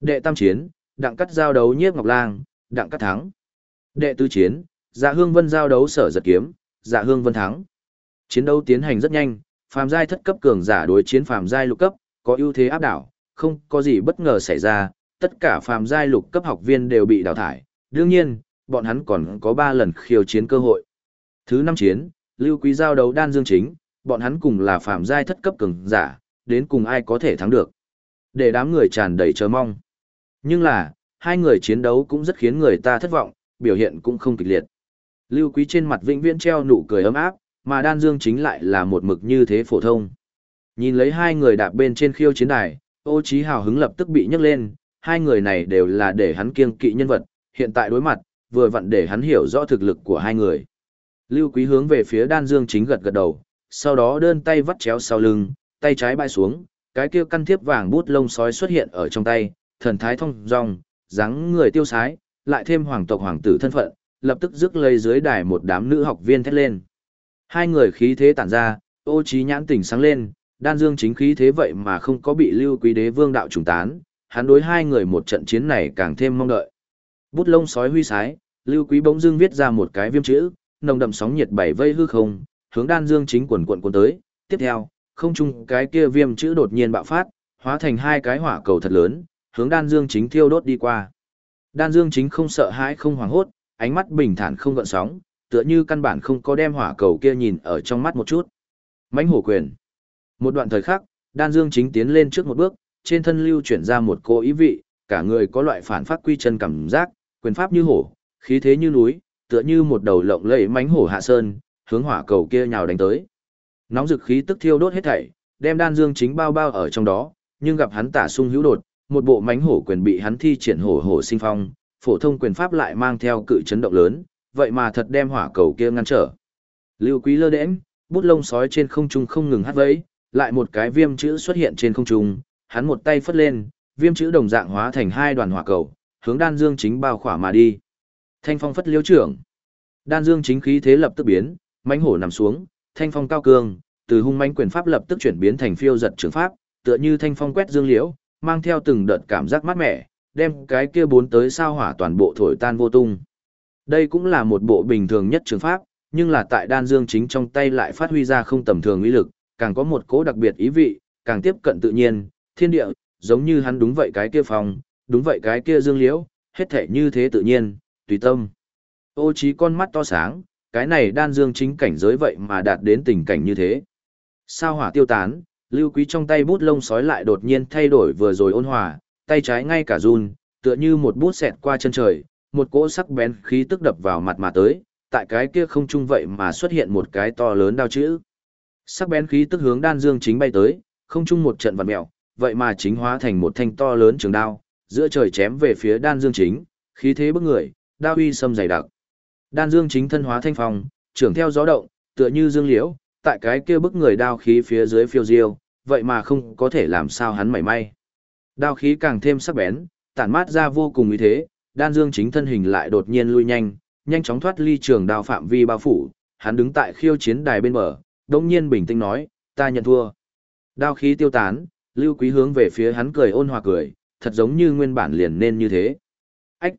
Đệ tam chiến, đặng cắt giao đấu nhiếp ngọc lang, đặng cắt thắng. Đệ tứ chiến, dạ hương vân giao đấu sở giật kiếm, dạ hương vân thắng. Chiến đấu tiến hành rất nhanh, phàm giai thất cấp cường giả đối chiến phàm giai lục cấp, có ưu thế áp đảo, không có gì bất ngờ xảy ra, tất cả phàm giai lục cấp học viên đều bị đào thải. Đương nhiên, bọn hắn còn có 3 lần khiêu chiến cơ hội. Thứ năm chiến, Lưu Quý giao đấu đan dương chính, bọn hắn cùng là phàm giai thất cấp cường giả, đến cùng ai có thể thắng được. Để đám người tràn đầy chờ mong. Nhưng là, hai người chiến đấu cũng rất khiến người ta thất vọng, biểu hiện cũng không kịch liệt. Lưu Quý trên mặt vĩnh viễn treo nụ cười ấm áp, mà Đan Dương chính lại là một mực như thế phổ thông. Nhìn lấy hai người đạp bên trên khiêu chiến đài, Ô Chí hào hứng lập tức bị nhấc lên, hai người này đều là để hắn kiêng kỵ nhân vật, hiện tại đối mặt, vừa vặn để hắn hiểu rõ thực lực của hai người. Lưu Quý hướng về phía Đan Dương chính gật gật đầu, sau đó đơn tay vắt chéo sau lưng, tay trái bay xuống, cái kia căn thiếp vàng bút lông sói xuất hiện ở trong tay, thần thái thông dong, dáng người tiêu sái, lại thêm hoàng tộc hoàng tử thân phận, lập tức rước lây dưới đài một đám nữ học viên thét lên. Hai người khí thế tản ra, ô trí nhãn tỉnh sáng lên, đan dương chính khí thế vậy mà không có bị lưu quý đế vương đạo trùng tán, hắn đối hai người một trận chiến này càng thêm mong đợi. Bút lông sói huy sái, lưu quý bỗng dưng viết ra một cái viêm chữ, nồng đậm sóng nhiệt bảy vây hư không, hướng đan dương chính quần quần cuốn tới, tiếp theo, không chung cái kia viêm chữ đột nhiên bạo phát, hóa thành hai cái hỏa cầu thật lớn, hướng đan dương chính thiêu đốt đi qua. Đan dương chính không sợ hãi không hoảng hốt, ánh mắt bình thản không gợn sóng, tựa như căn bản không có đem hỏa cầu kia nhìn ở trong mắt một chút. Mãnh hổ quyền. Một đoạn thời khắc, đan dương chính tiến lên trước một bước, trên thân lưu chuyển ra một cô ý vị, cả người có loại phản phát quy chân cảm giác, quyền pháp như hổ, khí thế như núi, tựa như một đầu lộng lẫy mãnh hổ hạ sơn, hướng hỏa cầu kia nhào đánh tới. Nóng dực khí tức thiêu đốt hết thảy, đem đan dương chính bao bao ở trong đó, nhưng gặp hắn tả sung hữu đột, một bộ mánh hổ quyền bị hắn thi triển hổ hổ sinh phong, phổ thông quyền pháp lại mang theo cự chấn động lớn, vậy mà thật đem hỏa cầu kia ngăn trở. Lưu Quý lơ đễnh, bút lông sói trên không trung không ngừng hát vẫy, lại một cái viêm chữ xuất hiện trên không trung, hắn một tay phất lên, viêm chữ đồng dạng hóa thành hai đoàn hỏa cầu, hướng Đan Dương chính bao khỏa mà đi. Thanh phong phất liêu trưởng. Đan Dương chính khí thế lập tức biến, mãnh hổ nằm xuống, thanh phong cao cường, từ hung mãnh quyền pháp lập tức chuyển biến thành phiêu giật trường pháp, tựa như thanh phong quét dương liễu, mang theo từng đợt cảm giác mát mẻ, đem cái kia bốn tới sao hỏa toàn bộ thổi tan vô tung. Đây cũng là một bộ bình thường nhất trường pháp, nhưng là tại đan dương chính trong tay lại phát huy ra không tầm thường uy lực, càng có một cố đặc biệt ý vị, càng tiếp cận tự nhiên, thiên địa, giống như hắn đúng vậy cái kia phòng, đúng vậy cái kia dương liễu, hết thể như thế tự nhiên, tùy tâm. Ô trí con mắt to sáng, cái này đan dương chính cảnh giới vậy mà đạt đến tình cảnh như thế. Sao hỏa tiêu tán, lưu quý trong tay bút lông sói lại đột nhiên thay đổi vừa rồi ôn hòa, tay trái ngay cả run, tựa như một bút xẹt qua chân trời, một cỗ sắc bén khí tức đập vào mặt mà tới, tại cái kia không trung vậy mà xuất hiện một cái to lớn đao chữ. Sắc bén khí tức hướng đan dương chính bay tới, không trung một trận vặn mèo, vậy mà chính hóa thành một thanh to lớn trường đao, giữa trời chém về phía đan dương chính, khí thế bức người, đao uy xâm dày đặc. Đan dương chính thân hóa thanh phong, trưởng theo gió động, tựa như dương liễu, tại cái kia bức người đao khí phía dưới phiêu diêu, vậy mà không có thể làm sao hắn mảy may. Đao khí càng thêm sắc bén, tản mát ra vô cùng uy thế, đan dương chính thân hình lại đột nhiên lui nhanh, nhanh chóng thoát ly trường đao phạm vi bao phủ, hắn đứng tại khiêu chiến đài bên bờ, đống nhiên bình tĩnh nói, ta nhận thua. Đao khí tiêu tán, lưu quý hướng về phía hắn cười ôn hòa cười, thật giống như nguyên bản liền nên như thế. Ách!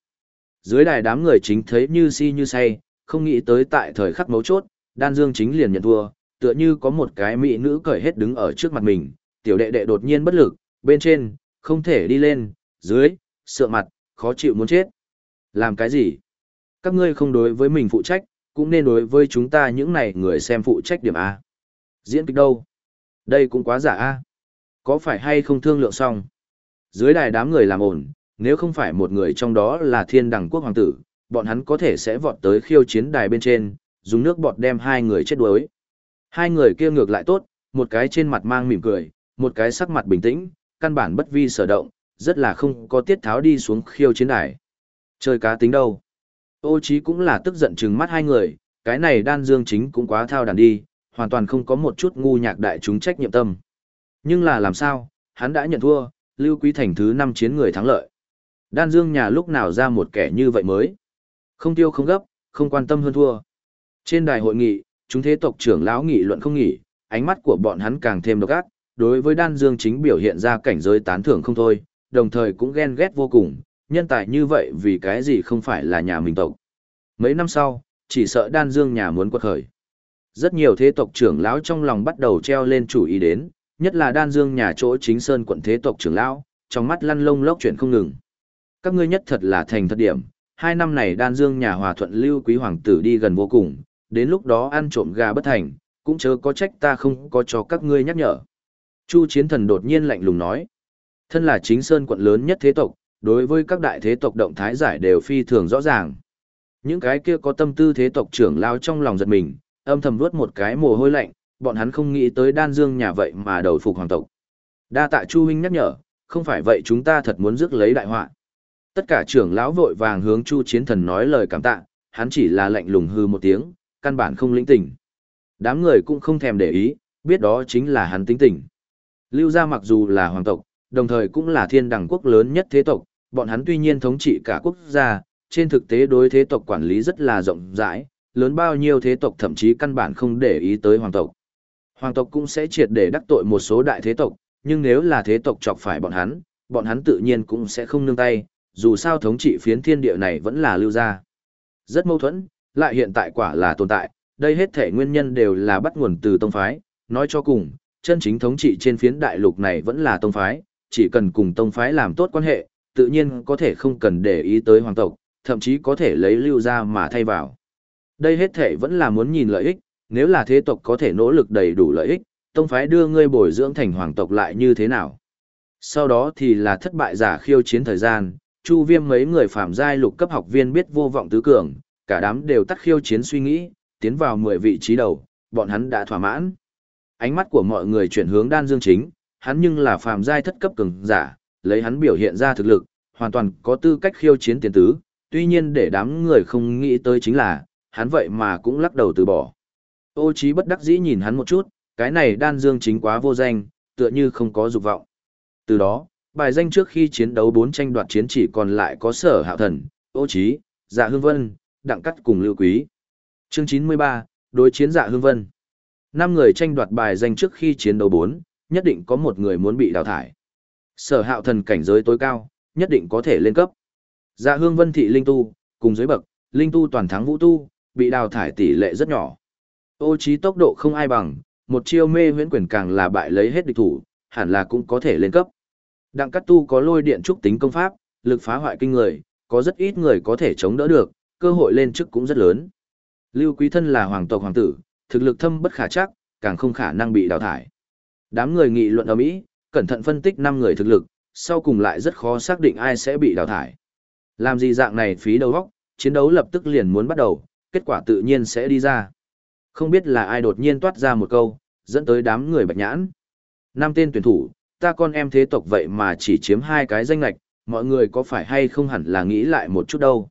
Dưới đài đám người chính thấy như si như say, không nghĩ tới tại thời khắc mấu chốt, đan dương chính liền nhận thua, tựa như có một cái mỹ nữ cởi hết đứng ở trước mặt mình, tiểu đệ đệ đột nhiên bất lực, bên trên, không thể đi lên, dưới, sợ mặt, khó chịu muốn chết. Làm cái gì? Các ngươi không đối với mình phụ trách, cũng nên đối với chúng ta những này người xem phụ trách điểm A. Diễn kịch đâu? Đây cũng quá giả A. Có phải hay không thương lượng xong? Dưới đài đám người làm ổn, nếu không phải một người trong đó là thiên đẳng quốc hoàng tử, bọn hắn có thể sẽ vọt tới khiêu chiến đài bên trên, dùng nước bọt đem hai người chết đuối. Hai người kia ngược lại tốt, một cái trên mặt mang mỉm cười, một cái sắc mặt bình tĩnh, căn bản bất vi sở động, rất là không có tiết tháo đi xuống khiêu chiến đài. Chơi cá tính đâu? Ô chí cũng là tức giận trừng mắt hai người, cái này đan dương chính cũng quá thao đàn đi, hoàn toàn không có một chút ngu nhạc đại chúng trách nhiệm tâm. Nhưng là làm sao, hắn đã nhận thua, Lưu Quý Thành thứ 5 chiến người thắng lợi. Đan Dương nhà lúc nào ra một kẻ như vậy mới? Không tiêu không gấp, không quan tâm hơn thua. Trên đài hội nghị, chúng thế tộc trưởng lão nghị luận không nghỉ, ánh mắt của bọn hắn càng thêm độc ác, đối với Đan Dương chính biểu hiện ra cảnh giới tán thưởng không thôi, đồng thời cũng ghen ghét vô cùng, nhân tài như vậy vì cái gì không phải là nhà mình tộc. Mấy năm sau, chỉ sợ đan dương nhà muốn quật khởi. Rất nhiều thế tộc trưởng lão trong lòng bắt đầu treo lên chủ ý đến, nhất là đan dương nhà chỗ chính sơn quận thế tộc trưởng lão, trong mắt lăn lông lốc chuyển không ngừng. Các ngươi nhất thật là thành thật điểm, hai năm này đan dương nhà hòa thuận lưu quý hoàng tử đi gần vô cùng, đến lúc đó ăn trộm gà bất thành, cũng chớ có trách ta không có cho các ngươi nhắc nhở. Chu chiến thần đột nhiên lạnh lùng nói, thân là chính sơn quận lớn nhất thế tộc, đối với các đại thế tộc động thái giải đều phi thường rõ ràng. Những cái kia có tâm tư thế tộc trưởng lao trong lòng giật mình, âm thầm vuốt một cái mồ hôi lạnh, bọn hắn không nghĩ tới đan dương nhà vậy mà đầu phục hoàng tộc. Đa tạ Chu huynh nhắc nhở, không phải vậy chúng ta thật muốn rước lấy đại họa. Tất cả trưởng lão vội vàng hướng Chu Chiến Thần nói lời cảm tạ, hắn chỉ là lạnh lùng hư một tiếng, căn bản không lĩnh tỉnh, Đám người cũng không thèm để ý, biết đó chính là hắn tính tình. Lưu gia mặc dù là hoàng tộc, đồng thời cũng là thiên đẳng quốc lớn nhất thế tộc, bọn hắn tuy nhiên thống trị cả quốc gia, trên thực tế đối thế tộc quản lý rất là rộng rãi, lớn bao nhiêu thế tộc thậm chí căn bản không để ý tới hoàng tộc. Hoàng tộc cũng sẽ triệt để đắc tội một số đại thế tộc, nhưng nếu là thế tộc chọc phải bọn hắn, bọn hắn tự nhiên cũng sẽ không nương tay, dù sao thống trị phiến thiên địa này vẫn là lưu gia. Rất mâu thuẫn, lại hiện tại quả là tồn tại, đây hết thể nguyên nhân đều là bắt nguồn từ tông phái, nói cho cùng, chân chính thống trị trên phiến đại lục này vẫn là tông phái, chỉ cần cùng tông phái làm tốt quan hệ, tự nhiên có thể không cần để ý tới hoàng tộc, thậm chí có thể lấy lưu ra mà thay vào. Đây hết thể vẫn là muốn nhìn lợi ích, nếu là thế tộc có thể nỗ lực đầy đủ lợi ích, tông phái đưa ngươi bồi dưỡng thành hoàng tộc lại như thế nào. Sau đó thì là thất bại giả khiêu chiến thời gian, chu viêm mấy người phạm giai lục cấp học viên biết vô vọng tứ cường, cả đám đều tắt khiêu chiến suy nghĩ, tiến vào 10 vị trí đầu, bọn hắn đã thỏa mãn. Ánh mắt của mọi người chuyển hướng đan dương chính, hắn nhưng là phàm giai thất cấp cường giả, lấy hắn biểu hiện ra thực lực, hoàn toàn có tư cách khiêu chiến tiền tứ, tuy nhiên để đám người không nghĩ tới chính là, hắn vậy mà cũng lắc đầu từ bỏ. Ô Chí bất đắc dĩ nhìn hắn một chút, cái này đan dương chính quá vô danh, tựa như không có dục vọng. Từ đó, bài danh trước khi chiến đấu bốn tranh đoạt chiến chỉ còn lại có sở hạo thần, ô Chí, dạ hương vân, đặng cắt cùng lưu quý. Chương 93, đối chiến dạ hương vân. Năm người tranh đoạt bài danh trước khi chiến đấu bốn, nhất định có một người muốn bị đào thải. Sở hạo thần cảnh giới tối cao, nhất định có thể lên cấp. Dạ hương vân thị linh tu, cùng dưới bậc, linh tu toàn thắng vũ tu, bị đào thải tỷ lệ rất nhỏ. Ô trí tốc độ không ai bằng, một chiêu mê huyễn quyền càng là bại lấy hết địch thủ, hẳn là cũng có thể lên cấp. Đặng cắt tu có lôi điện trúc tính công pháp, lực phá hoại kinh người, có rất ít người có thể chống đỡ được, cơ hội lên chức cũng rất lớn. Lưu Quý Thân là hoàng tộc hoàng tử, thực lực thâm bất khả chắc, càng không khả năng bị đào thải. Đám người nghị luận ở Mỹ, cẩn thận phân tích 5 người thực lực, sau cùng lại rất khó xác định ai sẽ bị đào thải. Làm gì dạng này phí đầu óc, chiến đấu lập tức liền muốn bắt đầu, kết quả tự nhiên sẽ đi ra. Không biết là ai đột nhiên toát ra một câu, dẫn tới đám người bạch nhãn. Năm tên tuyển thủ, ta con em thế tộc vậy mà chỉ chiếm hai cái danh lạch, mọi người có phải hay không hẳn là nghĩ lại một chút đâu.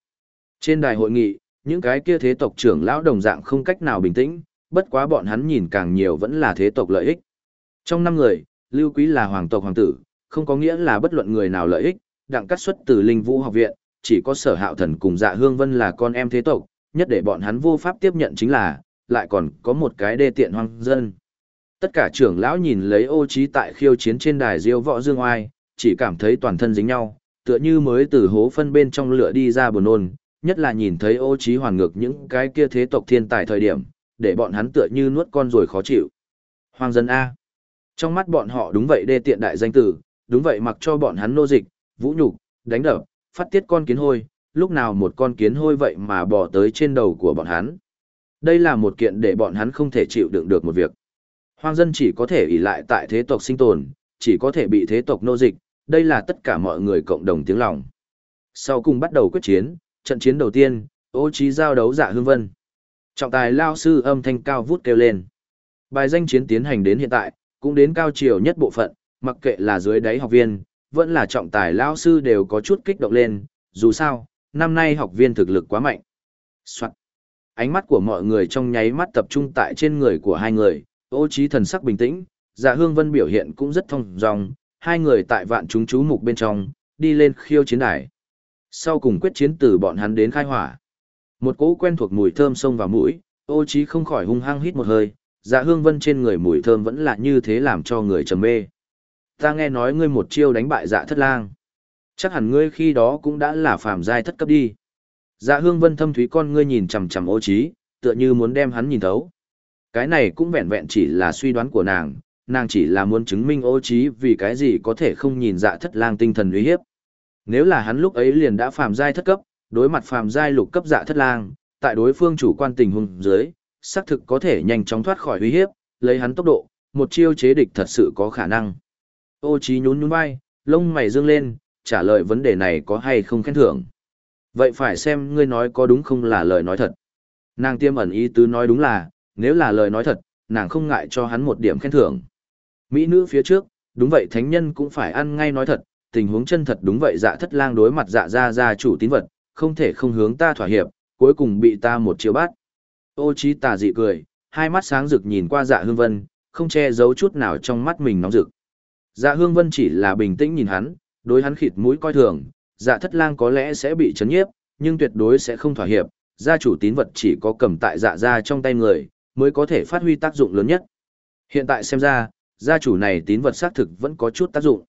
Trên đài hội nghị, những cái kia thế tộc trưởng lão đồng dạng không cách nào bình tĩnh, bất quá bọn hắn nhìn càng nhiều vẫn là thế tộc lợi ích. Trong năm người, Lưu Quý là hoàng tộc hoàng tử, không có nghĩa là bất luận người nào lợi ích, đặng cắt xuất từ Linh Vũ học viện, chỉ có Sở Hạo Thần cùng Dạ Hương Vân là con em thế tộc, nhất để bọn hắn vô pháp tiếp nhận chính là, lại còn có một cái đê tiện hoang dân. Tất cả trưởng lão nhìn lấy ô trí tại khiêu chiến trên đài diêu võ dương oai, chỉ cảm thấy toàn thân dính nhau, tựa như mới từ hố phân bên trong lửa đi ra buồn nôn, nhất là nhìn thấy ô trí hoàn ngược những cái kia thế tộc thiên tài thời điểm, để bọn hắn tựa như nuốt con rồi khó chịu. Hoàng dân A. Trong mắt bọn họ đúng vậy đê tiện đại danh tử, đúng vậy mặc cho bọn hắn nô dịch, vũ nhục, đánh đập, phát tiết con kiến hôi, lúc nào một con kiến hôi vậy mà bò tới trên đầu của bọn hắn. Đây là một kiện để bọn hắn không thể chịu đựng được một việc. Hoang dân chỉ có thể ỷ lại tại thế tộc sinh tồn, chỉ có thể bị thế tộc nô dịch, đây là tất cả mọi người cộng đồng tiếng lòng. Sau cùng bắt đầu quyết chiến, trận chiến đầu tiên, ô trí giao đấu dạ hương vân. Trọng tài lao sư âm thanh cao vút kêu lên. Bài danh chiến tiến hành đến hiện tại, cũng đến cao chiều nhất bộ phận, mặc kệ là dưới đáy học viên, vẫn là trọng tài lao sư đều có chút kích động lên, dù sao, năm nay học viên thực lực quá mạnh. Soạn. Ánh mắt của mọi người trong nháy mắt tập trung tại trên người của hai người, ô trí thần sắc bình tĩnh, dạ hương vân biểu hiện cũng rất thông dòng, hai người tại vạn chúng chú mục bên trong, đi lên khiêu chiến đài. Sau cùng quyết chiến từ bọn hắn đến khai hỏa. Một cỗ quen thuộc mùi thơm xông vào mũi, ô trí không khỏi hung hăng hít một hơi, dạ hương vân trên người mùi thơm vẫn là như thế làm cho người trầm mê. Ta nghe nói ngươi một chiêu đánh bại dạ thất lang. Chắc hẳn ngươi khi đó cũng đã là phàm giai thất cấp đi. Dạ hương vân thâm thúy con ngươi nhìn chằm chằm ô trí, tựa như muốn đem hắn nhìn thấu. Cái này cũng vẹn vẹn chỉ là suy đoán của nàng, nàng chỉ là muốn chứng minh ô trí vì cái gì có thể không nhìn dạ thất lang tinh thần uy hiếp. Nếu là hắn lúc ấy liền đã phàm giai thất cấp, đối mặt phàm giai lục cấp dạ thất lang, tại đối phương chủ quan tình huống dưới, xác thực có thể nhanh chóng thoát khỏi uy hiếp, lấy hắn tốc độ, một chiêu chế địch thật sự có khả năng. Ô Chí nhún nhún vai, lông mày dương lên, trả lời vấn đề này có hay không khen thưởng. Vậy phải xem ngươi nói có đúng không là lời nói thật. Nàng tiêm ẩn ý tứ nói đúng là, nếu là lời nói thật, nàng không ngại cho hắn một điểm khen thưởng. Mỹ nữ phía trước, đúng vậy thánh nhân cũng phải ăn ngay nói thật, tình huống chân thật đúng vậy dạ thất lang đối mặt dạ Gia Gia chủ tín vật, không thể không hướng ta thỏa hiệp, cuối cùng bị ta một chiêu bắt. Ô trí tà dị cười, hai mắt sáng rực nhìn qua dạ hương vân, không che giấu chút nào trong mắt mình nóng rực. Dạ hương vân chỉ là bình tĩnh nhìn hắn, đối hắn khịt mũi coi thường, dạ thất lang có lẽ sẽ bị chấn nhiếp, nhưng tuyệt đối sẽ không thỏa hiệp, gia chủ tín vật chỉ có cầm tại dạ Gia trong tay người, mới có thể phát huy tác dụng lớn nhất. Hiện tại xem ra, gia chủ này tín vật xác thực vẫn có chút tác dụng.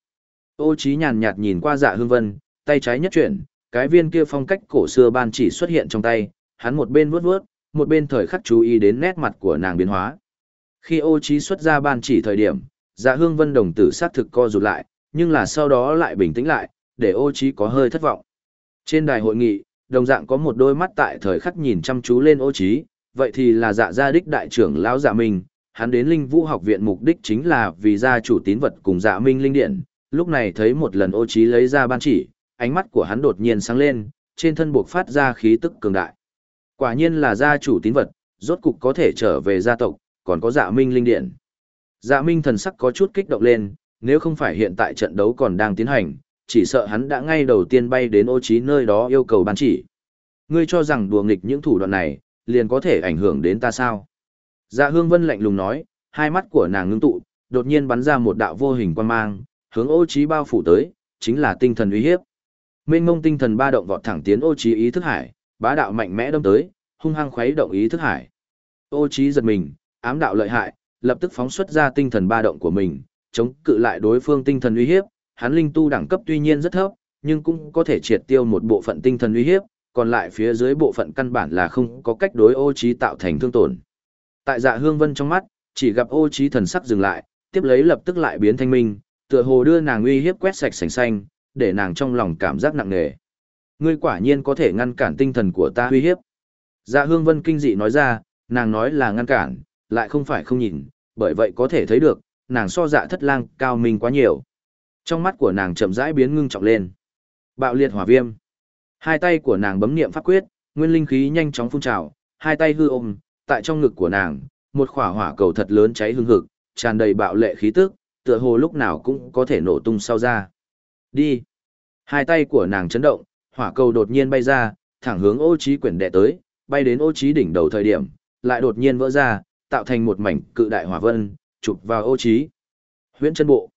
Ô Chí nhàn nhạt nhìn qua dạ hương vân, tay trái nhất chuyển, cái viên kia phong cách cổ xưa ban chỉ xuất hiện trong tay, hắn một bên vuốt vuốt, một bên thời khắc chú ý đến nét mặt của nàng biến hóa. Khi ô Chí xuất ra ban chỉ thời điểm, dạ hương vân đồng tử sát thực co rụt lại, nhưng là sau đó lại bình tĩnh lại, để ô Chí có hơi thất vọng. Trên đài hội nghị, đồng dạng có một đôi mắt tại thời khắc nhìn chăm chú lên ô Chí, vậy thì là dạ gia đích đại trưởng lão dạ minh, hắn đến linh vũ học viện mục đích chính là vì gia chủ tín vật cùng dạ minh linh điện, lúc này thấy một lần ô trí lấy ra ban chỉ, ánh mắt của hắn đột nhiên sáng lên, trên thân buộc phát ra khí tức cường đại. Quả nhiên là gia chủ tín vật, rốt cục có thể trở về gia tộc, còn có dạ minh linh điện. Dạ minh thần sắc có chút kích động lên, nếu không phải hiện tại trận đấu còn đang tiến hành, chỉ sợ hắn đã ngay đầu tiên bay đến ô trí nơi đó yêu cầu ban chỉ. Ngươi cho rằng đùa nghịch những thủ đoạn này, liền có thể ảnh hưởng đến ta sao? Dạ hương vân lạnh lùng nói, hai mắt của nàng ngưng tụ, đột nhiên bắn ra một đạo vô hình quan mang, hướng ô trí bao phủ tới, chính là tinh thần uy hiếp. Mênh mông tinh thần ba động vọt thẳng tiến ô trí ý thức hải, bá đạo mạnh mẽ đâm tới, hung hăng khuấy động ý thức hải. Ô trí giật mình, ám đạo lợi hại, lập tức phóng xuất ra tinh thần ba động của mình, chống cự lại đối phương tinh thần uy hiếp, hắn linh tu đẳng cấp tuy nhiên rất thấp, nhưng cũng có thể triệt tiêu một bộ phận tinh thần uy hiếp, còn lại phía dưới bộ phận căn bản là không có cách đối ô trí tạo thành thương tổn. Tại dạ hương vân trong mắt, chỉ gặp ô trí thần sắc dừng lại, tiếp lấy lập tức lại biến thanh minh, tựa hồ đưa nàng uy hiếp quét sạch sành xanh, để nàng trong lòng cảm giác nặng nề. Ngươi quả nhiên có thể ngăn cản tinh thần của ta uy hiếp. Dạ hương vân kinh dị nói ra, nàng nói là ngăn cản, lại không phải không nhìn, bởi vậy có thể thấy được, nàng so dạ thất lang cao minh quá nhiều. Trong mắt của nàng chậm rãi biến ngưng trọng lên. Bạo liệt hỏa viêm. Hai tay của nàng bấm niệm pháp quyết, nguyên linh khí nhanh chóng phun trào, hai tay hư ôm, tại trong ngực của nàng, một khỏa hỏa cầu thật lớn cháy hương hực, tràn đầy bạo lệ khí tức, tựa hồ lúc nào cũng có thể nổ tung sau ra. Đi. Hai tay của nàng chấn động, hỏa cầu đột nhiên bay ra, thẳng hướng ô trí quyển đệ tới, bay đến ô trí đỉnh đầu thời điểm, lại đột nhiên vỡ ra, tạo thành một mảnh cự đại hỏa vân, chụp vào ô trí. Huyễn chân bộ.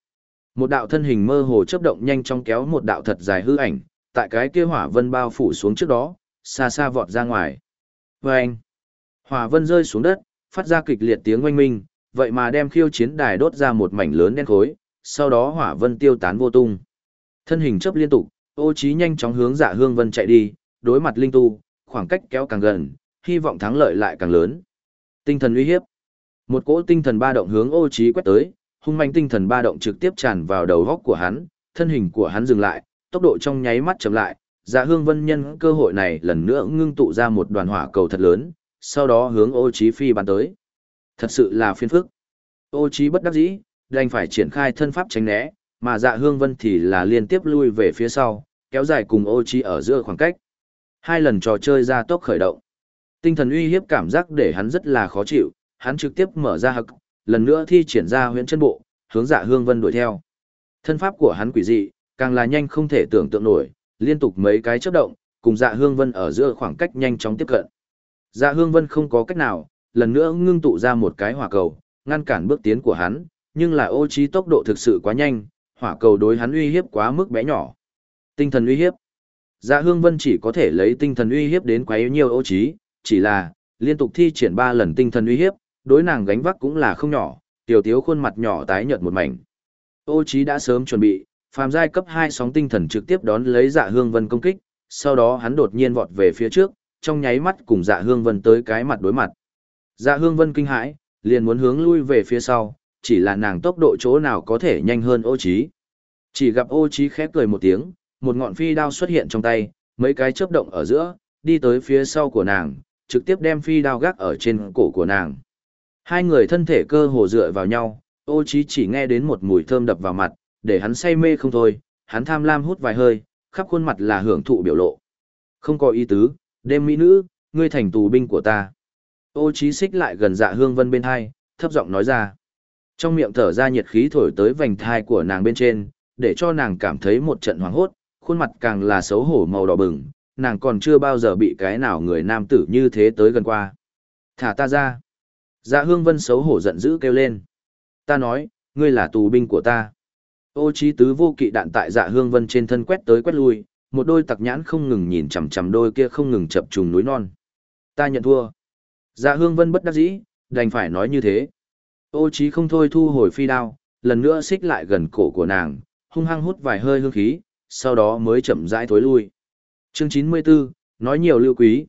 Một đạo thân hình mơ hồ chớp động nhanh chóng kéo một đạo thật dài hư ảnh, tại cái kia hỏa vân bao phủ xuống trước đó, xa xa vọt ra ngoài. Vâng! Hỏa vân rơi xuống đất, phát ra kịch liệt tiếng oanh minh, vậy mà đem khiêu chiến đài đốt ra một mảnh lớn đen khối, sau đó hỏa vân tiêu tán vô tung. Thân hình chấp liên tục, ô trí nhanh chóng hướng dạ hương vân chạy đi, đối mặt linh tu, khoảng cách kéo càng gần, hy vọng thắng lợi lại càng lớn. Tinh thần uy hiếp. Một cỗ tinh thần ba động hướng ô trí quét tới, hung manh tinh thần ba động trực tiếp tràn vào đầu góc của hắn, thân hình của hắn dừng lại, tốc độ trong nháy mắt chậm lại, dạ hương vân nhân cơ hội này lần nữa ngưng tụ ra một đoàn hỏa cầu thật lớn, sau đó hướng ô trí phi bắn tới. Thật sự là phiền phức. Ô trí bất đắc dĩ, đành phải triển khai thân pháp tránh né, mà dạ hương vân thì là liên tiếp lui về phía sau, kéo dài cùng ô trí ở giữa khoảng cách. Hai lần trò chơi ra tốc khởi động. Tinh thần uy hiếp cảm giác để hắn rất là khó chịu, hắn trực tiếp mở ra hực, lần nữa thi triển ra huyễn chân bộ, hướng dạ hương vân đuổi theo. Thân pháp của hắn quỷ dị, càng là nhanh không thể tưởng tượng nổi, liên tục mấy cái chớp động, cùng dạ hương vân ở giữa khoảng cách nhanh chóng tiếp cận. Dạ hương vân không có cách nào, lần nữa ngưng tụ ra một cái hỏa cầu, ngăn cản bước tiến của hắn, nhưng là ô trí tốc độ thực sự quá nhanh, hỏa cầu đối hắn uy hiếp quá mức bé nhỏ. Tinh thần uy hiếp. Dạ hương vân chỉ có thể lấy tinh thần uy hiếp đến quá nhiều ô trí, chỉ là, liên tục thi triển ba lần tinh thần uy hiếp, đối nàng gánh vác cũng là không nhỏ, tiểu thiếu khuôn mặt nhỏ tái nhợt một mảnh. Ô trí đã sớm chuẩn bị, phàm giai cấp 2 sóng tinh thần trực tiếp đón lấy dạ hương vân công kích, sau đó hắn đột nhiên vọt về phía trước, trong nháy mắt cùng dạ hương vân tới cái mặt đối mặt. Dạ hương vân kinh hãi, liền muốn hướng lui về phía sau, chỉ là nàng tốc độ chỗ nào có thể nhanh hơn ô trí. Chỉ gặp ô trí khép cười một tiếng, một ngọn phi đao xuất hiện trong tay, mấy cái chớp động ở giữa, đi tới phía sau của nàng, trực tiếp đem phi đao gác ở trên cổ của nàng. Hai người thân thể cơ hồ dựa vào nhau, ô trí chỉ nghe đến một mùi thơm đập vào mặt, để hắn say mê không thôi, hắn tham lam hút vài hơi, khắp khuôn mặt là hưởng thụ biểu lộ. Không có ý tứ, đêm mỹ nữ, ngươi thành tù binh của ta. Ô trí xích lại gần dạ hương vân bên hai, thấp giọng nói ra. Trong miệng thở ra nhiệt khí thổi tới vành thai của nàng bên trên, để cho nàng cảm thấy một trận hoảng hốt, khuôn mặt càng là xấu hổ màu đỏ bừng, nàng còn chưa bao giờ bị cái nào người nam tử như thế tới gần qua. Thả ta ra. Dạ hương vân xấu hổ giận dữ kêu lên. Ta nói, ngươi là tù binh của ta. Ô trí tứ vô kỵ đạn tại dạ hương vân trên thân quét tới quét lui, một đôi tặc nhãn không ngừng nhìn chằm chằm đôi kia không ngừng chập trùng núi non. Ta nhận thua. Dạ hương vân bất đắc dĩ, đành phải nói như thế. Ô trí không thôi thu hồi phi đao, lần nữa xích lại gần cổ của nàng, hung hăng hút vài hơi hương khí, sau đó mới chậm rãi thối lui. Chương 94, nói nhiều lưu quý.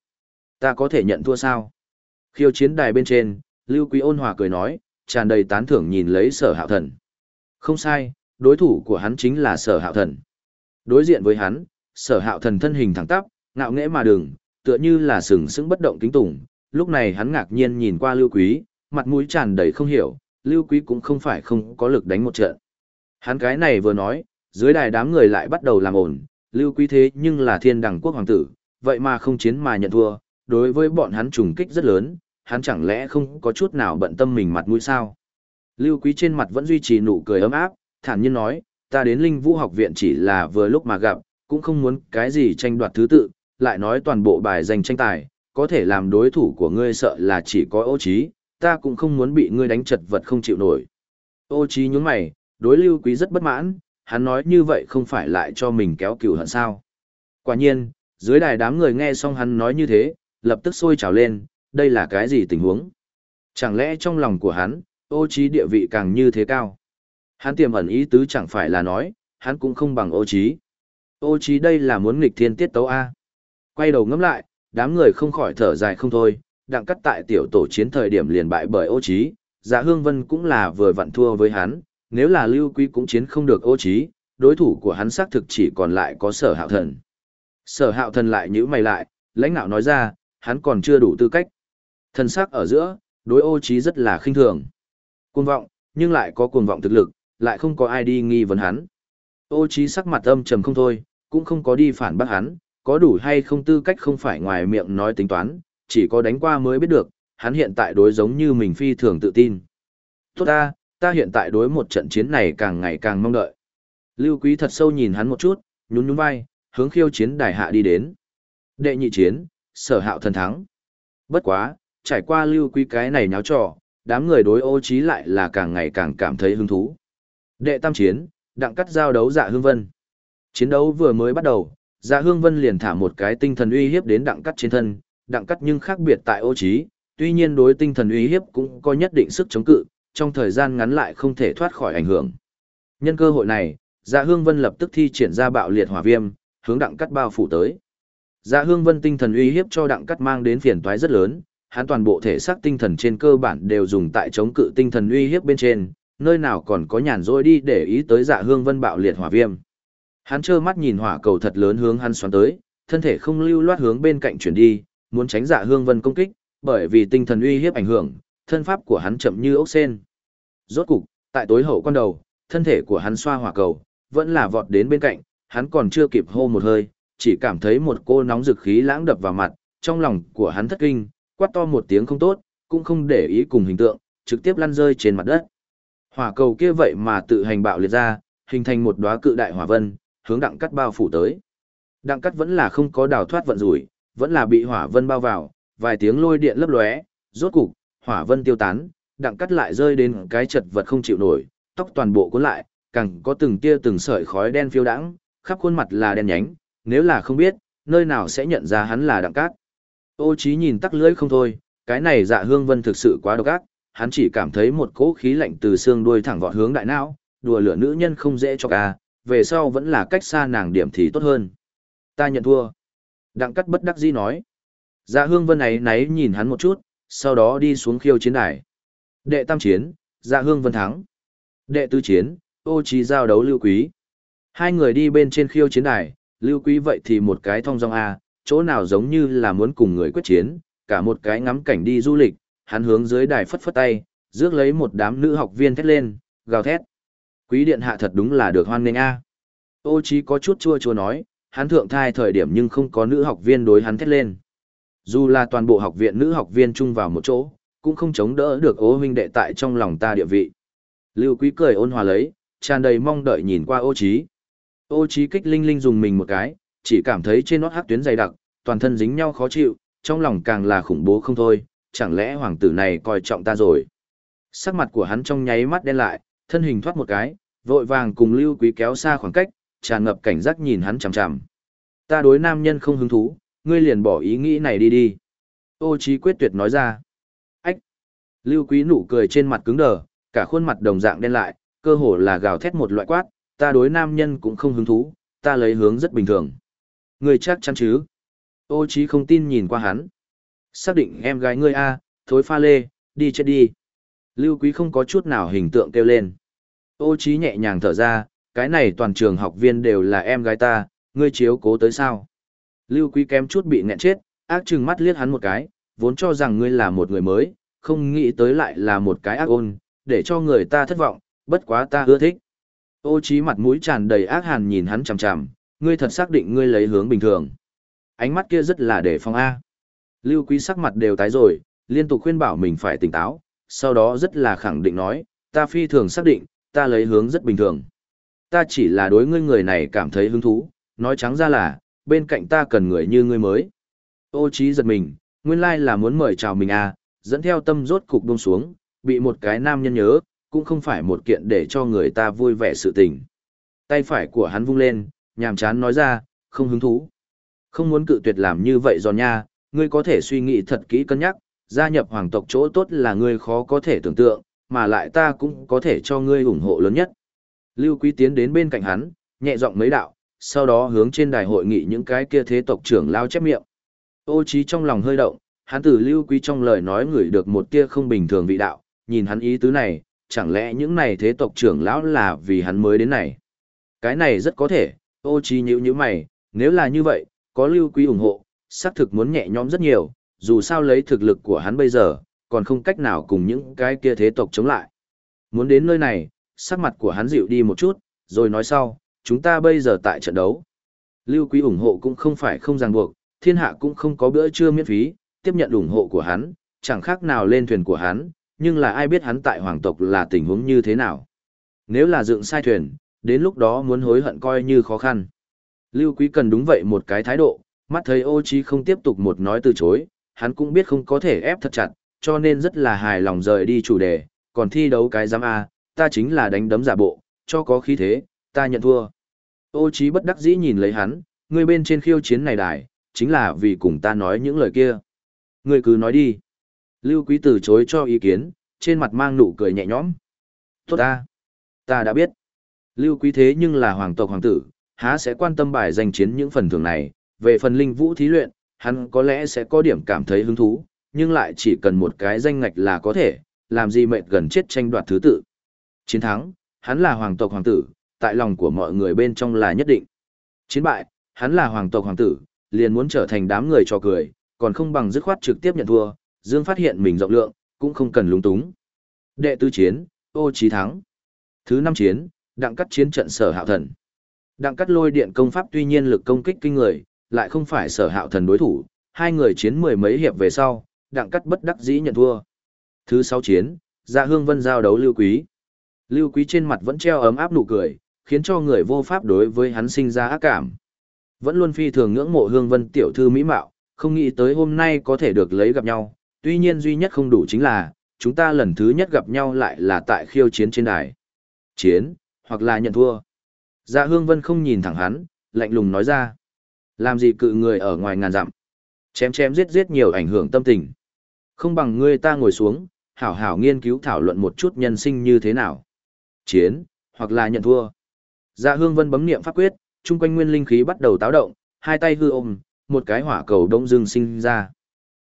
Ta có thể nhận thua sao? Khiêu chiến đài bên trên, lưu quý ôn hòa cười nói, tràn đầy tán thưởng nhìn lấy sở hạo thần. Không sai, đối thủ của hắn chính là sở hạo thần. Đối diện với hắn, sở hạo thần thân hình thẳng tắp, ngạo nghễ mà đường, tựa như là sừng sững bất động kính tủng. Lúc này hắn ngạc nhiên nhìn qua lưu quý, mặt mũi tràn đầy không hiểu, lưu quý cũng không phải không có lực đánh một trận. Hắn cái này vừa nói, dưới đài đám người lại bắt đầu làm ổn, lưu quý thế nhưng là thiên đẳng quốc hoàng tử, vậy mà không chiến mà nhận thua, đối với bọn hắn trùng kích rất lớn, hắn chẳng lẽ không có chút nào bận tâm mình mặt mũi sao. Lưu quý trên mặt vẫn duy trì nụ cười ấm áp, thản nhiên nói, ta đến linh vũ học viện chỉ là vừa lúc mà gặp, cũng không muốn cái gì tranh đoạt thứ tự, lại nói toàn bộ bài dành tranh tài, có thể làm đối thủ của ngươi sợ là chỉ có ô trí, ta cũng không muốn bị ngươi đánh chật vật không chịu nổi. Ô trí nhướng mày, đối lưu quý rất bất mãn, hắn nói như vậy không phải lại cho mình kéo cừu hận sao. Quả nhiên, dưới đài đám người nghe xong hắn nói như thế, lập tức sôi trào lên, đây là cái gì tình huống? Chẳng lẽ trong lòng của hắn, ô trí địa vị càng như thế cao? Hắn tiềm ẩn ý tứ chẳng phải là nói, hắn cũng không bằng ô trí. Ô trí đây là muốn nghịch thiên tiết tấu A. Quay đầu ngắm lại, đám người không khỏi thở dài không thôi, đặng cắt tại tiểu tổ chiến thời điểm liền bại bởi ô trí, dạ hương vân cũng là vừa vặn thua với hắn, nếu là lưu quý cũng chiến không được ô trí, đối thủ của hắn xác thực chỉ còn lại có sở hạo thần. Sở hạo thần lại nhữ mày lại, lãnh nạo nói ra, hắn còn chưa đủ tư cách. Thần sắc ở giữa, đối ô trí rất là khinh thường. Cuồng vọng, nhưng lại có cuồng vọng thực lực, lại không có ai đi nghi vấn hắn. Ô trí sắc mặt âm trầm không thôi, cũng không có đi phản bác hắn, có đủ hay không tư cách không phải ngoài miệng nói tính toán, chỉ có đánh qua mới biết được, hắn hiện tại đối giống như mình phi thường tự tin. Tốt ta, ta hiện tại đối một trận chiến này càng ngày càng mong đợi. Lưu Quý thật sâu nhìn hắn một chút, nhún nhún vai, hướng khiêu chiến đài hạ đi đến. Đệ nhị chiến, sở hạo thần thắng. Bất quá, trải qua Lưu Quý cái này nháo trò, đám người đối ô trí lại là càng ngày càng cảm thấy hứng thú. Đệ tam chiến, đặng cắt giao đấu dạ hương vân. Chiến đấu vừa mới bắt đầu, dạ hương vân liền thả một cái tinh thần uy hiếp đến đặng cắt trên thân, đặng cắt nhưng khác biệt tại ô trí, tuy nhiên đối tinh thần uy hiếp cũng có nhất định sức chống cự, trong thời gian ngắn lại không thể thoát khỏi ảnh hưởng. Nhân cơ hội này, dạ hương vân lập tức thi triển ra bạo liệt hỏa viêm, hướng đặng cắt bao phủ tới. Dạ hương vân tinh thần uy hiếp cho đặng cắt mang đến phiền toái rất lớn, hắn toàn bộ thể xác tinh thần trên cơ bản đều dùng tại chống cự tinh thần uy hiếp bên trên, nơi nào còn có nhàn rỗi đi để ý tới dạ hương vân bạo liệt hỏa viêm. Hắn trơ mắt nhìn hỏa cầu thật lớn hướng hắn xoắn tới, thân thể không lưu loát hướng bên cạnh chuyển đi, muốn tránh dạ hương vân công kích, bởi vì tinh thần uy hiếp ảnh hưởng, thân pháp của hắn chậm như ốc sen. Rốt cục, tại tối hậu quan đầu, thân thể của hắn xoa hỏa cầu, vẫn là vọt đến bên cạnh, hắn còn chưa kịp hô một hơi, chỉ cảm thấy một cô nóng rực khí lãng đập vào mặt, trong lòng của hắn thất kinh, quát to một tiếng không tốt, cũng không để ý cùng hình tượng, trực tiếp lăn rơi trên mặt đất. Hỏa cầu kia vậy mà tự hành bạo liệt ra, hình thành một đóa cự đại hỏa vân, hướng đặng cắt bao phủ tới. Đặng cắt vẫn là không có đào thoát vận rủi, vẫn là bị hỏa vân bao vào, vài tiếng lôi điện lấp lóe, rốt cục, hỏa vân tiêu tán, đặng cắt lại rơi đến cái chật vật không chịu nổi, tóc toàn bộ cuốn lại, càng có từng tia từng sợi khói đen phiêu đãng, khắp khuôn mặt là đen nhánh, nếu là không biết, nơi nào sẽ nhận ra hắn là đặng cát. Ô Chí nhìn tắc lưỡi không thôi, cái này dạ hương vân thực sự quá độc ác, hắn chỉ cảm thấy một cỗ khí lạnh từ xương đuôi thẳng vọt hướng đại não, đùa lửa nữ nhân không dễ cho ca, về sau vẫn là cách xa nàng điểm thì tốt hơn. Ta nhận thua. Đặng cắt bất đắc dĩ nói. Dạ hương vân ấy náy nhìn hắn một chút, sau đó đi xuống khiêu chiến đài. Đệ tam chiến, dạ hương vân thắng. Đệ tứ chiến, ô trí giao đấu lưu quý. Hai người đi bên trên khiêu chiến đài, lưu quý vậy thì một cái thong dong A, chỗ nào giống như là muốn cùng người quyết chiến, cả một cái ngắm cảnh đi du lịch, hắn hướng dưới đài phất phất tay, rước lấy một đám nữ học viên thét lên, gào thét. Quý điện hạ thật đúng là được hoan nghênh A. Ô Chí có chút chua chua nói, hắn thượng thai thời điểm nhưng không có nữ học viên đối hắn thét lên. Dù là toàn bộ học viện nữ học viên chung vào một chỗ, cũng không chống đỡ được ô huynh đệ tại trong lòng ta địa vị. Lưu Quý cười ôn hòa lấy, tràn đầy mong đợi nhìn qua ô Chí. Ô Chí kích linh linh dùng mình một cái, chỉ cảm thấy trên nót hắc tuyến dày đặc, toàn thân dính nhau khó chịu, trong lòng càng là khủng bố không thôi, chẳng lẽ hoàng tử này coi trọng ta rồi. Sắc mặt của hắn trong nháy mắt đen lại, thân hình thoát một cái, vội vàng cùng Lưu Quý kéo xa khoảng cách, tràn ngập cảnh giác nhìn hắn chằm chằm. Ta đối nam nhân không hứng thú, ngươi liền bỏ ý nghĩ này đi đi. Ô Chí quyết tuyệt nói ra. Ách! Lưu Quý nụ cười trên mặt cứng đờ, cả khuôn mặt đồng dạng đen lại, cơ hồ là gào thét một loại quát, ta đối nam nhân cũng không hứng thú, ta lấy hướng rất bình thường. Ngươi chắc chắn chứ? Ô Chí không tin nhìn qua hắn. Xác định em gái ngươi a, thối pha lê, đi chết đi. Lưu Quý không có chút nào hình tượng kêu lên. Ô Chí nhẹ nhàng thở ra, cái này toàn trường học viên đều là em gái ta, ngươi chiếu cố tới sao? Lưu Quý kém chút bị nghẹn chết, ác trừng mắt liếc hắn một cái, vốn cho rằng ngươi là một người mới, không nghĩ tới lại là một cái ác ôn, để cho người ta thất vọng, bất quá ta ưa thích. Ô Chí mặt mũi tràn đầy ác hàn nhìn hắn chằm chằm, ngươi thật xác định ngươi lấy hướng bình thường. Ánh mắt kia rất là để phong A. Lưu Quý sắc mặt đều tái rồi, liên tục khuyên bảo mình phải tỉnh táo, sau đó rất là khẳng định nói, ta phi thường xác định, ta lấy hướng rất bình thường. Ta chỉ là đối ngươi người này cảm thấy hứng thú, nói trắng ra là, bên cạnh ta cần người như ngươi mới. Ô trí giật mình, nguyên lai là muốn mời chào mình à, dẫn theo tâm rốt cục buông xuống, bị một cái nam nhân nhớ, cũng không phải một kiện để cho người ta vui vẻ sự tình. Tay phải của hắn vung lên, nhàm chán nói ra, không hứng thú. Không muốn cự tuyệt làm như vậy giòn nha, ngươi có thể suy nghĩ thật kỹ cân nhắc, gia nhập hoàng tộc chỗ tốt là ngươi khó có thể tưởng tượng, mà lại ta cũng có thể cho ngươi ủng hộ lớn nhất. Lưu Quý tiến đến bên cạnh hắn, nhẹ giọng mấy đạo, sau đó hướng trên đài hội nghị những cái kia thế tộc trưởng lao chép miệng. Ô trí trong lòng hơi động, hắn từ lưu quý trong lời nói ngửi được một tia không bình thường vị đạo, nhìn hắn ý tứ này, chẳng lẽ những này thế tộc trưởng lão là vì hắn mới đến này. Cái này rất có thể, ô trí nhữ như mày, nếu là như vậy, có lưu quý ủng hộ, xác thực muốn nhẹ nhõm rất nhiều, dù sao lấy thực lực của hắn bây giờ, còn không cách nào cùng những cái kia thế tộc chống lại. Muốn đến nơi này, sắc mặt của hắn dịu đi một chút, rồi nói sau, chúng ta bây giờ tại trận đấu. Lưu Quý ủng hộ cũng không phải không ràng buộc, thiên hạ cũng không có bữa trưa miễn phí, tiếp nhận ủng hộ của hắn, chẳng khác nào lên thuyền của hắn, nhưng là ai biết hắn tại hoàng tộc là tình huống như thế nào. Nếu là dựng sai thuyền, đến lúc đó muốn hối hận coi như khó khăn. Lưu Quý cần đúng vậy một cái thái độ, mắt thấy ô Chí không tiếp tục một nói từ chối, hắn cũng biết không có thể ép thật chặt, cho nên rất là hài lòng rời đi chủ đề, còn thi đấu cái giám A, ta chính là đánh đấm giả bộ, cho có khí thế, ta nhận thua. Ô trí bất đắc dĩ nhìn lấy hắn, ngươi bên trên khiêu chiến này đài, chính là vì cùng ta nói những lời kia. Ngươi cứ nói đi. Lưu Quý từ chối cho ý kiến, trên mặt mang nụ cười nhẹ nhõm. Tốt ta. Ta đã biết. Lưu Quý thế nhưng là hoàng tộc hoàng tử, há sẽ quan tâm bài danh chiến những phần thưởng này, về phần linh vũ thí luyện, hắn có lẽ sẽ có điểm cảm thấy hứng thú, nhưng lại chỉ cần một cái danh ngạch là có thể, làm gì mệt gần chết tranh đoạt thứ tự. Chiến thắng, hắn là hoàng tộc hoàng tử, tại lòng của mọi người bên trong là nhất định. Chiến bại, hắn là hoàng tộc hoàng tử, liền muốn trở thành đám người cho cười, còn không bằng dứt khoát trực tiếp nhận thua, Dương phát hiện mình rộng lượng, cũng không cần lúng túng. Đệ tứ chiến, ô trí thắng. Thứ năm chiến, đặng cắt chiến trận sở hạo thần. Đặng cắt lôi điện công pháp tuy nhiên lực công kích kinh người, lại không phải sở hạo thần đối thủ, hai người chiến mười mấy hiệp về sau, đặng cắt bất đắc dĩ nhận thua. Thứ sáu chiến, dạ hương vân giao đấu lưu quý. Lưu quý trên mặt vẫn treo ấm áp nụ cười, khiến cho người vô pháp đối với hắn sinh ra ác cảm. Vẫn luôn phi thường ngưỡng mộ hương vân tiểu thư mỹ mạo, không nghĩ tới hôm nay có thể được lấy gặp nhau, tuy nhiên duy nhất không đủ chính là, chúng ta lần thứ nhất gặp nhau lại là tại khiêu chiến trên đài. Chiến, hoặc là nhận thua. Dạ hương vân không nhìn thẳng hắn, lạnh lùng nói ra. Làm gì cự người ở ngoài ngàn dặm. Chém chém giết giết nhiều ảnh hưởng tâm tình. Không bằng ngươi ta ngồi xuống, hảo hảo nghiên cứu thảo luận một chút nhân sinh như thế nào. Chiến, hoặc là nhận thua. Dạ hương vân bấm niệm pháp quyết, chung quanh nguyên linh khí bắt đầu táo động, hai tay hư ôm, một cái hỏa cầu đông dương sinh ra.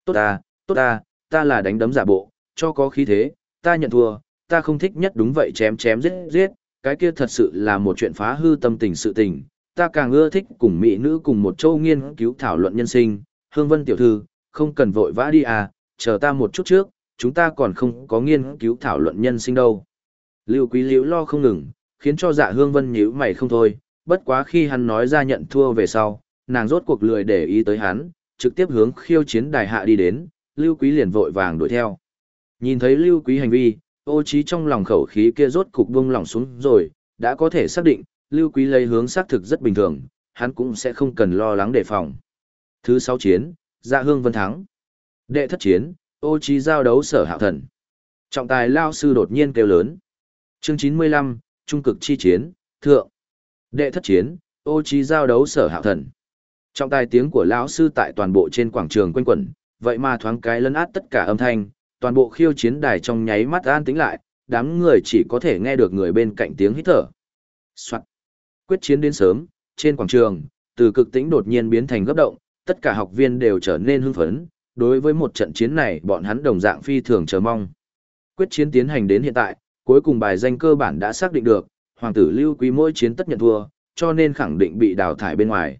Tốt ta, tốt ta, ta là đánh đấm giả bộ, cho có khí thế, ta nhận thua, ta không thích nhất đúng vậy chém chém giết giết, cái kia thật sự là một chuyện phá hư tâm tình sự tình. Ta càng ưa thích cùng mỹ nữ cùng một châu nghiên cứu thảo luận nhân sinh, hương vân tiểu thư, không cần vội vã đi à, chờ ta một chút trước, chúng ta còn không có nghiên cứu thảo luận nhân sinh đâu. Lưu Quý Liễu lo không ngừng, khiến cho dạ hương vân nhíu mày không thôi, bất quá khi hắn nói ra nhận thua về sau, nàng rốt cuộc lười để ý tới hắn, trực tiếp hướng khiêu chiến đài hạ đi đến, Lưu Quý liền vội vàng đuổi theo. Nhìn thấy Lưu Quý hành vi, ô trí trong lòng khẩu khí kia rốt cục buông lỏng xuống rồi, đã có thể xác định, Lưu Quý lấy hướng xác thực rất bình thường, hắn cũng sẽ không cần lo lắng đề phòng. Thứ sáu chiến, Dạ Hương Vân thắng. Đệ thất chiến, ô trí giao đấu sở hạo thần. Trọng tài lao sư đột nhiên kêu lớn. Chương 95, Trung cực chi chiến, thượng. Đệ thất chiến, ô trí giao đấu sở hạo thần. Trọng tài tiếng của lão sư tại toàn bộ trên quảng trường quanh quẩn, vậy mà thoáng cái lấn át tất cả âm thanh, toàn bộ khiêu chiến đài trong nháy mắt an tĩnh lại, đám người chỉ có thể nghe được người bên cạnh tiếng hít thở. Quyết chiến đến sớm, trên quảng trường, từ cực tĩnh đột nhiên biến thành gấp động, tất cả học viên đều trở nên hưng phấn, đối với một trận chiến này bọn hắn đồng dạng phi thường chờ mong. Quyết chiến tiến hành đến hiện tại, cuối cùng bài danh cơ bản đã xác định được, hoàng tử lưu quý mỗi chiến tất nhận thua, cho nên khẳng định bị đào thải bên ngoài.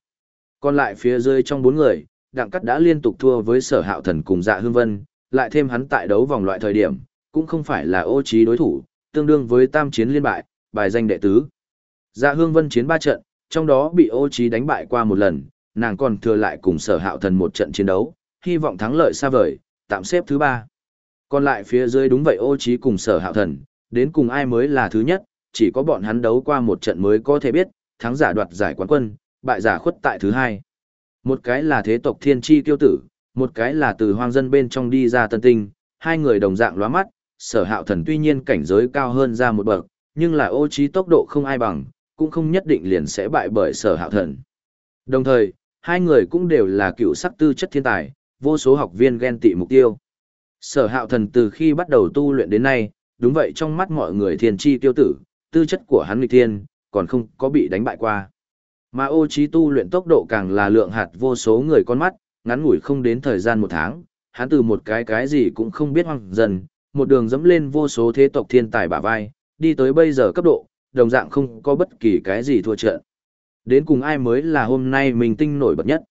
Còn lại phía dưới trong bốn người, đặng cắt đã liên tục thua với sở hạo thần cùng dạ hương vân, lại thêm hắn tại đấu vòng loại thời điểm, cũng không phải là ô trí đối thủ, tương đương với tam chiến liên bại, bài danh đệ tứ. Dạ hương vân chiến ba trận, trong đó bị ô trí đánh bại qua một lần, nàng còn thừa lại cùng sở hạo thần một trận chiến đấu, hy vọng thắng lợi xa vời, tạm xếp thứ ba. Còn lại phía dưới đúng vậy ô trí cùng sở hạo thần, đến cùng ai mới là thứ nhất, chỉ có bọn hắn đấu qua một trận mới có thể biết, thắng giả đoạt giải quán quân, bại giả khuất tại thứ hai. Một cái là thế tộc thiên tri kiêu tử, một cái là từ hoang dân bên trong đi ra tân tinh, hai người đồng dạng lóa mắt, sở hạo thần tuy nhiên cảnh giới cao hơn ra một bậc, nhưng là ô trí tốc độ không ai bằng, cũng không nhất định liền sẽ bại bởi sở hạo thần. Đồng thời, hai người cũng đều là cựu sắc tư chất thiên tài, vô số học viên ghen tị mục tiêu. Sở hạo thần từ khi bắt đầu tu luyện đến nay, đúng vậy trong mắt mọi người thiên chi tiêu tử, tư chất của hắn nghịch thiên, còn không có bị đánh bại qua. Mà ô trí tu luyện tốc độ càng là lượng hạt vô số người con mắt, ngắn ngủi không đến thời gian một tháng, hắn từ một cái cái gì cũng không biết hoang dần, một đường dẫm lên vô số thế tộc thiên tài bả vai, đi tới bây giờ cấp độ, đồng dạng không có bất kỳ cái gì thua trận. Đến cùng ai mới là hôm nay mình tinh nổi bật nhất.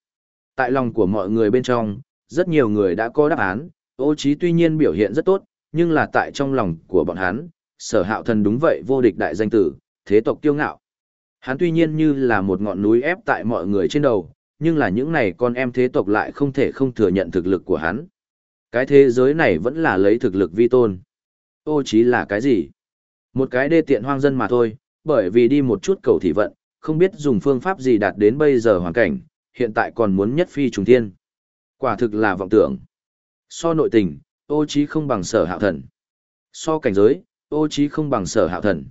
Tại lòng của mọi người bên trong, rất nhiều người đã có đáp án, ô trí tuy nhiên biểu hiện rất tốt, nhưng là tại trong lòng của bọn hắn, sở hạo thần đúng vậy vô địch đại danh tử, thế tộc kiêu ngạo. Hắn tuy nhiên như là một ngọn núi ép tại mọi người trên đầu, nhưng là những này con em thế tộc lại không thể không thừa nhận thực lực của hắn. Cái thế giới này vẫn là lấy thực lực vi tôn. Ô chí là cái gì? Một cái đê tiện hoang dân mà thôi, bởi vì đi một chút cầu thị vận, không biết dùng phương pháp gì đạt đến bây giờ hoàn cảnh, hiện tại còn muốn nhất phi trùng thiên. Quả thực là vọng tưởng. So nội tình, ô trí không bằng sở hạo thần. So cảnh giới, ô trí không bằng sở hạo thần.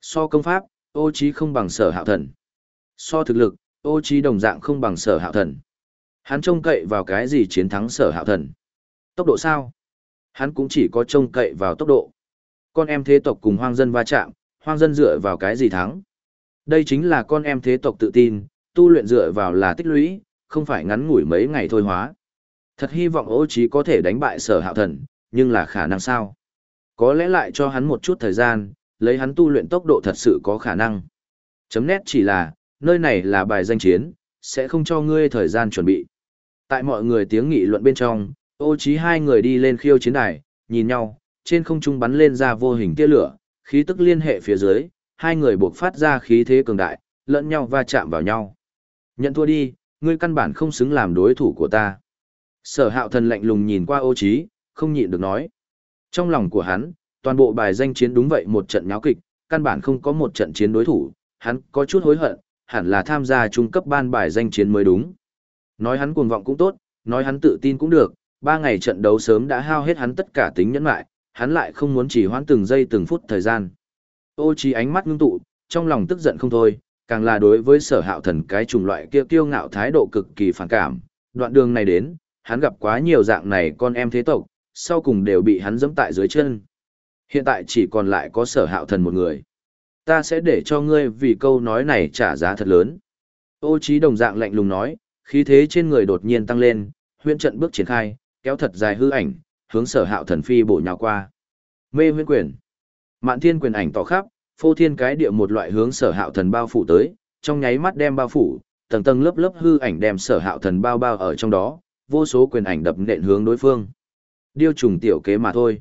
So công pháp, ô trí không bằng sở hạo thần. So thực lực, ô trí đồng dạng không bằng sở hạo thần. Hắn trông cậy vào cái gì chiến thắng sở hạo thần? Tốc độ sao? Hắn cũng chỉ có trông cậy vào tốc độ. Con em thế tộc cùng hoang dân va chạm, hoang dân dựa vào cái gì thắng? Đây chính là con em thế tộc tự tin, tu luyện dựa vào là tích lũy, không phải ngắn ngủi mấy ngày thôi hóa. Thật hy vọng ô trí có thể đánh bại sở hạo thần, nhưng là khả năng sao? Có lẽ lại cho hắn một chút thời gian, lấy hắn tu luyện tốc độ thật sự có khả năng. Chấm nét chỉ là, nơi này là bài danh chiến, sẽ không cho ngươi thời gian chuẩn bị. Tại mọi người tiếng nghị luận bên trong, ô trí hai người đi lên khiêu chiến đài, nhìn nhau, trên không trung bắn lên ra vô hình tia lửa, khí tức liên hệ phía dưới, hai người buộc phát ra khí thế cường đại, lẫn nhau va chạm vào nhau. Nhận thua đi, ngươi căn bản không xứng làm đối thủ của ta. Sở hạo thần lạnh lùng nhìn qua ô trí, không nhịn được nói. Trong lòng của hắn, toàn bộ bài danh chiến đúng vậy một trận nháo kịch, căn bản không có một trận chiến đối thủ, hắn có chút hối hận, hẳn là tham gia trung cấp ban bài danh chiến mới đúng. Nói hắn cuồng vọng cũng tốt, nói hắn tự tin cũng được, ba ngày trận đấu sớm đã hao hết hắn tất cả tính nhẫn lại, hắn lại không muốn chỉ hoãn từng giây từng phút thời gian. Ô trí ánh mắt ngưng tụ, trong lòng tức giận không thôi, càng là đối với sở hạo thần cái chủng loại kia kiêu ngạo thái độ cực kỳ phản cảm. Đoạn đường này đến, hắn gặp quá nhiều dạng này con em thế tộc, sau cùng đều bị hắn dẫm tại dưới chân. Hiện tại chỉ còn lại có sở hạo thần một người. ta sẽ để cho ngươi vì câu nói này trả giá thật lớn. Ô trí đồng dạng lạnh lùng nói, khí thế trên người đột nhiên tăng lên, huyễn trận bước triển khai, kéo thật dài hư ảnh, hướng sở hạo thần phi bổ nhào qua. Mê huyễn quyền. Mạn thiên quyền ảnh tỏ khắp, phô thiên cái địa một loại hướng sở hạo thần bao phủ tới, trong nháy mắt đem bao phủ, tầng tầng lớp lớp hư ảnh đem sở hạo thần bao bao ở trong đó, vô số quyền ảnh đập nện hướng đối phương. Điêu trùng tiểu kế mà thôi.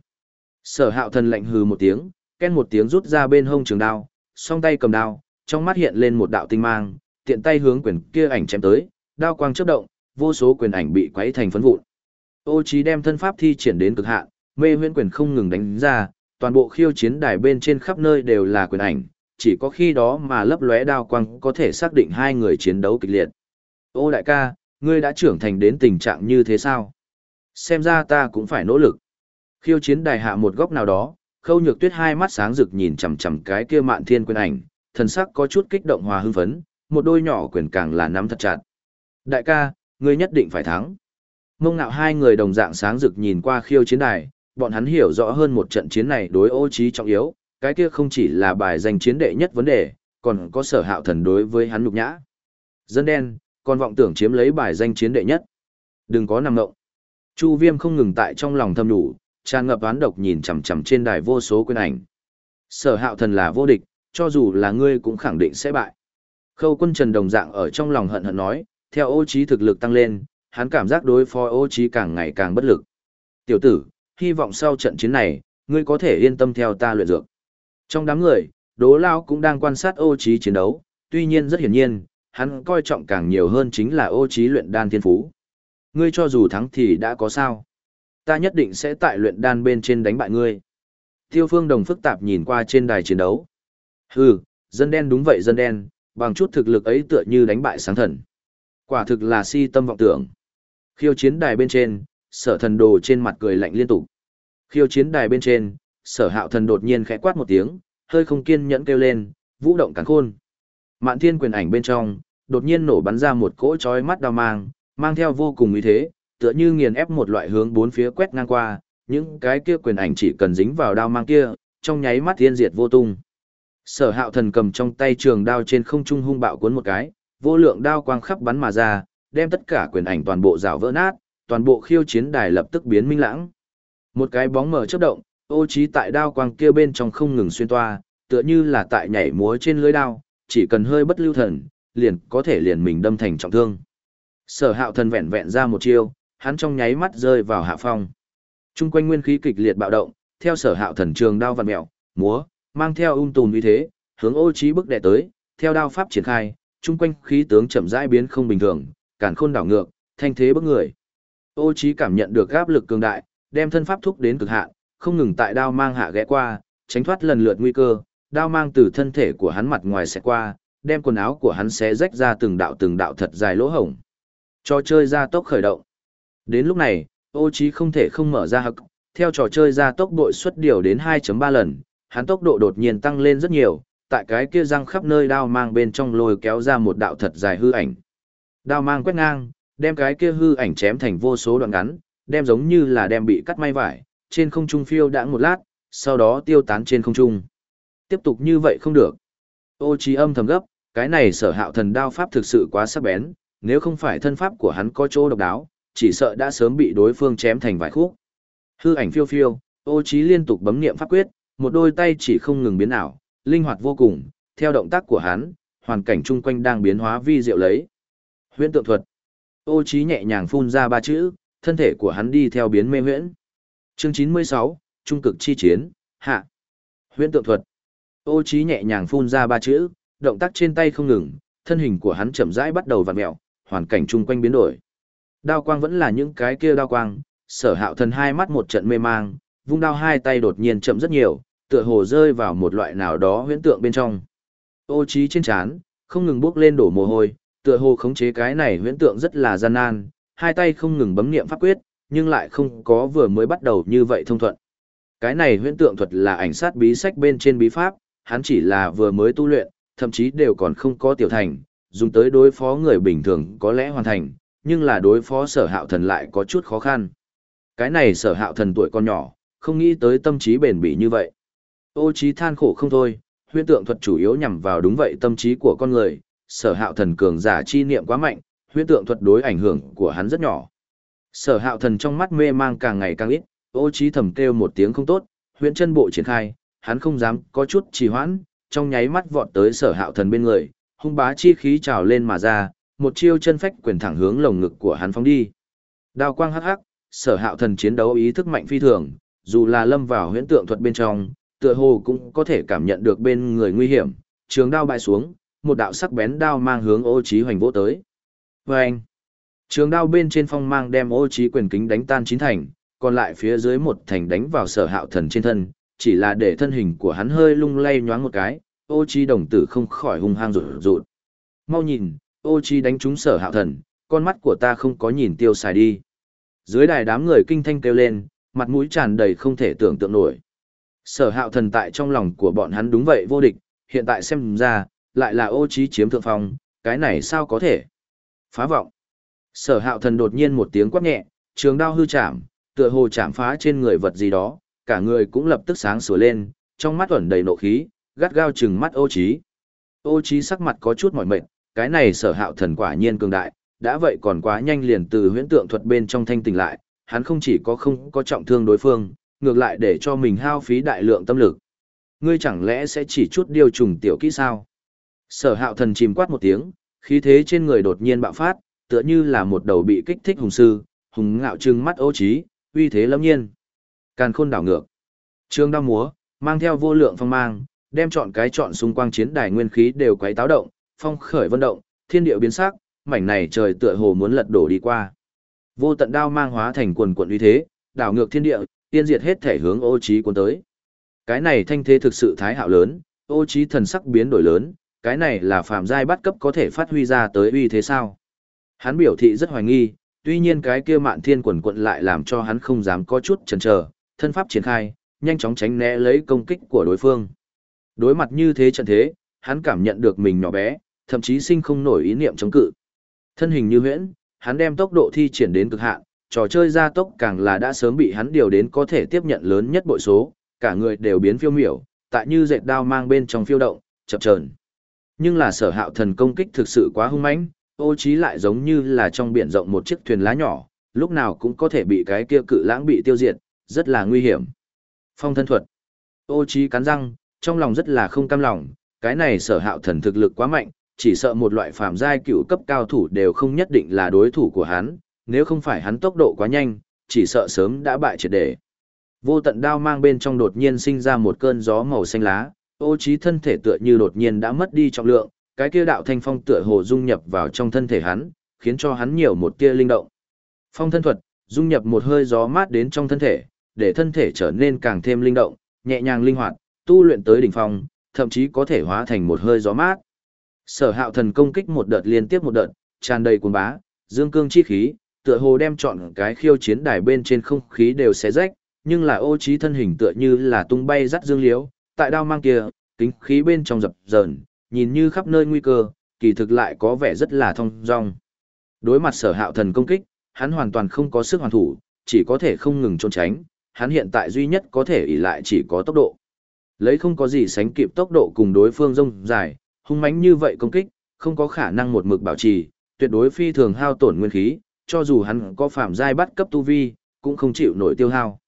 Sở hạo thần lạnh hừ một tiếng, ken một tiếng rút ra bên hông trường đao, song tay cầm đao, trong mắt hiện lên một đạo tinh mang, tiện tay hướng quyền kia ảnh chém tới, đao quang chớp động, vô số quyền ảnh bị quấy thành phấn vụn. Ô Chí đem thân pháp thi triển đến cực hạn, mê huyễn quyền không ngừng đánh ra, toàn bộ khiêu chiến đài bên trên khắp nơi đều là quyền ảnh, chỉ có khi đó mà lấp lóe đao quang có thể xác định hai người chiến đấu kịch liệt. Ô đại ca, ngươi đã trưởng thành đến tình trạng như thế sao? Xem ra ta cũng phải nỗ lực. Khiêu chiến đài hạ một góc nào đó, khâu nhược tuyết hai mắt sáng rực nhìn chằm chằm cái kia mạn thiên quyền ảnh, thần sắc có chút kích động hòa hưng phấn, một đôi nhỏ quyền càng là nắm thật chặt. Đại ca, ngươi nhất định phải thắng. Mông ngạo hai người đồng dạng sáng rực nhìn qua khiêu chiến đài, bọn hắn hiểu rõ hơn một trận chiến này đối ô trí trọng yếu, cái kia không chỉ là bài giành chiến đệ nhất vấn đề, còn có sở hạo thần đối với hắn nhục nhã. Dân đen, còn vọng tưởng chiếm lấy bài danh chiến đệ nhất. Đừng có nằm ngộng. Chu viêm không ngừng tại trong lòng thâm đủ, tràn ngập oán độc nhìn chằm chằm trên đài vô số quyền ảnh. Sở hạo thần là vô địch, cho dù là ngươi cũng khẳng định sẽ bại. Khâu quân trần đồng dạng ở trong lòng hận hận nói, theo ô trí thực lực tăng lên, hắn cảm giác đối phó ô trí càng ngày càng bất lực. Tiểu tử, hy vọng sau trận chiến này, ngươi có thể yên tâm theo ta luyện dược. Trong đám người, Đỗ Lao cũng đang quan sát ô trí chiến đấu, tuy nhiên rất hiển nhiên, hắn coi trọng càng nhiều hơn chính là ô trí luyện đan thiên phú. Ngươi cho dù thắng thì đã có sao. Ta nhất định sẽ tại luyện đan bên trên đánh bại ngươi. Tiêu phương đồng phức tạp nhìn qua trên đài chiến đấu. Hừ, dân đen đúng vậy dân đen, bằng chút thực lực ấy tựa như đánh bại sáng thần. Quả thực là si tâm vọng tưởng. Khiêu chiến đài bên trên, sở thần đồ trên mặt cười lạnh liên tục. Khiêu chiến đài bên trên, sở hạo thần đột nhiên khẽ quát một tiếng, hơi không kiên nhẫn kêu lên, vũ động cắn khôn. Mạn thiên quyền ảnh bên trong, đột nhiên nổ bắn ra một cỗ chói mắt đao mang, mang theo vô cùng uy thế, tựa như nghiền ép một loại hướng bốn phía quét ngang qua, những cái kia quyền ảnh chỉ cần dính vào đao mang kia, trong nháy mắt thiên diệt vô tung. Sở hạo thần cầm trong tay trường đao trên không trung hung bạo cuốn một cái, vô lượng đao quang khắp bắn mà ra, đem tất cả quyền ảnh toàn bộ rào vỡ nát, toàn bộ khiêu chiến đài lập tức biến minh lãng. Một cái bóng mờ chớp động, ô trí tại đao quang kia bên trong không ngừng xuyên toa, tựa như là tại nhảy múa trên lưới đao, chỉ cần hơi bất lưu thần, liền có thể liền mình đâm thành trọng thương. Sở hạo thần vẹn vẹn ra một chiêu, hắn trong nháy mắt rơi vào hạ phong. Trung quanh nguyên khí kịch liệt bạo động, theo sở hạo thần trường đao vặn mèo, múa, mang theo ung tùm như thế, hướng ô trí bước đệ tới, theo đao pháp triển khai, trung quanh khí tướng chậm rãi biến không bình thường, cản khôn đảo ngược, thanh thế bức người. Ô Chí cảm nhận được áp lực cường đại, đem thân pháp thúc đến cực hạn, không ngừng tại đao mang hạ ghé qua, tránh thoát lần lượt nguy cơ, đao mang từ thân thể của hắn mặt ngoài sẽ qua, đem quần áo của hắn xé rách ra từng đạo từng đạo thật dài lỗ hổng. Trò chơi ra tốc khởi động. Đến lúc này, ô Chí không thể không mở ra hực, theo trò chơi ra tốc bội suất điều đến 2.3 lần, hắn tốc độ đột nhiên tăng lên rất nhiều, tại cái kia răng khắp nơi đao mang bên trong lôi kéo ra một đạo thật dài hư ảnh. Đao mang quét ngang, đem cái kia hư ảnh chém thành vô số đoạn ngắn, đem giống như là đem bị cắt may vải, trên không trung phiêu đã một lát, sau đó tiêu tán trên không trung. Tiếp tục như vậy không được. Ô trí âm thầm gấp, cái này sở hạo thần đao pháp thực sự quá sắc bén, nếu không phải thân pháp của hắn có chỗ độc đáo, chỉ sợ đã sớm bị đối phương chém thành vài khúc. Hư ảnh phiêu phiêu, ô trí liên tục bấm niệm pháp quyết, một đôi tay chỉ không ngừng biến ảo, linh hoạt vô cùng, theo động tác của hắn, hoàn cảnh chung quanh đang biến hóa vi diệu lấy. Huyễn tượng thuật. Ô Chí nhẹ nhàng phun ra ba chữ, thân thể của hắn đi theo biến mê huyễn. Chương 96, Trung cực chi chiến, hạ. Huyễn tượng thuật. Ô Chí nhẹ nhàng phun ra ba chữ, động tác trên tay không ngừng, thân hình của hắn chậm rãi bắt đầu vặn mèo, hoàn cảnh chung quanh biến đổi. Đao quang vẫn là những cái kia đao quang, sở hạo thần hai mắt một trận mê mang, vung đao hai tay đột nhiên chậm rất nhiều, tựa hồ rơi vào một loại nào đó huyễn tượng bên trong. Ô Chí trên trán, không ngừng bước lên đổ mồ hôi, tựa hồ khống chế cái này huyễn tượng rất là gian nan, hai tay không ngừng bấm niệm pháp quyết, nhưng lại không có vừa mới bắt đầu như vậy thông thuận. Cái này huyễn tượng thuật là ảnh sát bí sách bên trên bí pháp, hắn chỉ là vừa mới tu luyện, thậm chí đều còn không có tiểu thành, dùng tới đối phó người bình thường có lẽ hoàn thành, nhưng là đối phó sở hạo thần lại có chút khó khăn. Cái này sở hạo thần tuổi còn nhỏ, không nghĩ tới tâm trí bền bỉ như vậy. Ô trí than khổ không thôi, huyễn tượng thuật chủ yếu nhằm vào đúng vậy tâm trí của con người, sở hạo thần cường giả chi niệm quá mạnh, huyễn tượng thuật đối ảnh hưởng của hắn rất nhỏ. Sở hạo thần trong mắt mê mang càng ngày càng ít, ô trí thầm kêu một tiếng không tốt, huyễn chân bộ triển khai, hắn không dám có chút trì hoãn, trong nháy mắt vọt tới sở hạo thần bên người, hung bá chi khí trào lên mà ra, một chiêu chân phách quyền thẳng hướng lồng ngực của hắn phóng đi. Đao quang hắc hắc, sở hạo thần chiến đấu ý thức mạnh phi thường, dù là lâm vào huyễn tượng thuật bên trong, tựa hồ cũng có thể cảm nhận được bên người nguy hiểm, trường đao bại xuống, một đạo sắc bén đao mang hướng ô trí hoành vỗ tới. Vâng! Trường đao bên trên phong mang đem ô trí quyền kính đánh tan chín thành, còn lại phía dưới một thành đánh vào sở hạo thần trên thân, chỉ là để thân hình của hắn hơi lung lay nhoáng một cái, ô trí đồng tử không khỏi hung hăng rụt rụt. Mau nhìn, ô trí đánh trúng sở hạo thần, con mắt của ta không có nhìn tiêu xài đi. Dưới đài đám người kinh thanh kêu lên, mặt mũi tràn đầy không thể tưởng tượng nổi. Sở hạo thần tại trong lòng của bọn hắn đúng vậy vô địch, hiện tại xem ra, lại là ô trí chiếm thượng phong, cái này sao có thể? Phá vọng. Sở hạo thần đột nhiên một tiếng quát nhẹ, trường đao hư chạm, tựa hồ chạm phá trên người vật gì đó, cả người cũng lập tức sáng sủa lên, trong mắt ẩn đầy nộ khí, gắt gao chừng mắt ô trí. Ô trí sắc mặt có chút mỏi mệt, cái này sở hạo thần quả nhiên cường đại, đã vậy còn quá nhanh liền từ huyễn tượng thuật bên trong thanh tỉnh lại, hắn không chỉ có không có trọng thương đối phương, ngược lại để cho mình hao phí đại lượng tâm lực. Ngươi chẳng lẽ sẽ chỉ chút điều trùng tiểu kỹ sao? Sở hạo thần chìm quát một tiếng, khí thế trên người đột nhiên bạo phát, tựa như là một đầu bị kích thích hùng sư, hùng ngạo trừng mắt ô trí, uy thế lâm nhiên. Càn khôn đảo ngược. Trương đao múa, mang theo vô lượng phong mang, đem chọn cái chọn xung quanh chiến đài nguyên khí đều quấy táo động, phong khởi vân động, thiên địa biến sắc, mảnh này trời tựa hồ muốn lật đổ đi qua. Vô tận đao mang hóa thành quần quần uy thế, đảo ngược thiên địa, tiên diệt hết thể hướng ô trí cuốn tới. Cái này thanh thế thực sự thái hạo lớn, ô trí thần sắc biến đổi lớn, cái này là phàm giai bắt cấp có thể phát huy ra tới uy thế sao? Hắn biểu thị rất hoài nghi, tuy nhiên cái kia mạn thiên quần quận lại làm cho hắn không dám có chút chần chờ, thân pháp triển khai, nhanh chóng tránh né lấy công kích của đối phương. Đối mặt như thế trận thế, hắn cảm nhận được mình nhỏ bé, thậm chí sinh không nổi ý niệm chống cự. Thân hình như huyễn, hắn đem tốc độ thi triển đến cực hạn, trò chơi gia tốc càng là đã sớm bị hắn điều đến có thể tiếp nhận lớn nhất bội số, cả người đều biến phiêu miểu, tại như dệt đao mang bên trong phiêu động, chập chờn. Nhưng là sở hạo thần công kích thực sự quá hung mãnh, ô trí lại giống như là trong biển rộng một chiếc thuyền lá nhỏ, lúc nào cũng có thể bị cái kia cự lãng bị tiêu diệt, rất là nguy hiểm. Phong thân thuật. Ô trí cắn răng, trong lòng rất là không cam lòng, cái này sở hạo thần thực lực quá mạnh, chỉ sợ một loại phàm giai cựu cấp cao thủ đều không nhất định là đối thủ của hắn, nếu không phải hắn tốc độ quá nhanh, chỉ sợ sớm đã bại triệt để. Vô tận đao mang bên trong đột nhiên sinh ra một cơn gió màu xanh lá, ô trí thân thể tựa như đột nhiên đã mất đi trọng lượng, cái kia đạo thanh phong tựa hồ dung nhập vào trong thân thể hắn, khiến cho hắn nhiều một tia linh động. Phong thân thuật, dung nhập một hơi gió mát đến trong thân thể, để thân thể trở nên càng thêm linh động, nhẹ nhàng linh hoạt, tu luyện tới đỉnh phong, thậm chí có thể hóa thành một hơi gió mát. Sở Hạo thần công kích một đợt liên tiếp một đợt, tràn đầy cuồng bá, dương cương chi khí, tựa hồ đem chọn cái khiêu chiến đài bên trên không khí đều xé rách, nhưng là ô trí thân hình tựa như là tung bay dắt dương liếu, tại đao mang kia, kính khí bên trong dập dờn, nhìn như khắp nơi nguy cơ, kỳ thực lại có vẻ rất là thông dong. Đối mặt sở hạo thần công kích, hắn hoàn toàn không có sức hoàn thủ, chỉ có thể không ngừng trốn tránh, hắn hiện tại duy nhất có thể ỷ lại chỉ có tốc độ. Lấy không có gì sánh kịp tốc độ cùng đối phương rông dài, hung mãnh như vậy công kích, không có khả năng một mực bảo trì, tuyệt đối phi thường hao tổn nguyên khí, cho dù hắn có phạm giai bắt cấp tu vi, cũng không chịu nổi tiêu hao.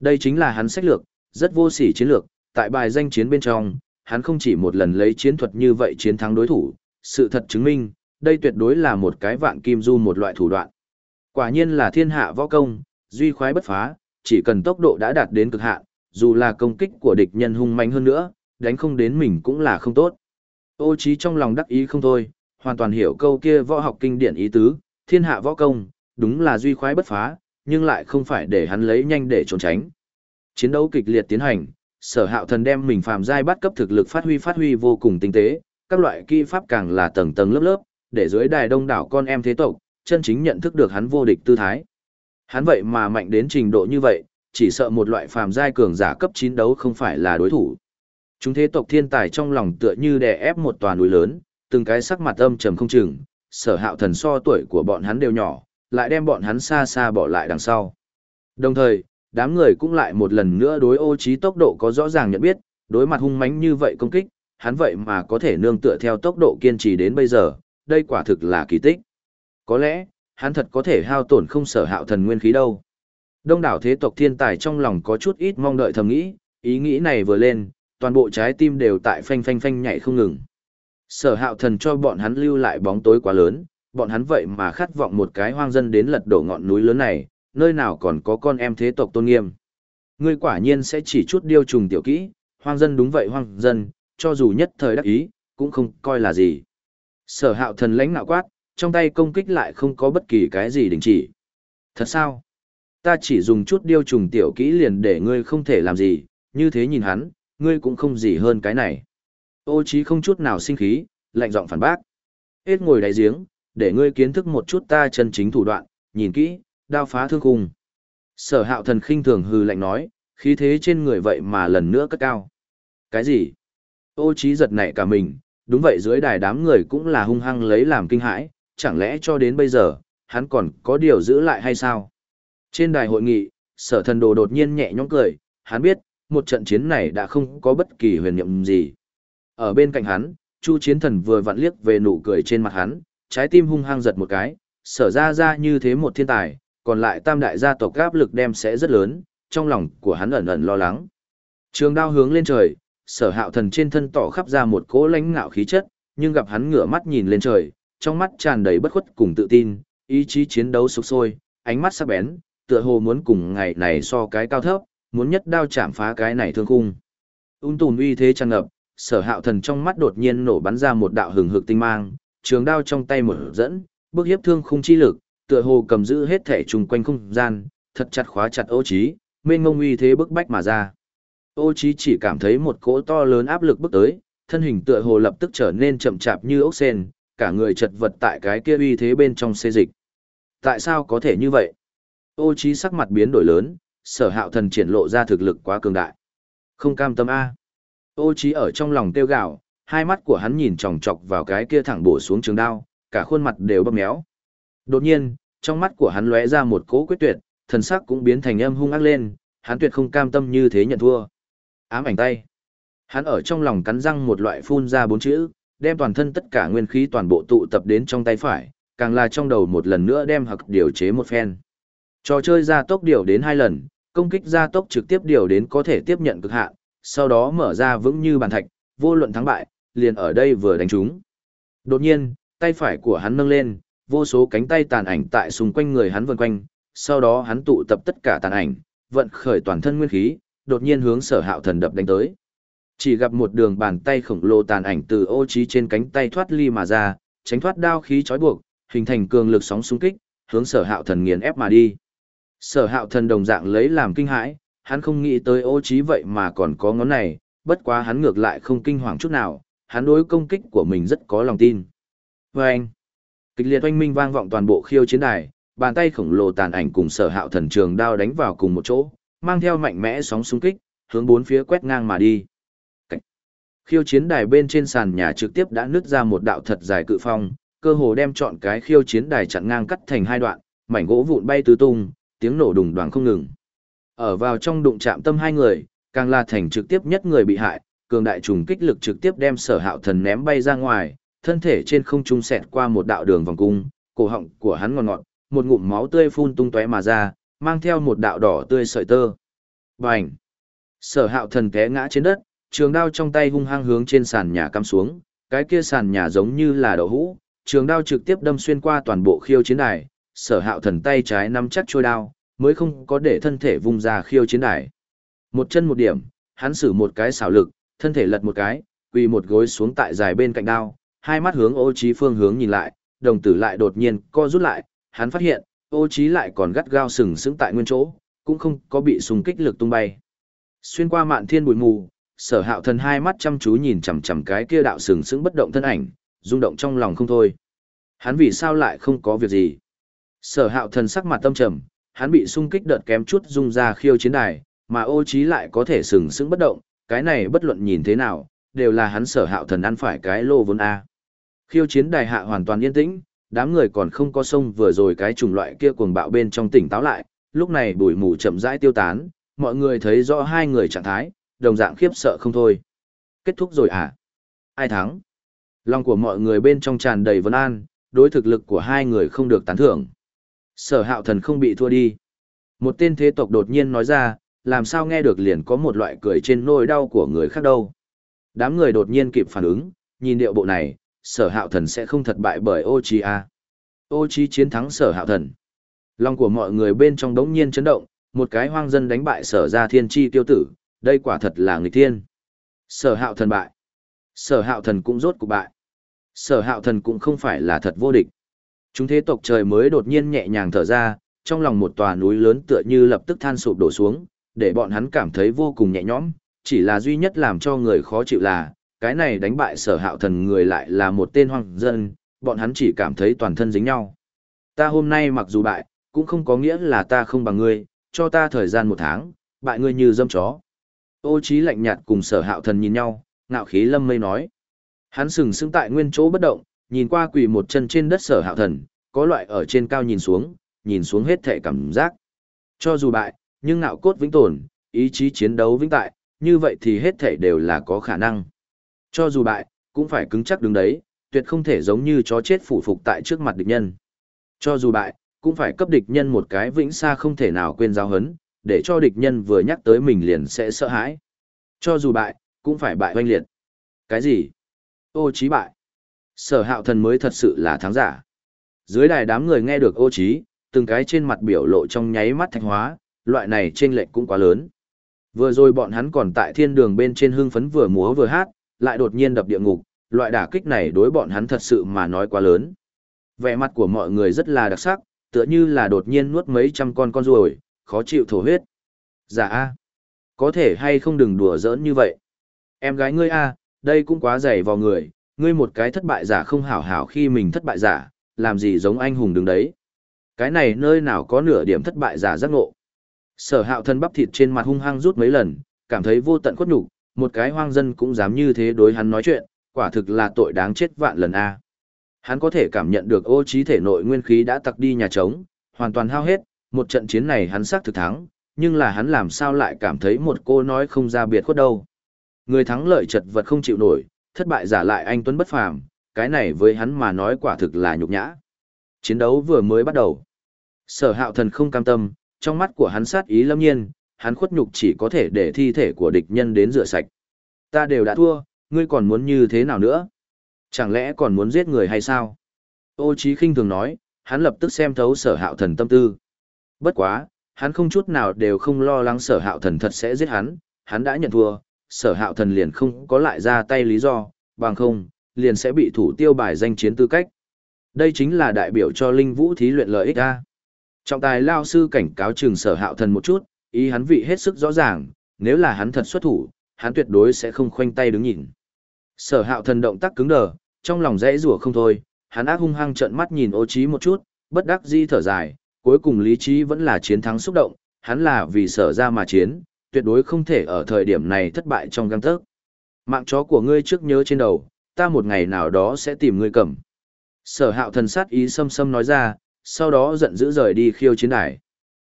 Đây chính là hắn sách lược, rất vô sỉ chiến lược, tại bài danh chiến bên trong, hắn không chỉ một lần lấy chiến thuật như vậy chiến thắng đối thủ, sự thật chứng minh, đây tuyệt đối là một cái vạn kim du một loại thủ đoạn. Quả nhiên là thiên hạ võ công, duy khoái bất phá, chỉ cần tốc độ đã đạt đến cực hạn, dù là công kích của địch nhân hung mạnh hơn nữa, đánh không đến mình cũng là không tốt. Ô trí trong lòng đắc ý không thôi, hoàn toàn hiểu câu kia võ học kinh điển ý tứ, thiên hạ võ công, đúng là duy khoái bất phá, nhưng lại không phải để hắn lấy nhanh để trốn tránh. Chiến đấu kịch liệt tiến hành, sở hạo thần đem mình phàm giai bắt cấp thực lực phát huy phát huy vô cùng tinh tế, các loại kỹ pháp càng là tầng tầng lớp lớp, để dưới đài đông đảo con em thế tộc, chân chính nhận thức được hắn vô địch tư thái. Hắn vậy mà mạnh đến trình độ như vậy, chỉ sợ một loại phàm giai cường giả cấp 9 đấu không phải là đối thủ. Chúng thế tộc thiên tài trong lòng tựa như đè ép một tòa núi lớn, từng cái sắc mặt âm trầm không chừng, sở hạo thần so tuổi của bọn hắn đều nhỏ, lại đem bọn hắn xa xa bỏ lại đằng sau. Đồng thời, đám người cũng lại một lần nữa đối ô trí tốc độ có rõ ràng nhận biết, đối mặt hung mãnh như vậy công kích, hắn vậy mà có thể nương tựa theo tốc độ kiên trì đến bây giờ, đây quả thực là kỳ tích. Có lẽ, hắn thật có thể hao tổn không sở hạo thần nguyên khí đâu. Đông đảo thế tộc thiên tài trong lòng có chút ít mong đợi thầm nghĩ, ý nghĩ này vừa lên, toàn bộ trái tim đều tại phanh phanh phanh nhảy không ngừng. Sở hạo thần cho bọn hắn lưu lại bóng tối quá lớn, bọn hắn vậy mà khát vọng một cái hoang dân đến lật đổ ngọn núi lớn này, nơi nào còn có con em thế tộc tôn nghiêm. Ngươi quả nhiên sẽ chỉ chút điêu trùng tiểu kỹ, hoang dân đúng vậy hoang dân, cho dù nhất thời đắc ý, cũng không coi là gì. Sở hạo thần lãnh nạo quát, trong tay công kích lại không có bất kỳ cái gì đình chỉ. Thật sao? Ta chỉ dùng chút điêu trùng tiểu kỹ liền để ngươi không thể làm gì, như thế nhìn hắn, ngươi cũng không gì hơn cái này. Ô chí không chút nào sinh khí, lạnh giọng phản bác. Hết ngồi đáy giếng, để ngươi kiến thức một chút ta chân chính thủ đoạn, nhìn kỹ, đao phá thương khung. Sở hạo thần khinh thường hư lạnh nói, khí thế trên người vậy mà lần nữa cất cao. Cái gì? Ô trí giật nảy cả mình, đúng vậy dưới đài đám người cũng là hung hăng lấy làm kinh hãi, chẳng lẽ cho đến bây giờ, hắn còn có điều giữ lại hay sao? Trên đài hội nghị, sở thần đồ đột nhiên nhẹ nhõm cười, hắn biết, một trận chiến này đã không có bất kỳ huyền nhiệm gì. Ở bên cạnh hắn, Chu chiến thần vừa vặn liếc về nụ cười trên mặt hắn, trái tim hung hăng giật một cái, sở ra ra như thế một thiên tài, còn lại tam đại gia tộc áp lực đem sẽ rất lớn, trong lòng của hắn ẩn ẩn lo lắng. Trường đao hướng lên trời, sở hạo thần trên thân tỏ khắp ra một cỗ lãnh ngạo khí chất, nhưng gặp hắn ngửa mắt nhìn lên trời, trong mắt tràn đầy bất khuất cùng tự tin, ý chí chiến đấu sục sôi, ánh mắt sắc bén, tựa hồ muốn cùng ngày này so cái cao thấp, muốn nhất đao chạm phá cái này thương khung. Ung tùn uy thế tràn ngập, sở hạo thần trong mắt đột nhiên nổ bắn ra một đạo hừng hực tinh mang, trường đao trong tay mở dẫn, bước hiếp thương khung chi lực, tựa hồ cầm giữ hết thể trùng quanh không gian, thật chặt khóa chặt ô trí, mênh ngông uy thế bức bách mà ra. Ô trí chỉ cảm thấy một cỗ to lớn áp lực bức tới, thân hình tựa hồ lập tức trở nên chậm chạp như ốc sen, cả người chật vật tại cái kia uy thế bên trong xê dịch. Tại sao có thể như vậy? Ô trí sắc mặt biến đổi lớn, sở hạo thần triển lộ ra thực lực quá cường đại. Không cam tâm A. Ô trí ở trong lòng tiêu gạo, hai mắt của hắn nhìn chòng chọc vào cái kia thẳng bổ xuống trường đao, cả khuôn mặt đều bầm méo. Đột nhiên, trong mắt của hắn lóe ra một cỗ quyết tuyệt, thần sắc cũng biến thành âm hung ác lên, hắn tuyệt không cam tâm như thế nhận thua. Ám ảnh tay. Hắn ở trong lòng cắn răng một loại phun ra bốn chữ, đem toàn thân tất cả nguyên khí toàn bộ tụ tập đến trong tay phải, càng là trong đầu một lần nữa đem hặc điều chế một phen. Trò chơi gia tốc điều đến hai lần, công kích gia tốc trực tiếp điều đến có thể tiếp nhận cực hạn, sau đó mở ra vững như bàn thạch, vô luận thắng bại, liền ở đây vừa đánh trúng. Đột nhiên, tay phải của hắn nâng lên, vô số cánh tay tàn ảnh tại xung quanh người hắn vần quanh, sau đó hắn tụ tập tất cả tàn ảnh, vận khởi toàn thân nguyên khí, đột nhiên hướng sở hạo thần đập đánh tới. Chỉ gặp một đường bàn tay khổng lồ tàn ảnh từ ô trí trên cánh tay thoát ly mà ra, tránh thoát đao khí trói buộc, hình thành cường lực sóng xung kích, hướng sở hạo thần nghiền ép mà đi. Sở hạo thần đồng dạng lấy làm kinh hãi, hắn không nghĩ tới ô trí vậy mà còn có ngón này, bất quá hắn ngược lại không kinh hoàng chút nào, hắn đối công kích của mình rất có lòng tin. Và anh, kịch liệt oanh minh vang vọng toàn bộ khiêu chiến đài, bàn tay khổng lồ tàn ảnh cùng sở hạo thần trường đao đánh vào cùng một chỗ, mang theo mạnh mẽ sóng xung kích, hướng bốn phía quét ngang mà đi. Cảnh. Khiêu chiến đài bên trên sàn nhà trực tiếp đã nứt ra một đạo thật dài cự phong, cơ hồ đem chọn cái khiêu chiến đài chặn ngang cắt thành hai đoạn, mảnh gỗ vụn bay tứ tung, tiếng nổ đùng đoàng không ngừng. Ở vào trong đụng chạm tâm hai người, càng là thành trực tiếp nhất người bị hại, cường đại trùng kích lực trực tiếp đem sở hạo thần ném bay ra ngoài, thân thể trên không trung xẹt qua một đạo đường vòng cung, cổ họng của hắn ngọt ngọt, một ngụm máu tươi phun tung tóe mà ra, mang theo một đạo đỏ tươi sợi tơ. Bành! Sở hạo thần té ngã trên đất, trường đao trong tay hung hăng hướng trên sàn nhà cắm xuống, cái kia sàn nhà giống như là đậu hũ, trường đao trực tiếp đâm xuyên qua toàn bộ khiêu chiến đài, sở hạo thần tay trái nắm chắc trôi đao, mới không có để thân thể vung ra khiêu chiến đài. Một chân một điểm, hắn sử một cái xảo lực, thân thể lật một cái, quỳ một gối xuống tại dài bên cạnh đao, hai mắt hướng ô trí phương hướng nhìn lại, đồng tử lại đột nhiên co rút lại, hắn phát hiện, ô trí lại còn gắt gao sừng sững tại nguyên chỗ, cũng không có bị xung kích lực tung bay. Xuyên qua mạn thiên bụi mù, sở hạo thần hai mắt chăm chú nhìn chằm chằm cái kia đạo sừng sững bất động thân ảnh, rung động trong lòng không thôi. Hắn vì sao lại không có việc gì? Sở hạo thần sắc mặt tâm trầm, hắn bị xung kích đợt kém chút rung ra khiêu chiến đài, mà ô trí lại có thể sừng sững bất động, cái này bất luận nhìn thế nào, đều là hắn sở hạo thần ăn phải cái lô vốn A. Khiêu chiến đài hạ hoàn toàn yên tĩnh, đám người còn không có sông vừa rồi cái chủng loại kia cuồng bạo bên trong tỉnh táo lại, lúc này bụi mù chậm rãi tiêu tán, mọi người thấy rõ hai người trạng thái, đồng dạng khiếp sợ không thôi. Kết thúc rồi à? Ai thắng? Lòng của mọi người bên trong tràn đầy vấn an, đối thực lực của hai người không được tán thưởng. Sở hạo thần không bị thua đi. Một tên thế tộc đột nhiên nói ra, làm sao nghe được liền có một loại cười trên nỗi đau của người khác đâu. Đám người đột nhiên kịp phản ứng, nhìn điệu bộ này, sở hạo thần sẽ không thật bại bởi ô Chi a. Ô Chi chiến thắng sở hạo thần. Lòng của mọi người bên trong đống nhiên chấn động, một cái hoang dân đánh bại sở ra thiên chi tiêu tử, đây quả thật là người thiên. Sở hạo thần bại. Sở hạo thần cũng rốt cục bại. Sở hạo thần cũng không phải là thật vô địch. Chúng thế tộc trời mới đột nhiên nhẹ nhàng thở ra, trong lòng một tòa núi lớn tựa như lập tức than sụp đổ xuống, để bọn hắn cảm thấy vô cùng nhẹ nhõm, chỉ là duy nhất làm cho người khó chịu là, cái này đánh bại sở hạo thần người lại là một tên hoang dân, bọn hắn chỉ cảm thấy toàn thân dính nhau. Ta hôm nay mặc dù bại, cũng không có nghĩa là ta không bằng ngươi, cho ta thời gian một tháng, bại ngươi như dâm chó. Ô trí lạnh nhạt cùng sở hạo thần nhìn nhau, ngạo khí lâm mây nói. Hắn sừng sững tại nguyên chỗ bất động, nhìn qua quỳ một chân trên đất sở hạo thần, có loại ở trên cao nhìn xuống, nhìn xuống hết thể cảm giác. Cho dù bại, nhưng ngạo cốt vĩnh tồn, ý chí chiến đấu vĩnh tại, như vậy thì hết thể đều là có khả năng. Cho dù bại, cũng phải cứng chắc đứng đấy, tuyệt không thể giống như chó chết phủ phục tại trước mặt địch nhân. Cho dù bại, cũng phải cấp địch nhân một cái vĩnh xa không thể nào quên giáo hấn, để cho địch nhân vừa nhắc tới mình liền sẽ sợ hãi. Cho dù bại, cũng phải bại oanh liệt. Cái gì? Ô trí bại. Sở hạo thần mới thật sự là thắng giả. Dưới đài đám người nghe được ô trí, từng cái trên mặt biểu lộ trong nháy mắt thạch hóa, loại này trên lệch cũng quá lớn. Vừa rồi bọn hắn còn tại thiên đường bên trên hưng phấn vừa múa vừa hát, lại đột nhiên đập địa ngục, loại đả kích này đối bọn hắn thật sự mà nói quá lớn. Vẻ mặt của mọi người rất là đặc sắc, tựa như là đột nhiên nuốt mấy trăm con con ruồi, khó chịu thổ huyết. Dạ a, có thể hay không đừng đùa giỡn như vậy. Em gái ngươi a, đây cũng quá dày vào người, ngươi một cái thất bại giả không hảo hảo khi mình thất bại giả, làm gì giống anh hùng đứng đấy. Cái này nơi nào có nửa điểm thất bại giả giác ngộ. Sở hạo thân bắp thịt trên mặt hung hăng rút mấy lần, cảm thấy vô tận khuất nhục, một cái hoang dân cũng dám như thế đối hắn nói chuyện, quả thực là tội đáng chết vạn lần a. Hắn có thể cảm nhận được ô trí thể nội nguyên khí đã tặc đi nhà trống, hoàn toàn hao hết, một trận chiến này hắn xác thực thắng, nhưng là hắn làm sao lại cảm thấy một cô nói không ra biệt khuất đâu. Người thắng lợi chật vật không chịu nổi, thất bại giả lại anh Tuấn bất phàm, cái này với hắn mà nói quả thực là nhục nhã. Chiến đấu vừa mới bắt đầu. Sở hạo thần không cam tâm, trong mắt của hắn sát ý lâm nhiên, hắn khuất nhục chỉ có thể để thi thể của địch nhân đến rửa sạch. Ta đều đã thua, ngươi còn muốn như thế nào nữa? Chẳng lẽ còn muốn giết người hay sao? Ô Chí khinh thường nói, hắn lập tức xem thấu sở hạo thần tâm tư. Bất quá, hắn không chút nào đều không lo lắng sở hạo thần thật sẽ giết hắn, hắn đã nhận thua, sở hạo thần liền không có lại ra tay lý do, bằng không, liền sẽ bị thủ tiêu bài danh chiến tư cách. Đây chính là đại biểu cho linh vũ thí luyện lợi ích a. Trọng tài lao sư cảnh cáo trường sở hạo thần một chút, ý hắn vị hết sức rõ ràng, nếu là hắn thật xuất thủ, hắn tuyệt đối sẽ không khoanh tay đứng nhìn. Sở hạo thần động tác cứng đờ, trong lòng dễ rủa không thôi, hắn ác hung hăng trợn mắt nhìn ô trí một chút, bất đắc di thở dài, cuối cùng lý trí vẫn là chiến thắng xúc động, hắn là vì sở ra mà chiến, tuyệt đối không thể ở thời điểm này thất bại trong găng tớc. Mạng chó của ngươi trước nhớ trên đầu, ta một ngày nào đó sẽ tìm ngươi cầm. Sở hạo thần sát ý xâm xâm nói ra, sau đó giận dữ rời đi khiêu chiến đài.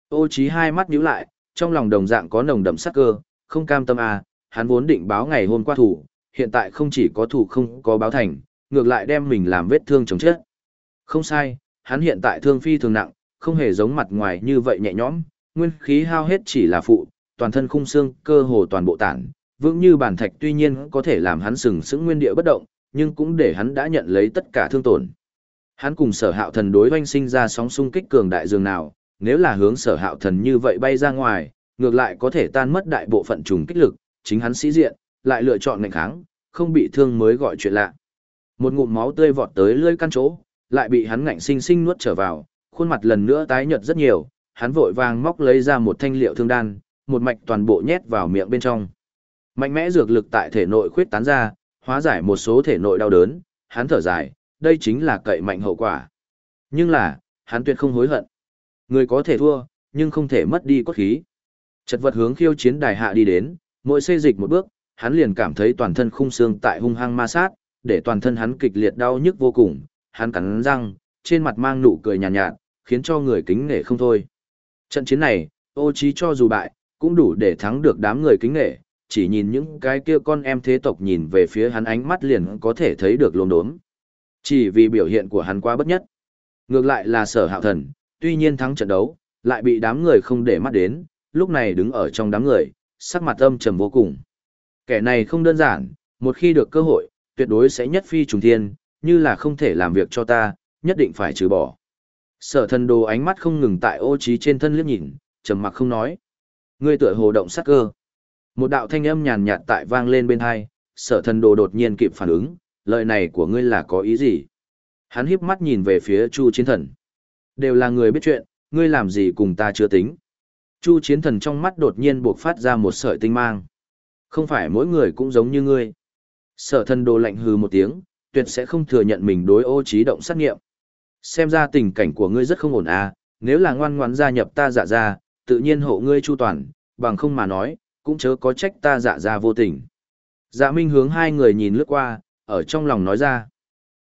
Ô trí hai mắt nhíu lại, trong lòng đồng dạng có nồng đậm sát cơ, không cam tâm à, hắn vốn định báo ngày hôm qua thủ, hiện tại không chỉ có thủ không có báo thành, ngược lại đem mình làm vết thương chống chết. Không sai, hắn hiện tại thương phi thường nặng, không hề giống mặt ngoài như vậy nhẹ nhõm, nguyên khí hao hết chỉ là phụ, toàn thân khung xương, cơ hồ toàn bộ tản, vững như bản thạch tuy nhiên có thể làm hắn sừng sững nguyên địa bất động, nhưng cũng để hắn đã nhận lấy tất cả thương tổn. Hắn cùng sở hạo thần đối doanh sinh ra sóng xung kích cường đại dường nào, nếu là hướng sở hạo thần như vậy bay ra ngoài, ngược lại có thể tan mất đại bộ phận trùng kích lực, chính hắn sĩ diện, lại lựa chọn ngành kháng, không bị thương mới gọi chuyện lạ. Một ngụm máu tươi vọt tới lưỡi căn chỗ, lại bị hắn ngạnh sinh sinh nuốt trở vào, khuôn mặt lần nữa tái nhợt rất nhiều, hắn vội vàng móc lấy ra một thanh liệu thương đan, một mạch toàn bộ nhét vào miệng bên trong. Mạnh mẽ dược lực tại thể nội khuyết tán ra, hóa giải một số thể nội đau đớn, hắn thở dài, đây chính là cậy mạnh hậu quả. Nhưng là, hắn tuyệt không hối hận. Người có thể thua, nhưng không thể mất đi cốt khí. Chật vật hướng khiêu chiến đài hạ đi đến, mỗi xây dịch một bước, hắn liền cảm thấy toàn thân khung xương tại hung hăng ma sát, để toàn thân hắn kịch liệt đau nhức vô cùng, hắn cắn răng, trên mặt mang nụ cười nhàn nhạt, nhạt, khiến cho người kính nể không thôi. Trận chiến này, ô trí cho dù bại, cũng đủ để thắng được đám người kính nể, chỉ nhìn những cái kia con em thế tộc nhìn về phía hắn ánh mắt liền có thể thấy được lốm đốm. Chỉ vì biểu hiện của hắn quá bất nhất. Ngược lại là sở hạo thần, tuy nhiên thắng trận đấu, lại bị đám người không để mắt đến, lúc này đứng ở trong đám người, sắc mặt âm trầm vô cùng. Kẻ này không đơn giản, một khi được cơ hội, tuyệt đối sẽ nhất phi trùng thiên, như là không thể làm việc cho ta, nhất định phải trừ bỏ. Sở thần đồ ánh mắt không ngừng tại ô trí trên thân liếc nhìn, trầm mặc không nói. Ngươi tựa hồ động sắc cơ. Một đạo thanh âm nhàn nhạt tại vang lên bên hai, sở thần đồ đột nhiên kịp phản ứng, lời này của ngươi là có ý gì? Hắn híp mắt nhìn về phía Chu Chiến Thần. Đều là người biết chuyện, ngươi làm gì cùng ta chưa tính. Chu Chiến Thần trong mắt đột nhiên buộc phát ra một sợi tinh mang. Không phải mỗi người cũng giống như ngươi. Sở thần đồ lạnh hừ một tiếng, tuyệt sẽ không thừa nhận mình đối ô trí động sát nghiệm. Xem ra tình cảnh của ngươi rất không ổn à, nếu là ngoan ngoãn gia nhập ta dạ ra, tự nhiên hộ ngươi chu toàn, bằng không mà nói, cũng chớ có trách ta dạ ra vô tình. Dạ Minh hướng hai người nhìn lướt qua, ở trong lòng nói ra.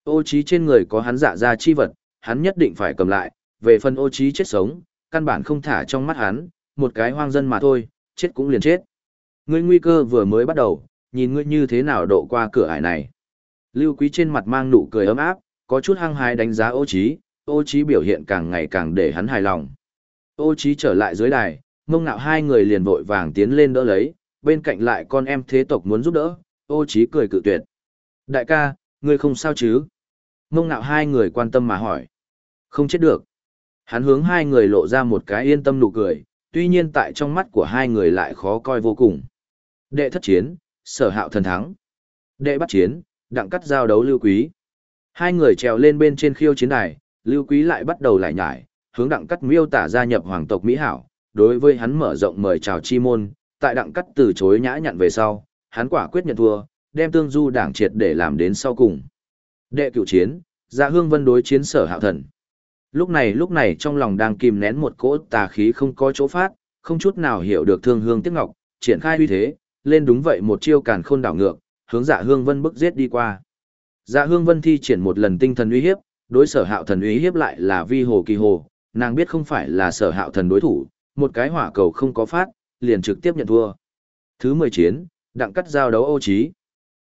Ô trí trên người có hắn dạ ra chi vật, hắn nhất định phải cầm lại, về phần ô trí chết sống, căn bản không thả trong mắt hắn, một cái hoang dân mà thôi, chết cũng liền chết. Ngươi nguy cơ vừa mới bắt đầu, nhìn ngươi như thế nào độ qua cửa ải này. Lưu Quý trên mặt mang nụ cười ấm áp, có chút hăng hái đánh giá ô trí, ô trí biểu hiện càng ngày càng để hắn hài lòng. Ô trí trở lại dưới đài, mông nạo hai người liền vội vàng tiến lên đỡ lấy, bên cạnh lại con em thế tộc muốn giúp đỡ, ô trí cười cự tuyệt. Đại ca, ngươi không sao chứ? Mông nạo hai người quan tâm mà hỏi. Không chết được. Hắn hướng hai người lộ ra một cái yên tâm nụ cười, tuy nhiên tại trong mắt của hai người lại khó coi vô cùng. Đệ thất chiến, sở hạo thần thắng. Đệ bắt chiến, đặng cắt giao đấu lưu quý. Hai người trèo lên bên trên khiêu chiến đài, lưu quý lại bắt đầu lại nhải, hướng đặng cắt miêu tả gia nhập hoàng tộc Mỹ Hảo, đối với hắn mở rộng mời chào chi môn, tại đặng cắt từ chối nhã nhặn về sau, hắn quả quyết nhận thua, đem tương du đảng triệt để làm đến sau cùng. Đệ cựu chiến, dạ hương vân đối chiến sở hạo thần. Lúc này lúc này trong lòng đang kìm nén một cỗ tà khí không có chỗ phát, không chút nào hiểu được thương hương tiếc ngọc, triển khai uy thế, lên đúng vậy một chiêu càn khôn đảo ngược, hướng dạ hương vân bức giết đi qua. Dạ hương vân thi triển một lần tinh thần uy hiếp, đối sở hạo thần uy hiếp lại là vi hồ kỳ hồ, nàng biết không phải là sở hạo thần đối thủ, một cái hỏa cầu không có phát, liền trực tiếp nhận thua. Thứ 10 chiến, đặng cắt giao đấu ô trí.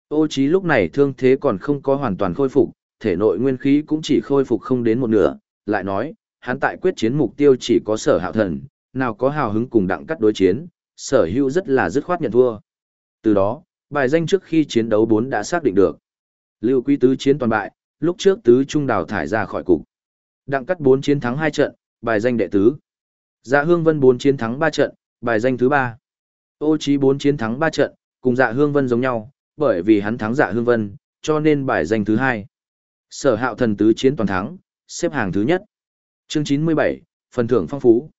Ô trí lúc này thương thế còn không có hoàn toàn khôi phục, thể nội nguyên khí cũng chỉ khôi phục không đến một nửa, lại nói, hắn tại quyết chiến mục tiêu chỉ có sở hạo thần, nào có hào hứng cùng đặng cắt đối chiến, sở hữu rất là dứt khoát nhận thua. Từ đó, bài danh trước khi chiến đấu 4 đã xác định được. Lưu Quý Tứ chiến toàn bại, lúc trước Tứ Trung đào thải ra khỏi cục. Đặng cắt 4 chiến thắng 2 trận, bài danh đệ tứ. Dạ Hương Vân 4 chiến thắng 3 trận, bài danh thứ 3. Ô Chí 4 chiến thắng 3 trận, cùng Dạ Hương Vân giống nhau, bởi vì hắn thắng Dạ Hương Vân, cho nên bài danh thứ 2. Sở Hạo Thần tứ chiến toàn thắng, xếp hàng thứ nhất. Chương 97, phần thưởng phong phú.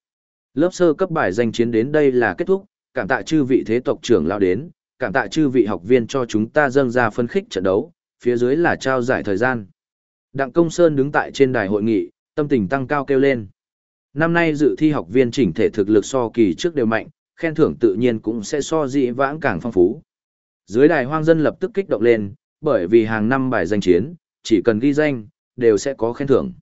Lớp sơ cấp bài danh chiến đến đây là kết thúc, cảm tạ chư vị thế tộc trưởng lao đến, cảm tạ chư vị học viên cho chúng ta dâng ra phân khích trận đấu, phía dưới là trao giải thời gian. Đặng Công Sơn đứng tại trên đài hội nghị, tâm tình tăng cao kêu lên. Năm nay dự thi học viên chỉnh thể thực lực so kỳ trước đều mạnh, khen thưởng tự nhiên cũng sẽ so dị vãng càng phong phú. Dưới đài hoang dân lập tức kích động lên, bởi vì hàng năm bài danh chiến, chỉ cần ghi danh, đều sẽ có khen thưởng.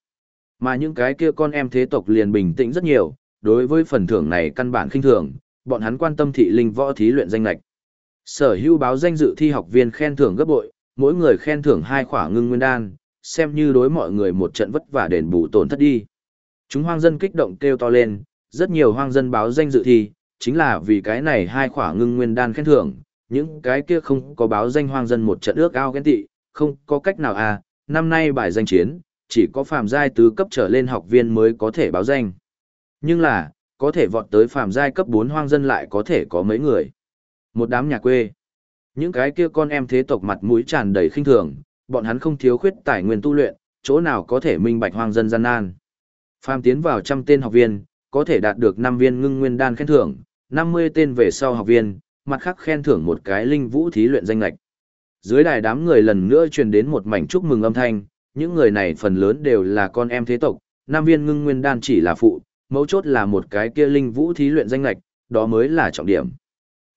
Mà những cái kia con em thế tộc liền bình tĩnh rất nhiều, đối với phần thưởng này căn bản khinh thường, bọn hắn quan tâm thị linh võ thí luyện danh lạch. Sở hữu báo danh dự thi học viên khen thưởng gấp bội, mỗi người khen thưởng hai khỏa ngưng nguyên đan, xem như đối mọi người một trận vất vả đền bù tổn thất đi. Chúng hoang dân kích động kêu to lên, rất nhiều hoang dân báo danh dự thi, chính là vì cái này hai khỏa ngưng nguyên đan khen thưởng, những cái kia không có báo danh hoang dân một trận ước ao ghen tị, không có cách nào à, năm nay bài danh chiến, chỉ có phàm giai tứ cấp trở lên học viên mới có thể báo danh. Nhưng là, có thể vọt tới phàm giai cấp 4 hoang dân lại có thể có mấy người. Một đám nhà quê. Những cái kia con em thế tộc mặt mũi tràn đầy khinh thường, bọn hắn không thiếu khuyết tài nguyên tu luyện, chỗ nào có thể minh bạch hoang dân gian nan. Phàm tiến vào trăm tên học viên, có thể đạt được 5 viên ngưng nguyên đan khen thưởng, 50 tên về sau học viên, mặt khác khen thưởng một cái linh vũ thí luyện danh lạch. Dưới đài đám người lần nữa truyền đến một mảnh chúc mừng âm thanh, những người này phần lớn đều là con em thế tộc, Nam viên ngưng nguyên đan chỉ là phụ, mấu chốt là một cái kia linh vũ thí luyện danh lạch, đó mới là trọng điểm.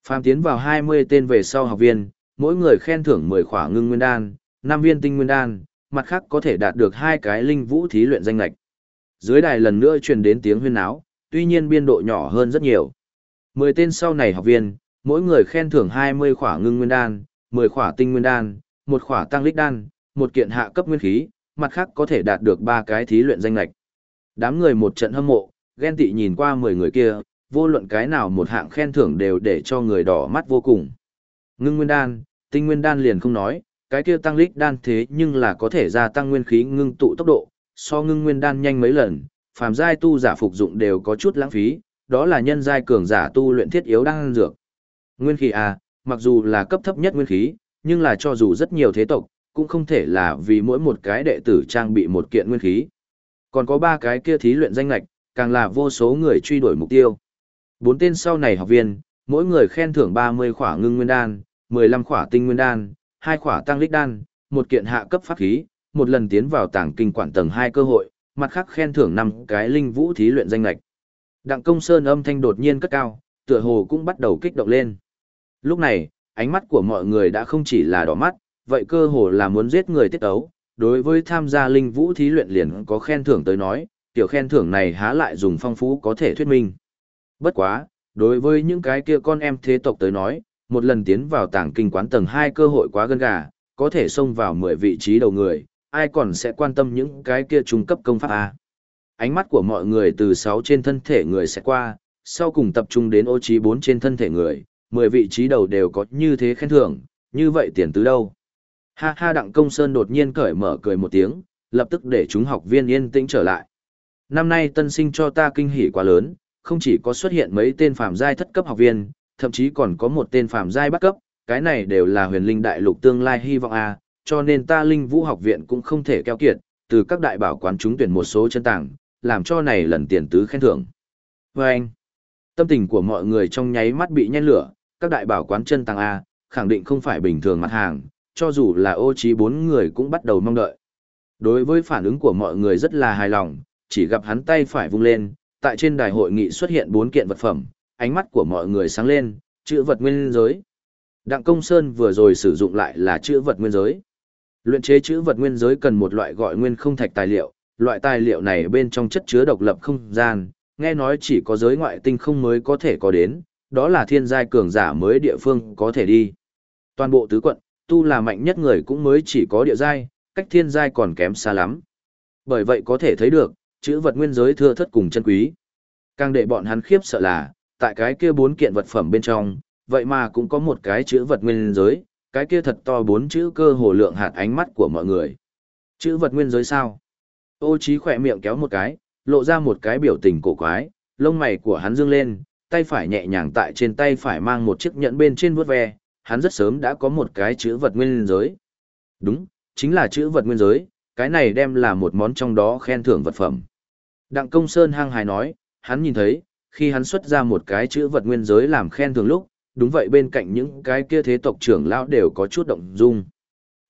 Phàm tiến vào 20 tên về sau học viên, mỗi người khen thưởng 10 khỏa ngưng nguyên đan, 5 viên tinh nguyên đan, mặt khác có thể đạt được hai cái linh vũ thí luyện danh lạch. Dưới đài lần nữa truyền đến tiếng huyên náo, tuy nhiên biên độ nhỏ hơn rất nhiều. 10 tên sau này học viên, mỗi người khen thưởng 20 khỏa ngưng nguyên đan, 10 khỏa tinh nguyên đan, một khỏa tăng lích đan, một kiện hạ cấp nguyên khí, mặt khác có thể đạt được ba cái thí luyện danh lệch. Đám người một trận hâm mộ, ghen tị nhìn qua 10 người kia, vô luận cái nào một hạng khen thưởng đều để cho người đỏ mắt vô cùng. Ngưng nguyên đan, tinh nguyên đan liền không nói, cái kia tăng lích đan thế nhưng là có thể gia tăng nguyên khí ngưng tụ tốc độ, so ngưng nguyên đan nhanh mấy lần, phàm giai tu giả phục dụng đều có chút lãng phí, đó là nhân giai cường giả tu luyện thiết yếu đang dược. Nguyên khí à, mặc dù là cấp thấp nhất nguyên khí, nhưng là cho dù rất nhiều thế tộc, cũng không thể là vì mỗi một cái đệ tử trang bị một kiện nguyên khí. Còn có ba cái kia thí luyện danh lạch, càng là vô số người truy đuổi mục tiêu. Bốn tên sau này học viên, mỗi người khen thưởng 30 khỏa ngưng nguyên đan, 15 khỏa tinh nguyên đan, hai khỏa tăng lích đan, một kiện hạ cấp pháp khí, một lần tiến vào tảng kinh quản tầng 2 cơ hội, mặt khác khen thưởng năm cái linh vũ thí luyện danh lạch. Đặng công sơn âm thanh đột nhiên cất cao, tựa hồ cũng bắt đầu kích động lên. Lúc này, ánh mắt của mọi người đã không chỉ là đỏ mắt, vậy cơ hồ là muốn giết người tiết ấu. Đối với tham gia linh vũ thí luyện liền có khen thưởng tới nói, tiểu khen thưởng này há lại dùng phong phú có thể thuyết minh. Bất quá, đối với những cái kia con em thế tộc tới nói, một lần tiến vào tảng kinh quán tầng 2 cơ hội quá gần gà, có thể xông vào 10 vị trí đầu người, ai còn sẽ quan tâm những cái kia trung cấp công pháp A. Ánh mắt của mọi người từ 6 trên thân thể người sẽ qua, sau cùng tập trung đến ô trí 4 trên thân thể người, 10 vị trí đầu đều có như thế khen thưởng, như vậy tiền từ đâu. Ha ha đặng công sơn đột nhiên cởi mở cười một tiếng, lập tức để chúng học viên yên tĩnh trở lại. Năm nay tân sinh cho ta kinh hỉ quá lớn, không chỉ có xuất hiện mấy tên phàm giai thất cấp học viên, thậm chí còn có một tên phàm giai bắt cấp, cái này đều là huyền linh đại lục tương lai hy vọng a, cho nên ta linh vũ học viện cũng không thể keo kiệt, từ các đại bảo quán chúng tuyển một số chân tảng, làm cho này lần tiền tứ khen thưởng. Và anh, tâm tình của mọi người trong nháy mắt bị nhen lửa, các đại bảo quán chân tàng A, khẳng định không phải bình thường mặt hàng, cho dù là ô trí bốn người cũng bắt đầu mong đợi. Đối với phản ứng của mọi người rất là hài lòng, chỉ gặp hắn tay phải vung lên, tại trên đài hội nghị xuất hiện bốn kiện vật phẩm, ánh mắt của mọi người sáng lên, chữ vật nguyên giới. Đặng Công Sơn vừa rồi sử dụng lại là chữ vật nguyên giới. Luyện chế chữ vật nguyên giới cần một loại gọi nguyên không thạch tài liệu, loại tài liệu này bên trong chất chứa độc lập không gian, nghe nói chỉ có giới ngoại tinh không mới có thể có đến, đó là thiên giai cường giả mới địa phương có thể đi. Toàn bộ tứ quận, tu là mạnh nhất người cũng mới chỉ có địa giai, cách thiên giai còn kém xa lắm. Bởi vậy có thể thấy được, chữ vật nguyên giới thưa thất cùng chân quý. Càng để bọn hắn khiếp sợ là, tại cái kia bốn kiện vật phẩm bên trong, vậy mà cũng có một cái chữ vật nguyên giới, cái kia thật to bốn chữ cơ hồ lượng hạt ánh mắt của mọi người. Chữ vật nguyên giới sao? Ô trí khỏe miệng kéo một cái, lộ ra một cái biểu tình cổ quái, lông mày của hắn dương lên, tay phải nhẹ nhàng tại trên tay phải mang một chiếc nhẫn bên trên vuốt ve, hắn rất sớm đã có một cái chữ vật nguyên giới. Đúng, chính là chữ vật nguyên giới, cái này đem là một món trong đó khen thưởng vật phẩm. Đặng công sơn hăng hài nói, hắn nhìn thấy, khi hắn xuất ra một cái chữ vật nguyên giới làm khen thưởng lúc, đúng vậy bên cạnh những cái kia thế tộc trưởng lão đều có chút động dung.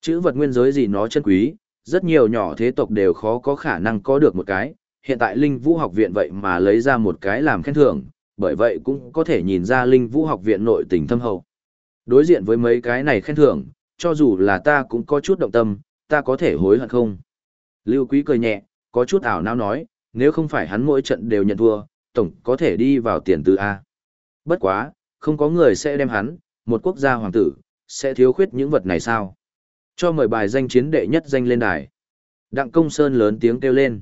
Chữ vật nguyên giới gì nó chân quý, rất nhiều nhỏ thế tộc đều khó có khả năng có được một cái, hiện tại Linh Vũ học viện vậy mà lấy ra một cái làm khen thưởng, bởi vậy cũng có thể nhìn ra Linh Vũ học viện nội tình thâm hậu. Đối diện với mấy cái này khen thưởng, cho dù là ta cũng có chút động tâm, ta có thể hối hận không? Lưu Quý cười nhẹ, có chút ảo não nói, nếu không phải hắn mỗi trận đều nhận thua, tổng có thể đi vào tiền từ A. Bất quá, không có người sẽ đem hắn, một quốc gia hoàng tử, sẽ thiếu khuyết những vật này sao? Cho mời bài danh chiến đệ nhất danh lên đài. Đặng công sơn lớn tiếng kêu lên.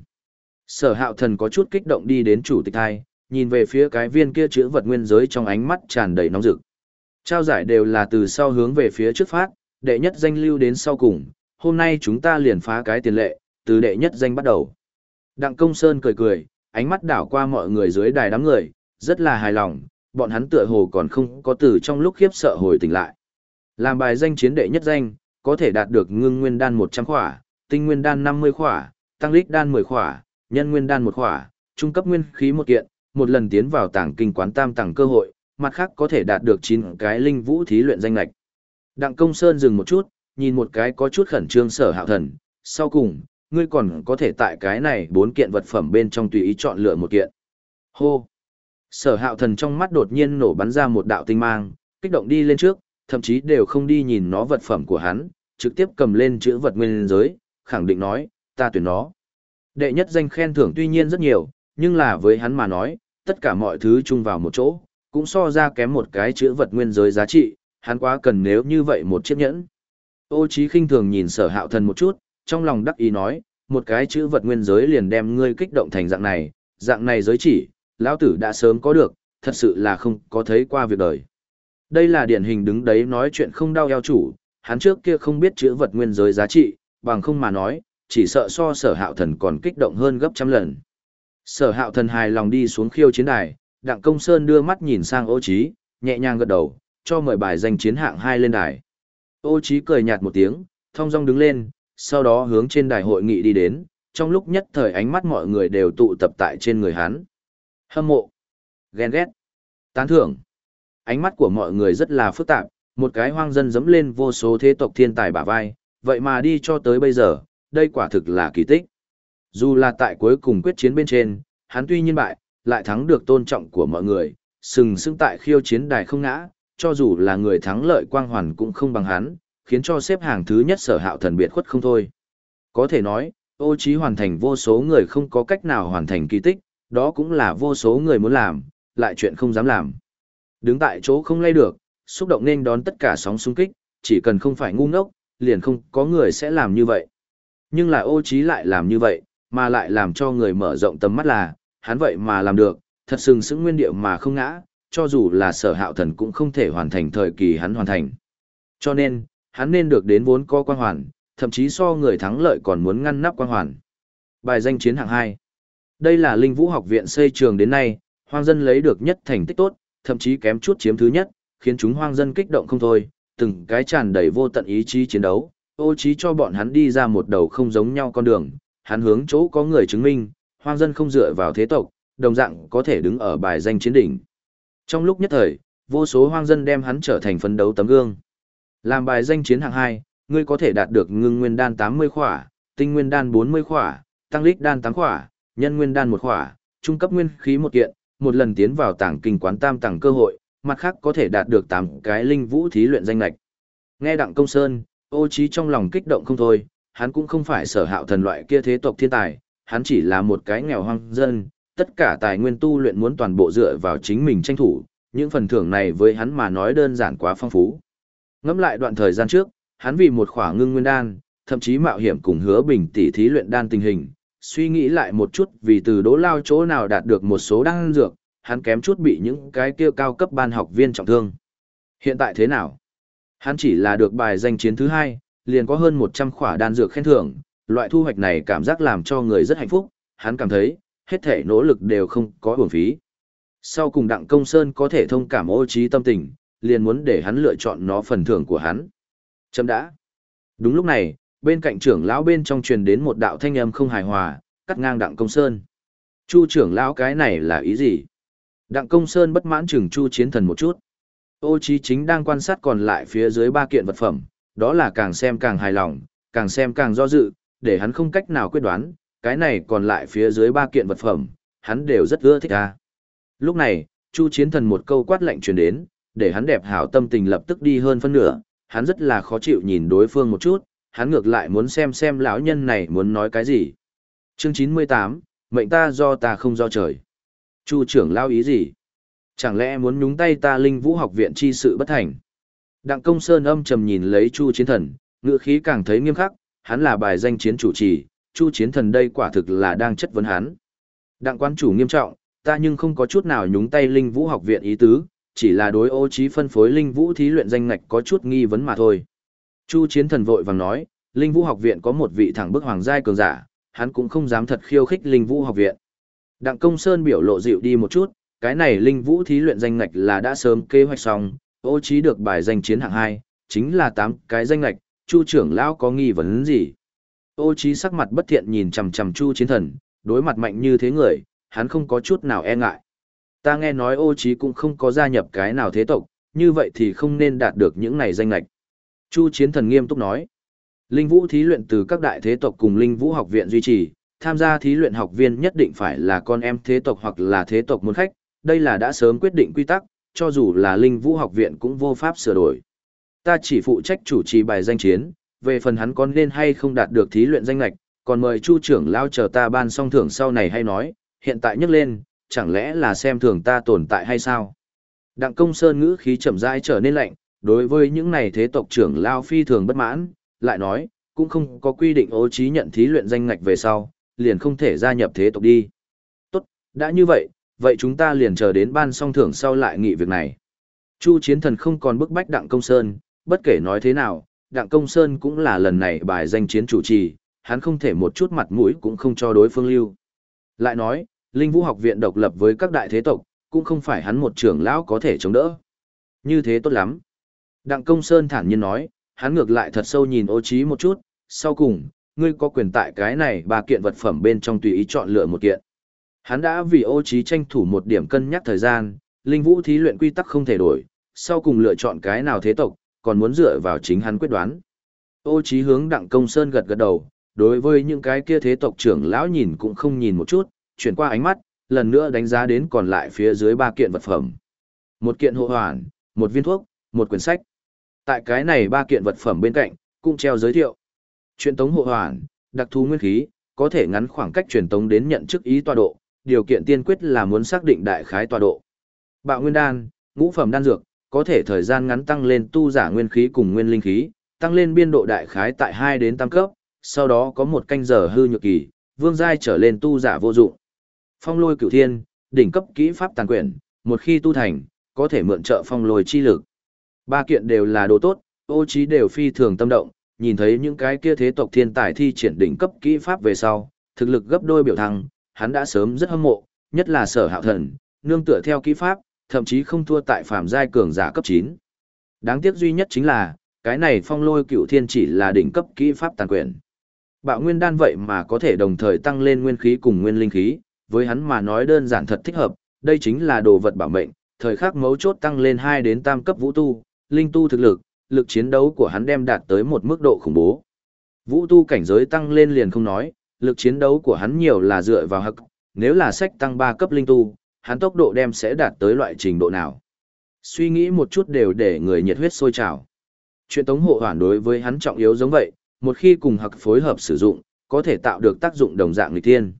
Sở hạo thần có chút kích động đi đến chủ tịch hai, nhìn về phía cái viên kia chữ vật nguyên giới trong ánh mắt tràn đầy nóng rực. Trao giải đều là từ sau hướng về phía trước phát, đệ nhất danh lưu đến sau cùng, hôm nay chúng ta liền phá cái tiền lệ, từ đệ nhất danh bắt đầu. Đặng công sơn cười cười, ánh mắt đảo qua mọi người dưới đài đám người, rất là hài lòng, bọn hắn tựa hồ còn không có từ trong lúc khiếp sợ hồi tỉnh lại. Làm bài danh chiến đệ nhất danh, có thể đạt được ngưng nguyên đan 100 khỏa, tinh nguyên đan 50 khỏa, tăng lích đan 10 khỏa, nhân nguyên đan 1 khỏa, trung cấp nguyên khí một kiện, một lần tiến vào tảng kinh quán tam tàng cơ hội, mặt khác có thể đạt được 9 cái linh vũ thí luyện danh lạch. Đặng Công Sơn dừng một chút, nhìn một cái có chút khẩn trương sở hạo thần, sau cùng, ngươi còn có thể tại cái này bốn kiện vật phẩm bên trong tùy ý chọn lựa một kiện. Hô! Sở hạo thần trong mắt đột nhiên nổ bắn ra một đạo tinh mang, kích động đi lên trước, thậm chí đều không đi nhìn nó vật phẩm của hắn, trực tiếp cầm lên chữ vật nguyên giới, khẳng định nói, ta tuyển nó. Đệ nhất danh khen thưởng tuy nhiên rất nhiều, nhưng là với hắn mà nói, tất cả mọi thứ chung vào một chỗ, cũng so ra kém một cái chữ vật nguyên giới giá trị, hắn quá cần nếu như vậy một chiếc nhẫn. Ô Chí khinh thường nhìn sở hạo thần một chút, trong lòng đắc ý nói, một cái chữ vật nguyên giới liền đem ngươi kích động thành dạng này, dạng này giới chỉ, lão tử đã sớm có được, thật sự là không có thấy qua việc đời. Đây là điển hình đứng đấy nói chuyện không đau eo chủ, hắn trước kia không biết chữ vật nguyên giới giá trị, bằng không mà nói, chỉ sợ so sở hạo thần còn kích động hơn gấp trăm lần. Sở hạo thần hài lòng đi xuống khiêu chiến đài, đặng công sơn đưa mắt nhìn sang ô trí, nhẹ nhàng gật đầu, cho mời bài danh chiến hạng hai lên đài. Ô trí cười nhạt một tiếng, thong dong đứng lên, sau đó hướng trên đài hội nghị đi đến, trong lúc nhất thời ánh mắt mọi người đều tụ tập tại trên người hắn. Hâm mộ, ghen ghét, tán thưởng. Ánh mắt của mọi người rất là phức tạp, một cái hoang dân dẫm lên vô số thế tộc thiên tài bả vai, vậy mà đi cho tới bây giờ, đây quả thực là kỳ tích. Dù là tại cuối cùng quyết chiến bên trên, hắn tuy nhiên bại, lại thắng được tôn trọng của mọi người, sừng sững tại khiêu chiến đài không ngã, cho dù là người thắng lợi quang hoàn cũng không bằng hắn, khiến cho xếp hàng thứ nhất sở hạo thần biệt khuất không thôi. Có thể nói, ô trí hoàn thành vô số người không có cách nào hoàn thành kỳ tích, đó cũng là vô số người muốn làm, lại chuyện không dám làm. Đứng tại chỗ không lay được, xúc động nên đón tất cả sóng xung kích, chỉ cần không phải ngu ngốc, liền không có người sẽ làm như vậy. Nhưng là ô trí lại làm như vậy, mà lại làm cho người mở rộng tầm mắt là, hắn vậy mà làm được, thật sừng sững nguyên điệu mà không ngã, cho dù là sở hạo thần cũng không thể hoàn thành thời kỳ hắn hoàn thành. Cho nên, hắn nên được đến vốn có quan hoàn, thậm chí so người thắng lợi còn muốn ngăn nắp quan hoàn. Bài danh chiến hạng 2 Đây là Linh Vũ học viện xây trường đến nay, hoang dân lấy được nhất thành tích tốt, thậm chí kém chút chiếm thứ nhất, khiến chúng hoang dân kích động không thôi, từng cái tràn đầy vô tận ý chí chiến đấu, ô trí cho bọn hắn đi ra một đầu không giống nhau con đường, hắn hướng chỗ có người chứng minh, hoang dân không dựa vào thế tộc, đồng dạng có thể đứng ở bài danh chiến đỉnh. Trong lúc nhất thời, vô số hoang dân đem hắn trở thành phấn đấu tấm gương. Làm bài danh chiến hạng 2, ngươi có thể đạt được ngưng nguyên đan 80 khỏa, tinh nguyên đan 40 khỏa, tăng lích đan 8 khỏa, nhân nguyên đan 1 khỏa, trung cấp nguyên khí một kiện, một lần tiến vào tảng kinh quán tam tầng cơ hội, mặt khác có thể đạt được 8 cái linh vũ thí luyện danh lạch. Nghe Đặng Công Sơn, ô trí trong lòng kích động không thôi, hắn cũng không phải sở hạo thần loại kia thế tộc thiên tài, hắn chỉ là một cái nghèo hoang dân, tất cả tài nguyên tu luyện muốn toàn bộ dựa vào chính mình tranh thủ, những phần thưởng này với hắn mà nói đơn giản quá phong phú. Ngẫm lại đoạn thời gian trước, hắn vì một khỏa ngưng nguyên đan, thậm chí mạo hiểm cùng hứa bình tỷ thí luyện đan tình hình, suy nghĩ lại một chút vì từ đỗ lao chỗ nào đạt được một số đan dược, hắn kém chút bị những cái kia cao cấp ban học viên trọng thương. Hiện tại thế nào? Hắn chỉ là được bài danh chiến thứ hai, liền có hơn 100 khỏa đan dược khen thưởng, loại thu hoạch này cảm giác làm cho người rất hạnh phúc, hắn cảm thấy, hết thể nỗ lực đều không có uổng phí. Sau cùng Đặng Công Sơn có thể thông cảm ô trí tâm tình, liền muốn để hắn lựa chọn nó phần thưởng của hắn. Chấm đã. Đúng lúc này, bên cạnh trưởng lão bên trong truyền đến một đạo thanh âm không hài hòa, cắt ngang Đặng Công Sơn. Chu trưởng lão cái này là ý gì? Đặng Công Sơn bất mãn chừng Chu chiến thần một chút. Ô Chí chính đang quan sát còn lại phía dưới ba kiện vật phẩm, đó là càng xem càng hài lòng, càng xem càng do dự, để hắn không cách nào quyết đoán, cái này còn lại phía dưới ba kiện vật phẩm, hắn đều rất ưa thích ra. Lúc này, Chu Chiến Thần một câu quát lạnh truyền đến, để hắn đẹp hảo tâm tình lập tức đi hơn phân nửa, hắn rất là khó chịu nhìn đối phương một chút, hắn ngược lại muốn xem xem lão nhân này muốn nói cái gì. Chương 98, mệnh ta do ta không do trời. Chu trưởng lao ý gì? Chẳng lẽ muốn nhúng tay ta linh vũ học viện chi sự bất thành? Đặng công sơn âm trầm nhìn lấy chu chiến thần, ngựa khí càng thấy nghiêm khắc, hắn là bài danh chiến chủ trì, chu chiến thần đây quả thực là đang chất vấn hắn. Đặng quan chủ nghiêm trọng, ta nhưng không có chút nào nhúng tay linh vũ học viện ý tứ, chỉ là đối ô trí phân phối linh vũ thí luyện danh ngạch có chút nghi vấn mà thôi. Chu chiến thần vội vàng nói, linh vũ học viện có một vị thẳng bức hoàng giai cường giả, hắn cũng không dám thật khiêu khích linh vũ học viện. Đặng công sơn biểu lộ dịu đi một chút, cái này linh vũ thí luyện danh ngạch là đã sớm kế hoạch xong, ô trí được bài danh chiến hạng 2, chính là 8 cái danh lạch, chu trưởng lão có nghi vấn gì. Ô trí sắc mặt bất thiện nhìn chằm chằm chu chiến thần, đối mặt mạnh như thế người, hắn không có chút nào e ngại. Ta nghe nói ô trí cũng không có gia nhập cái nào thế tộc, như vậy thì không nên đạt được những này danh lạch. Chu chiến thần nghiêm túc nói. Linh vũ thí luyện từ các đại thế tộc cùng linh vũ học viện duy trì, tham gia thí luyện học viên nhất định phải là con em thế tộc hoặc là thế tộc môn khách, đây là đã sớm quyết định quy tắc, cho dù là linh vũ học viện cũng vô pháp sửa đổi. Ta chỉ phụ trách chủ trì bài danh chiến, về phần hắn có nên hay không đạt được thí luyện danh lạch, còn mời chu trưởng lao chờ ta ban xong thưởng sau này hay nói, hiện tại nhắc lên, chẳng lẽ là xem thường ta tồn tại hay sao? Đặng công sơn ngữ khí chậm rãi trở nên lạnh, đối với những này thế tộc trưởng lao phi thường bất mãn, lại nói, cũng không có quy định ô trí nhận thí luyện danh ngạch về sau, liền không thể gia nhập thế tộc đi. Tốt, đã như vậy, vậy chúng ta liền chờ đến ban song thưởng sau lại nghị việc này. Chu chiến thần không còn bức bách Đặng Công Sơn, bất kể nói thế nào, Đặng Công Sơn cũng là lần này bài danh chiến chủ trì, hắn không thể một chút mặt mũi cũng không cho đối phương lưu. Lại nói, Linh Vũ học viện độc lập với các đại thế tộc, cũng không phải hắn một trưởng lão có thể chống đỡ. Như thế tốt lắm. Đặng Công Sơn thản nhiên nói, hắn ngược lại thật sâu nhìn ô trí một chút, sau cùng, ngươi có quyền tại cái này ba kiện vật phẩm bên trong tùy ý chọn lựa một kiện. Hắn đã vì ô trí tranh thủ một điểm cân nhắc thời gian, linh vũ thí luyện quy tắc không thể đổi, sau cùng lựa chọn cái nào thế tộc, còn muốn dựa vào chính hắn quyết đoán. Ô trí hướng đặng công sơn gật gật đầu, đối với những cái kia thế tộc trưởng lão nhìn cũng không nhìn một chút, chuyển qua ánh mắt, lần nữa đánh giá đến còn lại phía dưới ba kiện vật phẩm. Một kiện hộ hoàn, một viên thuốc, một quyển sách. Tại cái này ba kiện vật phẩm bên cạnh, cũng treo giới thiệu. Truyền tống hộ hoàn, đặc thú nguyên khí, có thể ngắn khoảng cách truyền tống đến nhận chức ý tọa độ, điều kiện tiên quyết là muốn xác định đại khái tọa độ. Bạo nguyên đan, ngũ phẩm đan dược, có thể thời gian ngắn tăng lên tu giả nguyên khí cùng nguyên linh khí, tăng lên biên độ đại khái tại 2 đến 8 cấp, sau đó có một canh giờ hư nhược kỳ, vương giai trở lên tu giả vô dụng. Phong lôi cửu thiên, đỉnh cấp kỹ pháp tàn quyển, một khi tu thành, có thể mượn trợ phong lôi chi lực. Ba kiện đều là đồ tốt, ô trí đều phi thường tâm động, nhìn thấy những cái kia thế tộc thiên tài thi triển đỉnh cấp kỹ pháp về sau, thực lực gấp đôi biểu thăng, hắn đã sớm rất hâm mộ, nhất là sở hạo thần, nương tựa theo kỹ pháp, thậm chí không thua tại phàm giai cường giả cấp 9. Đáng tiếc duy nhất chính là, cái này phong lôi cựu thiên chỉ là đỉnh cấp kỹ pháp tàn quyền. Bạo nguyên đan vậy mà có thể đồng thời tăng lên nguyên khí cùng nguyên linh khí, với hắn mà nói đơn giản thật thích hợp, đây chính là đồ vật bảo mệnh, thời khắc mấu chốt tăng lên 2 đến tam cấp vũ tu, linh tu thực lực, lực chiến đấu của hắn đem đạt tới một mức độ khủng bố. Vũ tu cảnh giới tăng lên liền không nói, lực chiến đấu của hắn nhiều là dựa vào hắc, nếu là sách tăng 3 cấp linh tu, hắn tốc độ đem sẽ đạt tới loại trình độ nào. Suy nghĩ một chút đều để người nhiệt huyết sôi trào. Chuyện tống hộ hoàn đối với hắn trọng yếu giống vậy, một khi cùng hặc phối hợp sử dụng, có thể tạo được tác dụng đồng dạng nghịch thiên.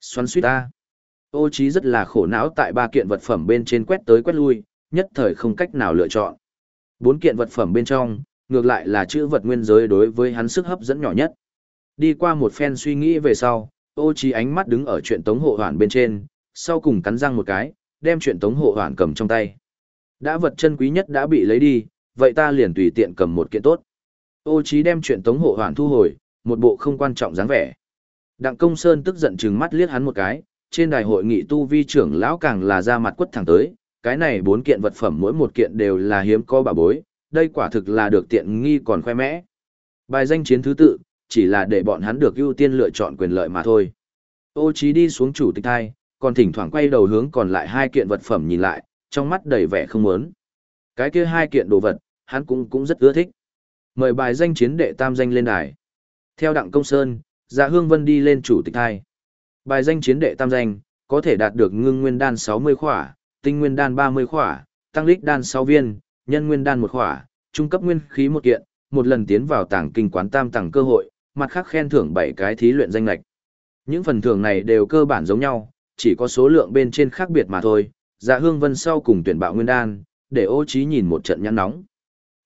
Xoắn suýt ta. Ô trí rất là khổ não tại ba kiện vật phẩm bên trên quét tới quét lui, nhất thời không cách nào lựa chọn. Bốn kiện vật phẩm bên trong, ngược lại là chữ vật nguyên giới đối với hắn sức hấp dẫn nhỏ nhất. Đi qua một phen suy nghĩ về sau, ô trí ánh mắt đứng ở chuyện tống hộ hoàn bên trên, sau cùng cắn răng một cái, đem chuyện tống hộ hoàn cầm trong tay. Đã vật chân quý nhất đã bị lấy đi, vậy ta liền tùy tiện cầm một kiện tốt. Ô trí đem chuyện tống hộ hoàn thu hồi, một bộ không quan trọng dáng vẻ. Đặng công sơn tức giận trừng mắt liếc hắn một cái, trên đài hội nghị tu vi trưởng lão càng là ra mặt quất thẳng tới, cái này bốn kiện vật phẩm mỗi một kiện đều là hiếm có bà bối, đây quả thực là được tiện nghi còn khoe mẽ. Bài danh chiến thứ tự, chỉ là để bọn hắn được ưu tiên lựa chọn quyền lợi mà thôi. Ô Chí đi xuống chủ tịch hai, còn thỉnh thoảng quay đầu hướng còn lại hai kiện vật phẩm nhìn lại, trong mắt đầy vẻ không muốn. Cái kia hai kiện đồ vật, hắn cũng cũng rất ưa thích. Mời bài danh chiến đệ tam danh lên đài. Theo đặng công sơn, dạ hương vân đi lên chủ tịch hai. Bài danh chiến đệ tam danh, có thể đạt được ngưng nguyên đan 60 khỏa, tinh nguyên đan 30 khỏa, tăng lích đan 6 viên, nhân nguyên đan 1 khỏa, trung cấp nguyên khí một kiện, một lần tiến vào tảng kinh quán tam tầng cơ hội, mặt khác khen thưởng 7 cái thí luyện danh lạch. Những phần thưởng này đều cơ bản giống nhau, chỉ có số lượng bên trên khác biệt mà thôi. Dạ hương vân sau cùng tuyển bạo nguyên đan, để ô trí nhìn một trận nhăn nóng.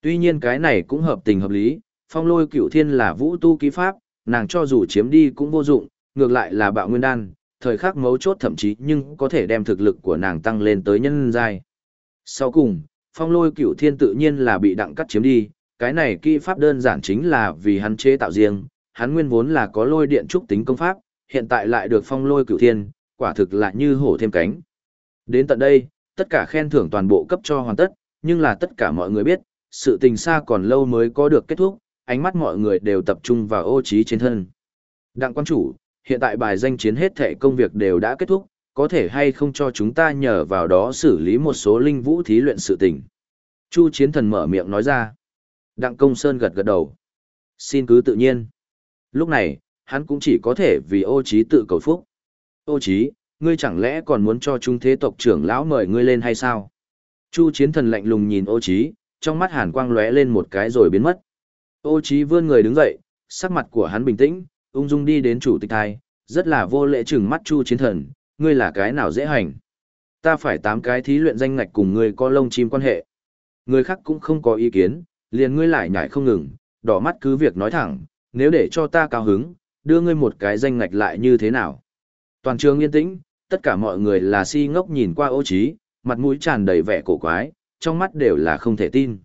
Tuy nhiên cái này cũng hợp tình hợp lý, phong lôi cửu thiên là vũ tu ký pháp, nàng cho dù chiếm đi cũng vô dụng, ngược lại là bạo nguyên đan, thời khắc mấu chốt thậm chí nhưng có thể đem thực lực của nàng tăng lên tới nhân giai. Sau cùng, phong lôi cửu thiên tự nhiên là bị đặng cắt chiếm đi, cái này kỹ pháp đơn giản chính là vì hắn chế tạo riêng, hắn nguyên vốn là có lôi điện trúc tính công pháp, hiện tại lại được phong lôi cửu thiên, quả thực là như hổ thêm cánh. Đến tận đây, tất cả khen thưởng toàn bộ cấp cho hoàn tất, nhưng là tất cả mọi người biết, sự tình xa còn lâu mới có được kết thúc, ánh mắt mọi người đều tập trung vào ô trí trên thân. Đặng quan chủ, hiện tại bài danh chiến hết thể công việc đều đã kết thúc, có thể hay không cho chúng ta nhờ vào đó xử lý một số linh vũ thí luyện sự tình. Chu chiến thần mở miệng nói ra. Đặng công sơn gật gật đầu. Xin cứ tự nhiên. Lúc này, hắn cũng chỉ có thể vì ô trí tự cầu phúc. Ô trí, ngươi chẳng lẽ còn muốn cho chúng thế tộc trưởng lão mời ngươi lên hay sao? Chu chiến thần lạnh lùng nhìn ô trí, trong mắt hàn quang lóe lên một cái rồi biến mất. Ô trí vươn người đứng dậy, sắc mặt của hắn bình tĩnh, ung dung đi đến chủ tịch thai, rất là vô lễ chừng mắt chu chiến thần, ngươi là cái nào dễ hành. Ta phải tám cái thí luyện danh ngạch cùng ngươi có lông chim quan hệ. Người khác cũng không có ý kiến, liền ngươi lại nhảy không ngừng, đỏ mắt cứ việc nói thẳng, nếu để cho ta cao hứng, đưa ngươi một cái danh ngạch lại như thế nào. Toàn trường yên tĩnh, tất cả mọi người là si ngốc nhìn qua ô trí, mặt mũi tràn đầy vẻ cổ quái, trong mắt đều là không thể tin.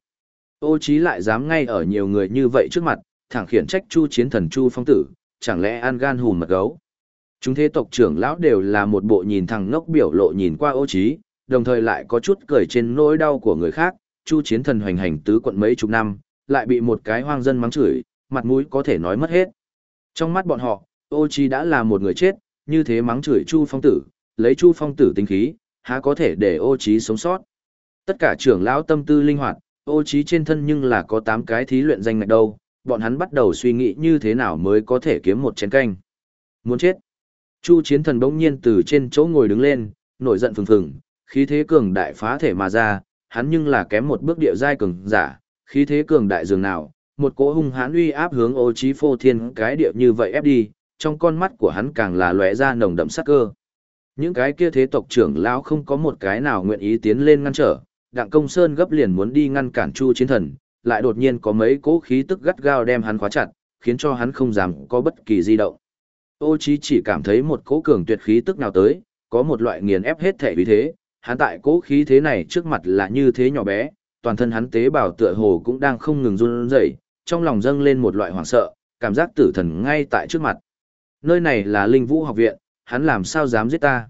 Ô trí lại dám ngay ở nhiều người như vậy trước mặt, thẳng khiển trách chu chiến thần chu phong tử, chẳng lẽ an gan hùn mật gấu. Chúng thế tộc trưởng lão đều là một bộ nhìn thằng ngốc biểu lộ nhìn qua ô trí, đồng thời lại có chút cười trên nỗi đau của người khác, chu chiến thần hoành hành tứ quận mấy chục năm, lại bị một cái hoang dân mắng chửi, mặt mũi có thể nói mất hết. Trong mắt bọn họ, ô Chi đã là một người chết, như thế mắng chửi chu phong tử, lấy chu phong tử tính khí, há có thể để ô Chi sống sót. Tất cả trưởng lão tâm tư linh hoạt, ô Chi trên thân nhưng là có 8 cái thí luyện danh ngạch đâu, bọn hắn bắt đầu suy nghĩ như thế nào mới có thể kiếm một chén canh. Muốn chết. Chu chiến thần bỗng nhiên từ trên chỗ ngồi đứng lên, nổi giận phừng phừng, khí thế cường đại phá thể mà ra, hắn nhưng là kém một bước địa giai cường giả, khí thế cường đại dường nào, một cỗ hung hãn uy áp hướng ô trí phô thiên cái địa như vậy ép đi, trong con mắt của hắn càng là lóe ra nồng đậm sát cơ. Những cái kia thế tộc trưởng lão không có một cái nào nguyện ý tiến lên ngăn trở, đặng công sơn gấp liền muốn đi ngăn cản chu chiến thần, lại đột nhiên có mấy cỗ khí tức gắt gao đem hắn khóa chặt, khiến cho hắn không dám có bất kỳ di động. Ô chí chỉ cảm thấy một cỗ cường tuyệt khí tức nào tới, có một loại nghiền ép hết thể vì thế, hắn tại cỗ khí thế này trước mặt là như thế nhỏ bé, toàn thân hắn tế bào tựa hồ cũng đang không ngừng run rẩy, trong lòng dâng lên một loại hoảng sợ, cảm giác tử thần ngay tại trước mặt. Nơi này là Linh Vũ học viện, hắn làm sao dám giết ta?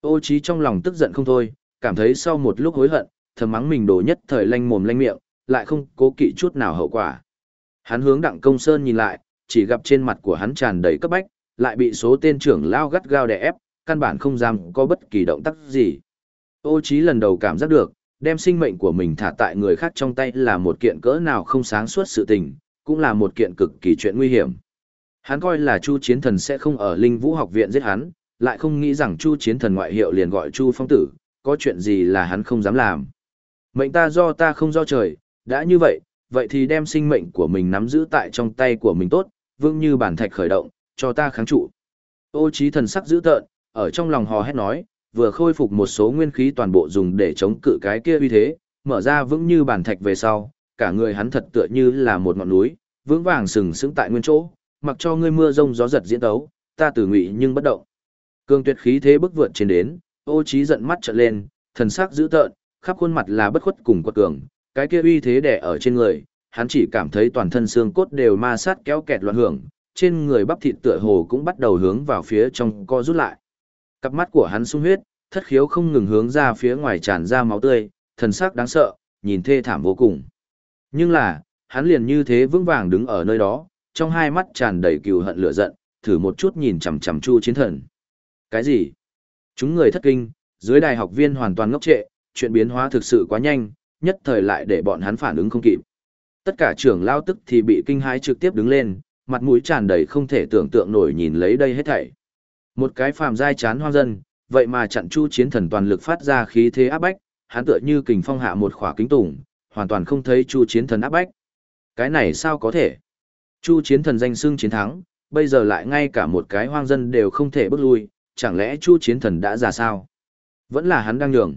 Ô chí trong lòng tức giận không thôi, cảm thấy sau một lúc hối hận, thầm mắng mình đồ nhất thời lanh mồm lanh miệng, lại không cố kỵ chút nào hậu quả. Hắn hướng Đặng Công Sơn nhìn lại, chỉ gặp trên mặt của hắn tràn đầy cấp bách, lại bị số tên trưởng lao gắt gao đè ép, căn bản không dám có bất kỳ động tác gì. Ô Chí lần đầu cảm giác được, đem sinh mệnh của mình thả tại người khác trong tay là một kiện cỡ nào không sáng suốt sự tình, cũng là một kiện cực kỳ chuyện nguy hiểm. Hắn coi là Chu Chiến Thần sẽ không ở Linh Vũ học viện giết hắn, lại không nghĩ rằng Chu Chiến Thần ngoại hiệu liền gọi Chu Phong Tử, có chuyện gì là hắn không dám làm. Mệnh ta do ta không do trời, đã như vậy, vậy thì đem sinh mệnh của mình nắm giữ tại trong tay của mình tốt, vương như bản thạch khởi động, cho ta kháng trụ. Ô trí thần sắc dữ tợn, ở trong lòng hò hét nói, vừa khôi phục một số nguyên khí toàn bộ dùng để chống cự cái kia uy thế, mở ra vững như bản thạch về sau, cả người hắn thật tựa như là một ngọn núi, vững vàng sừng sững tại nguyên chỗ, mặc cho ngươi mưa rông gió giật diễn tấu, ta tử ngụy nhưng bất động. Cương tuyệt khí thế bức vượt trên đến, ô trí giận mắt trợn lên, thần sắc dữ tợn, khắp khuôn mặt là bất khuất cùng quật cường, cái kia uy thế đè ở trên người, hắn chỉ cảm thấy toàn thân xương cốt đều ma sát kéo kẹt loạn hưởng, trên người bắp thịt tựa hồ cũng bắt đầu hướng vào phía trong co rút lại. Cặp mắt của hắn sung huyết, thất khiếu không ngừng hướng ra phía ngoài tràn ra máu tươi, thần sắc đáng sợ, nhìn thê thảm vô cùng. Nhưng là, hắn liền như thế vững vàng đứng ở nơi đó, trong hai mắt tràn đầy cừu hận lửa giận, thử một chút nhìn chằm chằm Chu Chiến Thần. Cái gì? Chúng người thất kinh, dưới đài học viên hoàn toàn ngốc trệ, chuyện biến hóa thực sự quá nhanh, nhất thời lại để bọn hắn phản ứng không kịp. Tất cả trưởng lao tức thì bị kinh hãi trực tiếp đứng lên, mặt mũi tràn đầy không thể tưởng tượng nổi nhìn lấy đây hết thảy. Một cái phàm giai chán hoang dân, vậy mà chặn Chu Chiến Thần toàn lực phát ra khí thế áp bách, hắn tựa như kình phong hạ một khỏa kính tùng, hoàn toàn không thấy Chu Chiến Thần áp bách. Cái này sao có thể? Chu Chiến Thần danh xưng chiến thắng, bây giờ lại ngay cả một cái hoang dân đều không thể bước lui, chẳng lẽ Chu Chiến Thần đã già sao? Vẫn là hắn đang nhường.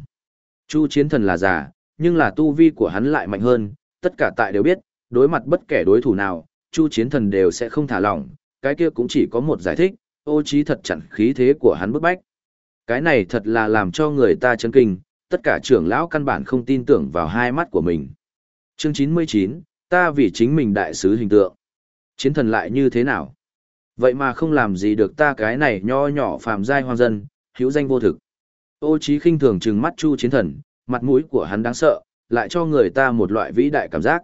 Chu Chiến Thần là già, nhưng là tu vi của hắn lại mạnh hơn, tất cả tại đều biết, đối mặt bất kể đối thủ nào, Chu Chiến Thần đều sẽ không thả lỏng, cái kia cũng chỉ có một giải thích, ô trí thật chặn khí thế của hắn bức bách. Cái này thật là làm cho người ta chấn kinh, tất cả trưởng lão căn bản không tin tưởng vào hai mắt của mình. Chương 99, ta vì chính mình đại sứ hình tượng. Chiến thần lại như thế nào? Vậy mà không làm gì được ta cái này nho nhỏ phàm giai hoang dân, hữu danh vô thực. Ô trí khinh thường trừng mắt chu chiến thần, mặt mũi của hắn đáng sợ, lại cho người ta một loại vĩ đại cảm giác.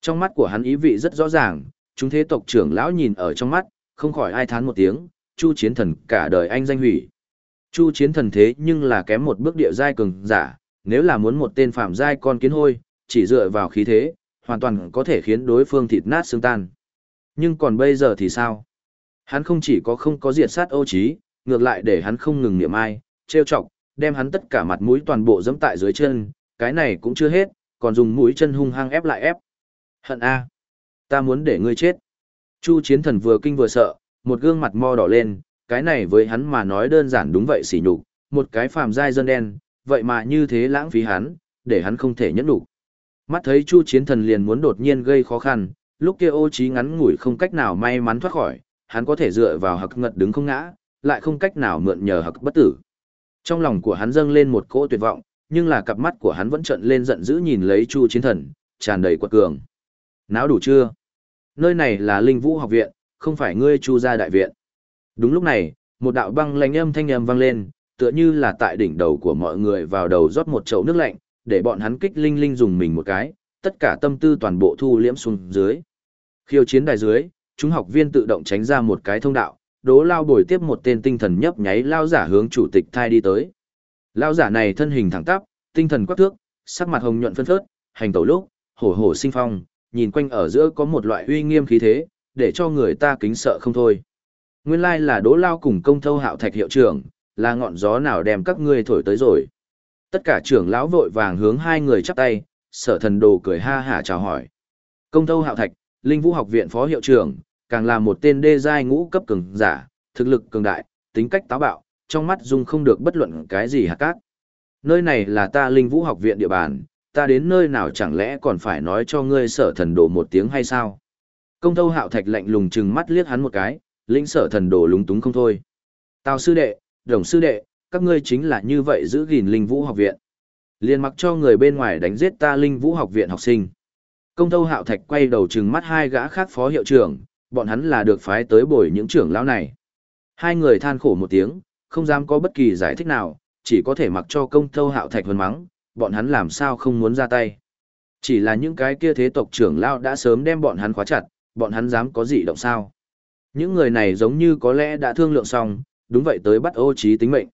Trong mắt của hắn ý vị rất rõ ràng, chúng thế tộc trưởng lão nhìn ở trong mắt, không khỏi ai thán một tiếng, chu chiến thần cả đời anh danh hủy. Chu chiến thần thế nhưng là kém một bước địa giai cường giả, nếu là muốn một tên phạm giai con kiến hôi, chỉ dựa vào khí thế, hoàn toàn có thể khiến đối phương thịt nát xương tan. Nhưng còn bây giờ thì sao? Hắn không chỉ có không có diệt sát ô trí, ngược lại để hắn không ngừng niệm ai, trêu chọc, đem hắn tất cả mặt mũi toàn bộ dẫm tại dưới chân, cái này cũng chưa hết, còn dùng mũi chân hung hăng ép lại ép. Hận a, ta muốn để ngươi chết. Chu chiến thần vừa kinh vừa sợ, một gương mặt mo đỏ lên, cái này với hắn mà nói đơn giản đúng vậy xỉ nhục, một cái phàm giai dân đen, vậy mà như thế lãng phí hắn, để hắn không thể nhẫn đủ. Mắt thấy Chu Chiến Thần liền muốn đột nhiên gây khó khăn, lúc kia ô trí ngắn ngủi không cách nào may mắn thoát khỏi, hắn có thể dựa vào hặc ngật đứng không ngã, lại không cách nào mượn nhờ hặc bất tử. Trong lòng của hắn dâng lên một cỗ tuyệt vọng, nhưng là cặp mắt của hắn vẫn trợn lên giận dữ nhìn lấy Chu Chiến Thần, tràn đầy quật cường. Náo đủ chưa? Nơi này là Linh Vũ học viện, không phải ngươi Chu gia đại viện. Đúng lúc này, một đạo băng lạnh âm thanh âm vang lên, tựa như là tại đỉnh đầu của mọi người vào đầu rót một chậu nước lạnh, để bọn hắn kích linh linh dùng mình một cái, tất cả tâm tư toàn bộ thu liễm xuống dưới. Khiêu chiến đài dưới, chúng học viên tự động tránh ra một cái thông đạo, đố lao bồi tiếp một tên tinh thần nhấp nháy lao giả hướng chủ tịch thai đi tới. Lao giả này thân hình thẳng tắp, tinh thần quắc thước, sắc mặt hồng nhuận phân phớt, hành tẩu lúc, hổ hổ sinh phong, nhìn quanh ở giữa có một loại uy nghiêm khí thế, để cho người ta kính sợ không thôi. Nguyên lai là Đỗ lao cùng công thâu hạo thạch hiệu trưởng, là ngọn gió nào đem các ngươi thổi tới rồi. Tất cả trưởng lão vội vàng hướng hai người chắp tay, sở thần đồ cười ha hả chào hỏi. Công thâu hạo thạch, linh vũ học viện phó hiệu trưởng, càng là một tên đê giai ngũ cấp cường giả, thực lực cường đại, tính cách táo bạo, trong mắt dung không được bất luận cái gì hạt cát. Nơi này là ta linh vũ học viện địa bàn, ta đến nơi nào chẳng lẽ còn phải nói cho ngươi sở thần đồ một tiếng hay sao? Công thâu hạo thạch lạnh lùng chừng mắt liếc hắn một cái, lĩnh sở thần đồ lúng túng không thôi. Tào sư đệ, đồng sư đệ, các ngươi chính là như vậy giữ gìn linh vũ học viện. Liên mặc cho người bên ngoài đánh giết ta linh vũ học viện học sinh. Công thâu hạo thạch quay đầu trừng mắt hai gã khác phó hiệu trưởng, bọn hắn là được phái tới bồi những trưởng lão này. Hai người than khổ một tiếng, không dám có bất kỳ giải thích nào, chỉ có thể mặc cho công thâu hạo thạch hơn mắng, bọn hắn làm sao không muốn ra tay. Chỉ là những cái kia thế tộc trưởng lão đã sớm đem bọn hắn khóa chặt, bọn hắn dám có gì động sao. Những người này giống như có lẽ đã thương lượng xong, đúng vậy tới bắt ô trí tính mệnh.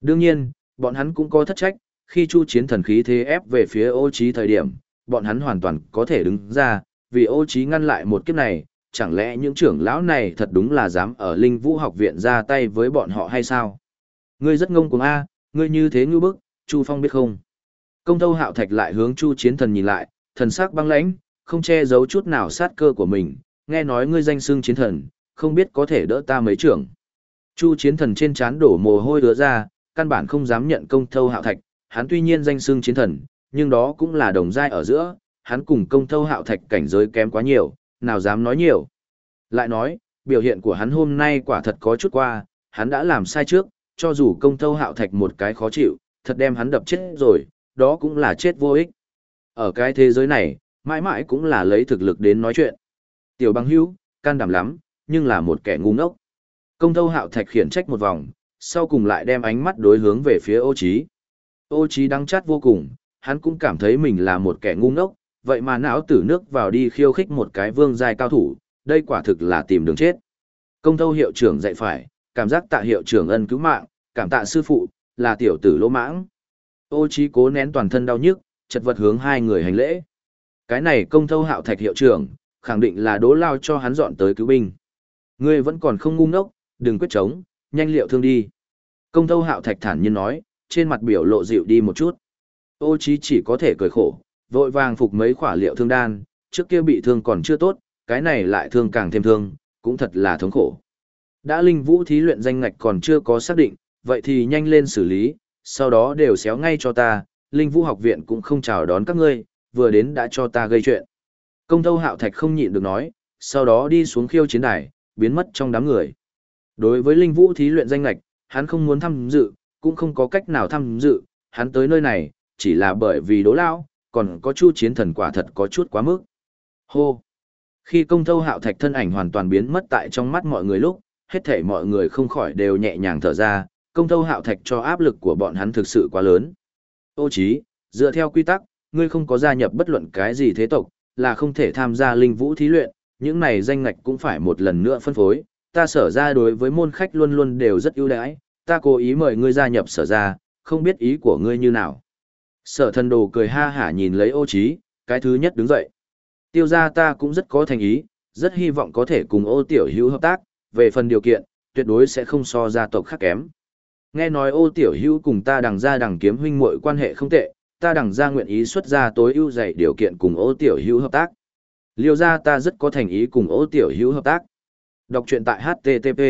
Đương nhiên, bọn hắn cũng có thất trách, khi chu chiến thần khí thế ép về phía ô trí thời điểm, bọn hắn hoàn toàn có thể đứng ra, vì ô trí ngăn lại một kiếp này, chẳng lẽ những trưởng lão này thật đúng là dám ở linh vũ học viện ra tay với bọn họ hay sao? Ngươi rất ngông cuồng a, ngươi như thế ngư bức, Chu Phong biết không? Công thâu hạo thạch lại hướng Chu chiến thần nhìn lại, thần sắc băng lãnh, không che giấu chút nào sát cơ của mình, nghe nói ngươi danh xưng chiến thần, không biết có thể đỡ ta mấy trưởng. Chu chiến thần trên chán đổ mồ hôi đứa ra, căn bản không dám nhận công thâu hạo thạch, hắn tuy nhiên danh xưng chiến thần, nhưng đó cũng là đồng giai ở giữa, hắn cùng công thâu hạo thạch cảnh giới kém quá nhiều, nào dám nói nhiều. Lại nói, biểu hiện của hắn hôm nay quả thật có chút qua, hắn đã làm sai trước, cho dù công thâu hạo thạch một cái khó chịu, thật đem hắn đập chết rồi, đó cũng là chết vô ích. Ở cái thế giới này, mãi mãi cũng là lấy thực lực đến nói chuyện. Tiểu băng hữu, can đảm lắm, nhưng là một kẻ ngu ngốc. Công thâu hạo thạch khiển trách một vòng, sau cùng lại đem ánh mắt đối hướng về phía ô trí. Ô trí đắng chát vô cùng, hắn cũng cảm thấy mình là một kẻ ngu ngốc, vậy mà não tử nước vào đi khiêu khích một cái vương giai cao thủ, đây quả thực là tìm đường chết. Công thâu hiệu trưởng dạy phải, cảm giác tạ hiệu trưởng ân cứu mạng, cảm tạ sư phụ, là tiểu tử lỗ mãng. Ô trí cố nén toàn thân đau nhức, chật vật hướng hai người hành lễ. Cái này công thâu hạo thạch hiệu trưởng, khẳng định là đố lao cho hắn dọn tới cứu binh. Ngươi vẫn còn không ngu ngốc, đừng quyết chống, nhanh liệu thương đi. Công thâu hạo thạch thản nhiên nói, trên mặt biểu lộ dịu đi một chút. Ô chí chỉ có thể cười khổ, vội vàng phục mấy khỏa liệu thương đan, trước kia bị thương còn chưa tốt, cái này lại thương càng thêm thương, cũng thật là thống khổ. Đã linh vũ thí luyện danh ngạch còn chưa có xác định, vậy thì nhanh lên xử lý, sau đó đều xéo ngay cho ta, linh vũ học viện cũng không chào đón các ngươi, vừa đến đã cho ta gây chuyện. Công thâu hạo thạch không nhịn được nói, sau đó đi xuống khiêu chiến đài, biến mất trong đám người. Đối với linh vũ thí luyện danh ngạch, hắn không muốn tham dự, cũng không có cách nào tham dự, hắn tới nơi này, chỉ là bởi vì đố lao, còn có chu chiến thần quả thật có chút quá mức. Hô! Khi công thâu hạo thạch thân ảnh hoàn toàn biến mất tại trong mắt mọi người lúc, hết thể mọi người không khỏi đều nhẹ nhàng thở ra, công thâu hạo thạch cho áp lực của bọn hắn thực sự quá lớn. Ô chí, dựa theo quy tắc, ngươi không có gia nhập bất luận cái gì thế tộc, là không thể tham gia linh vũ thí luyện, những này danh ngạch cũng phải một lần nữa phân phối, ta sở ra đối với môn khách luôn luôn đều rất ưu đãi, ta cố ý mời ngươi gia nhập sở ra, không biết ý của ngươi như nào. Sở thần đồ cười ha hả nhìn lấy ô trí, cái thứ nhất đứng dậy. Tiêu gia ta cũng rất có thành ý, rất hy vọng có thể cùng ô tiểu hữu hợp tác, về phần điều kiện, tuyệt đối sẽ không so gia tộc khác kém. Nghe nói ô tiểu hữu cùng ta đằng ra đằng kiếm huynh muội quan hệ không tệ, ta đằng ra nguyện ý xuất ra tối ưu dạy điều kiện cùng ô tiểu hữu hợp tác. Liêu gia ta rất có thành ý cùng ô tiểu hữu hợp tác. Đọc truyện tại HTTP.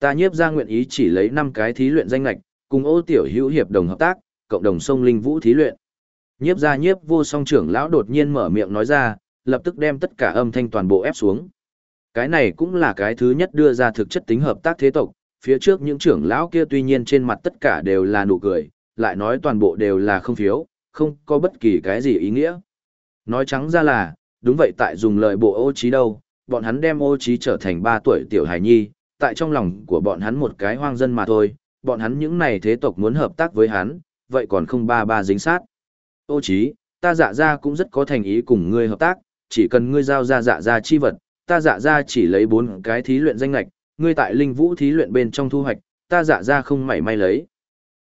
Ta nhiếp ra nguyện ý chỉ lấy 5 cái thí luyện danh lạch, cùng ô tiểu hữu hiệp đồng hợp tác, cộng đồng sông linh vũ thí luyện. Nhiếp gia nhiếp vô song trưởng lão đột nhiên mở miệng nói ra, lập tức đem tất cả âm thanh toàn bộ ép xuống. Cái này cũng là cái thứ nhất đưa ra thực chất tính hợp tác thế tộc, phía trước những trưởng lão kia tuy nhiên trên mặt tất cả đều là nụ cười, lại nói toàn bộ đều là không phiếu, không có bất kỳ cái gì ý nghĩa. Nói trắng ra là, đúng vậy tại dùng lời bộ ô trí đâu, bọn hắn đem ô trí trở thành ba tuổi tiểu hải nhi, tại trong lòng của bọn hắn một cái hoang dân mà thôi, bọn hắn những này thế tộc muốn hợp tác với hắn, vậy còn không ba ba dính sát. Ô trí, ta dạ ra cũng rất có thành ý cùng ngươi hợp tác, chỉ cần ngươi giao ra dạ ra chi vật, ta dạ ra chỉ lấy bốn cái thí luyện danh lạch, ngươi tại linh vũ thí luyện bên trong thu hoạch, ta dạ ra không mảy may lấy.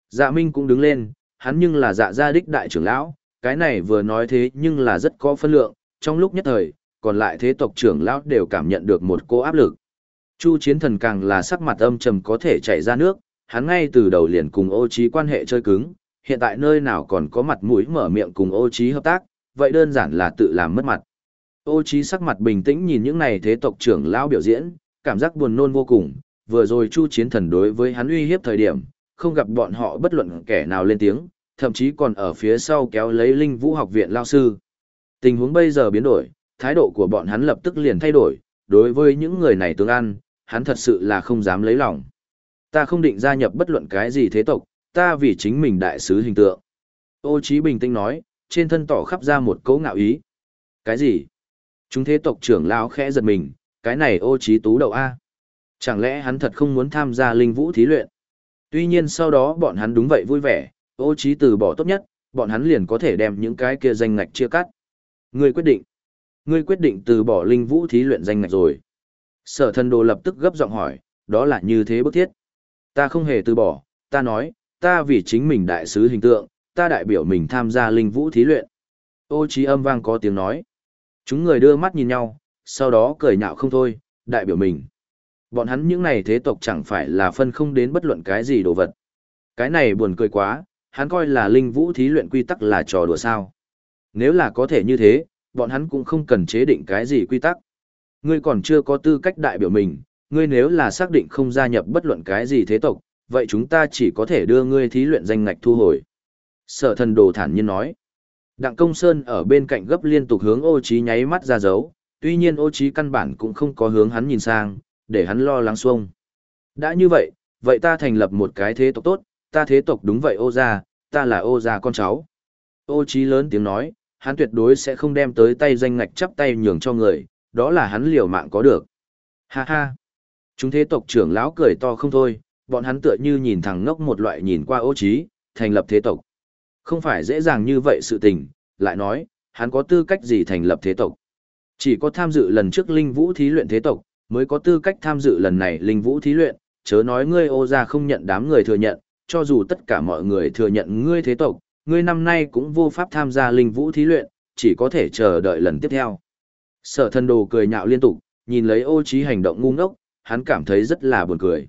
Dạ Minh cũng đứng lên, hắn nhưng là dạ gia đích đại trưởng lão, cái này vừa nói thế nhưng là rất có phân lượng, trong lúc nhất thời, còn lại thế tộc trưởng lão đều cảm nhận được một cô áp lực. Chu chiến thần càng là sắc mặt âm trầm có thể chảy ra nước, hắn ngay từ đầu liền cùng ô trí quan hệ chơi cứng, hiện tại nơi nào còn có mặt mũi mở miệng cùng ô trí hợp tác, vậy đơn giản là tự làm mất mặt. Ô trí sắc mặt bình tĩnh nhìn những này thế tộc trưởng lão biểu diễn, cảm giác buồn nôn vô cùng, vừa rồi chu chiến thần đối với hắn uy hiếp thời điểm, không gặp bọn họ bất luận kẻ nào lên tiếng, thậm chí còn ở phía sau kéo lấy linh vũ học viện lao sư. Tình huống bây giờ biến đổi, thái độ của bọn hắn lập tức liền thay đổi, đối với những người này tương ăn, hắn thật sự là không dám lấy lòng. Ta không định gia nhập bất luận cái gì thế tộc, ta vì chính mình đại sứ hình tượng. Ô Chí bình tĩnh nói, trên thân tỏ khắp ra một cấu ngạo ý. Cái gì? Chúng thế tộc trưởng lão khẽ giật mình, cái này ô Chí tú đầu A. Chẳng lẽ hắn thật không muốn tham gia linh vũ thí luyện? Tuy nhiên sau đó bọn hắn đúng vậy vui vẻ, ô Chí từ bỏ tốt nhất, bọn hắn liền có thể đem những cái kia danh ngạch chia cắt. Ngươi quyết định. Ngươi quyết định từ bỏ linh vũ thí luyện danh ngạch rồi. Sở thần đồ lập tức gấp giọng hỏi, đó là như thế bức thiết. Ta không hề từ bỏ, ta nói, ta vì chính mình đại sứ hình tượng, ta đại biểu mình tham gia linh vũ thí luyện. Ô trí âm vang có tiếng nói. Chúng người đưa mắt nhìn nhau, sau đó cười nhạo không thôi, đại biểu mình. Bọn hắn những này thế tộc chẳng phải là phân không đến bất luận cái gì đồ vật. Cái này buồn cười quá, hắn coi là linh vũ thí luyện quy tắc là trò đùa sao. Nếu là có thể như thế, bọn hắn cũng không cần chế định cái gì quy tắc. Ngươi còn chưa có tư cách đại biểu mình, ngươi nếu là xác định không gia nhập bất luận cái gì thế tộc, vậy chúng ta chỉ có thể đưa ngươi thí luyện danh ngạch thu hồi. Sở thần đồ thản nhiên nói. Đặng công sơn ở bên cạnh gấp liên tục hướng ô trí nháy mắt ra dấu, tuy nhiên ô trí căn bản cũng không có hướng hắn nhìn sang, để hắn lo lắng xuông. Đã như vậy, vậy ta thành lập một cái thế tộc tốt, ta thế tộc đúng vậy ô gia, ta là ô gia con cháu. Ô trí lớn tiếng nói, hắn tuyệt đối sẽ không đem tới tay danh ngạch chắp tay nhường cho người, đó là hắn liều mạng có được. Ha ha. Chúng thế tộc trưởng lão cười to không thôi, bọn hắn tựa như nhìn thằng ngốc một loại nhìn qua ô trí, thành lập thế tộc. Không phải dễ dàng như vậy sự tình, lại nói, hắn có tư cách gì thành lập thế tộc. Chỉ có tham dự lần trước linh vũ thí luyện thế tộc, mới có tư cách tham dự lần này linh vũ thí luyện, chớ nói ngươi ô gia không nhận đám người thừa nhận, cho dù tất cả mọi người thừa nhận ngươi thế tộc, ngươi năm nay cũng vô pháp tham gia linh vũ thí luyện, chỉ có thể chờ đợi lần tiếp theo. Sở thần đồ cười nhạo liên tục, nhìn lấy ô trí hành động ngu ngốc, hắn cảm thấy rất là buồn cười.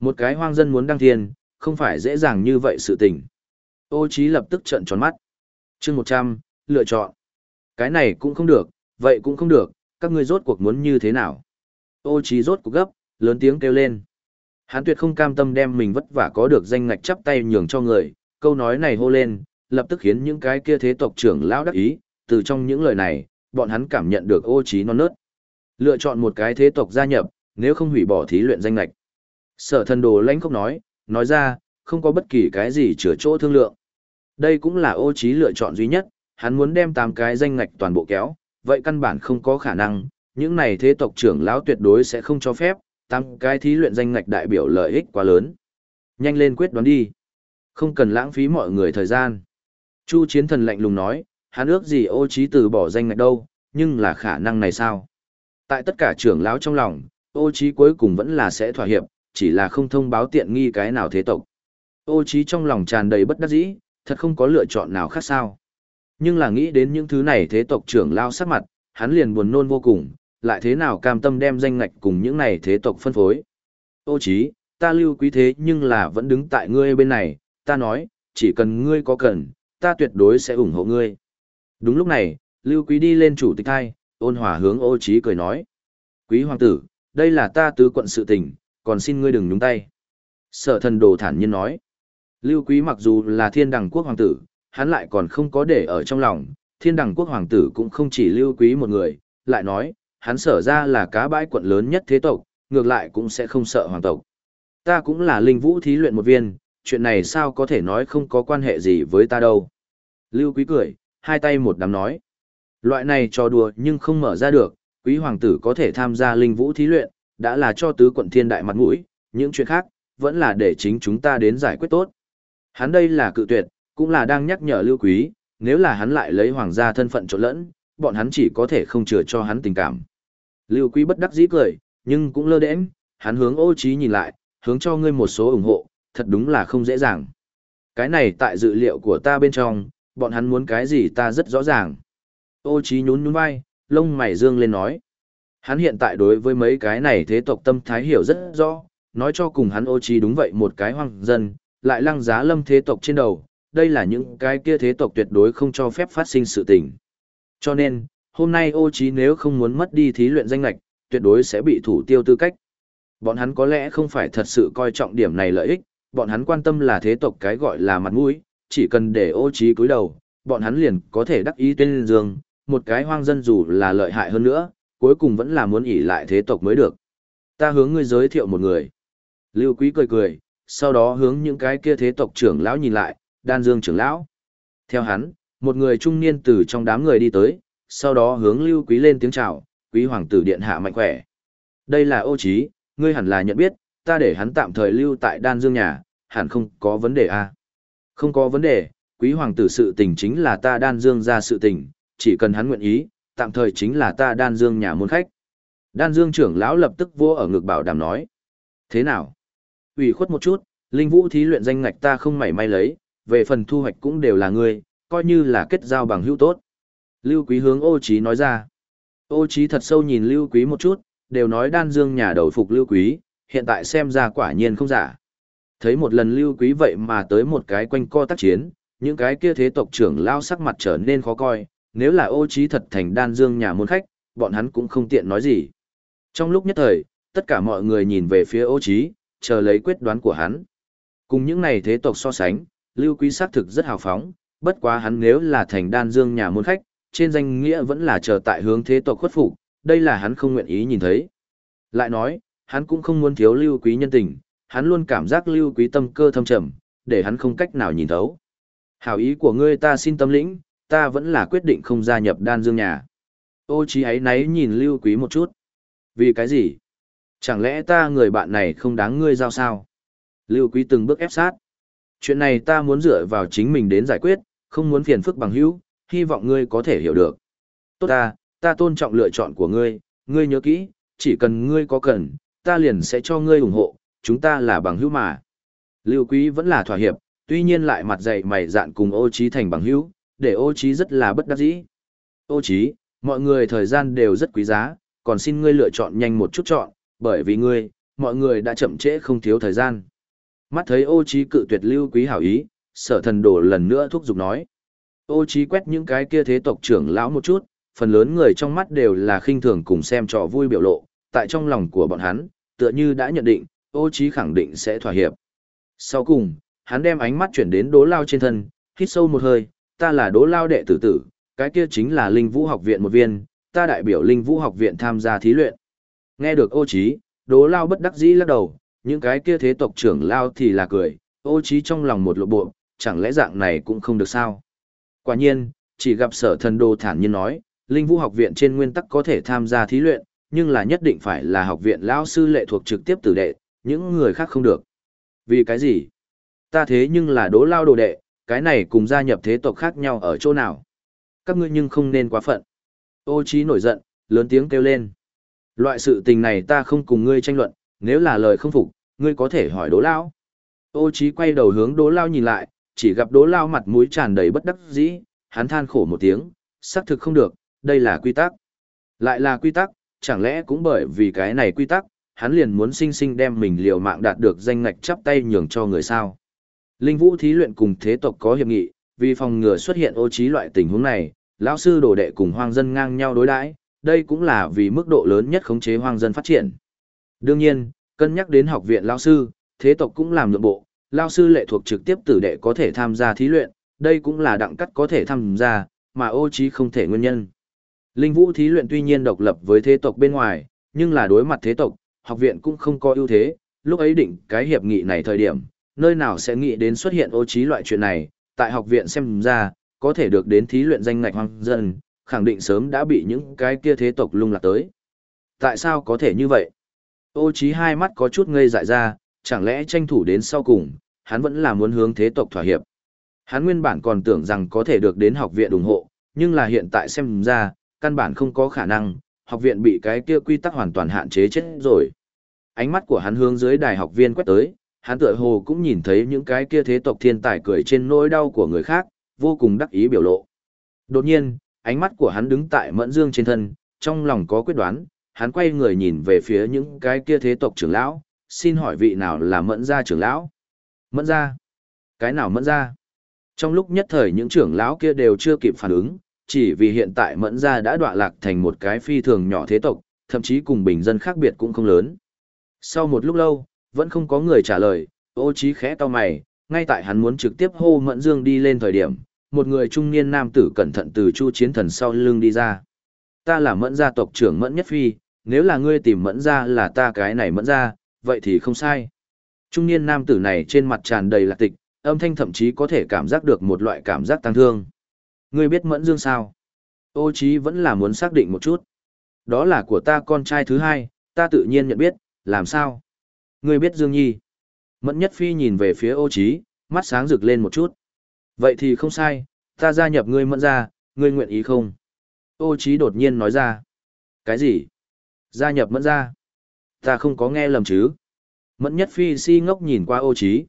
Một cái hoang dân muốn đăng thiên, không phải dễ dàng như vậy sự tình. Ô trí lập tức trợn tròn mắt. Chương 100, lựa chọn. Cái này cũng không được, vậy cũng không được, các ngươi rốt cuộc muốn như thế nào? Ô trí rốt cuộc gấp, lớn tiếng kêu lên. Hắn tuyệt không cam tâm đem mình vất vả có được danh ngạch chắp tay nhường cho người, câu nói này hô lên, lập tức khiến những cái kia thế tộc trưởng lão đắc ý, từ trong những lời này, bọn hắn cảm nhận được ô trí non nớt. Lựa chọn một cái thế tộc gia nhập, nếu không hủy bỏ thí luyện danh lạch. Sở thần đồ lãnh không nói, nói ra, không có bất kỳ cái gì chữa chỗ thương lượng. Đây cũng là ô trí lựa chọn duy nhất, hắn muốn đem tám cái danh ngạch toàn bộ kéo, vậy căn bản không có khả năng, những này thế tộc trưởng lão tuyệt đối sẽ không cho phép, tám cái thí luyện danh ngạch đại biểu lợi ích quá lớn. Nhanh lên quyết đoán đi. Không cần lãng phí mọi người thời gian. Chu chiến thần lạnh lùng nói, hắn ước gì ô trí từ bỏ danh ngạch đâu, nhưng là khả năng này sao? Tại tất cả trưởng lão trong lòng, ô trí cuối cùng vẫn là sẽ thỏa hiệp, chỉ là không thông báo tiện nghi cái nào thế tộc. Ô trí trong lòng tràn đầy bất đắc dĩ, thật không có lựa chọn nào khác sao. Nhưng là nghĩ đến những thứ này thế tộc trưởng lão sắc mặt, hắn liền buồn nôn vô cùng, lại thế nào cam tâm đem danh ngạch cùng những này thế tộc phân phối. Ô trí, ta lưu quý thế nhưng là vẫn đứng tại ngươi bên này, ta nói, chỉ cần ngươi có cần, ta tuyệt đối sẽ ủng hộ ngươi. Đúng lúc này, Lưu Quý đi lên chủ tịch thai, ôn hòa hướng ô Chí cười nói. Quý hoàng tử, đây là ta tứ quận sự tình, còn xin ngươi đừng nhúng tay. Sở thần đồ thản nhiên nói. Lưu Quý mặc dù là thiên đẳng quốc hoàng tử, hắn lại còn không có để ở trong lòng, thiên đẳng quốc hoàng tử cũng không chỉ Lưu Quý một người, lại nói, hắn sở ra là cá bãi quận lớn nhất thế tộc, ngược lại cũng sẽ không sợ hoàng tộc. Ta cũng là linh vũ thí luyện một viên, chuyện này sao có thể nói không có quan hệ gì với ta đâu. Lưu Quý cười, hai tay một đám nói. Loại này trò đùa nhưng không mở ra được, quý hoàng tử có thể tham gia linh vũ thí luyện, đã là cho tứ quận thiên đại mặt mũi, những chuyện khác, vẫn là để chính chúng ta đến giải quyết tốt. Hắn đây là cự tuyệt, cũng là đang nhắc nhở Lưu Quý, nếu là hắn lại lấy hoàng gia thân phận trộn lẫn, bọn hắn chỉ có thể không chừa cho hắn tình cảm. Lưu Quý bất đắc dĩ cười, nhưng cũng lơ đễnh, hắn hướng ô trí nhìn lại, hướng cho ngươi một số ủng hộ, thật đúng là không dễ dàng. Cái này tại dự liệu của ta bên trong, bọn hắn muốn cái gì ta rất rõ ràng. Ô trí nhún nhún vai, lông mày dương lên nói. Hắn hiện tại đối với mấy cái này thế tộc tâm thái hiểu rất rõ, nói cho cùng hắn ô trí đúng vậy một cái hoang dân, lại lăng giá lâm thế tộc trên đầu, đây là những cái kia thế tộc tuyệt đối không cho phép phát sinh sự tình. Cho nên, hôm nay ô trí nếu không muốn mất đi thí luyện danh lạch, tuyệt đối sẽ bị thủ tiêu tư cách. Bọn hắn có lẽ không phải thật sự coi trọng điểm này lợi ích, bọn hắn quan tâm là thế tộc cái gọi là mặt mũi, chỉ cần để ô trí cúi đầu, bọn hắn liền có thể đắc ý tên dương, một cái hoang dân dù là lợi hại hơn nữa, cuối cùng vẫn là muốn ỉ lại thế tộc mới được. Ta hướng ngươi giới thiệu một người. Lưu Quý cười cười, sau đó hướng những cái kia thế tộc trưởng lão nhìn lại, đan dương trưởng lão. Theo hắn, một người trung niên từ trong đám người đi tới, sau đó hướng Lưu Quý lên tiếng chào, quý hoàng tử điện hạ mạnh khỏe. Đây là ô trí, ngươi hẳn là nhận biết, ta để hắn tạm thời lưu tại đan dương nhà, hẳn không có vấn đề à. Không có vấn đề, quý hoàng tử sự tình chính là ta đan dương ra sự tình, chỉ cần hắn nguyện ý, tạm thời chính là ta đan dương nhà môn khách. Đan dương trưởng lão lập tức vô ở ngực bảo đảm nói. Thế nào? ủy khuất một chút, linh vũ thí luyện danh ngạch ta không mảy may lấy, về phần thu hoạch cũng đều là ngươi, coi như là kết giao bằng hữu tốt. Lưu Quý hướng ô trí nói ra. Ô trí thật sâu nhìn Lưu Quý một chút, đều nói đan dương nhà đầu phục Lưu Quý, hiện tại xem ra quả nhiên không giả. Thấy một lần Lưu Quý vậy mà tới một cái quanh co tác chiến, những cái kia thế tộc trưởng lao sắc mặt trở nên khó coi, nếu là ô trí thật thành đan dương nhà môn khách, bọn hắn cũng không tiện nói gì. Trong lúc nhất thời, tất cả mọi người nhìn về phía ô trí, chờ lấy quyết đoán của hắn. Cùng những này thế tộc so sánh, Lưu Quý xác thực rất hào phóng, bất quá hắn nếu là thành đan dương nhà môn khách, trên danh nghĩa vẫn là chờ tại hướng thế tộc khuất phục, đây là hắn không nguyện ý nhìn thấy. Lại nói, hắn cũng không muốn thiếu Lưu Quý nhân tình, hắn luôn cảm giác Lưu Quý tâm cơ thâm trầm, để hắn không cách nào nhìn thấu. Hảo ý của ngươi ta xin tâm lĩnh, ta vẫn là quyết định không gia nhập đan dương nhà. Ô chí ấy nấy nhìn Lưu Quý một chút. Vì cái gì? Chẳng lẽ ta người bạn này không đáng ngươi giao sao? Lưu Quý từng bước ép sát. Chuyện này ta muốn dựa vào chính mình đến giải quyết, không muốn phiền phức bằng hữu, hy vọng ngươi có thể hiểu được. Tốt ta, ta tôn trọng lựa chọn của ngươi, ngươi nhớ kỹ, chỉ cần ngươi có cần, ta liền sẽ cho ngươi ủng hộ, chúng ta là bằng hữu mà. Lưu Quý vẫn là thỏa hiệp, tuy nhiên lại mặt dày mày dạn cùng ô trí thành bằng hữu, để ô trí rất là bất đắc dĩ. Ô trí, mọi người thời gian đều rất quý giá, còn xin ngươi lựa chọn nhanh một chút chọn, bởi vì ngươi, mọi người đã chậm trễ không thiếu thời gian. Mắt thấy ô trí cự tuyệt lưu quý hảo ý, sở thần đổ lần nữa thúc giục nói. Ô trí quét những cái kia thế tộc trưởng lão một chút, phần lớn người trong mắt đều là khinh thường cùng xem trò vui biểu lộ, tại trong lòng của bọn hắn, tựa như đã nhận định, ô trí khẳng định sẽ thỏa hiệp. Sau cùng, hắn đem ánh mắt chuyển đến đố lao trên thân, hít sâu một hơi, ta là đố lao đệ tử tử, cái kia chính là linh vũ học viện một viên, ta đại biểu linh vũ học viện tham gia thí luyện. Nghe được ô trí, đố lao bất đắc dĩ lắc đầu, những cái kia thế tộc trưởng lao thì là cười, ô trí trong lòng một lộ bộ, chẳng lẽ dạng này cũng không được sao. Quả nhiên, chỉ gặp sở thần đồ thản nhiên nói, linh vũ học viện trên nguyên tắc có thể tham gia thí luyện, nhưng là nhất định phải là học viện lao sư lệ thuộc trực tiếp tử đệ, những người khác không được. Vì cái gì? Ta thế nhưng là đố lao đồ đệ, cái này cùng gia nhập thế tộc khác nhau ở chỗ nào? Các ngươi nhưng không nên quá phận. Ô trí nổi giận, lớn tiếng kêu lên. Loại sự tình này ta không cùng ngươi tranh luận, nếu là lời không phục, ngươi có thể hỏi đố lao. Ô trí quay đầu hướng đố lao nhìn lại, chỉ gặp đố lao mặt mũi tràn đầy bất đắc dĩ, hắn than khổ một tiếng, xác thực không được, đây là quy tắc. Lại là quy tắc, chẳng lẽ cũng bởi vì cái này quy tắc, hắn liền muốn sinh sinh đem mình liều mạng đạt được danh ngạch chắp tay nhường cho người sao. Linh vũ thí luyện cùng thế tộc có hiệp nghị, vì phòng ngừa xuất hiện ô trí loại tình huống này, lão sư đồ đệ cùng hoang dân ngang nhau đối đãi, đây cũng là vì mức độ lớn nhất khống chế hoang dân phát triển. Đương nhiên, cân nhắc đến học viện lão sư, thế tộc cũng làm nhượng bộ, lão sư lệ thuộc trực tiếp tử đệ có thể tham gia thí luyện, đây cũng là đặng cắt có thể tham gia, mà ô trí không thể nguyên nhân. Linh vũ thí luyện tuy nhiên độc lập với thế tộc bên ngoài, nhưng là đối mặt thế tộc, học viện cũng không có ưu thế, lúc ấy định cái hiệp nghị này thời điểm, nơi nào sẽ nghĩ đến xuất hiện ô trí loại chuyện này, tại học viện xem ra, có thể được đến thí luyện danh ngạch hoang dân, khẳng định sớm đã bị những cái kia thế tộc lung lạc tới. Tại sao có thể như vậy? Ô trí hai mắt có chút ngây dại ra, chẳng lẽ tranh thủ đến sau cùng, hắn vẫn là muốn hướng thế tộc thỏa hiệp. Hắn nguyên bản còn tưởng rằng có thể được đến học viện ủng hộ, nhưng là hiện tại xem ra, căn bản không có khả năng, học viện bị cái kia quy tắc hoàn toàn hạn chế chết rồi. Ánh mắt của hắn hướng dưới đài học viên quét tới, hắn tựa hồ cũng nhìn thấy những cái kia thế tộc thiên tài cười trên nỗi đau của người khác, vô cùng đắc ý biểu lộ. Đột nhiên, ánh mắt của hắn đứng tại Mẫn Dương trên thân, trong lòng có quyết đoán, hắn quay người nhìn về phía những cái kia thế tộc trưởng lão, xin hỏi vị nào là Mẫn gia trưởng lão? Mẫn gia? Cái nào Mẫn gia? Trong lúc nhất thời những trưởng lão kia đều chưa kịp phản ứng, chỉ vì hiện tại Mẫn gia đã đọa lạc thành một cái phi thường nhỏ thế tộc, thậm chí cùng bình dân khác biệt cũng không lớn. Sau một lúc lâu, vẫn không có người trả lời, ô trí khẽ to mày, ngay tại hắn muốn trực tiếp hô Mẫn Dương đi lên thời điểm, một người trung niên nam tử cẩn thận từ chu chiến thần sau lưng đi ra. Ta là Mẫn gia tộc trưởng Mẫn Nhất Phi, nếu là ngươi tìm Mẫn gia là ta cái này Mẫn gia, vậy thì không sai. Trung niên nam tử này trên mặt tràn đầy lạc tịch, âm thanh thậm chí có thể cảm giác được một loại cảm giác tăng thương. Ngươi biết Mẫn Dương sao? Ô Chí vẫn là muốn xác định một chút. Đó là của ta con trai thứ hai, ta tự nhiên nhận biết, làm sao? Ngươi biết Dương Nhi. Mẫn Nhất Phi nhìn về phía ô Chí, mắt sáng rực lên một chút. Vậy thì không sai, ta gia nhập ngươi mẫn gia, ngươi nguyện ý không? Ô Chí đột nhiên nói ra. Cái gì? Gia nhập mẫn gia? Ta không có nghe lầm chứ? Mẫn Nhất Phi si ngốc nhìn qua ô Chí.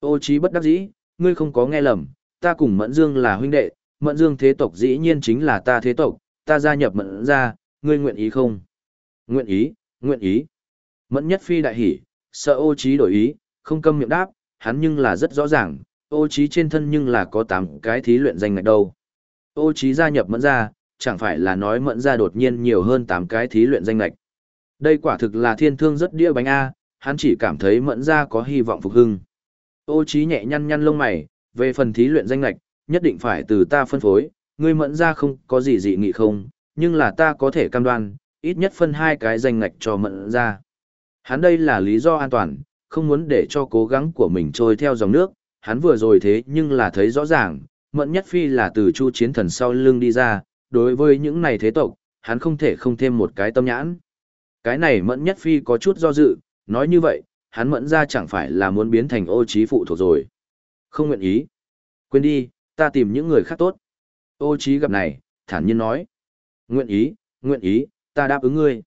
Ô Chí bất đắc dĩ, ngươi không có nghe lầm, ta cùng Mẫn Dương là huynh đệ, Mẫn Dương thế tộc dĩ nhiên chính là ta thế tộc, ta gia nhập Mẫn ra, ngươi nguyện ý không? Nguyện ý, nguyện ý. Mẫn Nhất Phi đại hỉ, sợ ô Chí đổi ý, không câm miệng đáp, hắn nhưng là rất rõ ràng, ô Chí trên thân nhưng là có tám cái thí luyện danh ngạch đâu. Ô Chí gia nhập Mẫn ra, chẳng phải là nói Mẫn ra đột nhiên nhiều hơn tám cái thí luyện danh ngạch. Đây quả thực là thiên thương rất đĩa bánh A, hắn chỉ cảm thấy Mẫn ra có hy vọng phục hưng. Ô Chí nhẹ nhăn nhăn lông mày, về phần thí luyện danh ngạch, nhất định phải từ ta phân phối, ngươi mẫn ra không có gì dị nghị không, nhưng là ta có thể cam đoan, ít nhất phân hai cái danh ngạch cho mẫn ra. Hắn đây là lý do an toàn, không muốn để cho cố gắng của mình trôi theo dòng nước, hắn vừa rồi thế nhưng là thấy rõ ràng, mẫn nhất phi là từ chu chiến thần sau lưng đi ra, đối với những này thế tộc, hắn không thể không thêm một cái tâm nhãn. Cái này mẫn nhất phi có chút do dự, nói như vậy, hắn mẫn ra chẳng phải là muốn biến thành ô trí phụ thuộc rồi. Không nguyện ý. Quên đi, ta tìm những người khác tốt. Ô trí gặp này, thản nhiên nói. Nguyện ý, nguyện ý, ta đáp ứng ngươi.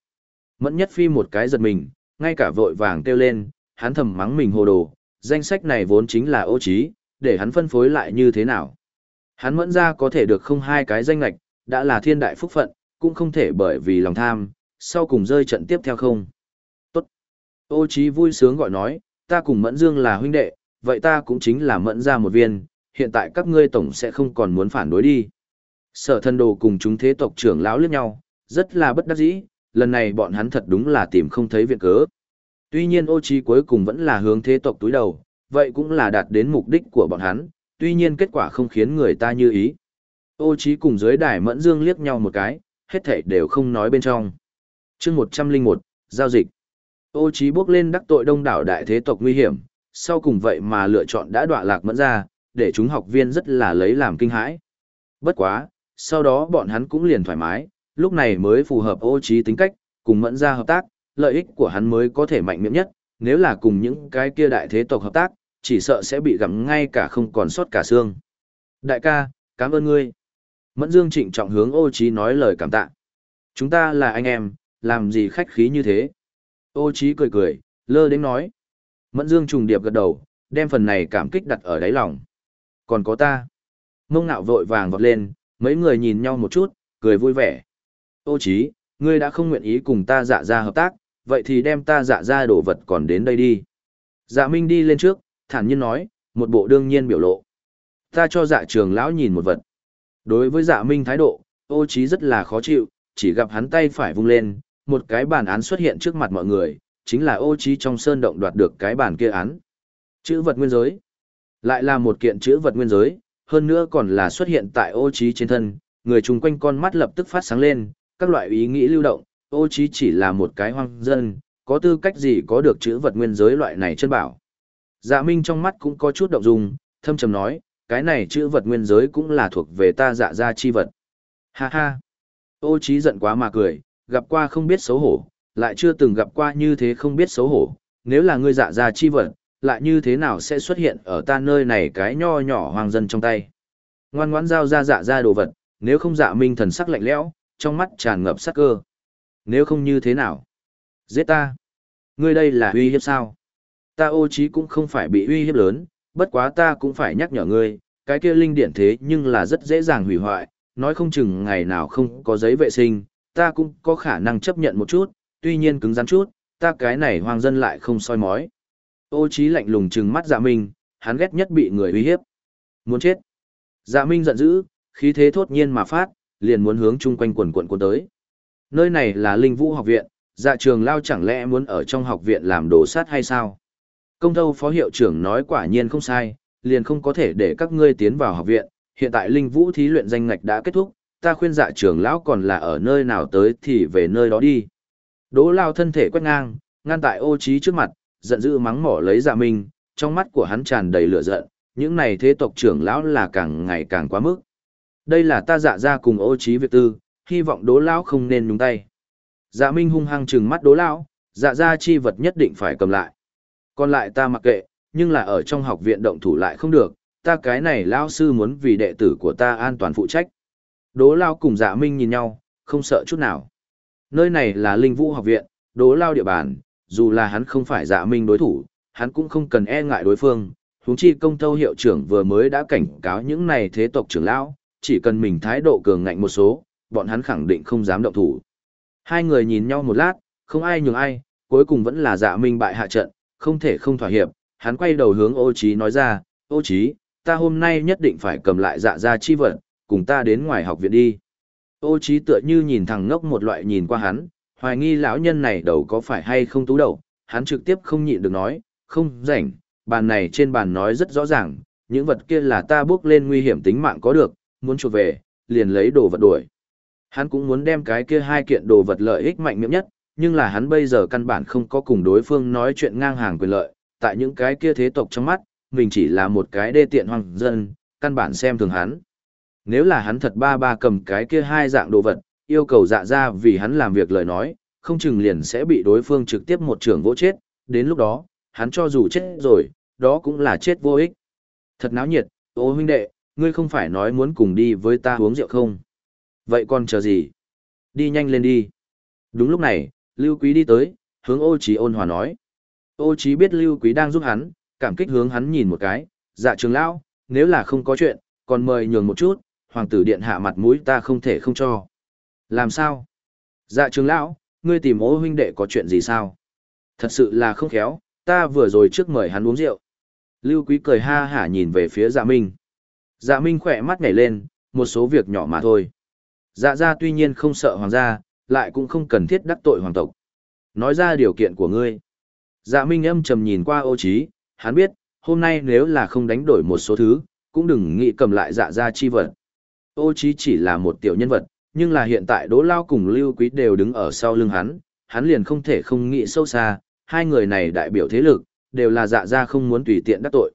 Mẫn nhất phi một cái giật mình, ngay cả vội vàng kêu lên, hắn thầm mắng mình hồ đồ, danh sách này vốn chính là ô trí, để hắn phân phối lại như thế nào. Hắn mẫn ra có thể được không hai cái danh lạch, đã là thiên đại phúc phận, cũng không thể bởi vì lòng tham, sau cùng rơi trận tiếp theo không. Tốt. Ô Chí vui sướng gọi nói, ta cùng Mẫn Dương là huynh đệ, vậy ta cũng chính là Mẫn ra một viên, hiện tại các ngươi tổng sẽ không còn muốn phản đối đi. Sở thân đồ cùng chúng thế tộc trưởng lão liếc nhau, rất là bất đắc dĩ, lần này bọn hắn thật đúng là tìm không thấy viện cớ. Tuy nhiên ô trí cuối cùng vẫn là hướng thế tộc túi đầu, vậy cũng là đạt đến mục đích của bọn hắn, tuy nhiên kết quả không khiến người ta như ý. Ô trí cùng dưới đài Mẫn Dương liếc nhau một cái, hết thảy đều không nói bên trong. Chương 101, giao dịch. Ô trí bước lên đắc tội đông đảo đại thế tộc nguy hiểm, sau cùng vậy mà lựa chọn đã đọa lạc mẫn ra, để chúng học viên rất là lấy làm kinh hãi. Bất quá, sau đó bọn hắn cũng liền thoải mái, lúc này mới phù hợp ô trí tính cách, cùng mẫn ra hợp tác, lợi ích của hắn mới có thể mạnh miệng nhất, nếu là cùng những cái kia đại thế tộc hợp tác, chỉ sợ sẽ bị gặm ngay cả không còn sót cả xương. Đại ca, cảm ơn ngươi. Mẫn Dương trịnh trọng hướng ô trí nói lời cảm tạ. Chúng ta là anh em, làm gì khách khí như thế. Ô trí cười cười, lơ đến nói. Mẫn Dương trùng điệp gật đầu, đem phần này cảm kích đặt ở đáy lòng. Còn có ta. Mông ngạo vội vàng vọt lên, mấy người nhìn nhau một chút, cười vui vẻ. Ô Chí, ngươi đã không nguyện ý cùng ta dạ ra hợp tác, vậy thì đem ta dạ ra đồ vật còn đến đây đi. Dạ Minh đi lên trước, thản nhiên nói, một bộ đương nhiên biểu lộ. Ta cho dạ trường lão nhìn một vật. Đối với dạ Minh thái độ, ô Chí rất là khó chịu, chỉ gặp hắn tay phải vung lên, một cái bản án xuất hiện trước mặt mọi người, chính là ô Chí trong sơn động đoạt được cái bản kia án. Chữ vật nguyên giới. Lại là một kiện chữ vật nguyên giới, hơn nữa còn là xuất hiện tại ô trí trên thân, người chung quanh con mắt lập tức phát sáng lên, các loại ý nghĩ lưu động, ô trí chỉ là một cái hoang dân, có tư cách gì có được chữ vật nguyên giới loại này chân bảo. Dạ Minh trong mắt cũng có chút động dung, thâm trầm nói, cái này chữ vật nguyên giới cũng là thuộc về ta dạ gia chi vật. Ha ha. Ô trí giận quá mà cười, gặp qua không biết xấu hổ, lại chưa từng gặp qua như thế không biết xấu hổ, nếu là ngươi dạ gia chi vật, lại như thế nào sẽ xuất hiện ở ta nơi này cái nho nhỏ hoàng dân trong tay. Ngoan ngoãn giao ra dạ ra đồ vật, nếu không dạ minh thần sắc lạnh lẽo, trong mắt tràn ngập sắc cơ. Nếu không như thế nào? Giết ta. Ngươi đây là uy hiếp sao? Ta ô trí cũng không phải bị uy hiếp lớn, bất quá ta cũng phải nhắc nhở ngươi, cái kia linh điển thế nhưng là rất dễ dàng hủy hoại, nói không chừng ngày nào không có giấy vệ sinh, ta cũng có khả năng chấp nhận một chút, tuy nhiên cứng rắn chút, ta cái này hoang dân lại không soi mói. Ô Chí lạnh lùng trừng mắt dạ minh, hắn ghét nhất bị người uy hiếp. Muốn chết. Dạ minh giận dữ, khí thế thốt nhiên mà phát, liền muốn hướng chung quanh quần quần cuốn tới. Nơi này là linh vũ học viện, dạ trường lao chẳng lẽ muốn ở trong học viện làm đồ sát hay sao? Công thâu phó hiệu trưởng nói quả nhiên không sai, liền không có thể để các ngươi tiến vào học viện, hiện tại linh vũ thí luyện danh ngạch đã kết thúc, ta khuyên dạ trường lão còn là ở nơi nào tới thì về nơi đó đi. Đỗ lao thân thể quét ngang, ngăn tại ô Chí trước mặt, giận dữ mắng mỏ lấy dạ minh, trong mắt của hắn tràn đầy lửa giận, những này thế tộc trưởng lão là càng ngày càng quá mức. Đây là ta dạ ra cùng ô trí việc tư, hy vọng đố lão không nên nhúng tay. Dạ minh hung hăng trừng mắt đố lão, dạ ra chi vật nhất định phải cầm lại. Còn lại ta mặc kệ, nhưng là ở trong học viện động thủ lại không được, ta cái này lão sư muốn vì đệ tử của ta an toàn phụ trách. đố lao cùng dạ minh nhìn nhau, không sợ chút nào. Nơi này là linh vũ học viện, đố lao địa bàn, dù là hắn không phải dạ minh đối thủ, hắn cũng không cần e ngại đối phương. Huống chi công tâu hiệu trưởng vừa mới đã cảnh cáo những này thế tộc trưởng lão, chỉ cần mình thái độ cường ngạnh một số, bọn hắn khẳng định không dám động thủ. Hai người nhìn nhau một lát, không ai nhường ai, cuối cùng vẫn là dạ minh bại hạ trận, không thể không thỏa hiệp, hắn quay đầu hướng ô Chí nói ra, ô Chí, ta hôm nay nhất định phải cầm lại dạ gia chi vật, cùng ta đến ngoài học viện đi. Ô Chí tựa như nhìn thằng ngốc một loại nhìn qua hắn, hoài nghi lão nhân này đầu có phải hay không tú đầu, hắn trực tiếp không nhịn được nói, không rảnh, bàn này trên bàn nói rất rõ ràng, những vật kia là ta bước lên nguy hiểm tính mạng có được, muốn chuột về, liền lấy đồ vật đuổi. Hắn cũng muốn đem cái kia hai kiện đồ vật lợi ích mạnh miệng nhất, nhưng là hắn bây giờ căn bản không có cùng đối phương nói chuyện ngang hàng quyền lợi, tại những cái kia thế tộc trong mắt, mình chỉ là một cái đê tiện hoàng dân, căn bản xem thường hắn. Nếu là hắn thật ba ba cầm cái kia hai dạng đồ vật, yêu cầu dạ ra vì hắn làm việc lời nói, không chừng liền sẽ bị đối phương trực tiếp một trường vỗ chết, đến lúc đó, hắn cho dù chết rồi, đó cũng là chết vô ích. Thật náo nhiệt, ô huynh đệ, ngươi không phải nói muốn cùng đi với ta uống rượu không? Vậy còn chờ gì? Đi nhanh lên đi. Đúng lúc này, Lưu Quý đi tới, hướng ô Chí ôn hòa nói. Ô Chí biết Lưu Quý đang giúp hắn, cảm kích hướng hắn nhìn một cái, dạ trường lão, nếu là không có chuyện, còn mời nhường một chút, hoàng tử điện hạ mặt mũi ta không thể không cho. Làm sao? Dạ trường lão, ngươi tìm ô huynh đệ có chuyện gì sao? Thật sự là không khéo, ta vừa rồi trước mời hắn uống rượu. Lưu Quý cười ha hả nhìn về phía dạ minh. Dạ minh khỏe mắt nhảy lên, một số việc nhỏ mà thôi. Dạ gia tuy nhiên không sợ hoàng gia, lại cũng không cần thiết đắc tội hoàng tộc. Nói ra điều kiện của ngươi. Dạ Minh âm trầm nhìn qua ô Chí, hắn biết, hôm nay nếu là không đánh đổi một số thứ, cũng đừng nghĩ cầm lại dạ gia chi vật. Ô Chí chỉ là một tiểu nhân vật, nhưng là hiện tại Đỗ Lao cùng Lưu Quý đều đứng ở sau lưng hắn, hắn liền không thể không nghĩ sâu xa, hai người này đại biểu thế lực, đều là dạ gia không muốn tùy tiện đắc tội.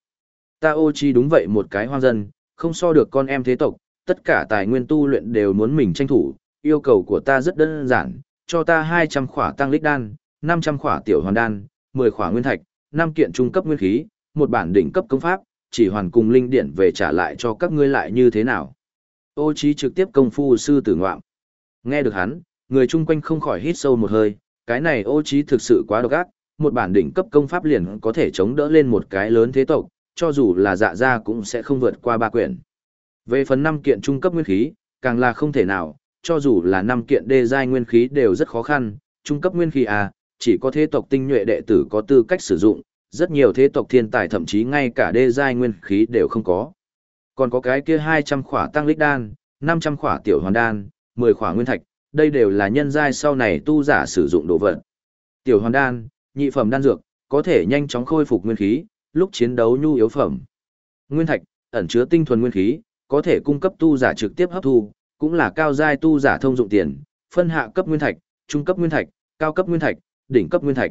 Ta ô Chi đúng vậy một cái hoang dân, không so được con em thế tộc, tất cả tài nguyên tu luyện đều muốn mình tranh thủ, yêu cầu của ta rất đơn giản, cho ta 200 khỏa tăng lích đan, 500 khỏa tiểu hoàn đan, 10 khỏa nguyên thạch, 5 kiện trung cấp nguyên khí, một bản đỉnh cấp công pháp, chỉ hoàn cùng linh điển về trả lại cho các ngươi lại như thế nào. Ô trí trực tiếp công phu sư tử ngoạm. Nghe được hắn, người chung quanh không khỏi hít sâu một hơi, cái này ô trí thực sự quá độc ác, một bản đỉnh cấp công pháp liền có thể chống đỡ lên một cái lớn thế tộc, cho dù là dạ gia cũng sẽ không vượt qua ba quyển. Về phần năm kiện trung cấp nguyên khí, càng là không thể nào, cho dù là năm kiện đê giai nguyên khí đều rất khó khăn, trung cấp nguyên khí à, chỉ có thế tộc tinh nhuệ đệ tử có tư cách sử dụng, rất nhiều thế tộc thiên tài thậm chí ngay cả đê giai nguyên khí đều không có. Còn có cái kia 200 khỏa tăng lích đan, 500 khỏa tiểu hoàn đan, 10 khỏa nguyên thạch, đây đều là nhân giai sau này tu giả sử dụng đồ vật. Tiểu hoàn đan, nhị phẩm đan dược, có thể nhanh chóng khôi phục nguyên khí, lúc chiến đấu nhu yếu phẩm. Nguyên thạch, ẩn chứa tinh thuần nguyên khí, có thể cung cấp tu giả trực tiếp hấp thu, cũng là cao giai tu giả thông dụng tiền, phân hạ cấp nguyên thạch, trung cấp nguyên thạch, cao cấp nguyên thạch, đỉnh cấp nguyên thạch.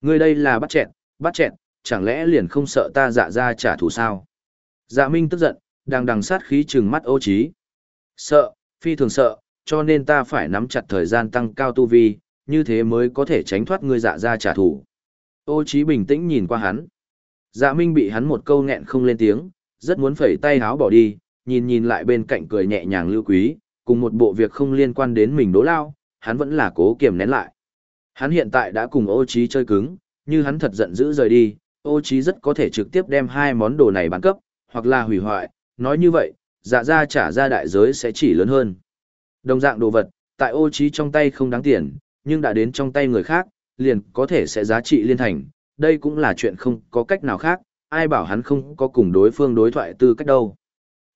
Người đây là bắt chẹn, bắt chẹn, chẳng lẽ liền không sợ ta dạ ra trả thù sao? Dạ Minh tức giận, đang đằng sát khí trừng mắt ô trí. Sợ, phi thường sợ, cho nên ta phải nắm chặt thời gian tăng cao tu vi, như thế mới có thể tránh thoát ngươi dạ ra trả thù. Ô trí bình tĩnh nhìn qua hắn. Dạ Minh bị hắn một câu nghẹn không lên tiếng, rất muốn phẩy tay háo bỏ đi, nhìn nhìn lại bên cạnh cười nhẹ nhàng lưu quý, cùng một bộ việc không liên quan đến mình đố lao, hắn vẫn là cố kiềm nén lại. Hắn hiện tại đã cùng ô trí chơi cứng, như hắn thật giận dữ rời đi, ô trí rất có thể trực tiếp đem hai món đồ này bán cấp, hoặc là hủy hoại, nói như vậy, dạ ra trả ra đại giới sẽ chỉ lớn hơn. Đồng dạng đồ vật, tại ô trí trong tay không đáng tiền, nhưng đã đến trong tay người khác, liền có thể sẽ giá trị liên thành, đây cũng là chuyện không có cách nào khác, ai bảo hắn không có cùng đối phương đối thoại tư cách đâu.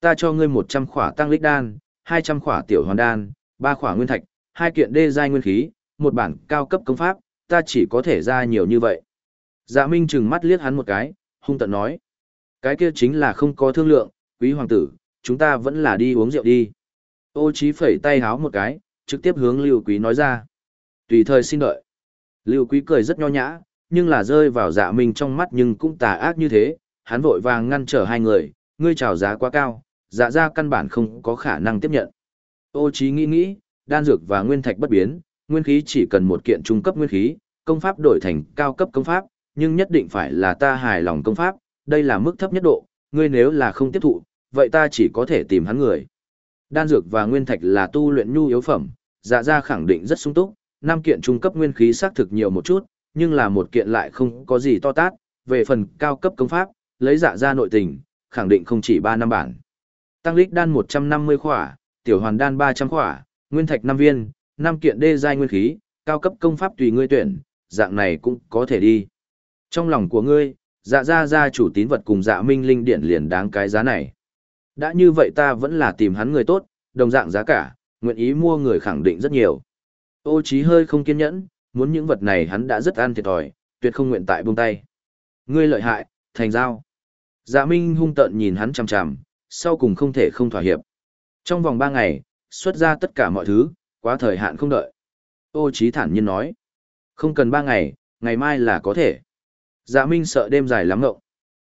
Ta cho ngươi 100 khỏa tăng lích đan, 200 khỏa tiểu hoàn đan, 3 khỏa nguyên thạch, hai kiện đê giai nguyên khí, một bản cao cấp công pháp, ta chỉ có thể ra nhiều như vậy. Dạ Minh trừng mắt liếc hắn một cái, hung tận nói. Cái kia chính là không có thương lượng, quý hoàng tử, chúng ta vẫn là đi uống rượu đi. Ô Chí phẩy tay háo một cái, trực tiếp hướng Lưu Quý nói ra. Tùy thời xin đợi. Lưu Quý cười rất nho nhã, nhưng là rơi vào dạ minh trong mắt nhưng cũng tà ác như thế, hắn vội vàng ngăn trở hai người, ngươi chào giá quá cao, dạ ra căn bản không có khả năng tiếp nhận. Ô Chí nghĩ nghĩ, đan dược và nguyên thạch bất biến, nguyên khí chỉ cần một kiện trung cấp nguyên khí, công pháp đổi thành cao cấp công pháp, nhưng nhất định phải là ta hài lòng công pháp, đây là mức thấp nhất độ, ngươi nếu là không tiếp thụ, vậy ta chỉ có thể tìm hắn người. Đan dược và nguyên thạch là tu luyện nhu yếu phẩm, dạ ra khẳng định rất sung túc, năm kiện trung cấp nguyên khí xác thực nhiều một chút, nhưng là một kiện lại không có gì to tát, về phần cao cấp công pháp, lấy dạ ra nội tình, khẳng định không chỉ 3 năm bản. Tăng lích đan 150 khỏa, tiểu hoàn đan 300 khỏa, nguyên thạch 5 viên, 5 kiện đê giai nguyên khí, cao cấp công pháp tùy ngươi tuyển, dạng này cũng có thể đi. Trong lòng của ngươi, dạ ra ra chủ tín vật cùng dạ minh linh điện liền đáng cái giá này. Đã như vậy ta vẫn là tìm hắn người tốt, đồng dạng giá cả, nguyện ý mua người khẳng định rất nhiều. Ô Chí hơi không kiên nhẫn, muốn những vật này hắn đã rất ăn thiệt thòi, tuyệt không nguyện tại buông tay. Ngươi lợi hại, thành giao. Dạ Minh hung tợn nhìn hắn chằm chằm, sau cùng không thể không thỏa hiệp. Trong vòng ba ngày, xuất ra tất cả mọi thứ, quá thời hạn không đợi. Ô Chí thản nhiên nói. Không cần ba ngày, ngày mai là có thể. Dạ Minh sợ đêm dài lắm ngộng.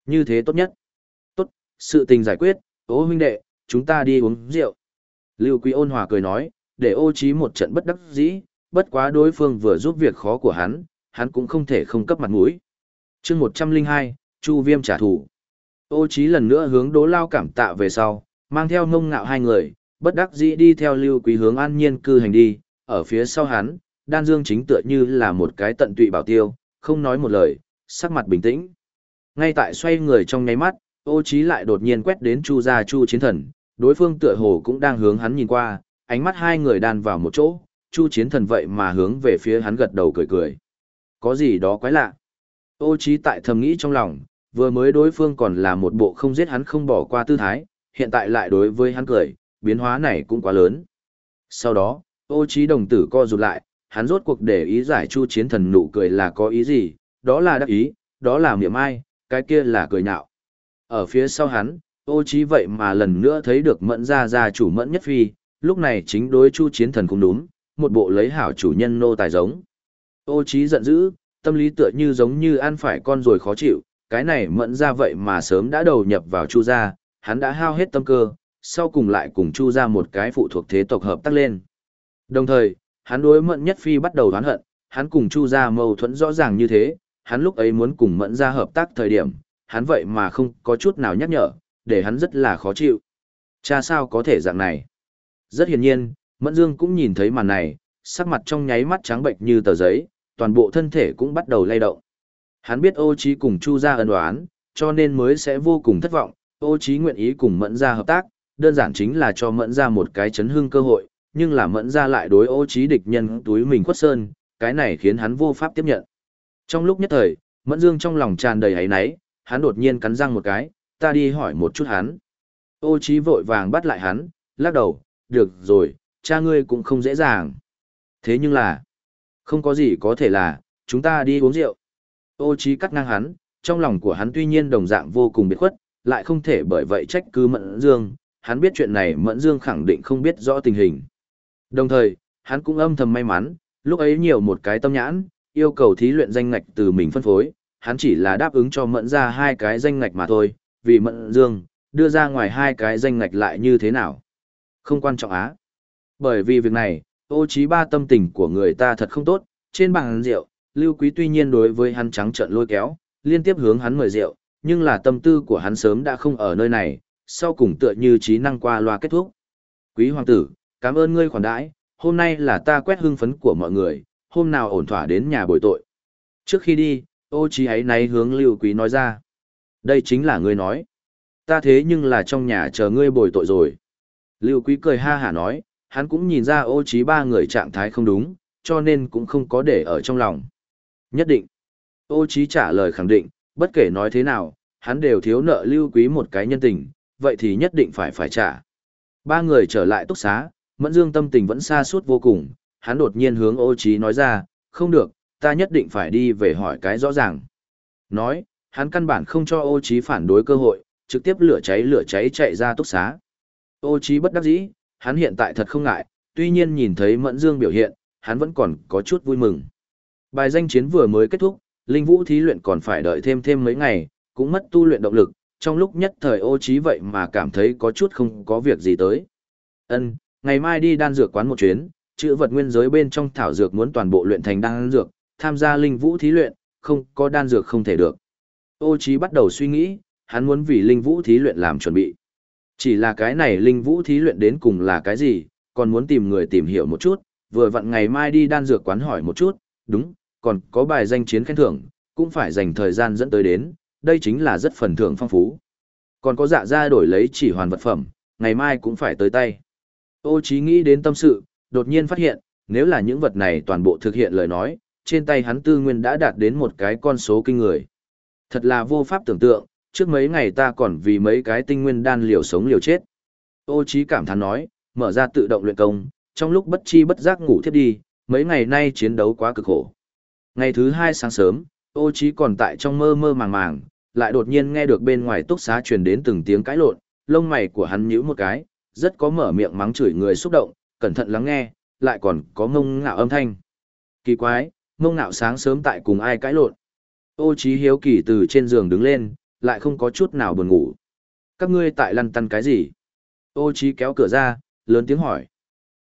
Như thế tốt nhất. Tốt, sự tình giải quyết, ô huynh đệ, chúng ta đi uống rượu. Lưu Quý ôn hòa cười nói, để ô trí một trận bất đắc dĩ, bất quá đối phương vừa giúp việc khó của hắn, hắn cũng không thể không cấp mặt mũi. chương 102, Chu Viêm trả thù. Ô trí lần nữa hướng đố lao cảm tạ về sau, mang theo ngông ngạo hai người, bất đắc dĩ đi theo lưu quý hướng an nhiên cư hành đi, ở phía sau hắn, đan dương chính tựa như là một cái tận tụy bảo tiêu, không nói một lời, sắc mặt bình tĩnh. Ngay tại xoay người trong nháy mắt, ô trí lại đột nhiên quét đến chu gia chu chiến thần, đối phương tựa hồ cũng đang hướng hắn nhìn qua, ánh mắt hai người đan vào một chỗ, chu chiến thần vậy mà hướng về phía hắn gật đầu cười cười. Có gì đó quái lạ. Ô trí tại thầm nghĩ trong lòng, vừa mới đối phương còn là một bộ không giết hắn không bỏ qua tư thái, hiện tại lại đối với hắn cười, biến hóa này cũng quá lớn. Sau đó, ô trí đồng tử co rụt lại, hắn rốt cuộc để ý giải chu chiến thần nụ cười là có ý gì, đó là đắc ý, đó là miệng ai, cái kia là cười nhạo. Ở phía sau hắn, ô trí vậy mà lần nữa thấy được mẫn gia gia chủ mẫn nhất phi, lúc này chính đối chu chiến thần cũng đúng, một bộ lấy hảo chủ nhân nô tài giống. Ô trí giận dữ, tâm lý tựa như giống như ăn phải con rồi khó chịu, cái này mẫn Gia vậy mà sớm đã đầu nhập vào chu gia, hắn đã hao hết tâm cơ, sau cùng lại cùng chu gia một cái phụ thuộc thế tộc hợp tác lên. Đồng thời, hắn đối mẫn nhất phi bắt đầu đoán hận, hắn cùng chu gia mâu thuẫn rõ ràng như thế, hắn lúc ấy muốn cùng mẫn Gia hợp tác thời điểm, hắn vậy mà không có chút nào nhắc nhở, để hắn rất là khó chịu. Cha sao có thể dạng này? Rất hiển nhiên, Mẫn Dương cũng nhìn thấy màn này, sắc mặt trong nháy mắt trắng bệnh như tờ giấy, toàn bộ thân thể cũng bắt đầu lay động. Hắn biết ô Chí cùng Chu gia ân oán, cho nên mới sẽ vô cùng thất vọng, ô Chí nguyện ý cùng Mẫn gia hợp tác, đơn giản chính là cho Mẫn gia một cái chấn hưng cơ hội, nhưng là Mẫn gia lại đối ô Chí địch nhân túi mình khuất sơn, cái này khiến hắn vô pháp tiếp nhận. Trong lúc nhất thời, Mẫn Dương trong lòng tràn đầy hối náy, hắn đột nhiên cắn răng một cái, ta đi hỏi một chút hắn. Ô Chí vội vàng bắt lại hắn, lắc đầu, được rồi, cha ngươi cũng không dễ dàng. Thế nhưng là, không có gì có thể là, chúng ta đi uống rượu. Ô Chí cắt ngang hắn, trong lòng của hắn tuy nhiên đồng dạng vô cùng biệt khuất, lại không thể bởi vậy trách cứ Mẫn Dương, hắn biết chuyện này Mẫn Dương khẳng định không biết rõ tình hình. Đồng thời, hắn cũng âm thầm may mắn, lúc ấy nhiều một cái tâm nhãn, yêu cầu thí luyện danh ngạch từ mình phân phối, hắn chỉ là đáp ứng cho Mẫn ra hai cái danh ngạch mà thôi, vì Mẫn Dương, đưa ra ngoài hai cái danh ngạch lại như thế nào. Không quan trọng á. Bởi vì việc này, ô trí ba tâm tình của người ta thật không tốt, trên bàn rượu, Lưu Quý tuy nhiên đối với hắn trắng trợn lôi kéo, liên tiếp hướng hắn mời rượu, nhưng là tâm tư của hắn sớm đã không ở nơi này, sau cùng tựa như trí năng qua loa kết thúc. Quý hoàng tử, cảm ơn ngươi khoản đãi, hôm nay là ta quét hưng phấn của mọi người, hôm nào ổn thỏa đến nhà bồi tội. Trước khi đi, ô trí ấy náy hướng Lưu Quý nói ra. Đây chính là ngươi nói. Ta thế nhưng là trong nhà chờ ngươi bồi tội rồi. Lưu Quý cười ha hả nói, hắn cũng nhìn ra ô trí ba người trạng thái không đúng, cho nên cũng không có để ở trong lòng. Nhất định. Ô trí trả lời khẳng định, bất kể nói thế nào, hắn đều thiếu nợ lưu quý một cái nhân tình, vậy thì nhất định phải phải trả. Ba người trở lại túc xá, Mẫn Dương tâm tình vẫn xa suốt vô cùng, hắn đột nhiên hướng ô trí nói ra, không được, ta nhất định phải đi về hỏi cái rõ ràng. Nói, hắn căn bản không cho ô Chí phản đối cơ hội, trực tiếp lửa cháy lửa cháy chạy ra túc xá. Ô Chí bất đắc dĩ, hắn hiện tại thật không ngại, tuy nhiên nhìn thấy Mẫn Dương biểu hiện, hắn vẫn còn có chút vui mừng. Bài danh chiến vừa mới kết thúc, Linh Vũ thí luyện còn phải đợi thêm thêm mấy ngày, cũng mất tu luyện động lực, trong lúc nhất thời ô Chí vậy mà cảm thấy có chút không có việc gì tới. Ân, ngày mai đi đan dược quán một chuyến, chữ vật nguyên giới bên trong thảo dược muốn toàn bộ luyện thành đan dược, tham gia Linh Vũ thí luyện, không có đan dược không thể được. Ô Chí bắt đầu suy nghĩ, hắn muốn vì Linh Vũ thí luyện làm chuẩn bị. Chỉ là cái này Linh Vũ thí luyện đến cùng là cái gì, còn muốn tìm người tìm hiểu một chút, vừa vặn ngày mai đi đan dược quán hỏi một chút, đúng, còn có bài danh chiến khen thưởng, cũng phải dành thời gian dẫn tới đến, đây chính là rất phần thưởng phong phú. Còn có dạ ra đổi lấy chỉ hoàn vật phẩm, ngày mai cũng phải tới tay. Ô chí nghĩ đến tâm sự, đột nhiên phát hiện, nếu là những vật này toàn bộ thực hiện lời nói, trên tay hắn tư nguyên đã đạt đến một cái con số kinh người. Thật là vô pháp tưởng tượng, trước mấy ngày ta còn vì mấy cái tinh nguyên đan liều sống liều chết. Ô chí cảm thán nói, mở ra tự động luyện công, trong lúc bất chi bất giác ngủ thiếp đi, mấy ngày nay chiến đấu quá cực khổ. Ngày thứ hai sáng sớm, ô trí còn tại trong mơ mơ màng màng, lại đột nhiên nghe được bên ngoài túc xá truyền đến từng tiếng cãi lộn, lông mày của hắn nhíu một cái, rất có mở miệng mắng chửi người xúc động, cẩn thận lắng nghe, lại còn có ngông ngạo âm thanh. Kỳ quái, ngông ngạo sáng sớm tại cùng ai cãi lộn. Ô trí hiếu kỳ từ trên giường đứng lên, lại không có chút nào buồn ngủ. Các ngươi tại lăn tăn cái gì? Ô trí kéo cửa ra, lớn tiếng hỏi.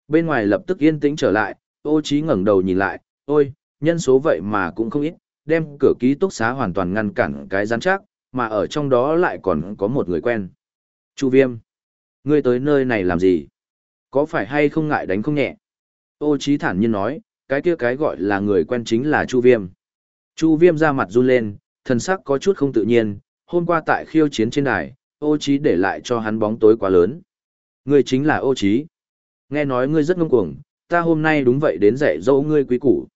Bên ngoài lập tức yên tĩnh trở lại, ô trí ngẩng đầu nhìn lại, ôi, nhân số vậy mà cũng không ít, đem cửa ký túc xá hoàn toàn ngăn cản cái rắn chắc, mà ở trong đó lại còn có một người quen. Chu Viêm, ngươi tới nơi này làm gì? Có phải hay không ngại đánh không nhẹ? Ô Chí thản nhiên nói, cái kia cái gọi là người quen chính là Chu Viêm. Chu Viêm ra mặt run lên, thần sắc có chút không tự nhiên, hôm qua tại khiêu chiến trên đài, ô Chí để lại cho hắn bóng tối quá lớn. Ngươi chính là ô Chí. Nghe nói ngươi rất ngông cuồng, ta hôm nay đúng vậy đến dạy dỗ ngươi quý củ.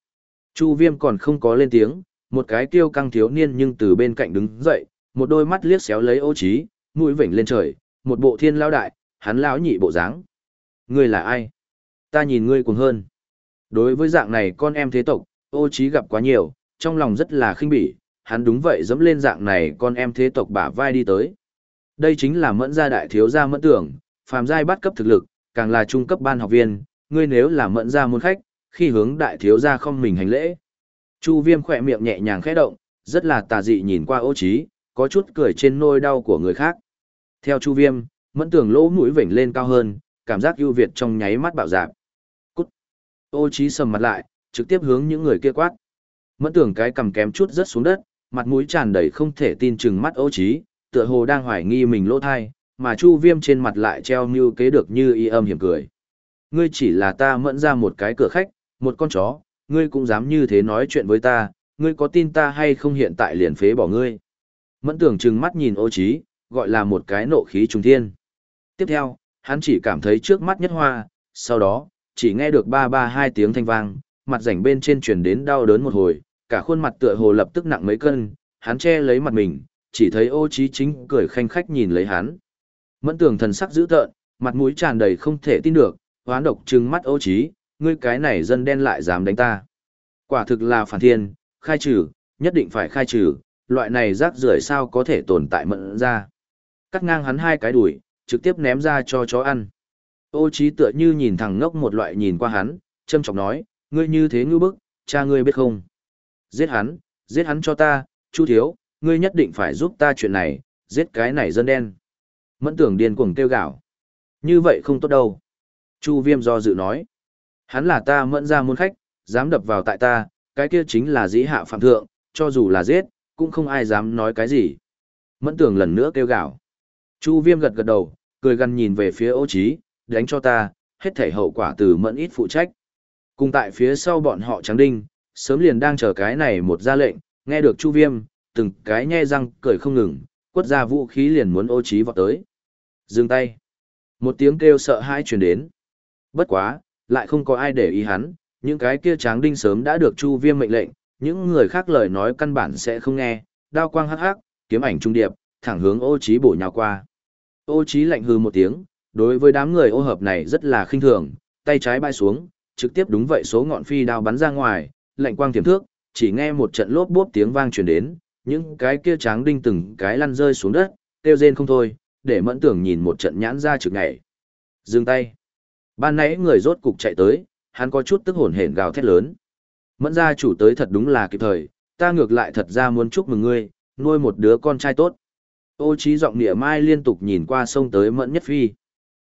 Chu viêm còn không có lên tiếng, một cái tiêu căng thiếu niên nhưng từ bên cạnh đứng dậy, một đôi mắt liếc xéo lấy ô trí, mũi vểnh lên trời, một bộ thiên lao đại, hắn lão nhị bộ dáng. Ngươi là ai? Ta nhìn ngươi cuồng hơn. Đối với dạng này con em thế tộc, ô trí gặp quá nhiều, trong lòng rất là khinh bỉ, hắn đúng vậy dẫm lên dạng này con em thế tộc bả vai đi tới. Đây chính là mẫn gia đại thiếu gia mẫn tưởng, phàm giai bắt cấp thực lực, càng là trung cấp ban học viên, ngươi nếu là mẫn gia môn khách, khi hướng đại thiếu gia không mình hành lễ. Chu viêm khỏe miệng nhẹ nhàng khẽ động, rất là tà dị nhìn qua ô trí, có chút cười trên nôi đau của người khác. Theo chu viêm, mẫn tưởng lỗ mũi vểnh lên cao hơn, cảm giác ưu việt trong nháy mắt bạo dạp. Ô trí sầm mặt lại, trực tiếp hướng những người kia quát. Mẫn tưởng cái cầm kém chút rớt xuống đất, mặt mũi tràn đầy không thể tin chừng mắt ô trí, tựa hồ đang hoài nghi mình lỗ thai, mà chu viêm trên mặt lại treo như kế được như y âm hiểm cười. Ngươi chỉ là ta mẫn ra một cái cửa khách, một con chó, ngươi cũng dám như thế nói chuyện với ta, ngươi có tin ta hay không hiện tại liền phế bỏ ngươi. Mẫn tưởng trừng mắt nhìn ô trí, gọi là một cái nộ khí trùng thiên. Tiếp theo, hắn chỉ cảm thấy trước mắt nhất hoa, sau đó, chỉ nghe được ba ba hai tiếng thanh vang, mặt rảnh bên trên truyền đến đau đớn một hồi, cả khuôn mặt tựa hồ lập tức nặng mấy cân, hắn che lấy mặt mình, chỉ thấy ô trí chính cười khanh khách nhìn lấy hắn. Mẫn tưởng thần sắc dữ tợn, mặt mũi tràn đầy không thể tin được, hoán độc trừng mắt ô trí, ngươi cái này dân đen lại dám đánh ta. Quả thực là phản thiên, khai trừ, nhất định phải khai trừ, loại này rác rưởi sao có thể tồn tại mẫn ra. Cắt ngang hắn hai cái đùi, trực tiếp ném ra cho chó ăn. Ô trí tựa như nhìn thằng ngốc một loại nhìn qua hắn, châm chọc nói, ngươi như thế ngư bức, cha ngươi biết không? Giết hắn, giết hắn cho ta, Chu thiếu, ngươi nhất định phải giúp ta chuyện này, giết cái này dân đen. Mẫn tưởng điên cuồng kêu gào. Như vậy không tốt đâu. Chu viêm do dự nói. Hắn là ta mẫn ra môn khách, dám đập vào tại ta, cái kia chính là dĩ hạ phạm thượng, cho dù là giết, cũng không ai dám nói cái gì. Mẫn tưởng lần nữa kêu gào. Chu viêm gật gật đầu, cười gằn nhìn về phía ô trí, đánh cho ta, hết thể hậu quả từ mẫn ít phụ trách. Cùng tại phía sau bọn họ trắng đinh, sớm liền đang chờ cái này một ra lệnh, nghe được chu viêm, từng cái nhe răng, cười không ngừng, quất ra vũ khí liền muốn ô trí vọt tới. Dừng tay. Một tiếng kêu sợ hãi truyền đến. Bất quá, lại không có ai để ý hắn, những cái kia tráng đinh sớm đã được chu viêm mệnh lệnh, những người khác lời nói căn bản sẽ không nghe, đao quang hắc hắc, kiếm ảnh trung điệp, thẳng hướng ô trí bổ nhào qua. Ô trí lạnh hừ một tiếng, đối với đám người ô hợp này rất là khinh thường, tay trái bay xuống, trực tiếp đúng vậy số ngọn phi đao bắn ra ngoài, lạnh quang tiềm thước, chỉ nghe một trận lốp bốp tiếng vang truyền đến, những cái kia tráng đinh từng cái lăn rơi xuống đất, kêu rên không thôi, để mẫn tưởng nhìn một trận nhãn ra trực ngày. Dừng tay. Ban nãy người rốt cục chạy tới, hắn có chút tức hồn hển gào thét lớn. Mẫn gia chủ tới thật đúng là kịp thời, ta ngược lại thật ra muốn chúc mừng ngươi, nuôi một đứa con trai tốt. Ô trí giọng nịa mai liên tục nhìn qua sông tới Mẫn Nhất Phi.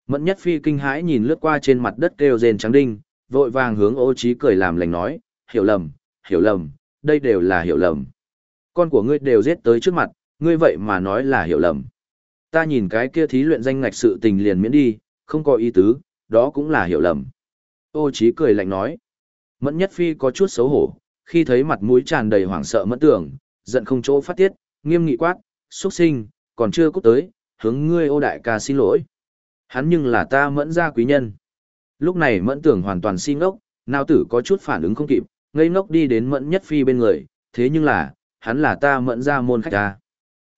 Mẫn Nhất Phi kinh hãi nhìn lướt qua trên mặt đất kêu rên trắng đinh, vội vàng hướng ô trí cười làm lành nói, hiểu lầm, hiểu lầm, đây đều là hiểu lầm. Con của ngươi đều giết tới trước mặt, ngươi vậy mà nói là hiểu lầm. Ta nhìn cái kia thí luyện danh ngạch sự tình liền miễn đi, không có ý tứ, đó cũng là hiểu lầm. Ô trí cười lạnh nói. Mẫn Nhất Phi có chút xấu hổ, khi thấy mặt mũi tràn đầy hoảng sợ mẫn tưởng, giận không chỗ phát tiết, nghiêm nghị quát, xuất sinh, còn chưa cút tới, hướng ngươi ô đại ca xin lỗi. Hắn nhưng là ta mẫn gia quý nhân. Lúc này mẫn tưởng hoàn toàn si ngốc, nào tử có chút phản ứng không kịp, ngây ngốc đi đến mẫn nhất phi bên người, thế nhưng là, hắn là ta mẫn gia môn khách ta.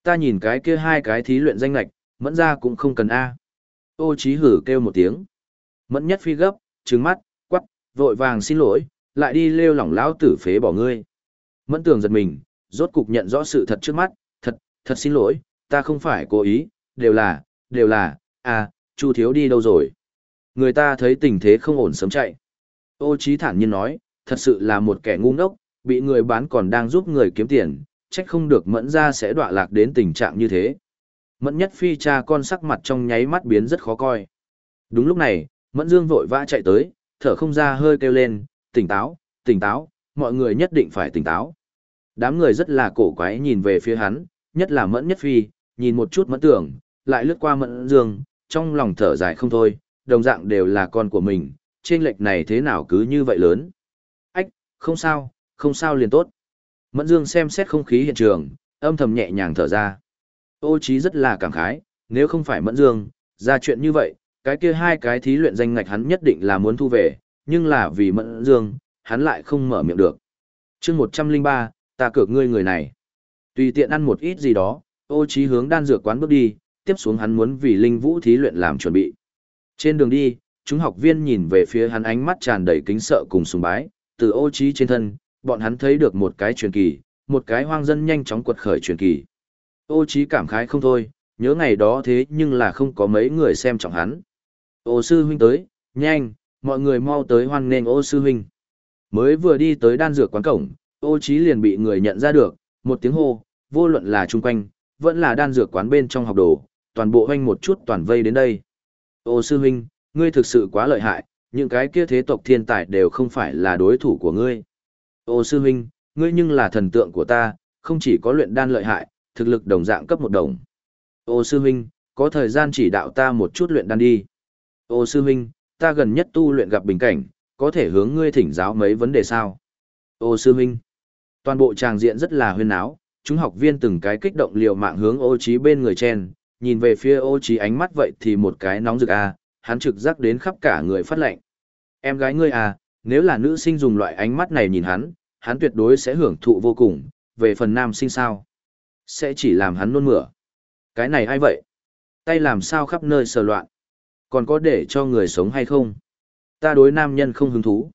Ta nhìn cái kia hai cái thí luyện danh lạch, mẫn gia cũng không cần A. Ô trí hử kêu một tiếng. Mẫn nhất phi gấp, trừng mắt, quắc, vội vàng xin lỗi, lại đi lêu lỏng lão tử phế bỏ ngươi. Mẫn tưởng giật mình, rốt cục nhận rõ sự thật trước mắt, thật, thật xin lỗi, ta không phải cố ý, đều là, đều là, à, Chu thiếu đi đâu rồi? Người ta thấy tình thế không ổn sớm chạy. Ô Chí thản nhiên nói, thật sự là một kẻ ngu ngốc, bị người bán còn đang giúp người kiếm tiền, trách không được mẫn ra sẽ đọa lạc đến tình trạng như thế. Mẫn nhất phi cha con sắc mặt trong nháy mắt biến rất khó coi. Đúng lúc này, mẫn dương vội vã chạy tới, thở không ra hơi kêu lên, tỉnh táo, tỉnh táo, mọi người nhất định phải tỉnh táo. Đám người rất là cổ quái nhìn về phía hắn, nhất là mẫn nhất phi, nhìn một chút mẫn tưởng, lại lướt qua mẫn dương, trong lòng thở dài không thôi, đồng dạng đều là con của mình, trên lệch này thế nào cứ như vậy lớn. Ách, không sao, không sao liền tốt. Mẫn dương xem xét không khí hiện trường, âm thầm nhẹ nhàng thở ra. Ô trí rất là cảm khái, nếu không phải mẫn dương, ra chuyện như vậy, cái kia hai cái thí luyện danh ngạch hắn nhất định là muốn thu về, nhưng là vì mẫn dương, hắn lại không mở miệng được. chương 103, ta cược ngươi người này. Tùy tiện ăn một ít gì đó, ô trí hướng đan dược quán bước đi, tiếp xuống hắn muốn vì linh vũ thí luyện làm chuẩn bị. Trên đường đi, chúng học viên nhìn về phía hắn ánh mắt tràn đầy kính sợ cùng sùng bái, từ ô trí trên thân, bọn hắn thấy được một cái truyền kỳ, một cái hoang dân nhanh chóng quật khởi truyền kỳ. Ô trí cảm khái không thôi, nhớ ngày đó thế nhưng là không có mấy người xem trọng hắn. Ô sư huynh tới, nhanh, mọi người mau tới hoan nghênh ô sư huynh. Mới vừa đi tới đan dược quán cổng, ô trí liền bị người nhận ra được, một tiếng hô, vô luận là chung quanh, vẫn là đan dược quán bên trong học đồ, toàn bộ hoanh một chút toàn vây đến đây. Ô sư huynh, ngươi thực sự quá lợi hại, những cái kia thế tộc thiên tài đều không phải là đối thủ của ngươi. Ô sư huynh, ngươi nhưng là thần tượng của ta, không chỉ có luyện đan lợi hại, thực lực đồng dạng cấp một đồng. Ô sư huynh, có thời gian chỉ đạo ta một chút luyện đan đi. Ô sư huynh, ta gần nhất tu luyện gặp bình cảnh, có thể hướng ngươi thỉnh giáo mấy vấn đề sao? Ô sư huynh, toàn bộ tràng diện rất là huyên áo, chúng học viên từng cái kích động liều mạng hướng ô trí bên người chen, nhìn về phía ô trí ánh mắt vậy thì một cái nóng rực à, hắn trực giác đến khắp cả người phát lệnh. Em gái ngươi à, nếu là nữ sinh dùng loại ánh mắt này nhìn hắn, hắn tuyệt đối sẽ hưởng thụ vô cùng, về phần nam sinh sao? Sẽ chỉ làm hắn nôn mửa. Cái này ai vậy? Tay làm sao khắp nơi sờ loạn? Còn có để cho người sống hay không? Ta đối nam nhân không hứng thú.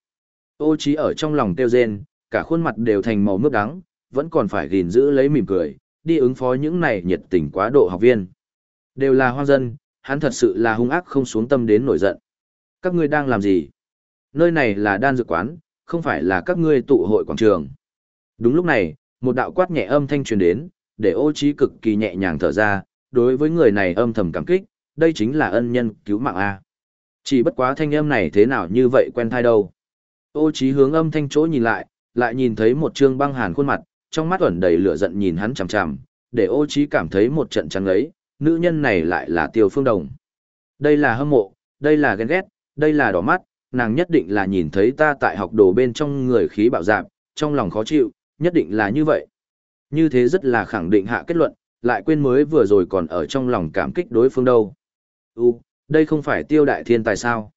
Ô trí ở trong lòng tiêu rên, cả khuôn mặt đều thành màu mướp đắng, vẫn còn phải gìn giữ lấy mỉm cười, đi ứng phó những này nhiệt tình quá độ học viên. Đều là hoang dân, hắn thật sự là hung ác không xuống tâm đến nổi giận. Các ngươi đang làm gì? Nơi này là đan dược quán, không phải là các ngươi tụ hội quảng trường. Đúng lúc này, một đạo quát nhẹ âm thanh truyền đến, để ô trí cực kỳ nhẹ nhàng thở ra, đối với người này âm thầm cảm kích, đây chính là ân nhân cứu mạng A. Chỉ bất quá thanh âm này thế nào như vậy quen thai đâu. Ô trí hướng âm thanh chỗ nhìn lại, lại nhìn thấy một trương băng hàn khuôn mặt, trong mắt ẩn đầy lửa giận nhìn hắn chằm chằm, để ô trí cảm thấy một trận trắng ấy, nữ nhân này lại là tiêu phương đồng. Đây là hâm mộ, đây là ghen ghét, đây là đỏ mắt, nàng nhất định là nhìn thấy ta tại học đồ bên trong người khí bạo dạp, trong lòng khó chịu, nhất định là như vậy. Như thế rất là khẳng định hạ kết luận, lại quên mới vừa rồi còn ở trong lòng cảm kích đối phương đâu. U, đây không phải tiêu đại thiên tài sao?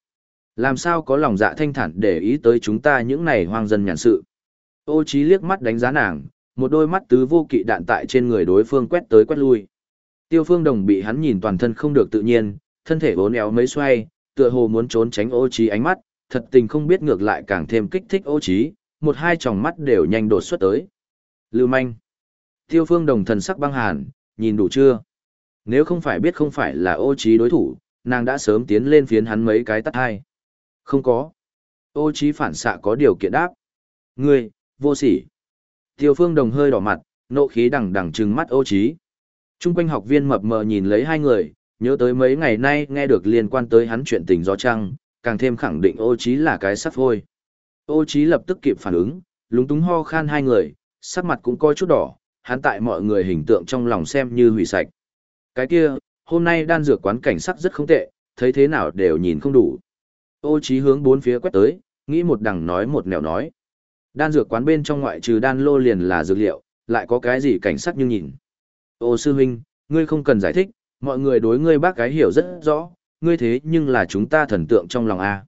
Làm sao có lòng dạ thanh thản để ý tới chúng ta những này hoang dân nhàn sự? Ô trí liếc mắt đánh giá nàng, một đôi mắt tứ vô kỵ đạn tại trên người đối phương quét tới quét lui. Tiêu phương đồng bị hắn nhìn toàn thân không được tự nhiên, thân thể bốn éo mấy xoay, tựa hồ muốn trốn tránh ô trí ánh mắt, thật tình không biết ngược lại càng thêm kích thích ô trí, một hai tròng mắt đều nhanh đột xuất tới. Lưu manh. Tiêu phương đồng thần sắc băng hàn, nhìn đủ chưa? Nếu không phải biết không phải là ô trí đối thủ, nàng đã sớm tiến lên phiến hắn mấy cái tắt hai. Không có. Ô trí phản xạ có điều kiện đáp. Ngươi, vô sỉ. Tiêu phương đồng hơi đỏ mặt, nộ khí đằng đằng trừng mắt ô trí. Trung quanh học viên mập mờ nhìn lấy hai người, nhớ tới mấy ngày nay nghe được liên quan tới hắn chuyện tình gió trăng, càng thêm khẳng định ô Chí là cái sắp hôi. Ô Chí lập tức kịp phản ứng, lúng túng ho khan hai người, sắc mặt cũng coi chút đỏ, hắn tại mọi người hình tượng trong lòng xem như hủy sạch. Cái kia, hôm nay đan dược quán cảnh sắc rất không tệ, thấy thế nào đều nhìn không đủ. Ô Chí hướng bốn phía quét tới, nghĩ một đằng nói một nẻo nói. Đan dược quán bên trong ngoại trừ đan lô liền là dược liệu, lại có cái gì cảnh sắc như nhìn. Ô sư huynh, ngươi không cần giải thích, mọi người đối ngươi bác cái hiểu rất rõ, ngươi thế nhưng là chúng ta thần tượng trong lòng A.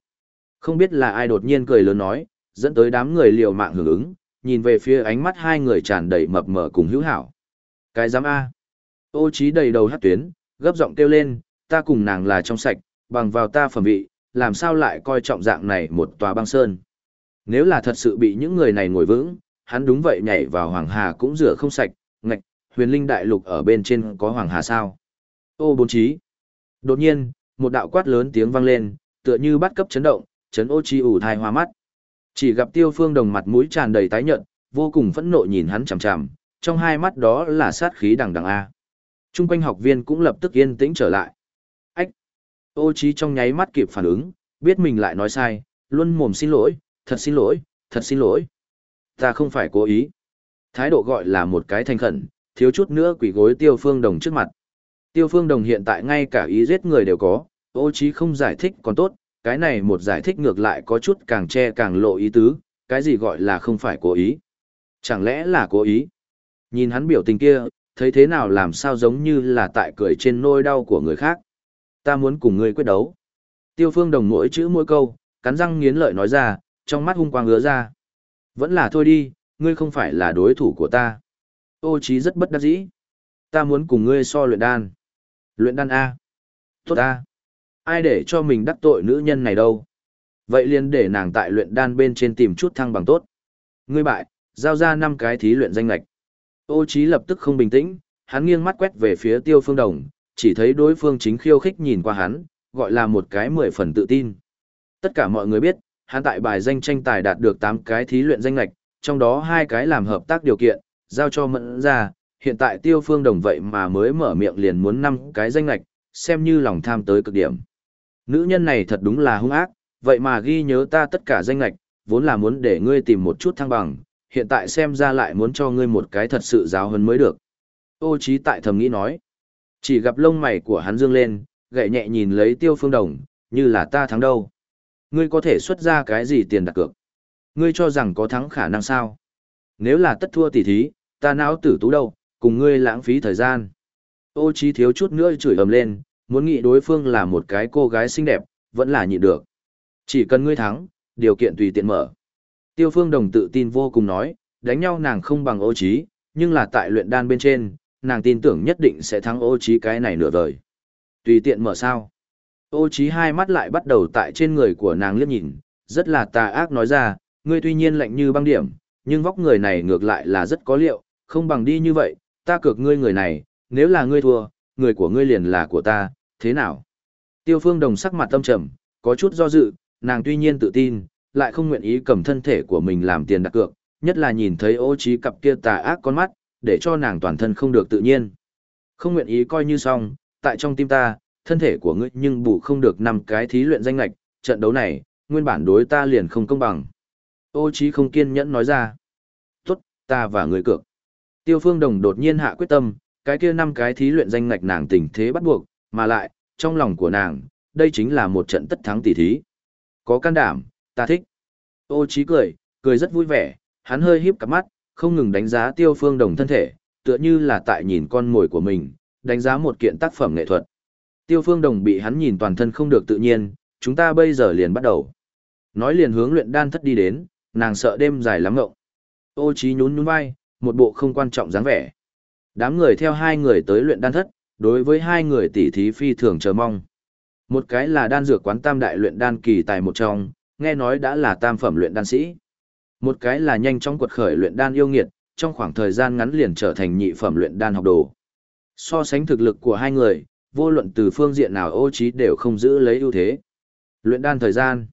Không biết là ai đột nhiên cười lớn nói, dẫn tới đám người liều mạng hưởng ứng, nhìn về phía ánh mắt hai người tràn đầy mập mờ cùng hữu hảo. Cái giám A. Ô trí đầy đầu hát tuyến, gấp giọng kêu lên, ta cùng nàng là trong sạch, bằng vào ta phẩm vị, làm sao lại coi trọng dạng này một tòa băng sơn. Nếu là thật sự bị những người này ngồi vững, hắn đúng vậy nhảy vào Hoàng Hà cũng rửa không sạch, ngạch, huyền linh đại lục ở bên trên có Hoàng Hà sao. Ô bốn trí. Đột nhiên, một đạo quát lớn tiếng vang lên, tựa như bắt cấp chấn động, chấn ô chi ủ thai hoa mắt. Chỉ gặp tiêu phương đồng mặt mũi tràn đầy tái nhợt, vô cùng phẫn nộ nhìn hắn chằm chằm, trong hai mắt đó là sát khí đằng đằng A. Trung quanh học viên cũng lập tức yên tĩnh trở lại. Ách! Ô trí trong nháy mắt kịp phản ứng, biết mình lại nói sai, luôn mồm xin lỗi, thật xin lỗi, thật xin lỗi. Ta không phải cố ý. Thái độ gọi là một cái thành khẩn, thiếu chút nữa quỷ gối tiêu phương đồng trước mặt. Tiêu phương đồng hiện tại ngay cả ý giết người đều có, ô trí không giải thích còn tốt, cái này một giải thích ngược lại có chút càng che càng lộ ý tứ, cái gì gọi là không phải cố ý. Chẳng lẽ là cố ý? Nhìn hắn biểu tình kia, thấy thế nào làm sao giống như là tại cười trên nôi đau của người khác. Ta muốn cùng ngươi quyết đấu. Tiêu phương đồng mỗi chữ mỗi câu, cắn răng nghiến lợi nói ra, trong mắt hung quang ngứa ra. Vẫn là thôi đi, ngươi không phải là đối thủ của ta. Ô trí rất bất đắc dĩ. Ta muốn cùng ngươi so luyện đan. Luyện đan A. Tốt A. Ai để cho mình đắc tội nữ nhân này đâu. Vậy liền để nàng tại luyện đan bên trên tìm chút thăng bằng tốt. Ngươi bại, giao ra năm cái thí luyện danh lạch. Ô trí lập tức không bình tĩnh, hắn nghiêng mắt quét về phía tiêu phương đồng, chỉ thấy đối phương chính khiêu khích nhìn qua hắn, gọi là một cái mười phần tự tin. Tất cả mọi người biết, hắn tại bài danh tranh tài đạt được 8 cái thí luyện danh lạch, trong đó hai cái làm hợp tác điều kiện, giao cho mẫn ra, hiện tại tiêu phương đồng vậy mà mới mở miệng liền muốn năm cái danh lạch, xem như lòng tham tới cực điểm. Nữ nhân này thật đúng là hung ác, vậy mà ghi nhớ ta tất cả danh lạch, vốn là muốn để ngươi tìm một chút thăng bằng, hiện tại xem ra lại muốn cho ngươi một cái thật sự giáo hơn mới được. Ô trí tại thầm nghĩ nói. Chỉ gặp lông mày của hắn dương lên, gậy nhẹ nhìn lấy tiêu phương đồng, như là ta thắng đâu. Ngươi có thể xuất ra cái gì tiền đặt cược? Ngươi cho rằng có thắng khả năng sao? Nếu là tất thua tỷ thí, ta não tử tú đâu, cùng ngươi lãng phí thời gian. Ô trí thiếu chút nữa chửi ầm lên, muốn nghĩ đối phương là một cái cô gái xinh đẹp, vẫn là nhịn được. Chỉ cần ngươi thắng, điều kiện tùy tiện mở. Tiêu phương đồng tự tin vô cùng nói, đánh nhau nàng không bằng ô trí, nhưng là tại luyện đan bên trên, nàng tin tưởng nhất định sẽ thắng ô trí cái này nửa vời. Tùy tiện mở sao. Ô trí hai mắt lại bắt đầu tại trên người của nàng liếc nhìn, rất là tà ác nói ra, ngươi tuy nhiên lạnh như băng điểm, nhưng vóc người này ngược lại là rất có liệu, không bằng đi như vậy, ta cược ngươi người này, nếu là ngươi thua, người của ngươi liền là của ta, thế nào? Tiêu phương đồng sắc mặt tâm trầm, có chút do dự, nàng tuy nhiên tự tin, lại không nguyện ý cầm thân thể của mình làm tiền đặt cược, nhất là nhìn thấy ô trí cặp kia tà ác con mắt, để cho nàng toàn thân không được tự nhiên. Không nguyện ý coi như xong, tại trong tim ta, thân thể của ngươi nhưng bù không được năm cái thí luyện danh lạch, trận đấu này, nguyên bản đối ta liền không công bằng. Ô trí không kiên nhẫn nói ra. Tốt, ta và ngươi cược. Tiêu phương đồng đột nhiên hạ quyết tâm, cái kia năm cái thí luyện danh ngạch nàng tình thế bắt buộc, mà lại, trong lòng của nàng, đây chính là một trận tất thắng tỷ thí. Có can đảm, ta thích. Ô Chí cười, cười rất vui vẻ, hắn hơi híp cặp mắt, không ngừng đánh giá tiêu phương đồng thân thể, tựa như là tại nhìn con mồi của mình, đánh giá một kiện tác phẩm nghệ thuật. Tiêu phương đồng bị hắn nhìn toàn thân không được tự nhiên, chúng ta bây giờ liền bắt đầu. Nói liền hướng luyện đan thất đi đến, nàng sợ đêm dài lắm ngộng. Ô Chí nhún nhún vai, một bộ không quan trọng dáng vẻ. Đám người theo hai người tới luyện đan thất, đối với hai người tỷ thí phi thường chờ mong. Một cái là đan dược quán tam đại luyện đan kỳ tài một trong, nghe nói đã là tam phẩm luyện đan sĩ. Một cái là nhanh chóng quật khởi luyện đan yêu nghiệt, trong khoảng thời gian ngắn liền trở thành nhị phẩm luyện đan học đồ. So sánh thực lực của hai người, vô luận từ phương diện nào ô trí đều không giữ lấy ưu thế. Luyện đan thời gian.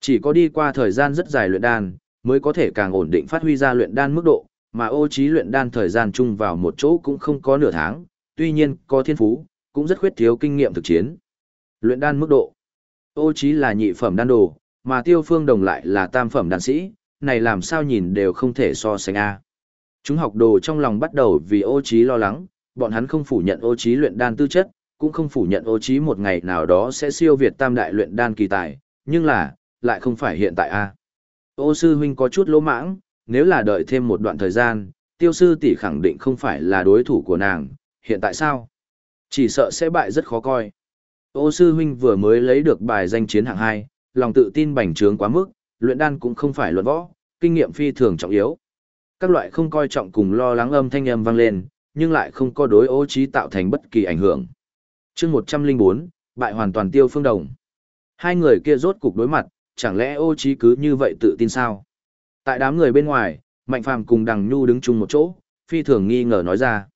Chỉ có đi qua thời gian rất dài luyện đan, mới có thể càng ổn định phát huy ra luyện đan mức độ, mà ô trí luyện đan thời gian chung vào một chỗ cũng không có nửa tháng, tuy nhiên có thiên phú, cũng rất khuyết thiếu kinh nghiệm thực chiến. Luyện đan mức độ. Ô trí là nhị phẩm đan đồ, mà tiêu phương đồng lại là tam phẩm đan sĩ, này làm sao nhìn đều không thể so sánh a. Chúng học đồ trong lòng bắt đầu vì ô trí lo lắng, bọn hắn không phủ nhận ô trí luyện đan tư chất, cũng không phủ nhận ô trí một ngày nào đó sẽ siêu việt tam đại luyện đan kỳ tài, nhưng là, lại không phải hiện tại a. Ô sư huynh có chút lỗ mãng, nếu là đợi thêm một đoạn thời gian, tiêu sư tỷ khẳng định không phải là đối thủ của nàng, hiện tại sao? Chỉ sợ sẽ bại rất khó coi. Ô sư huynh vừa mới lấy được bài danh chiến hạng 2, lòng tự tin bành trướng quá mức, luyện đan cũng không phải luận võ, kinh nghiệm phi thường trọng yếu. Các loại không coi trọng cùng lo lắng âm thanh âm vang lên, nhưng lại không có đối ô trí tạo thành bất kỳ ảnh hưởng. Chương 104, bại hoàn toàn tiêu phương đồng. Hai người kia rốt cục đối mặt, chẳng lẽ ô trí cứ như vậy tự tin sao? Tại đám người bên ngoài, Mạnh Phàm cùng Đằng Nhu đứng chung một chỗ, phi thường nghi ngờ nói ra.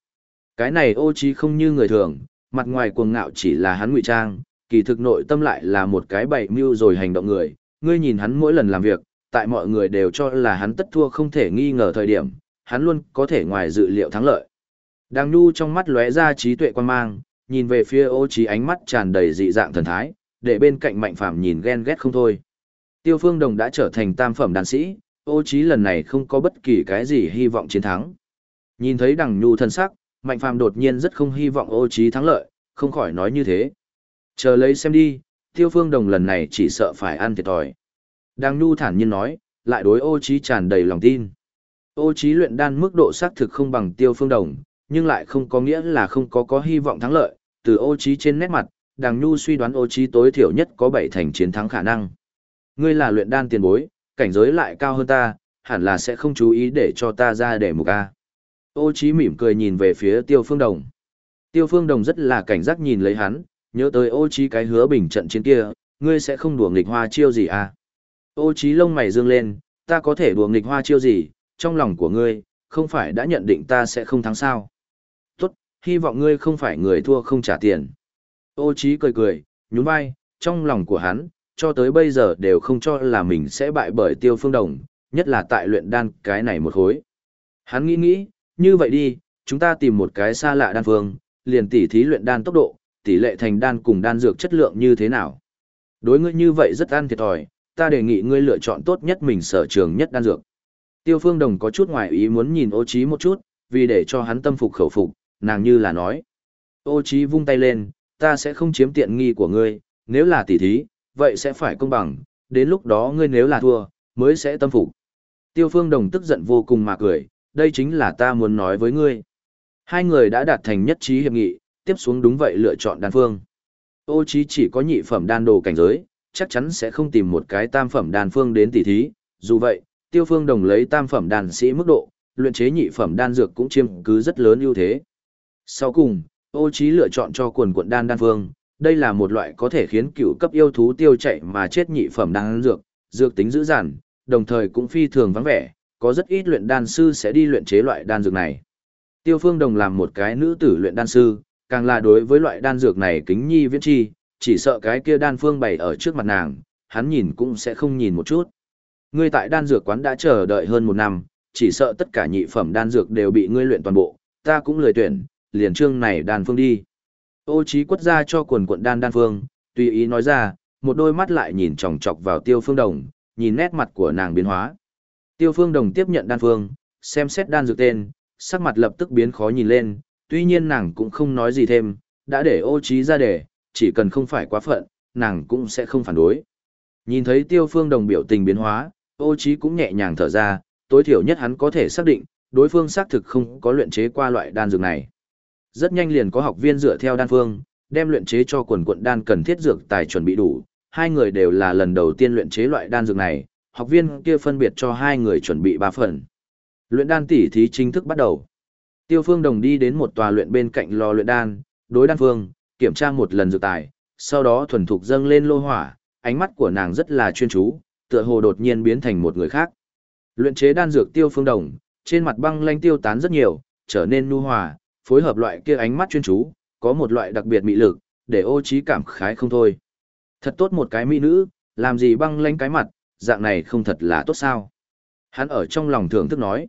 Cái này ô trí không như người thường, mặt ngoài cuồng ngạo chỉ là hắn ngụy trang, kỳ thực nội tâm lại là một cái bậy mưu rồi hành động người. Ngươi nhìn hắn mỗi lần làm việc, tại mọi người đều cho là hắn tất thua không thể nghi ngờ thời điểm, hắn luôn có thể ngoài dự liệu thắng lợi. Đằng Nhu trong mắt lóe ra trí tuệ quan mang, nhìn về phía ô trí ánh mắt tràn đầy dị dạng thần thái, để bên cạnh Mạnh Phàm nhìn ghen ghét không thôi. Tiêu Phương Đồng đã trở thành tam phẩm đàn sĩ, ô trí lần này không có bất kỳ cái gì hy vọng chiến thắng. Nhìn thấy đằng nhu thân sắc, mạnh phàm đột nhiên rất không hy vọng ô trí thắng lợi, không khỏi nói như thế. Chờ lấy xem đi, tiêu phương đồng lần này chỉ sợ phải ăn thiệt thòi. Đằng nhu thản nhiên nói, lại đối ô trí tràn đầy lòng tin. Ô trí luyện đan mức độ xác thực không bằng tiêu phương đồng, nhưng lại không có nghĩa là không có có hy vọng thắng lợi. Từ ô trí trên nét mặt, đằng nhu suy đoán ô trí tối thiểu nhất có bảy thành chiến thắng khả năng. Ngươi là luyện đan tiền bối, cảnh giới lại cao hơn ta, hẳn là sẽ không chú ý để cho ta ra để mục A. Ô Chí mỉm cười nhìn về phía Tiêu Phương Đồng. Tiêu Phương Đồng rất là cảnh giác nhìn lấy hắn, nhớ tới ô Chí cái hứa bình trận chiến kia, ngươi sẽ không đùa nghịch hoa chiêu gì à? Ô Chí lông mày dương lên, ta có thể đùa nghịch hoa chiêu gì, trong lòng của ngươi, không phải đã nhận định ta sẽ không thắng sao? Tốt, hy vọng ngươi không phải người thua không trả tiền. Ô Chí cười cười, nhún vai, trong lòng của hắn, cho tới bây giờ đều không cho là mình sẽ bại bởi tiêu phương đồng, nhất là tại luyện đan cái này một khối. Hắn nghĩ nghĩ, như vậy đi, chúng ta tìm một cái xa lạ đan phương, liền tỉ thí luyện đan tốc độ, tỷ lệ thành đan cùng đan dược chất lượng như thế nào. Đối ngươi như vậy rất ăn thiệt thòi, ta đề nghị ngươi lựa chọn tốt nhất mình sở trường nhất đan dược. Tiêu phương đồng có chút ngoài ý muốn nhìn ô trí một chút, vì để cho hắn tâm phục khẩu phục, nàng như là nói. Ô trí vung tay lên, ta sẽ không chiếm tiện nghi của ngươi, nếu là tỷ thí, vậy sẽ phải công bằng, đến lúc đó ngươi nếu là thua, mới sẽ tâm phục. Tiêu Phương Đồng tức giận vô cùng mà cười, đây chính là ta muốn nói với ngươi. Hai người đã đạt thành nhất trí hiệp nghị, tiếp xuống đúng vậy lựa chọn đan phương. Ô chí chỉ có nhị phẩm đan đồ cảnh giới, chắc chắn sẽ không tìm một cái tam phẩm đan phương đến tỉ thí, dù vậy, Tiêu Phương Đồng lấy tam phẩm đan sĩ mức độ, luyện chế nhị phẩm đan dược cũng chiếm cứ rất lớn ưu thế. Sau cùng, ô chí lựa chọn cho quần quận đan đan phương, đây là một loại có thể khiến cựu cấp yêu thú tiêu chạy mà chết nhị phẩm đan dược, dược tính dữ dằn, đồng thời cũng phi thường vắng vẻ, có rất ít luyện đan sư sẽ đi luyện chế loại đan dược này. Tiêu Phương Đồng làm một cái nữ tử luyện đan sư, càng là đối với loại đan dược này kính nhi viễn chi, chỉ sợ cái kia đan phương bày ở trước mặt nàng, hắn nhìn cũng sẽ không nhìn một chút. Ngươi tại đan dược quán đã chờ đợi hơn một năm, chỉ sợ tất cả nhị phẩm đan dược đều bị ngươi luyện toàn bộ, ta cũng lười tuyển, liền trương này đan phương đi. Ô trí quất ra cho quần quận đan đan phương, tùy ý nói ra, một đôi mắt lại nhìn chòng chọc vào tiêu phương đồng, nhìn nét mặt của nàng biến hóa. Tiêu phương đồng tiếp nhận đan phương, xem xét đan dược tên, sắc mặt lập tức biến khó nhìn lên, tuy nhiên nàng cũng không nói gì thêm, đã để ô trí ra để, chỉ cần không phải quá phận, nàng cũng sẽ không phản đối. Nhìn thấy tiêu phương đồng biểu tình biến hóa, ô trí cũng nhẹ nhàng thở ra, tối thiểu nhất hắn có thể xác định, đối phương xác thực không có luyện chế qua loại đan dược này. Rất nhanh liền có học viên dựa theo đan phương, đem luyện chế cho quần quận đan cần thiết dược tài chuẩn bị đủ, hai người đều là lần đầu tiên luyện chế loại đan dược này, học viên kia phân biệt cho hai người chuẩn bị ba phần. Luyện đan tỉ thí chính thức bắt đầu. Tiêu Phương Đồng đi đến một tòa luyện bên cạnh lò luyện đan, đối đan phương, kiểm tra một lần dược tài, sau đó thuần thục dâng lên lô hỏa, ánh mắt của nàng rất là chuyên chú, tựa hồ đột nhiên biến thành một người khác. Luyện chế đan dược Tiêu Phương Đồng, trên mặt băng lanh tiêu tán rất nhiều, trở nên nhu hòa, phối hợp loại kia ánh mắt chuyên chú, có một loại đặc biệt mị lực, để ô trí cảm khái không thôi. Thật tốt một cái mỹ nữ, làm gì băng lánh cái mặt, dạng này không thật là tốt sao. Hắn ở trong lòng thưởng thức nói.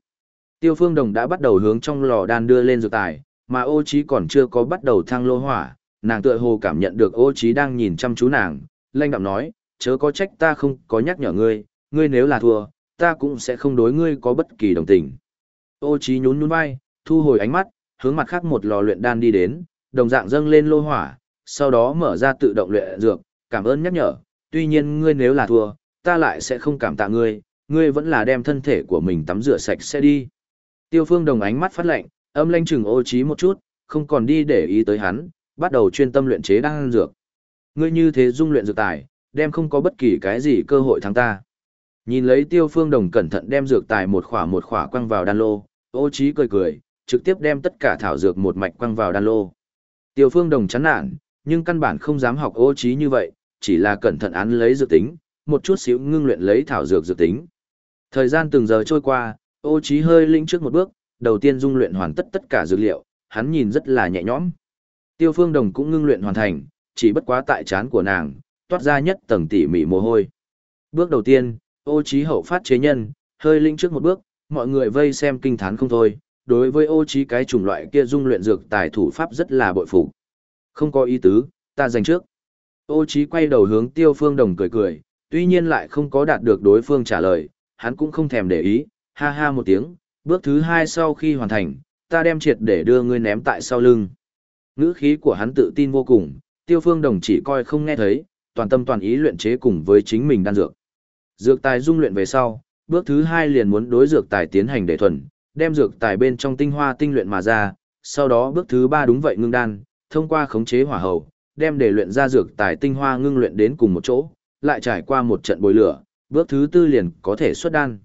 Tiêu phương đồng đã bắt đầu hướng trong lò đan đưa lên dược tài, mà ô trí còn chưa có bắt đầu thăng lô hỏa, nàng tựa hồ cảm nhận được ô trí đang nhìn chăm chú nàng, lanh đạm nói, chớ có trách ta không có nhắc nhở ngươi, ngươi nếu là thua, ta cũng sẽ không đối ngươi có bất kỳ đồng tình. Ô trí nhún nhún vai, thu hồi ánh mắt, hướng mặt khác một lò luyện đan đi đến, đồng dạng dâng lên lô hỏa, sau đó mở ra tự động luyện dược, cảm ơn nhắc nhở, tuy nhiên ngươi nếu là thua, ta lại sẽ không cảm tạ ngươi, ngươi vẫn là đem thân thể của mình tắm rửa sạch sẽ đi. Tiêu phương đồng ánh mắt phát lạnh, âm lanh chừng ô trí một chút, không còn đi để ý tới hắn, bắt đầu chuyên tâm luyện chế đan dược. Ngươi như thế dung luyện dược tài, đem không có bất kỳ cái gì cơ hội thắng ta. Nhìn lấy tiêu phương đồng cẩn thận đem dược tài một khỏa một khỏa quăng vào đan lô, ô trí cười cười, trực tiếp đem tất cả thảo dược một mạch quăng vào đan lô. Tiêu phương đồng chán nản, nhưng căn bản không dám học ô trí như vậy, chỉ là cẩn thận án lấy dược tính, một chút xíu ngưng luyện lấy thảo dược dược tính. Thời gian từng giờ trôi qua, ô trí hơi linh trước một bước, đầu tiên dung luyện hoàn tất tất cả dược liệu, hắn nhìn rất là nhẹ nhõm. Tiêu phương đồng cũng ngưng luyện hoàn thành, chỉ bất quá tại chán của nàng, toát ra nhất tầng tỉ mỉ mồ hôi. Bước đầu tiên, ô trí hậu phát chế nhân, hơi linh trước một bước, mọi người vây xem kinh thán không thôi, đối với ô trí cái chủng loại kia dung luyện dược tài thủ pháp rất là bội phục. Không có ý tứ, ta giành trước. Ô trí quay đầu hướng tiêu phương đồng cười cười, tuy nhiên lại không có đạt được đối phương trả lời, hắn cũng không thèm để ý, ha ha một tiếng, bước thứ hai sau khi hoàn thành, ta đem triệt để đưa ngươi ném tại sau lưng. Ngữ khí của hắn tự tin vô cùng, tiêu phương đồng chỉ coi không nghe thấy, toàn tâm toàn ý luyện chế cùng với chính mình đan dược. Dược tài dung luyện về sau, bước thứ hai liền muốn đối dược tài tiến hành để thuần, đem dược tài bên trong tinh hoa tinh luyện mà ra, sau đó bước thứ ba đúng vậy ngưng đan, thông qua khống chế hỏa hầu, đem để luyện ra dược tài tinh hoa ngưng luyện đến cùng một chỗ, lại trải qua một trận bồi lửa, bước thứ tư liền có thể xuất đan.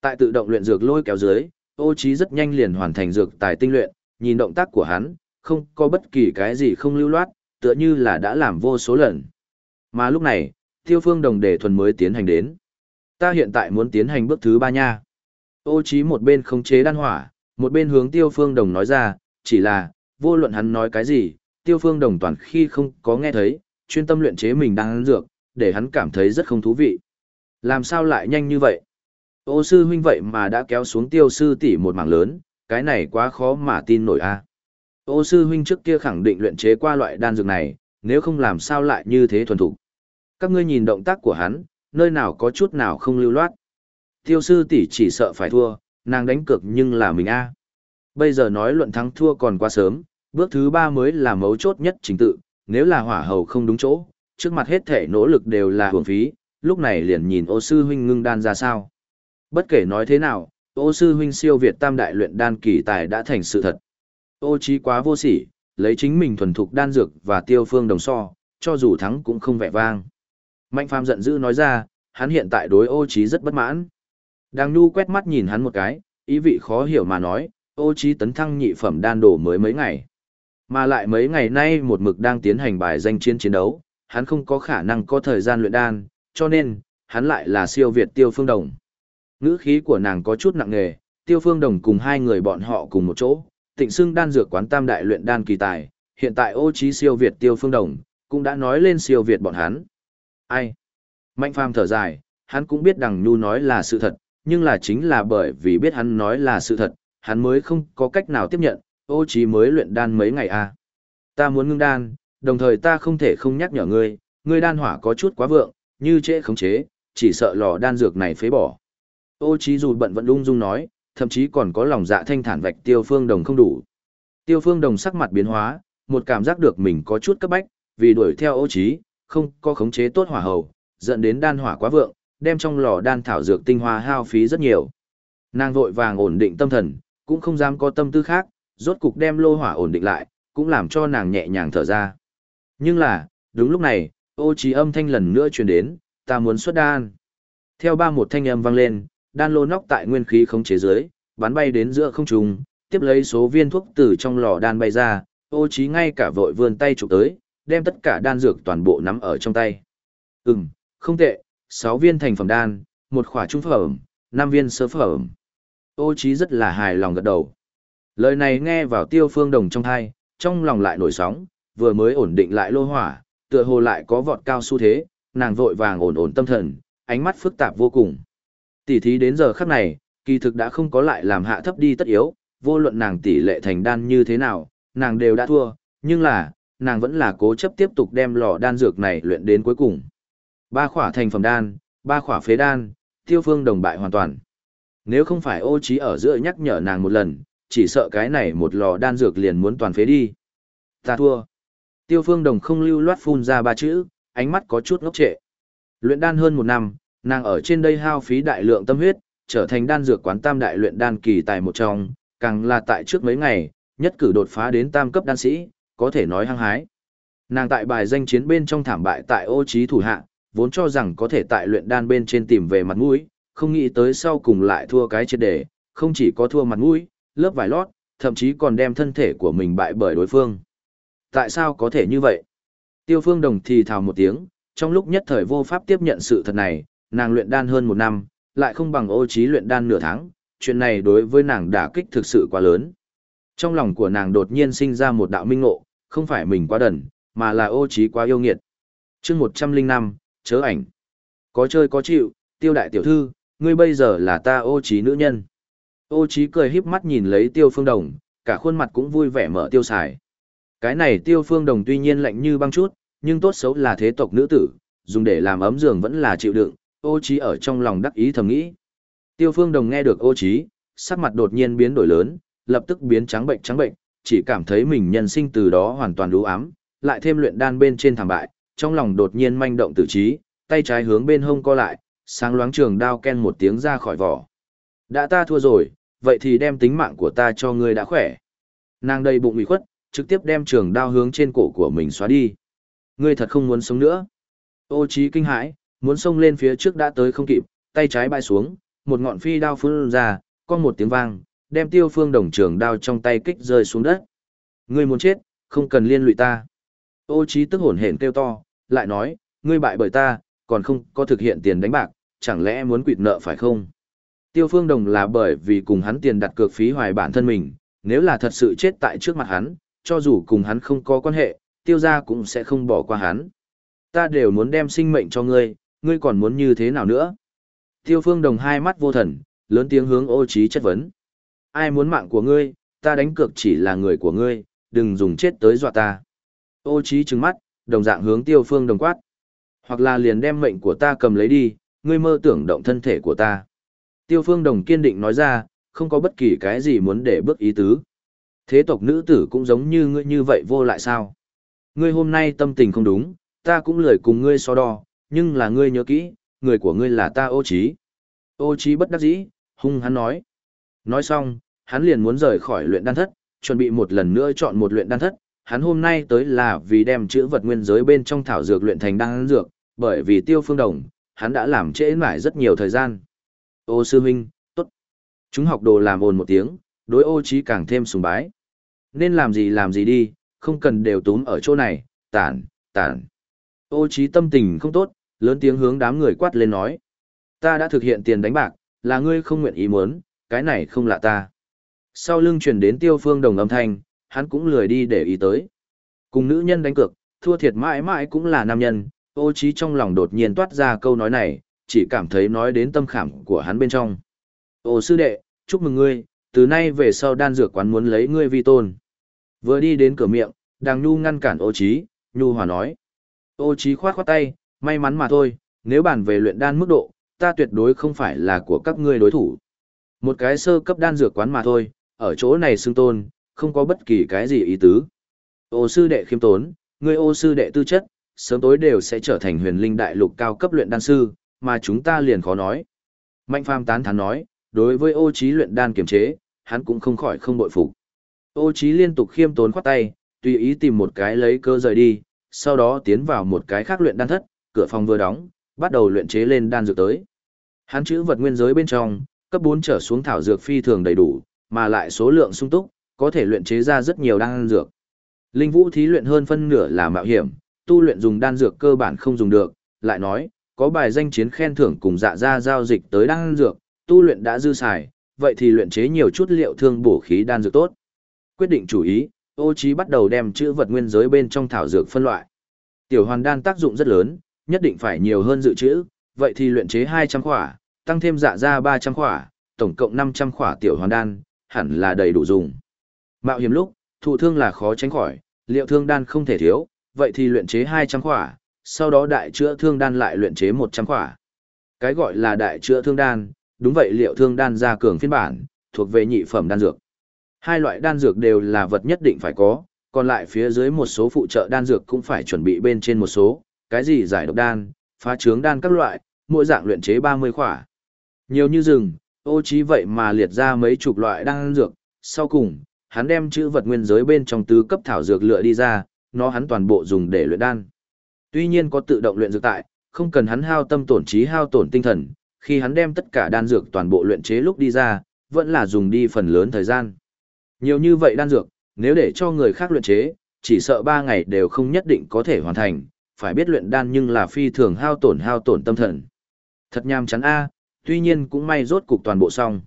Tại tự động luyện dược lôi kéo dưới, Ô Chí rất nhanh liền hoàn thành dược tài tinh luyện, nhìn động tác của hắn, không có bất kỳ cái gì không lưu loát, tựa như là đã làm vô số lần. Mà lúc này, Tiêu Phương Đồng đề thuần mới tiến hành đến. Ta hiện tại muốn tiến hành bước thứ ba nha. Ô Chí một bên khống chế đan hỏa, một bên hướng Tiêu Phương Đồng nói ra, chỉ là, vô luận hắn nói cái gì, Tiêu Phương Đồng toàn khi không có nghe thấy, chuyên tâm luyện chế mình đang ăn dược, để hắn cảm thấy rất không thú vị. Làm sao lại nhanh như vậy? Ô sư huynh vậy mà đã kéo xuống tiêu sư tỷ một mảng lớn, cái này quá khó mà tin nổi a. Ô sư huynh trước kia khẳng định luyện chế qua loại đan dược này, nếu không làm sao lại như thế thuần thục. Các ngươi nhìn động tác của hắn, nơi nào có chút nào không lưu loát. Tiêu sư tỷ chỉ sợ phải thua, nàng đánh cược nhưng là mình a. Bây giờ nói luận thắng thua còn quá sớm, bước thứ ba mới là mấu chốt nhất chính tự, nếu là hỏa hầu không đúng chỗ, trước mặt hết thể nỗ lực đều là hưởng phí, lúc này liền nhìn ô sư huynh ngưng đan ra sao. Bất kể nói thế nào, ô sư huynh siêu Việt tam đại luyện đan kỳ tài đã thành sự thật. Ô trí quá vô sỉ, lấy chính mình thuần thục đan dược và tiêu phương đồng so, cho dù thắng cũng không vẻ vang. Mạnh phàm giận dữ nói ra, hắn hiện tại đối ô trí rất bất mãn. Đang nu quét mắt nhìn hắn một cái, ý vị khó hiểu mà nói, ô trí tấn thăng nhị phẩm đan đổ mới mấy ngày. Mà lại mấy ngày nay một mực đang tiến hành bài danh chiến chiến đấu, hắn không có khả năng có thời gian luyện đan, cho nên, hắn lại là siêu Việt tiêu phương đồng. Ngữ khí của nàng có chút nặng nề, Tiêu Phương Đồng cùng hai người bọn họ cùng một chỗ, Tịnh Xưng đan dược quán Tam đại luyện đan kỳ tài, hiện tại Ô trí siêu việt Tiêu Phương Đồng, cũng đã nói lên siêu việt bọn hắn. Ai? Mạnh Phàm thở dài, hắn cũng biết Đằng Nhu nói là sự thật, nhưng là chính là bởi vì biết hắn nói là sự thật, hắn mới không có cách nào tiếp nhận, Ô trí mới luyện đan mấy ngày à. Ta muốn ngưng đan, đồng thời ta không thể không nhắc nhở ngươi, ngươi đan hỏa có chút quá vượng, như trễ khống chế, chỉ sợ lò đan dược này phế bỏ. Ô trí dù bận vẫn ung dung nói, thậm chí còn có lòng dạ thanh thản vạch Tiêu Phương Đồng không đủ. Tiêu Phương Đồng sắc mặt biến hóa, một cảm giác được mình có chút cấp bách, vì đuổi theo Ô trí, không có khống chế tốt hỏa hầu, dẫn đến đan hỏa quá vượng, đem trong lò đan thảo dược tinh hoa hao phí rất nhiều. Nàng vội vàng ổn định tâm thần, cũng không dám có tâm tư khác, rốt cục đem lô hỏa ổn định lại, cũng làm cho nàng nhẹ nhàng thở ra. Nhưng là, đúng lúc này, ô trí âm thanh lần nữa truyền đến, ta muốn xuất đan. Theo ba một thanh âm vang lên, đan lô nóc tại nguyên khí không chế dưới, bắn bay đến giữa không trung, tiếp lấy số viên thuốc từ trong lò đan bay ra, ô trí ngay cả vội vươn tay chụp tới, đem tất cả đan dược toàn bộ nắm ở trong tay. Ừm, không tệ, 6 viên thành phẩm đan, một khỏa trung phẩm, 5 viên sơ phẩm. Ô Chí rất là hài lòng gật đầu. Lời này nghe vào tiêu phương đồng trong thai, trong lòng lại nổi sóng, vừa mới ổn định lại lô hỏa, tựa hồ lại có vọt cao xu thế, nàng vội vàng ổn ổn tâm thần, ánh mắt phức tạp vô cùng. Tỷ thí đến giờ khắc này, kỳ thực đã không có lại làm hạ thấp đi tất yếu, vô luận nàng tỷ lệ thành đan như thế nào, nàng đều đã thua, nhưng là, nàng vẫn là cố chấp tiếp tục đem lò đan dược này luyện đến cuối cùng. Ba khỏa thành phẩm đan, ba khỏa phế đan, tiêu phương đồng bại hoàn toàn. Nếu không phải ô trí ở giữa nhắc nhở nàng một lần, chỉ sợ cái này một lò đan dược liền muốn toàn phế đi. Ta thua. Tiêu phương đồng không lưu loát phun ra ba chữ, ánh mắt có chút ngốc trệ. Luyện đan hơn một năm, nàng ở trên đây hao phí đại lượng tâm huyết, trở thành đan dược quán tam đại luyện đan kỳ tài một trong, càng là tại trước mấy ngày, nhất cử đột phá đến tam cấp đan sĩ, có thể nói hăng hái. Nàng tại bài danh chiến bên trong thảm bại tại ô trí thủ hạ, vốn cho rằng có thể tại luyện đan bên trên tìm về mặt mũi, không nghĩ tới sau cùng lại thua cái chết đề, không chỉ có thua mặt mũi, lớp vải lót, thậm chí còn đem thân thể của mình bại bởi đối phương. Tại sao có thể như vậy? Tiêu phương đồng thì thào một tiếng, trong lúc nhất thời vô pháp tiếp nhận sự thật này, nàng luyện đan hơn một năm, lại không bằng ô trí luyện đan nửa tháng, chuyện này đối với nàng đả kích thực sự quá lớn. Trong lòng của nàng đột nhiên sinh ra một đạo minh ngộ, không phải mình quá đần, mà là ô trí quá yêu nghiệt. Trước 105, chớ ảnh. Có chơi có chịu, tiêu đại tiểu thư, ngươi bây giờ là ta ô trí nữ nhân. Ô trí cười híp mắt nhìn lấy tiêu phương đồng, cả khuôn mặt cũng vui vẻ mở tiêu xài. Cái này tiêu phương đồng tuy nhiên lạnh như băng chút, nhưng tốt xấu là thế tộc nữ tử, dùng để làm ấm giường vẫn là chịu đựng, ô trí ở trong lòng đắc ý thầm nghĩ. Tiêu phương đồng nghe được ô trí, sắc mặt đột nhiên biến đổi lớn, lập tức biến trắng bệnh trắng bệnh, chỉ cảm thấy mình nhân sinh từ đó hoàn toàn đú ám, lại thêm luyện đan bên trên thảm bại, trong lòng đột nhiên manh động tự trí, tay trái hướng bên hông co lại, sáng loáng trường đao ken một tiếng ra khỏi vỏ. Đã ta thua rồi, vậy thì đem tính mạng của ta cho ngươi đã khỏe. Nàng đầy bụng ủy khuất, trực tiếp đem trường đao hướng trên cổ của mình xóa đi. Ngươi thật không muốn sống nữa. Ô trí kinh hãi, muốn xông lên phía trước đã tới không kịp, tay trái bay xuống, một ngọn phi đao phun ra, con một tiếng vang, đem tiêu phương đồng trường đao trong tay kích rơi xuống đất. Ngươi muốn chết, không cần liên lụy ta. Ô trí tức hổn hển kêu to, lại nói, ngươi bại bởi ta, còn không có thực hiện tiền đánh bạc, chẳng lẽ muốn quỵt nợ phải không? Tiêu phương đồng là bởi vì cùng hắn tiền đặt cược phí hoài bản thân mình, nếu là thật sự chết tại trước mặt hắn, cho dù cùng hắn không có quan hệ, tiêu gia cũng sẽ không bỏ qua hắn. Ta đều muốn đem sinh mệnh cho ngươi, ngươi còn muốn như thế nào nữa? Tiêu phương đồng hai mắt vô thần, lớn tiếng hướng ô trí chất vấn. Ai muốn mạng của ngươi, ta đánh cược chỉ là người của ngươi, đừng dùng chết tới dọa ta. Ô trí trừng mắt, đồng dạng hướng tiêu phương đồng quát. Hoặc là liền đem mệnh của ta cầm lấy đi, ngươi mơ tưởng động thân thể của ta. Tiêu phương đồng kiên định nói ra, không có bất kỳ cái gì muốn để bước ý tứ. Thế tộc nữ tử cũng giống như ngươi như vậy vô lại sao? Ngươi hôm nay tâm tình không đúng, ta cũng lười cùng ngươi so đo, nhưng là ngươi nhớ kỹ, người của ngươi là ta ô trí. Ô trí bất đắc dĩ, hung hắn nói. Nói xong, hắn liền muốn rời khỏi luyện đan thất, chuẩn bị một lần nữa chọn một luyện đan thất. Hắn hôm nay tới là vì đem chữ vật nguyên giới bên trong thảo dược luyện thành đan dược, bởi vì tiêu phương đồng, hắn đã làm trễ mãi rất nhiều thời gian. Ô sư huynh, tốt. Chúng học đồ làm ồn một tiếng, đối ô trí càng thêm sùng bái. Nên làm gì làm gì đi, không cần đều túm ở chỗ này, tản, tản. Ô trí tâm tình không tốt, lớn tiếng hướng đám người quát lên nói. Ta đã thực hiện tiền đánh bạc, là ngươi không nguyện ý muốn, cái này không lạ ta. Sau lưng truyền đến tiêu phương đồng âm thanh, hắn cũng lười đi để ý tới. Cùng nữ nhân đánh cược, thua thiệt mãi mãi cũng là nam nhân, ô trí trong lòng đột nhiên toát ra câu nói này, chỉ cảm thấy nói đến tâm khảm của hắn bên trong. Ô sư đệ, chúc mừng ngươi, từ nay về sau đan dược quán muốn lấy ngươi vi tôn. Vừa đi đến cửa miệng, đàng nhu ngăn cản ô trí, nhu hòa nói. Ô trí khoát khoát tay, may mắn mà thôi, nếu bàn về luyện đan mức độ, ta tuyệt đối không phải là của các ngươi đối thủ. Một cái sơ cấp đan dược quán mà thôi, ở chỗ này xưng tôn, không có bất kỳ cái gì ý tứ. Ô sư đệ khiêm tốn, ngươi ô sư đệ tư chất, sớm tối đều sẽ trở thành huyền linh đại lục cao cấp luyện đan sư, mà chúng ta liền khó nói. Mạnh phàm tán thán nói, đối với ô trí luyện đan kiểm chế, hắn cũng không khỏi không bội phục. Ô trí liên tục khiêm tốn khoát tay, tùy ý tìm một cái lấy cơ rời đi, sau đó tiến vào một cái khác luyện đan thất, cửa phòng vừa đóng, bắt đầu luyện chế lên đan dược tới. Hắn chữ vật nguyên giới bên trong, cấp 4 trở xuống thảo dược phi thường đầy đủ, mà lại số lượng sung túc, có thể luyện chế ra rất nhiều đan dược. Linh vũ thí luyện hơn phân nửa là mạo hiểm, tu luyện dùng đan dược cơ bản không dùng được, lại nói, có bài danh chiến khen thưởng cùng dạ ra giao dịch tới đan dược, tu luyện đã dư xài, vậy thì luyện chế nhiều chút liệu thương bổ khí đan dược tốt. Quyết định chủ ý, ô trí bắt đầu đem chữ vật nguyên giới bên trong thảo dược phân loại. Tiểu hoàn đan tác dụng rất lớn, nhất định phải nhiều hơn dự trữ, vậy thì luyện chế 200 khỏa, tăng thêm dạ ra 300 khỏa, tổng cộng 500 khỏa tiểu hoàn đan, hẳn là đầy đủ dùng. Mạo hiểm lúc, thụ thương là khó tránh khỏi, liệu thương đan không thể thiếu, vậy thì luyện chế 200 khỏa, sau đó đại chữa thương đan lại luyện chế 100 khỏa. Cái gọi là đại chữa thương đan, đúng vậy liệu thương đan ra cường phiên bản, thuộc về nhị phẩm đan dược. Hai loại đan dược đều là vật nhất định phải có, còn lại phía dưới một số phụ trợ đan dược cũng phải chuẩn bị bên trên một số, cái gì giải độc đan, phá trướng đan các loại, mỗi dạng luyện chế 30 khỏa. Nhiều như rừng, ô trí vậy mà liệt ra mấy chục loại đan dược, sau cùng, hắn đem chữ vật nguyên giới bên trong tứ cấp thảo dược lựa đi ra, nó hắn toàn bộ dùng để luyện đan. Tuy nhiên có tự động luyện dược tại, không cần hắn hao tâm tổn trí hao tổn tinh thần, khi hắn đem tất cả đan dược toàn bộ luyện chế lúc đi ra, vẫn là dùng đi phần lớn thời gian. Nhiều như vậy đan dược, nếu để cho người khác luyện chế, chỉ sợ 3 ngày đều không nhất định có thể hoàn thành, phải biết luyện đan nhưng là phi thường hao tổn hao tổn tâm thần. Thật nham chán a, tuy nhiên cũng may rốt cục toàn bộ xong.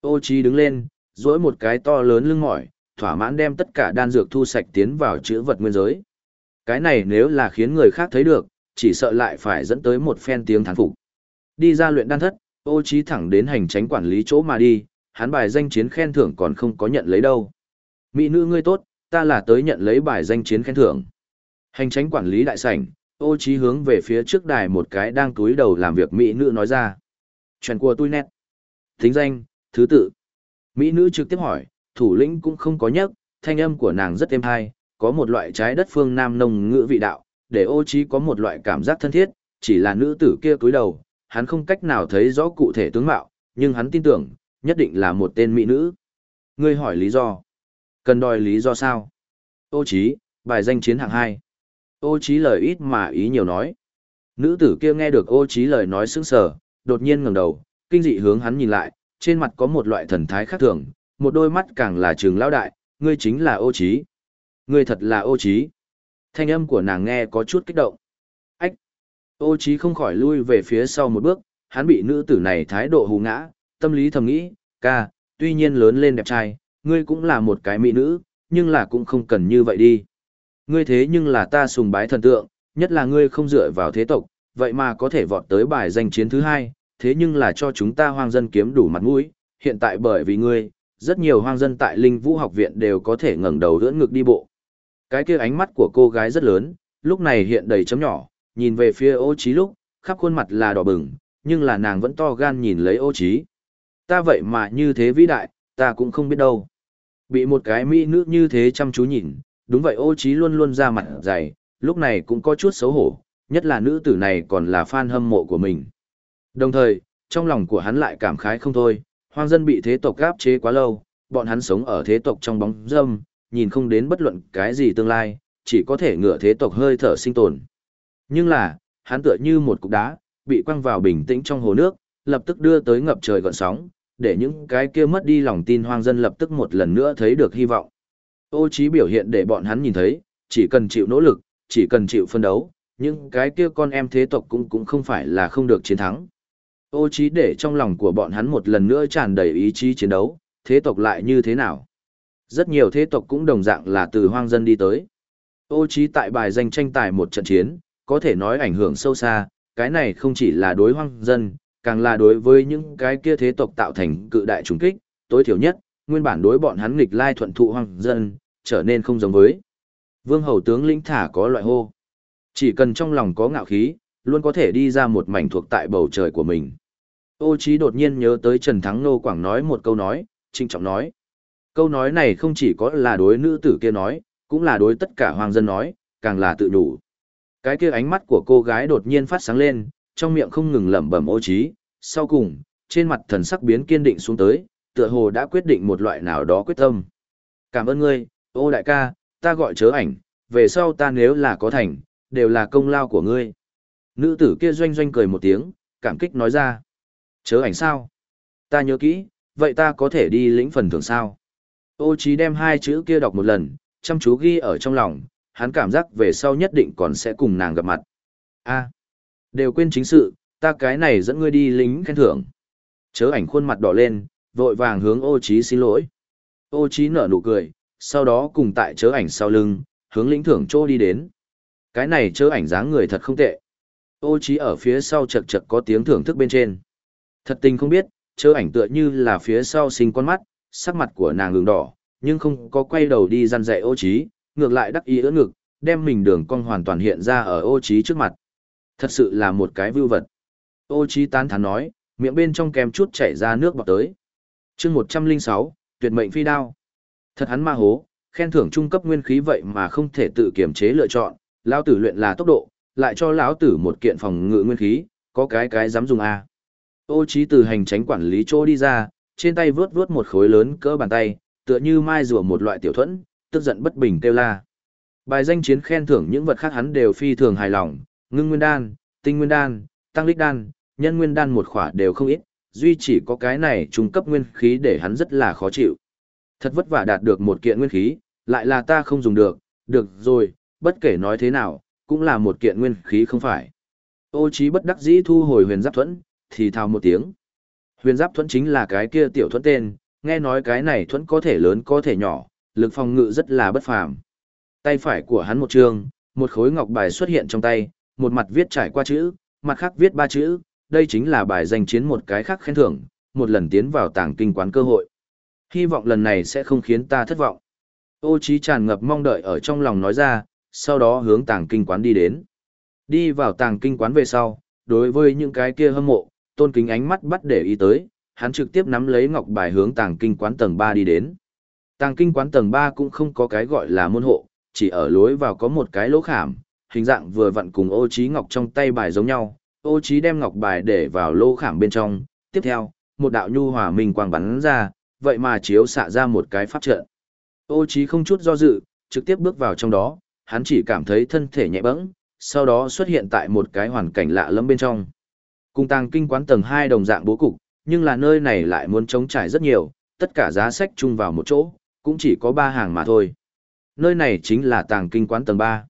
Ô Chí đứng lên, duỗi một cái to lớn lưng mỏi, thỏa mãn đem tất cả đan dược thu sạch tiến vào chữ vật nguyên giới. Cái này nếu là khiến người khác thấy được, chỉ sợ lại phải dẫn tới một phen tiếng thán phục. Đi ra luyện đan thất, ô Chí thẳng đến hành tránh quản lý chỗ mà đi, hắn bài danh chiến khen thưởng còn không có nhận lấy đâu. Mỹ nữ ngươi tốt, ta là tới nhận lấy bài danh chiến khen thưởng. Hành tránh quản lý đại sảnh, ô Chí hướng về phía trước đài một cái đang túi đầu làm việc Mỹ nữ nói ra. Chuyện của tôi nét. Thính danh, thứ tự. Mỹ nữ trực tiếp hỏi, thủ lĩnh cũng không có nhắc, thanh âm của nàng rất êm hay, có một loại trái đất phương Nam nông ngữ vị đạo, để ô trí có một loại cảm giác thân thiết, chỉ là nữ tử kia cúi đầu, hắn không cách nào thấy rõ cụ thể tướng mạo, nhưng hắn tin tưởng, nhất định là một tên mỹ nữ. Ngươi hỏi lý do. Cần đòi lý do sao? Ô trí, bài danh chiến hạng 2. Ô trí lời ít mà ý nhiều nói. Nữ tử kia nghe được ô trí lời nói sững sờ, đột nhiên ngẩng đầu, kinh dị hướng hắn nhìn lại, trên mặt có một loại thần thái khác thường, một đôi mắt càng là trường lão đại, ngươi chính là ô Chí. Ngươi thật là ô Chí. Thanh âm của nàng nghe có chút kích động. Ách! Ô Chí không khỏi lui về phía sau một bước, hắn bị nữ tử này thái độ hù ngã, tâm lý thầm nghĩ, ca, tuy nhiên lớn lên đẹp trai, ngươi cũng là một cái mỹ nữ, nhưng là cũng không cần như vậy đi. Ngươi thế nhưng là ta sùng bái thần tượng, nhất là ngươi không dựa vào thế tộc, vậy mà có thể vọt tới bài danh chiến thứ hai, thế nhưng là cho chúng ta hoang dân kiếm đủ mặt mũi, hiện tại bởi vì ngươi, rất nhiều hoang dân tại Linh Vũ học viện đều có thể ngẩng đầu ưỡn ngực đi bộ. Cái kia ánh mắt của cô gái rất lớn, lúc này hiện đầy chấm nhỏ, nhìn về phía ô Chí lúc, khắp khuôn mặt là đỏ bừng, nhưng là nàng vẫn to gan nhìn lấy ô Chí Ta vậy mà như thế vĩ đại, ta cũng không biết đâu. Bị một cái mỹ nữ như thế chăm chú nhìn, đúng vậy ô Chí luôn luôn ra mặt dày, lúc này cũng có chút xấu hổ, nhất là nữ tử này còn là fan hâm mộ của mình. Đồng thời, trong lòng của hắn lại cảm khái không thôi, hoang dân bị thế tộc gáp chế quá lâu, bọn hắn sống ở thế tộc trong bóng dâm, nhìn không đến bất luận cái gì tương lai, chỉ có thể ngựa thế tộc hơi thở sinh tồn. Nhưng là, hắn tựa như một cục đá, bị quăng vào bình tĩnh trong hồ nước, lập tức đưa tới ngập trời gọn sóng, để những cái kia mất đi lòng tin hoang dân lập tức một lần nữa thấy được hy vọng. Ô trí biểu hiện để bọn hắn nhìn thấy, chỉ cần chịu nỗ lực, chỉ cần chịu phân đấu, những cái kia con em thế tộc cũng cũng không phải là không được chiến thắng. Ô trí để trong lòng của bọn hắn một lần nữa tràn đầy ý chí chiến đấu, thế tộc lại như thế nào? Rất nhiều thế tộc cũng đồng dạng là từ hoang dân đi tới. Ô trí tại bài danh tranh tài một trận chiến, có thể nói ảnh hưởng sâu xa, cái này không chỉ là đối hoang dân, càng là đối với những cái kia thế tộc tạo thành cự đại trùng kích, tối thiểu nhất, nguyên bản đối bọn hắn nghịch lai thuận thụ hoang dân, trở nên không giống với. Vương hầu tướng lĩnh thả có loại hô. Chỉ cần trong lòng có ngạo khí, luôn có thể đi ra một mảnh thuộc tại bầu trời của mình. Ô Chí đột nhiên nhớ tới Trần Thắng Nô Quảng nói một câu nói, trinh trọng nói. Câu nói này không chỉ có là đối nữ tử kia nói, cũng là đối tất cả hoàng dân nói, càng là tự đủ. Cái kia ánh mắt của cô gái đột nhiên phát sáng lên, trong miệng không ngừng lẩm bẩm ô Chí, sau cùng, trên mặt thần sắc biến kiên định xuống tới, tựa hồ đã quyết định một loại nào đó quyết tâm. Cảm ơn ngươi, ô đại ca, ta gọi chớ ảnh, về sau ta nếu là có thành, đều là công lao của ngươi. Nữ tử kia doanh doanh cười một tiếng, cảm kích nói ra. Chớ ảnh sao? Ta nhớ kỹ, vậy ta có thể đi lĩnh phần thưởng sao? Ô Chí đem hai chữ kia đọc một lần, chăm chú ghi ở trong lòng, hắn cảm giác về sau nhất định còn sẽ cùng nàng gặp mặt. A, đều quên chính sự, ta cái này dẫn ngươi đi lính khen thưởng. Chớ ảnh khuôn mặt đỏ lên, vội vàng hướng ô Chí xin lỗi. Ô Chí nở nụ cười, sau đó cùng tại chớ ảnh sau lưng, hướng lĩnh thưởng chỗ đi đến. Cái này chớ ảnh dáng người thật không tệ. Ô Chí ở phía sau chật chật có tiếng thưởng thức bên trên. Thật tình không biết, chớ ảnh tựa như là phía sau sinh con mắt, sắc mặt của nàng ngừng đỏ, nhưng không có quay đầu đi răn dạy ô trí, ngược lại đắc ý ưỡn ngực, đem mình đường cong hoàn toàn hiện ra ở ô trí trước mặt. Thật sự là một cái vưu vật. Ô trí tán thán nói, miệng bên trong kèm chút chảy ra nước bọt tới. chương 106, tuyệt mệnh phi đao. Thật hắn ma hố, khen thưởng trung cấp nguyên khí vậy mà không thể tự kiểm chế lựa chọn, lao tử luyện là tốc độ, lại cho lão tử một kiện phòng ngự nguyên khí, có cái cái dám dùng a. Ô Chí từ hành tránh quản lý chỗ đi ra, trên tay vướt vướt một khối lớn cỡ bàn tay, tựa như mai rùa một loại tiểu thuẫn, tức giận bất bình kêu la. Bài danh chiến khen thưởng những vật khác hắn đều phi thường hài lòng, ngưng nguyên đan, tinh nguyên đan, tăng lích đan, nhân nguyên đan một khỏa đều không ít, duy chỉ có cái này trung cấp nguyên khí để hắn rất là khó chịu. Thật vất vả đạt được một kiện nguyên khí, lại là ta không dùng được, được rồi, bất kể nói thế nào, cũng là một kiện nguyên khí không phải. Ô trí bất đắc dĩ thu hồi huyền giáp thuẫn, thì thào một tiếng. Huyền giáp thuẫn chính là cái kia tiểu thuẫn tên, nghe nói cái này thuẫn có thể lớn có thể nhỏ, lực phòng ngự rất là bất phàm. Tay phải của hắn một trường, một khối ngọc bài xuất hiện trong tay, một mặt viết trải qua chữ, mặt khác viết ba chữ, đây chính là bài danh chiến một cái khác khen thưởng, một lần tiến vào tàng kinh quán cơ hội. Hy vọng lần này sẽ không khiến ta thất vọng. Ô trí tràn ngập mong đợi ở trong lòng nói ra, sau đó hướng tàng kinh quán đi đến. Đi vào tàng kinh quán về sau, đối với những cái kia hâm mộ, tôn kính ánh mắt bắt để ý tới, hắn trực tiếp nắm lấy ngọc bài hướng tàng kinh quán tầng 3 đi đến. Tàng kinh quán tầng 3 cũng không có cái gọi là môn hộ, chỉ ở lối vào có một cái lỗ khảm, hình dạng vừa vặn cùng ô trí ngọc trong tay bài giống nhau. Ô trí đem ngọc bài để vào lỗ khảm bên trong, tiếp theo, một đạo nhu hòa minh quang bắn ra, vậy mà chiếu xạ ra một cái pháp trận. Ô trí không chút do dự, trực tiếp bước vào trong đó, hắn chỉ cảm thấy thân thể nhẹ bẫng, sau đó xuất hiện tại một cái hoàn cảnh lạ lẫm bên trong. Cung tàng kinh quán tầng 2 đồng dạng bố cục, nhưng là nơi này lại muốn chống trải rất nhiều, tất cả giá sách chung vào một chỗ, cũng chỉ có 3 hàng mà thôi. Nơi này chính là tàng kinh quán tầng 3.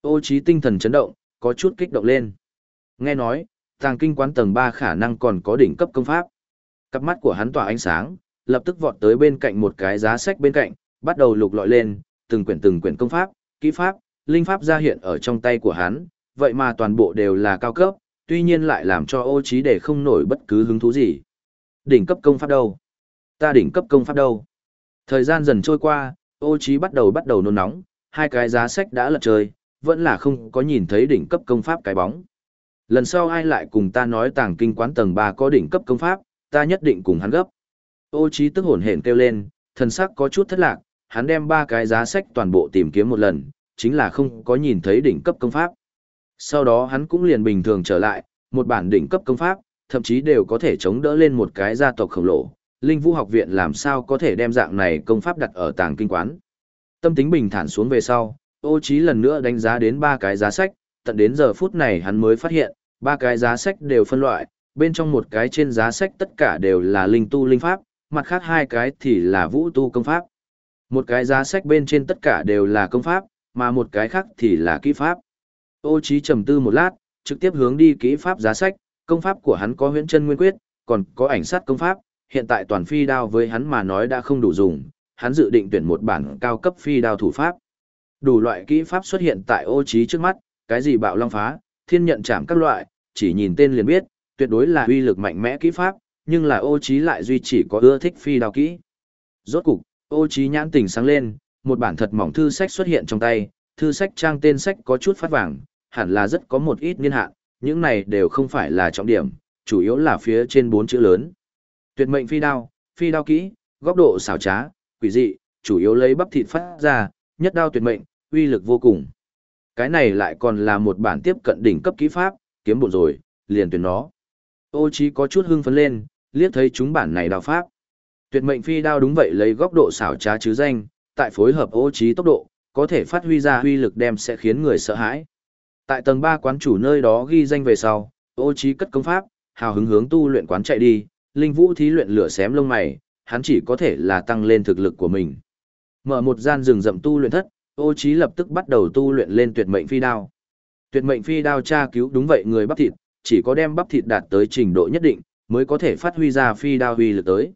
Ô trí tinh thần chấn động, có chút kích động lên. Nghe nói, tàng kinh quán tầng 3 khả năng còn có đỉnh cấp công pháp. Cặp mắt của hắn tỏa ánh sáng, lập tức vọt tới bên cạnh một cái giá sách bên cạnh, bắt đầu lục lọi lên, từng quyển từng quyển công pháp, kỹ pháp, linh pháp ra hiện ở trong tay của hắn, vậy mà toàn bộ đều là cao cấp, tuy nhiên lại làm cho ô trí để không nổi bất cứ hứng thú gì. Đỉnh cấp công pháp đâu? Ta đỉnh cấp công pháp đâu? Thời gian dần trôi qua, ô trí bắt đầu bắt đầu nôn nóng, hai cái giá sách đã lật trời, vẫn là không có nhìn thấy đỉnh cấp công pháp cái bóng. Lần sau ai lại cùng ta nói tàng kinh quán tầng 3 có đỉnh cấp công pháp, ta nhất định cùng hắn gấp. Ô trí tức hồn hển kêu lên, thần sắc có chút thất lạc, hắn đem ba cái giá sách toàn bộ tìm kiếm một lần, chính là không có nhìn thấy đỉnh cấp công pháp. Sau đó hắn cũng liền bình thường trở lại, một bản đỉnh cấp công pháp, thậm chí đều có thể chống đỡ lên một cái gia tộc khổng lồ. Linh Vũ học viện làm sao có thể đem dạng này công pháp đặt ở tàng kinh quán. Tâm tính bình thản xuống về sau, ô trí lần nữa đánh giá đến ba cái giá sách, tận đến giờ phút này hắn mới phát hiện, ba cái giá sách đều phân loại, bên trong một cái trên giá sách tất cả đều là linh tu linh pháp, mặt khác hai cái thì là vũ tu công pháp. Một cái giá sách bên trên tất cả đều là công pháp, mà một cái khác thì là kỹ pháp. Ô Chí trầm tư một lát, trực tiếp hướng đi kỹ pháp giá sách, Công pháp của hắn có huyễn chân nguyên quyết, còn có ảnh sát công pháp, hiện tại toàn phi đao với hắn mà nói đã không đủ dùng, hắn dự định tuyển một bản cao cấp phi đao thủ pháp. Đủ loại kỹ pháp xuất hiện tại ô Chí trước mắt, cái gì bạo long phá, thiên nhận chạm các loại, chỉ nhìn tên liền biết, tuyệt đối là uy lực mạnh mẽ kỹ pháp, nhưng là ô Chí lại duy chỉ có ưa thích phi đao kỹ. Rốt cục, ô trí nhãn tỉnh sáng lên, một bản thật mỏng thư sách xuất hiện trong tay, thư sách trang tên sách có chút phát vàng, hẳn là rất có một ít niên hạn, những này đều không phải là trọng điểm, chủ yếu là phía trên bốn chữ lớn. Tuyệt mệnh phi đao, phi đao kỹ, góc độ xảo trá, quỷ dị, chủ yếu lấy bắp thịt phát ra, nhất đao tuyệt mệnh, uy lực vô cùng. Cái này lại còn là một bản tiếp cận đỉnh cấp kỹ pháp, kiếm bộn rồi, liền tuyển nó. Ô Chí có chút hưng phấn lên, liếc thấy chúng bản này đao pháp. Tuyệt mệnh phi đao đúng vậy lấy góc độ xảo trá chứ danh, tại phối hợp ô trí tốc độ, có thể phát huy ra uy lực đem sẽ khiến người sợ hãi. Tại tầng 3 quán chủ nơi đó ghi danh về sau, ô trí cất công pháp, hào hứng hướng tu luyện quán chạy đi, linh vũ thí luyện lửa xém lông mày, hắn chỉ có thể là tăng lên thực lực của mình. Mở một gian rừng rậm tu luyện thất, ô trí lập tức bắt đầu tu luyện lên tuyệt mệnh phi đao. Tuyệt mệnh phi đao tra cứu đúng vậy người bắp thịt, chỉ có đem bắp thịt đạt tới trình độ nhất định, mới có thể phát huy ra phi đao huy lực tới.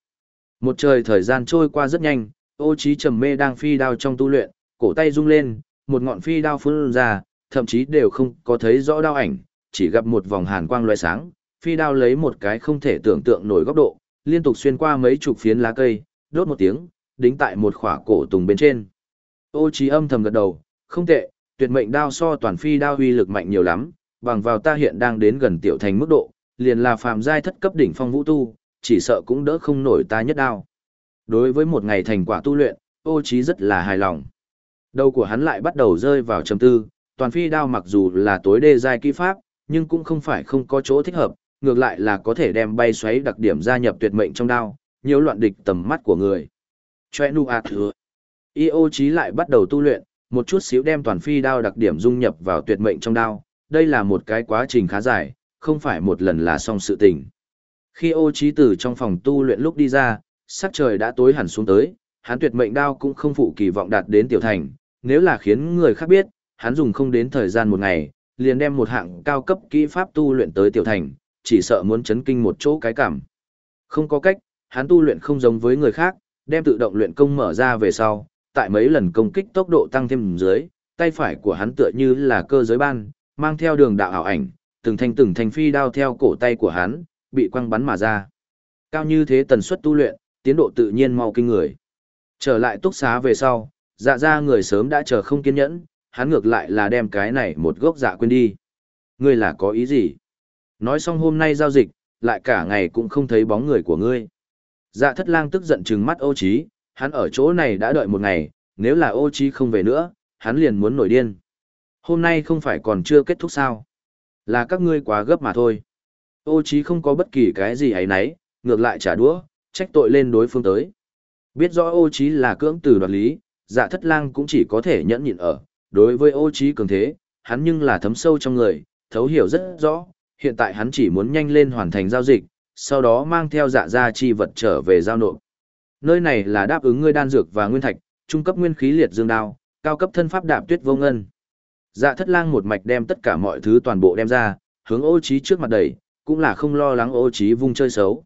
Một trời thời gian trôi qua rất nhanh, ô trí trầm mê đang phi đao trong tu luyện, cổ tay rung lên, một ngọn phi đao phun ra, thậm chí đều không có thấy rõ đao ảnh, chỉ gặp một vòng hàn quang loại sáng, phi đao lấy một cái không thể tưởng tượng nổi góc độ, liên tục xuyên qua mấy chục phiến lá cây, đốt một tiếng, đính tại một khỏa cổ tùng bên trên. Ô trí âm thầm gật đầu, không tệ, tuyệt mệnh đao so toàn phi đao uy lực mạnh nhiều lắm, bằng vào ta hiện đang đến gần tiểu thành mức độ, liền là phàm giai thất cấp đỉnh phong vũ tu, chỉ sợ cũng đỡ không nổi ta nhất đao. Đối với một ngày thành quả tu luyện, Ô Chí rất là hài lòng. Đầu của hắn lại bắt đầu rơi vào trầm tư, toàn phi đao mặc dù là tối đê giai kỹ pháp, nhưng cũng không phải không có chỗ thích hợp, ngược lại là có thể đem bay xoáy đặc điểm gia nhập tuyệt mệnh trong đao, nhiều loạn địch tầm mắt của người. Choe nu a thừa. ô chí lại bắt đầu tu luyện, một chút xíu đem toàn phi đao đặc điểm dung nhập vào tuyệt mệnh trong đao, đây là một cái quá trình khá dài, không phải một lần là xong sự tình. Khi ô trí Tử trong phòng tu luyện lúc đi ra, sắc trời đã tối hẳn xuống tới, hắn tuyệt mệnh đao cũng không phụ kỳ vọng đạt đến tiểu thành, nếu là khiến người khác biết, hắn dùng không đến thời gian một ngày, liền đem một hạng cao cấp kỹ pháp tu luyện tới tiểu thành, chỉ sợ muốn chấn kinh một chỗ cái cảm. Không có cách, hắn tu luyện không giống với người khác, đem tự động luyện công mở ra về sau, tại mấy lần công kích tốc độ tăng thêm dưới, tay phải của hắn tựa như là cơ giới ban, mang theo đường đạo ảo ảnh, từng thanh từng thanh phi đao theo cổ tay của hắn, bị quăng bắn mà ra. Cao như thế tần suất tu luyện, tiến độ tự nhiên mau kinh người. Trở lại túc xá về sau, dạ ra người sớm đã chờ không kiên nhẫn, hắn ngược lại là đem cái này một gốc dạ quên đi. Ngươi là có ý gì? Nói xong hôm nay giao dịch, lại cả ngày cũng không thấy bóng người của ngươi. Dạ thất lang tức giận trừng mắt ô trí, hắn ở chỗ này đã đợi một ngày, nếu là ô trí không về nữa, hắn liền muốn nổi điên. Hôm nay không phải còn chưa kết thúc sao? Là các ngươi quá gấp mà thôi. Ô Chí không có bất kỳ cái gì ấy nấy, ngược lại trả đũa, trách tội lên đối phương tới. Biết rõ ô Chí là cưỡng từ đoạt lý, dạ thất lang cũng chỉ có thể nhẫn nhịn ở. Đối với ô Chí cường thế, hắn nhưng là thấm sâu trong người, thấu hiểu rất rõ, hiện tại hắn chỉ muốn nhanh lên hoàn thành giao dịch, sau đó mang theo dạ gia chi vật trở về giao nộp. Nơi này là đáp ứng ngươi đan dược và nguyên thạch, trung cấp nguyên khí liệt dương đao, cao cấp thân pháp đạp tuyết vô ngân. Dạ thất lang một mạch đem tất cả mọi thứ toàn bộ đem ra, hướng ô Chí trước mặt đẩy, cũng là không lo lắng ô trí vung chơi xấu.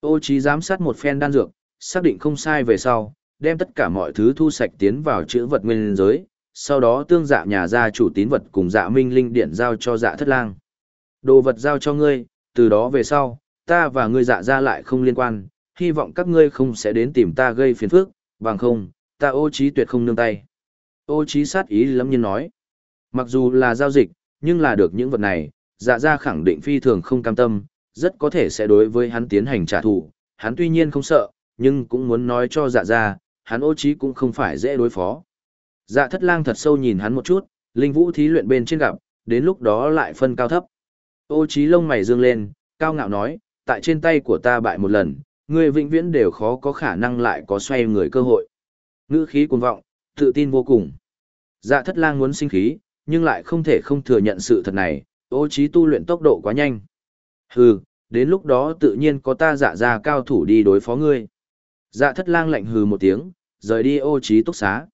Ô trí giám sát một phen đan dược, xác định không sai về sau, đem tất cả mọi thứ thu sạch tiến vào chữ vật nguyên giới, sau đó tương dạ nhà gia chủ tín vật cùng dạ minh linh điện giao cho dạ thất lang. Đồ vật giao cho ngươi, từ đó về sau, ta và ngươi dạ gia lại không liên quan, hy vọng các ngươi không sẽ đến tìm ta gây phiền phức, bằng không, ta ô trí tuyệt không nương tay. Ô trí sát ý lắm nhiên nói. Mặc dù là giao dịch, nhưng là được những vật này, dạ ra khẳng định phi thường không cam tâm, rất có thể sẽ đối với hắn tiến hành trả thù. Hắn tuy nhiên không sợ, nhưng cũng muốn nói cho dạ ra, hắn ô trí cũng không phải dễ đối phó. Dạ thất lang thật sâu nhìn hắn một chút, linh vũ thí luyện bên trên gặp, đến lúc đó lại phân cao thấp. Ô trí lông mày dương lên, cao ngạo nói, tại trên tay của ta bại một lần, ngươi vĩnh viễn đều khó có khả năng lại có xoay người cơ hội. Ngữ khí cuồng vọng, tự tin vô cùng. Dạ thất lang muốn sinh khí, nhưng lại không thể không thừa nhận sự thật này, ô trí tu luyện tốc độ quá nhanh. Hừ, đến lúc đó tự nhiên có ta dạ ra cao thủ đi đối phó ngươi. Dạ thất lang lạnh hừ một tiếng, rời đi ô trí túc xá.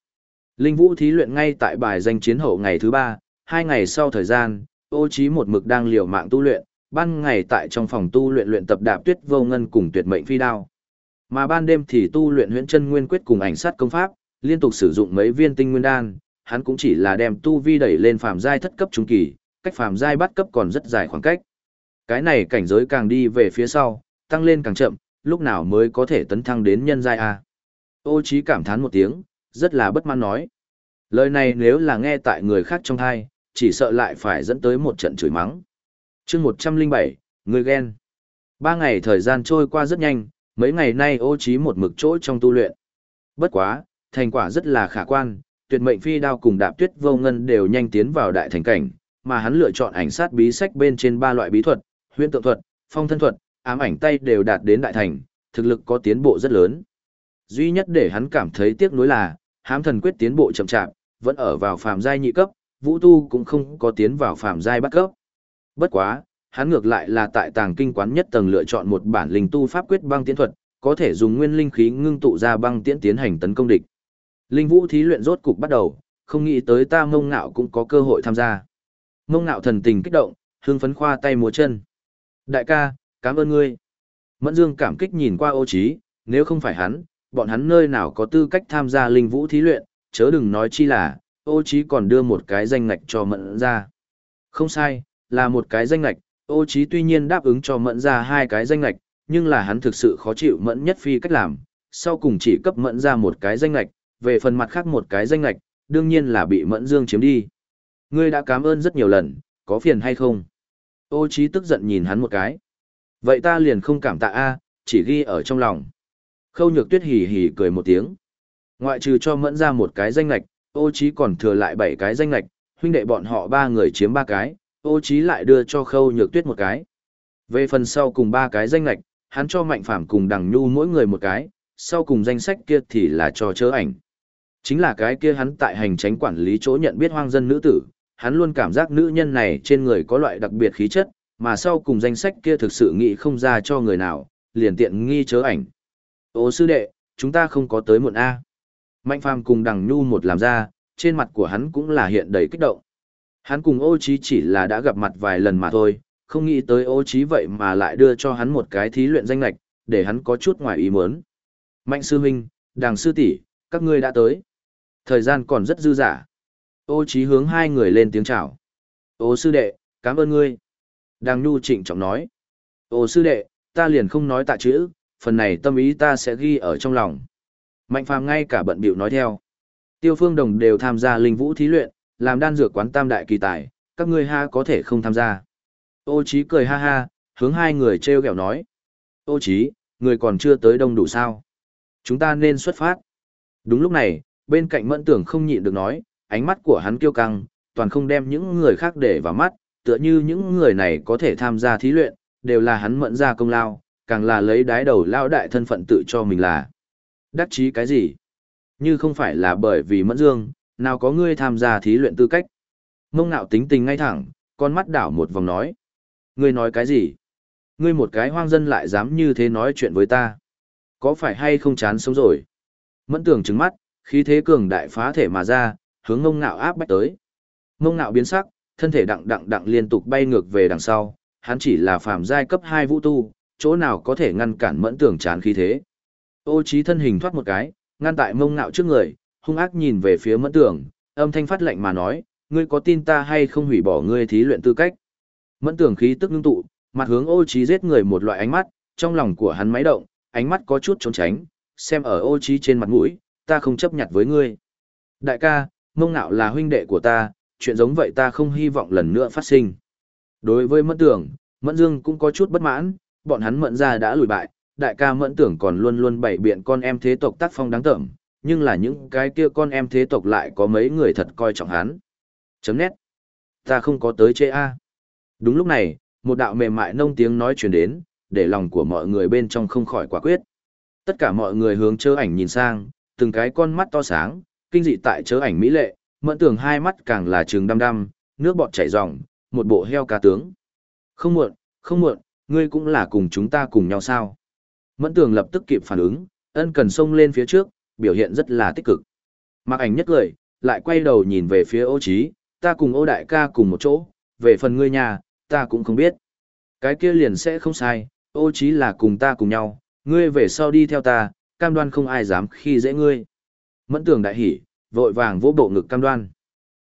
Linh vũ thí luyện ngay tại bài danh chiến hậu ngày thứ ba, hai ngày sau thời gian, ô trí một mực đang liều mạng tu luyện, ban ngày tại trong phòng tu luyện luyện tập đạp tuyết vô ngân cùng tuyệt mệnh phi đao. Mà ban đêm thì tu luyện huyễn chân nguyên quyết cùng ảnh sát công pháp, liên tục sử dụng mấy viên tinh nguyên đan, hắn cũng chỉ là đem tu vi đẩy lên phàm giai thất cấp trung kỳ, cách phàm giai bắt cấp còn rất dài khoảng cách. Cái này cảnh giới càng đi về phía sau, tăng lên càng chậm, lúc nào mới có thể tấn thăng đến nhân giai a. Ô Chí cảm thán một tiếng, rất là bất mãn nói. Lời này nếu là nghe tại người khác trong tai, chỉ sợ lại phải dẫn tới một trận chửi mắng. Chương 107, người ghen. Ba ngày thời gian trôi qua rất nhanh, mấy ngày nay Ô Chí một mực chỗ trong tu luyện. Bất quá, thành quả rất là khả quan, tuyệt mệnh phi đao cùng đạp tuyết vô ngân đều nhanh tiến vào đại thành cảnh, mà hắn lựa chọn ảnh sát bí sách bên trên ba loại bí thuật, huyễn tượng thuật, phong thân thuật, ám ảnh tay đều đạt đến đại thành, thực lực có tiến bộ rất lớn. Duy nhất để hắn cảm thấy tiếc nuối là, hám thần quyết tiến bộ chậm chạp, vẫn ở vào phàm giai nhị cấp, vũ tu cũng không có tiến vào phàm giai bắt cấp. Bất quá, hắn ngược lại là tại tàng kinh quán nhất tầng lựa chọn một bản linh tu pháp quyết băng tiến thuật, có thể dùng nguyên linh khí ngưng tụ ra băng tiễn tiến hành tấn công địch. Linh vũ thí luyện rốt cục bắt đầu, không nghĩ tới ta mông ngạo cũng có cơ hội tham gia. Mông ngạo thần tình kích động, hương phấn khoa tay múa chân. Đại ca, cảm ơn ngươi. Mẫn Dương cảm kích nhìn qua ô trí, nếu không phải hắn, bọn hắn nơi nào có tư cách tham gia linh vũ thí luyện, chớ đừng nói chi là, ô trí còn đưa một cái danh ngạch cho mẫn ra. Không sai, là một cái danh ngạch, ô trí tuy nhiên đáp ứng cho mẫn ra hai cái danh ngạch, nhưng là hắn thực sự khó chịu mẫn nhất phi cách làm, sau cùng chỉ cấp mẫn ra một cái danh ngạch, về phần mặt khác một cái danh ngạch, đương nhiên là bị mẫn dương chiếm đi. Ngươi đã cảm ơn rất nhiều lần, có phiền hay không? Ô trí tức giận nhìn hắn một cái. Vậy ta liền không cảm tạ a, chỉ ghi ở trong lòng. Khâu nhược tuyết hì hì cười một tiếng. Ngoại trừ cho mẫn ra một cái danh lạch, ô trí còn thừa lại bảy cái danh lạch, huynh đệ bọn họ ba người chiếm ba cái, ô trí lại đưa cho khâu nhược tuyết một cái. Về phần sau cùng ba cái danh lạch, hắn cho mạnh phàm cùng đằng nhu mỗi người một cái, sau cùng danh sách kia thì là cho chớ ảnh. Chính là cái kia hắn tại hành tránh quản lý chỗ nhận biết hoang dân nữ tử, hắn luôn cảm giác nữ nhân này trên người có loại đặc biệt khí chất, mà sau cùng danh sách kia thực sự nghĩ không ra cho người nào, liền tiện nghi chớ ảnh. Ô sư đệ, chúng ta không có tới muộn A. Mạnh phàm cùng đằng nhu một làm ra, trên mặt của hắn cũng là hiện đầy kích động. Hắn cùng ô trí chỉ là đã gặp mặt vài lần mà thôi, không nghĩ tới ô trí vậy mà lại đưa cho hắn một cái thí luyện danh lạch, để hắn có chút ngoài ý muốn. Mạnh sư huynh, đằng sư tỷ, các ngươi đã tới. Thời gian còn rất dư dả. Ô Chí hướng hai người lên tiếng chào. Ô sư đệ, cảm ơn ngươi. Đang nhu trịnh trọng nói. Ô sư đệ, ta liền không nói tạ chữ, phần này tâm ý ta sẽ ghi ở trong lòng. Mạnh phàm ngay cả bận biểu nói theo. Tiêu phương đồng đều tham gia linh vũ thí luyện, làm đan dược quán tam đại kỳ tài, các ngươi ha có thể không tham gia. Ô Chí cười ha ha, hướng hai người treo gẹo nói. Ô Chí, người còn chưa tới đông đủ sao? Chúng ta nên xuất phát. Đúng lúc này, bên cạnh mẫn tưởng không nhịn được nói, ánh mắt của hắn kiêu căng, toàn không đem những người khác để vào mắt, tựa như những người này có thể tham gia thí luyện, đều là hắn mẫn ra công lao, càng là lấy đái đầu lao đại thân phận tự cho mình là. Đắc chí cái gì? Như không phải là bởi vì mẫn dương, nào có ngươi tham gia thí luyện tư cách. Mông nạo tính tình ngay thẳng, con mắt đảo một vòng nói. Ngươi nói cái gì? Ngươi một cái hoang dân lại dám như thế nói chuyện với ta. Có phải hay không chán sống rồi? Mẫn tưởng trứng mắt, khí thế cường đại phá thể mà ra, hướng ngông ngạo áp bách tới. Ngông ngạo biến sắc, thân thể đặng đặng đặng liên tục bay ngược về đằng sau, hắn chỉ là phàm giai cấp 2 vũ tu, chỗ nào có thể ngăn cản mẫn tưởng chán khí thế. Ô trí thân hình thoát một cái, ngăn tại mông ngạo trước người, hung ác nhìn về phía mẫn tưởng, âm thanh phát lệnh mà nói, ngươi có tin ta hay không hủy bỏ ngươi thí luyện tư cách. Mẫn tưởng khí tức ngưng tụ, mặt hướng ô trí giết người một loại ánh mắt, trong lòng của hắn máy động, ánh mắt có chút trốn tránh, xem ở ô trí trên mặt mũi, ta không chấp nhận với ngươi. Đại ca, mông ngạo là huynh đệ của ta, chuyện giống vậy ta không hy vọng lần nữa phát sinh. Đối với mẫn tưởng, mẫn dương cũng có chút bất mãn, bọn hắn mẫn ra đã lùi bại, đại ca mẫn tưởng còn luôn luôn bày biện con em thế tộc tác phong đáng tởm, nhưng là những cái kia con em thế tộc lại có mấy người thật coi trọng hắn. Chấm nét. Ta không có tới chê A. Đúng lúc này, một đạo mềm mại nông tiếng nói truyền đến, để lòng của mọi người bên trong không khỏi quả quyết. Tất cả mọi người hướng chớ ảnh nhìn sang, từng cái con mắt to sáng, kinh dị tại chớ ảnh mỹ lệ, mẫn tưởng hai mắt càng là trừng đăm đăm, nước bọt chảy ròng, một bộ heo cá tướng. Không muộn, không muộn, ngươi cũng là cùng chúng ta cùng nhau sao? Mẫn tường lập tức kịp phản ứng, ân cần xông lên phía trước, biểu hiện rất là tích cực. Mặc ảnh nhất lời, lại quay đầu nhìn về phía ô trí, ta cùng ô đại ca cùng một chỗ, về phần ngươi nhà, ta cũng không biết. Cái kia liền sẽ không sai, ô chí là cùng ta cùng nhau, ngươi về sau đi theo ta, cam đoan không ai dám khi dễ ngươi. Mẫn tưởng đại hỉ, vội vàng vỗ bộ ngực cam đoan.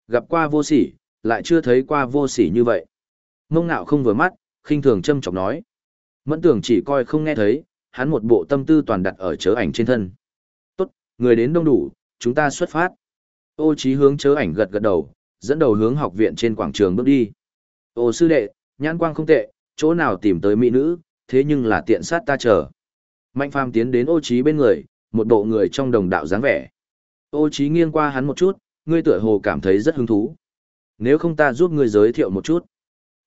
Gặp qua vô sỉ, lại chưa thấy qua vô sỉ như vậy. Mông ngạo không vừa mắt, khinh thường châm chọc nói. Mẫn tưởng chỉ coi không nghe thấy, hắn một bộ tâm tư toàn đặt ở chớ ảnh trên thân. Tốt, người đến đông đủ, chúng ta xuất phát. Ô chí hướng chớ ảnh gật gật đầu, dẫn đầu hướng học viện trên quảng trường bước đi. Ô sư đệ, nhãn quang không tệ, chỗ nào tìm tới mỹ nữ, thế nhưng là tiện sát ta chờ. Mạnh phàm tiến đến ô trí bên người, một bộ người trong đồng đạo dáng vẻ. Ô trí nghiêng qua hắn một chút, ngươi tựa hồ cảm thấy rất hứng thú. Nếu không ta giúp ngươi giới thiệu một chút.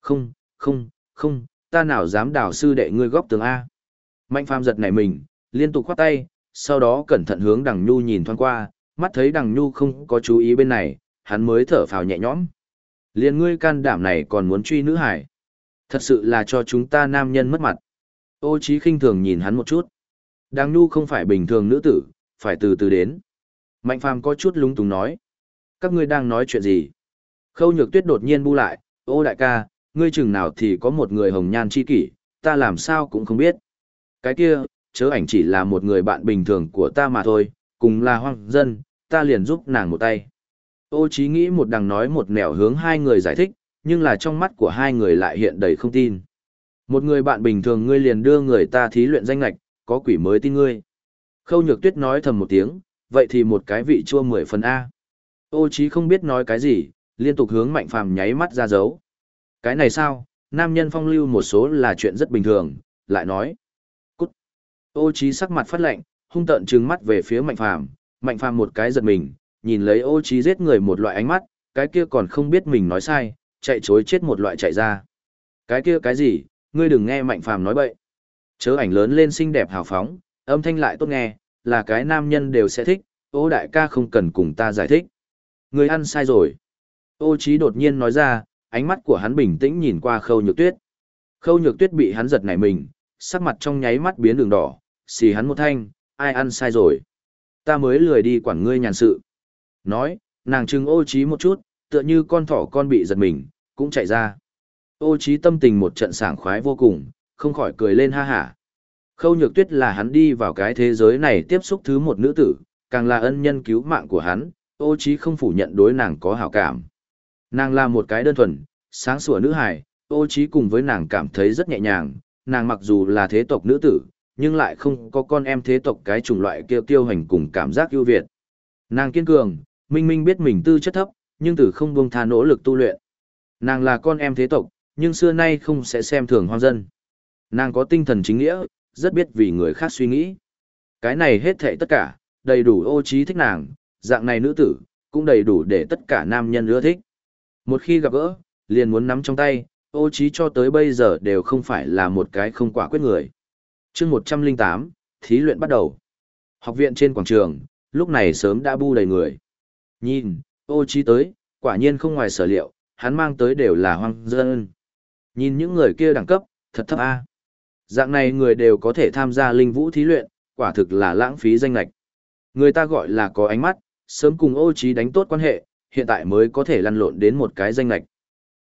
Không, không, không, ta nào dám đảo sư đệ ngươi góc tường A. Mạnh phàm giật nảy mình, liên tục khoát tay, sau đó cẩn thận hướng đằng nhu nhìn thoáng qua, mắt thấy đằng nhu không có chú ý bên này, hắn mới thở phào nhẹ nhõm. Liên ngươi can đảm này còn muốn truy nữ hải. Thật sự là cho chúng ta nam nhân mất mặt. Ô trí khinh thường nhìn hắn một chút. Đằng nhu không phải bình thường nữ tử, phải từ từ đến. Mạnh phàm có chút lúng túng nói. Các ngươi đang nói chuyện gì? Khâu nhược tuyết đột nhiên bu lại, ô đại ca, ngươi chừng nào thì có một người hồng nhan chi kỷ, ta làm sao cũng không biết. Cái kia, chớ ảnh chỉ là một người bạn bình thường của ta mà thôi, cùng là hoang dân, ta liền giúp nàng một tay. Ô chí nghĩ một đằng nói một nẻo hướng hai người giải thích, nhưng là trong mắt của hai người lại hiện đầy không tin. Một người bạn bình thường ngươi liền đưa người ta thí luyện danh lạch, có quỷ mới tin ngươi. Khâu nhược tuyết nói thầm một tiếng, vậy thì một cái vị chua mười phần A. Ô chí không biết nói cái gì, liên tục hướng mạnh phàm nháy mắt ra dấu. Cái này sao, nam nhân phong lưu một số là chuyện rất bình thường, lại nói. Cút. Ô chí sắc mặt phát lạnh, hung tợn trừng mắt về phía mạnh phàm, mạnh phàm một cái giật mình, nhìn lấy ô chí giết người một loại ánh mắt, cái kia còn không biết mình nói sai, chạy chối chết một loại chạy ra. Cái kia cái gì, ngươi đừng nghe mạnh phàm nói bậy. Chớ ảnh lớn lên xinh đẹp hào phóng, âm thanh lại tốt nghe, là cái nam nhân đều sẽ thích, ô đại ca không cần cùng ta giải thích. Người ăn sai rồi. Ô chí đột nhiên nói ra, ánh mắt của hắn bình tĩnh nhìn qua khâu nhược tuyết. Khâu nhược tuyết bị hắn giật nảy mình, sắc mặt trong nháy mắt biến đường đỏ, xì hắn một thanh, ai ăn sai rồi. Ta mới lười đi quản ngươi nhàn sự. Nói, nàng trừng ô trí một chút, tựa như con thỏ con bị giật mình, cũng chạy ra. Ô trí tâm tình một trận sảng khoái vô cùng, không khỏi cười lên ha hả. Khâu nhược tuyết là hắn đi vào cái thế giới này tiếp xúc thứ một nữ tử, càng là ân nhân cứu mạng của hắn, ô chí không phủ nhận đối nàng có hảo cảm. Nàng là một cái đơn thuần, sáng sủa nữ hài, ô chí cùng với nàng cảm thấy rất nhẹ nhàng, nàng mặc dù là thế tộc nữ tử, nhưng lại không có con em thế tộc cái chủng loại kia tiêu hành cùng cảm giác ưu việt. Nàng kiên cường, minh minh biết mình tư chất thấp, nhưng từ không buông tha nỗ lực tu luyện. Nàng là con em thế tộc, nhưng xưa nay không sẽ xem thường hoang dân. Nàng có tinh thần chính nghĩa, rất biết vì người khác suy nghĩ. Cái này hết thệ tất cả, đầy đủ ô trí thích nàng, dạng này nữ tử, cũng đầy đủ để tất cả nam nhân ưa thích. Một khi gặp gỡ, liền muốn nắm trong tay, ô trí cho tới bây giờ đều không phải là một cái không quả quyết người. Chương 108, thí luyện bắt đầu. Học viện trên quảng trường, lúc này sớm đã bu đầy người. Nhìn, ô trí tới, quả nhiên không ngoài sở liệu, hắn mang tới đều là hoang dân. Nhìn những người kia đẳng cấp, thật thấp a. Dạng này người đều có thể tham gia linh vũ thí luyện, quả thực là lãng phí danh lạch. Người ta gọi là có ánh mắt, sớm cùng ô trí đánh tốt quan hệ, hiện tại mới có thể lăn lộn đến một cái danh lạch.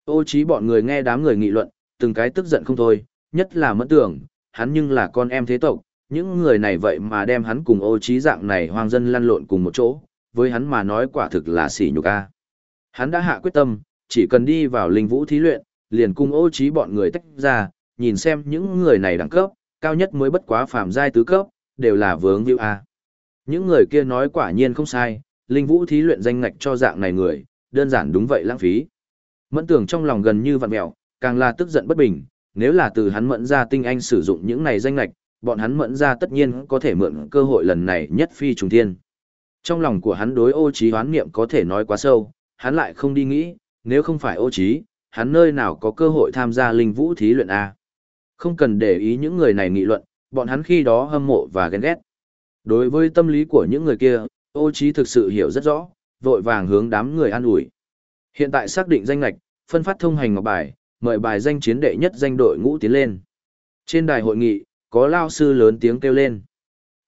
Ô trí bọn người nghe đám người nghị luận, từng cái tức giận không thôi, nhất là mẫn tưởng, hắn nhưng là con em thế tộc, những người này vậy mà đem hắn cùng ô trí dạng này hoang dân lăn lộn cùng một chỗ, với hắn mà nói quả thực là sỉ nhục a. Hắn đã hạ quyết tâm, chỉ cần đi vào linh vũ thí luyện, liền cùng ô trí bọn người tách ra, nhìn xem những người này đẳng cấp, cao nhất mới bất quá phàm giai tứ cấp, đều là vướng hữu a. Những người kia nói quả nhiên không sai, linh vũ thí luyện danh ngạch cho dạng này người, đơn giản đúng vậy lãng phí. Mẫn tưởng trong lòng gần như vặn mẹo, càng là tức giận bất bình, nếu là từ hắn mẫn ra tinh anh sử dụng những này danh ngạch, bọn hắn mẫn ra tất nhiên có thể mượn cơ hội lần này nhất phi trùng thiên. Trong lòng của hắn đối ô trí hoán niệm có thể nói quá sâu, hắn lại không đi nghĩ, nếu không phải ô trí, hắn nơi nào có cơ hội tham gia linh vũ thí luyện A. Không cần để ý những người này nghị luận, bọn hắn khi đó hâm mộ và ghen ghét. Đối với tâm lý của những người kia, ô trí thực sự hiểu rất rõ, vội vàng hướng đám người an ủi. Hiện tại xác định danh lạch, phân phát thông hành ngọc bài, mời bài danh chiến đệ nhất danh đội ngũ tiến lên. Trên đài hội nghị, có lao sư lớn tiếng kêu lên.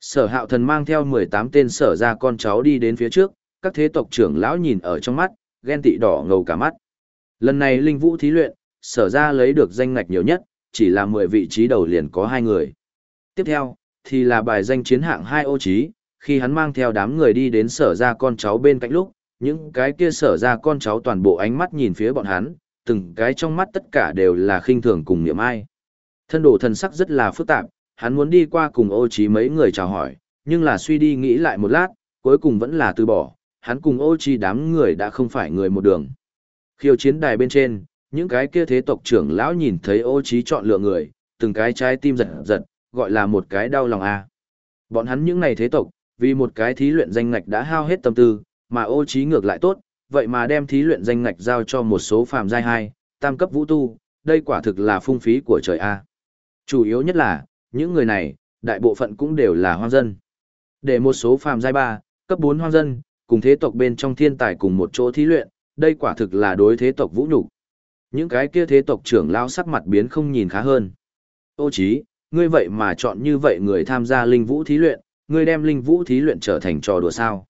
Sở hạo thần mang theo 18 tên sở ra con cháu đi đến phía trước, các thế tộc trưởng lão nhìn ở trong mắt, ghen tị đỏ ngầu cả mắt. Lần này linh vũ thí luyện, sở ra lấy được danh ngạch nhiều nhất, chỉ là 10 vị trí đầu liền có hai người. Tiếp theo, thì là bài danh chiến hạng hai ô trí, khi hắn mang theo đám người đi đến sở ra con cháu bên cạnh lúc, những cái kia sở ra con cháu toàn bộ ánh mắt nhìn phía bọn hắn, từng cái trong mắt tất cả đều là khinh thường cùng niệm ai. Thân đồ thần sắc rất là phức tạp, hắn muốn đi qua cùng ô trí mấy người chào hỏi, nhưng là suy đi nghĩ lại một lát, cuối cùng vẫn là từ bỏ, hắn cùng ô trí đám người đã không phải người một đường. Khiêu chiến đài bên trên, những cái kia thế tộc trưởng lão nhìn thấy ô trí chọn lựa người, từng cái trái tim giật giật, gọi là một cái đau lòng a. Bọn hắn những này thế tộc, vì một cái thí luyện danh ngạch đã hao hết tâm tư, mà ô trí ngược lại tốt, vậy mà đem thí luyện danh ngạch giao cho một số phàm giai hai, tam cấp vũ tu, đây quả thực là phung phí của trời a. Chủ yếu nhất là, những người này, đại bộ phận cũng đều là hoang dân. Để một số phàm giai ba, cấp 4 hoang dân, cùng thế tộc bên trong thiên tài cùng một chỗ thí luyện, đây quả thực là đối thế tộc vũ nhục. Những cái kia thế tộc trưởng lao sắc mặt biến không nhìn khá hơn. Ô chí, ngươi vậy mà chọn như vậy người tham gia linh vũ thí luyện, ngươi đem linh vũ thí luyện trở thành trò đùa sao.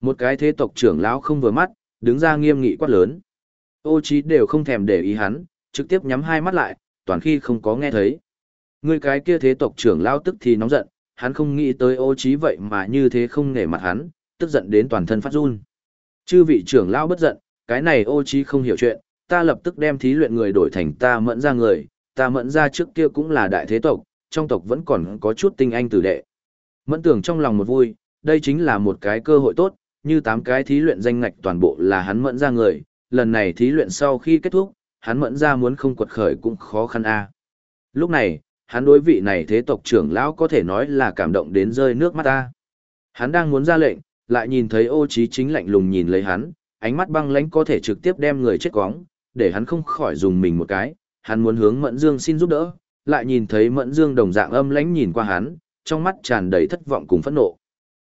Một cái thế tộc trưởng lão không vừa mắt, đứng ra nghiêm nghị quát lớn. Ô chí đều không thèm để ý hắn, trực tiếp nhắm hai mắt lại, toàn khi không có nghe thấy. Ngươi cái kia thế tộc trưởng lão tức thì nóng giận, hắn không nghĩ tới ô chí vậy mà như thế không nể mặt hắn, tức giận đến toàn thân phát run. Chư vị trưởng lão bất giận, cái này ô chí không hiểu chuyện, ta lập tức đem thí luyện người đổi thành ta mẫn ra người, ta mẫn ra trước kia cũng là đại thế tộc, trong tộc vẫn còn có chút tinh anh tử đệ. Mẫn tưởng trong lòng một vui, đây chính là một cái cơ hội tốt, như tám cái thí luyện danh ngạch toàn bộ là hắn mẫn ra người, lần này thí luyện sau khi kết thúc, hắn mẫn ra muốn không quật khởi cũng khó khăn a. Lúc này, hắn đối vị này thế tộc trưởng lão có thể nói là cảm động đến rơi nước mắt ta. Hắn đang muốn ra lệnh, lại nhìn thấy ô trí chính lạnh lùng nhìn lấy hắn, ánh mắt băng lãnh có thể trực tiếp đem người chết quóng, để hắn không khỏi dùng mình một cái, hắn muốn hướng Mẫn Dương xin giúp đỡ, lại nhìn thấy Mẫn Dương đồng dạng âm lãnh nhìn qua hắn, trong mắt tràn đầy thất vọng cùng phẫn nộ.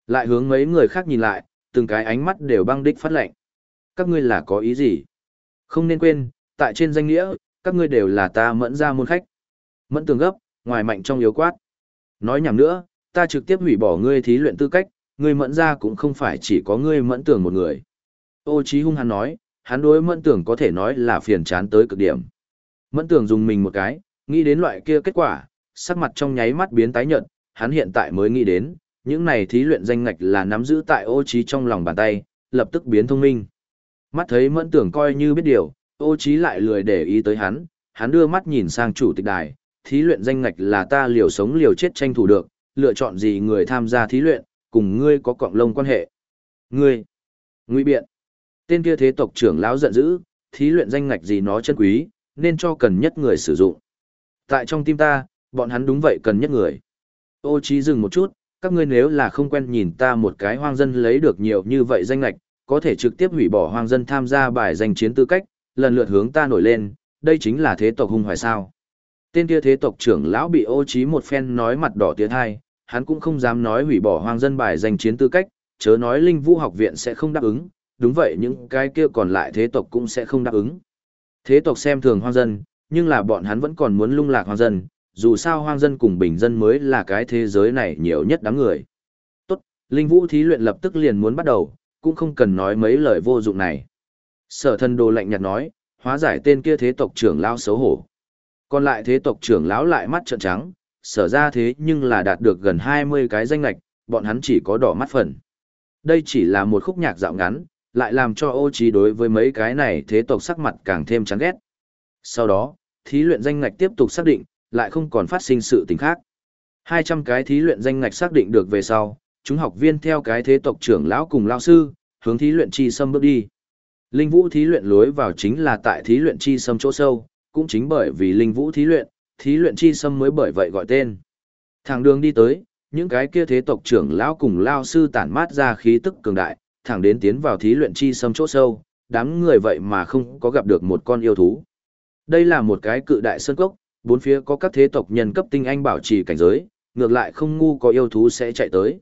Lại hướng mấy người khác nhìn lại, từng cái ánh mắt đều băng đích phát lạnh. Các ngươi là có ý gì? Không nên quên, tại trên danh nghĩa, các ngươi đều là ta mẫn ra môn khách. Mẫn tường gấp, ngoài mạnh trong yếu quát. Nói nhảm nữa, ta trực tiếp hủy bỏ ngươi thí luyện tư cách, ngươi mẫn ra cũng không phải chỉ có ngươi mẫn tường một người. Ô Chí hung hăng nói, hắn đối mẫn Tưởng có thể nói là phiền chán tới cực điểm. Mẫn Tưởng dùng mình một cái, nghĩ đến loại kia kết quả, sắc mặt trong nháy mắt biến tái nhợt, hắn hiện tại mới nghĩ đến, những này thí luyện danh ngạch là nắm giữ tại ô trí trong lòng bàn tay, lập tức biến thông minh. Mắt thấy mẫn tưởng coi như biết điều, ô trí lại lười để ý tới hắn, hắn đưa mắt nhìn sang chủ tịch đài, thí luyện danh ngạch là ta liều sống liều chết tranh thủ được, lựa chọn gì người tham gia thí luyện, cùng ngươi có cộng lông quan hệ. Ngươi, nguy biện, tên kia thế tộc trưởng lão giận dữ, thí luyện danh ngạch gì nó chân quý, nên cho cần nhất người sử dụng. Tại trong tim ta, bọn hắn đúng vậy cần nhất người. Ô trí dừng một chút, các ngươi nếu là không quen nhìn ta một cái hoang dân lấy được nhiều như vậy danh ngạch, có thể trực tiếp hủy bỏ hoang dân tham gia bài danh chiến tư cách, lần lượt hướng ta nổi lên, đây chính là thế tộc hung hoài sao. Tên kia thế tộc trưởng lão bị ô trí một phen nói mặt đỏ tiến hai, hắn cũng không dám nói hủy bỏ hoang dân bài danh chiến tư cách, chớ nói linh vũ học viện sẽ không đáp ứng, đúng vậy những cái kia còn lại thế tộc cũng sẽ không đáp ứng. Thế tộc xem thường hoang dân, nhưng là bọn hắn vẫn còn muốn lung lạc hoang dân, dù sao hoang dân cùng bình dân mới là cái thế giới này nhiều nhất đám người. Tốt, linh vũ thí luyện lập tức liền muốn bắt đầu, cũng không cần nói mấy lời vô dụng này. Sở thân đồ lạnh nhạt nói, hóa giải tên kia thế tộc trưởng lão xấu hổ. Còn lại thế tộc trưởng lão lại mắt trợn trắng, sở ra thế nhưng là đạt được gần 20 cái danh lạch, bọn hắn chỉ có đỏ mắt phần. Đây chỉ là một khúc nhạc dạo ngắn, lại làm cho ô trí đối với mấy cái này thế tộc sắc mặt càng thêm chán ghét. Sau đó, thí luyện danh ngạch tiếp tục xác định, lại không còn phát sinh sự tình khác. 200 cái thí luyện danh ngạch xác định được về sau, chúng học viên theo cái thế tộc trưởng lão cùng lão sư, hướng thí luyện chi sâm bước đi. Linh vũ thí luyện lối vào chính là tại thí luyện chi sâm chỗ sâu, cũng chính bởi vì linh vũ thí luyện, thí luyện chi sâm mới bởi vậy gọi tên. Thẳng đường đi tới, những cái kia thế tộc trưởng lão cùng lão sư tản mát ra khí tức cường đại, thẳng đến tiến vào thí luyện chi sâm chỗ sâu, đám người vậy mà không có gặp được một con yêu thú. Đây là một cái cự đại sơn cốc, bốn phía có các thế tộc nhân cấp tinh anh bảo trì cảnh giới, ngược lại không ngu có yêu thú sẽ chạy tới.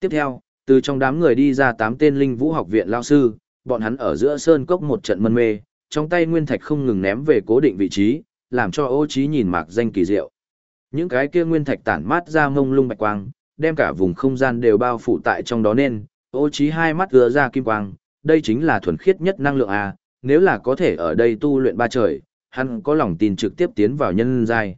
Tiếp theo, từ trong đám người đi ra tám tên linh vũ học viện lao sư, bọn hắn ở giữa sơn cốc một trận mân mê, trong tay nguyên thạch không ngừng ném về cố định vị trí, làm cho ô trí nhìn mạc danh kỳ diệu. Những cái kia nguyên thạch tản mát ra mông lung bạch quang, đem cả vùng không gian đều bao phủ tại trong đó nên, ô trí hai mắt gỡ ra kim quang, đây chính là thuần khiết nhất năng lượng a, nếu là có thể ở đây tu luyện ba trời, hắn có lòng tin trực tiếp tiến vào nhân giai.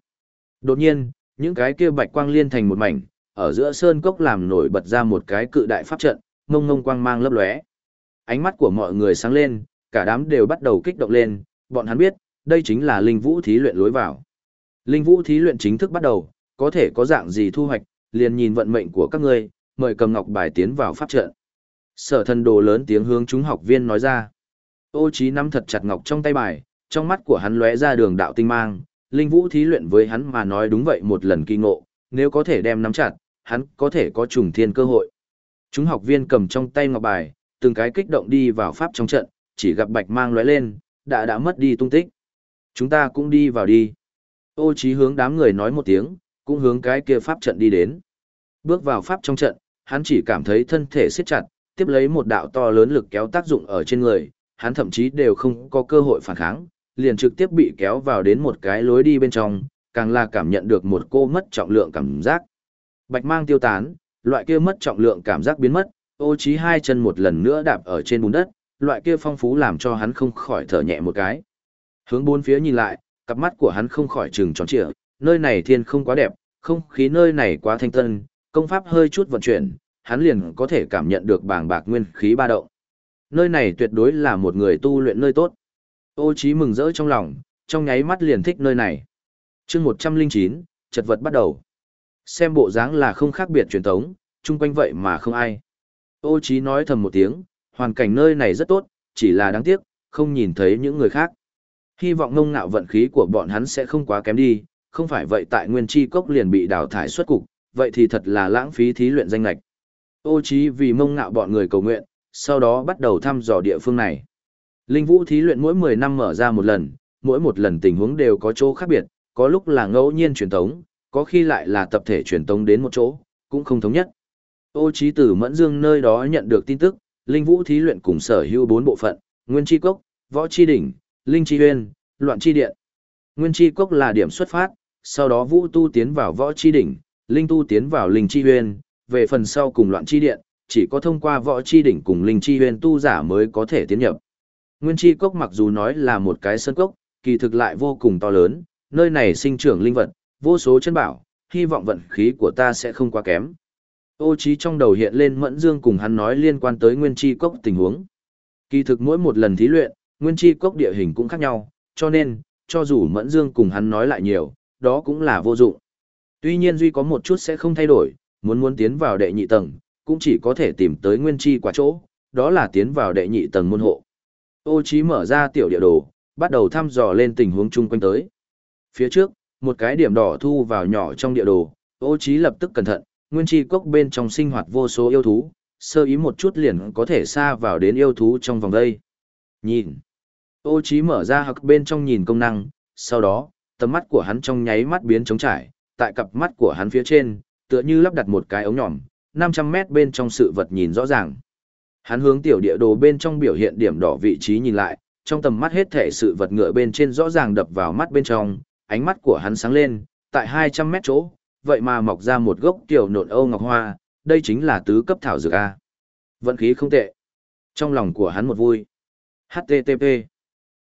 Đột nhiên, những cái kia bạch quang liên thành một mảnh, ở giữa sơn cốc làm nổi bật ra một cái cự đại pháp trận, ngông ngông quang mang lấp lóe. Ánh mắt của mọi người sáng lên, cả đám đều bắt đầu kích động lên, bọn hắn biết, đây chính là linh vũ thí luyện lối vào. Linh vũ thí luyện chính thức bắt đầu, có thể có dạng gì thu hoạch, liền nhìn vận mệnh của các ngươi, mời cầm ngọc bài tiến vào pháp trận. Sở thần đồ lớn tiếng hướng chúng học viên nói ra. Ô trí nắm thật chặt ngọc trong tay bài, trong mắt của hắn lóe ra đường đạo tinh mang, linh vũ thí luyện với hắn mà nói đúng vậy một lần kỳ ngộ, nếu có thể đem nắm chặt, hắn có thể có trùng thiên cơ hội. Chúng học viên cầm trong tay ngọc bài, từng cái kích động đi vào pháp trong trận, chỉ gặp bạch mang lóe lên, đã đã mất đi tung tích. Chúng ta cũng đi vào đi. Ô trí hướng đám người nói một tiếng, cũng hướng cái kia pháp trận đi đến. Bước vào pháp trong trận, hắn chỉ cảm thấy thân thể siết chặt, tiếp lấy một đạo to lớn lực kéo tác dụng ở trên người, hắn thậm chí đều không có cơ hội phản kháng, liền trực tiếp bị kéo vào đến một cái lối đi bên trong, càng là cảm nhận được một cô mất trọng lượng cảm giác. Bạch mang tiêu tán, loại kia mất trọng lượng cảm giác biến mất, ô trí hai chân một lần nữa đạp ở trên bùn đất, loại kia phong phú làm cho hắn không khỏi thở nhẹ một cái. Hướng bốn phía nhìn lại, cặp mắt của hắn không khỏi trừng tròn trịa, nơi này thiên không quá đẹp, không khí nơi này quá thanh tân, công pháp hơi chút vận chuyển, hắn liền có thể cảm nhận được bàng bạc nguyên khí ba động. Nơi này tuyệt đối là một người tu luyện nơi tốt. Ô Chí mừng rỡ trong lòng, trong nháy mắt liền thích nơi này. Chương 109, chật vật bắt đầu. Xem bộ dáng là không khác biệt truyền thống, chung quanh vậy mà không ai. Ô Chí nói thầm một tiếng, hoàn cảnh nơi này rất tốt, chỉ là đáng tiếc, không nhìn thấy những người khác. Hy vọng ngông ngạo vận khí của bọn hắn sẽ không quá kém đi, không phải vậy tại nguyên chi cốc liền bị đào thải xuất cục, vậy thì thật là lãng phí thí luyện danh lạch. Ô Chí vì mông ngạo bọn người cầu nguyện, sau đó bắt đầu thăm dò địa phương này. Linh vũ thí luyện mỗi 10 năm mở ra một lần, mỗi một lần tình huống đều có chỗ khác biệt, có lúc là ngẫu nhiên truyền tống, có khi lại là tập thể truyền tống đến một chỗ, cũng không thống nhất. Ô trí từ Mẫn Dương nơi đó nhận được tin tức, Linh vũ thí luyện cùng sở hữu bốn bộ phận, Nguyên chi cốc, Võ chi đỉnh, Linh chi huyên, Loạn chi điện. Nguyên chi cốc là điểm xuất phát, sau đó Vũ tu tiến vào Võ chi đỉnh, Linh tu tiến vào Linh chi huyên, về phần sau cùng Loạn chi điện, chỉ có thông qua Võ chi đỉnh cùng Linh chi huyền tu giả mới có thể tiến nhập. Nguyên chi cốc mặc dù nói là một cái sân cốc, kỳ thực lại vô cùng to lớn, nơi này sinh trưởng linh vật, vô số chân bảo, hy vọng vận khí của ta sẽ không quá kém. Ô trí trong đầu hiện lên mẫn dương cùng hắn nói liên quan tới nguyên chi cốc tình huống. Kỳ thực mỗi một lần thí luyện, nguyên chi cốc địa hình cũng khác nhau, cho nên, cho dù mẫn dương cùng hắn nói lại nhiều, đó cũng là vô dụng. Tuy nhiên duy có một chút sẽ không thay đổi, muốn muốn tiến vào đệ nhị tầng, cũng chỉ có thể tìm tới nguyên chi quả chỗ, đó là tiến vào đệ nhị tầng môn hộ. Ô Chí mở ra tiểu địa đồ, bắt đầu thăm dò lên tình huống chung quanh tới. Phía trước, một cái điểm đỏ thu vào nhỏ trong địa đồ, ô Chí lập tức cẩn thận, nguyên chi cốc bên trong sinh hoạt vô số yêu thú, sơ ý một chút liền có thể xa vào đến yêu thú trong vòng đây. Nhìn. Ô Chí mở ra hạc bên trong nhìn công năng, sau đó, tầm mắt của hắn trong nháy mắt biến trống trải, tại cặp mắt của hắn phía trên, tựa như lắp đặt một cái ống nhỏm, 500 mét bên trong sự vật nhìn rõ ràng. Hắn hướng tiểu địa đồ bên trong biểu hiện điểm đỏ vị trí nhìn lại, trong tầm mắt hết thể sự vật ngựa bên trên rõ ràng đập vào mắt bên trong, ánh mắt của hắn sáng lên, tại 200 mét chỗ, vậy mà mọc ra một gốc tiểu nộn âu ngọc hoa, đây chính là tứ cấp thảo dược A. Vận khí không tệ. Trong lòng của hắn một vui. HTTP.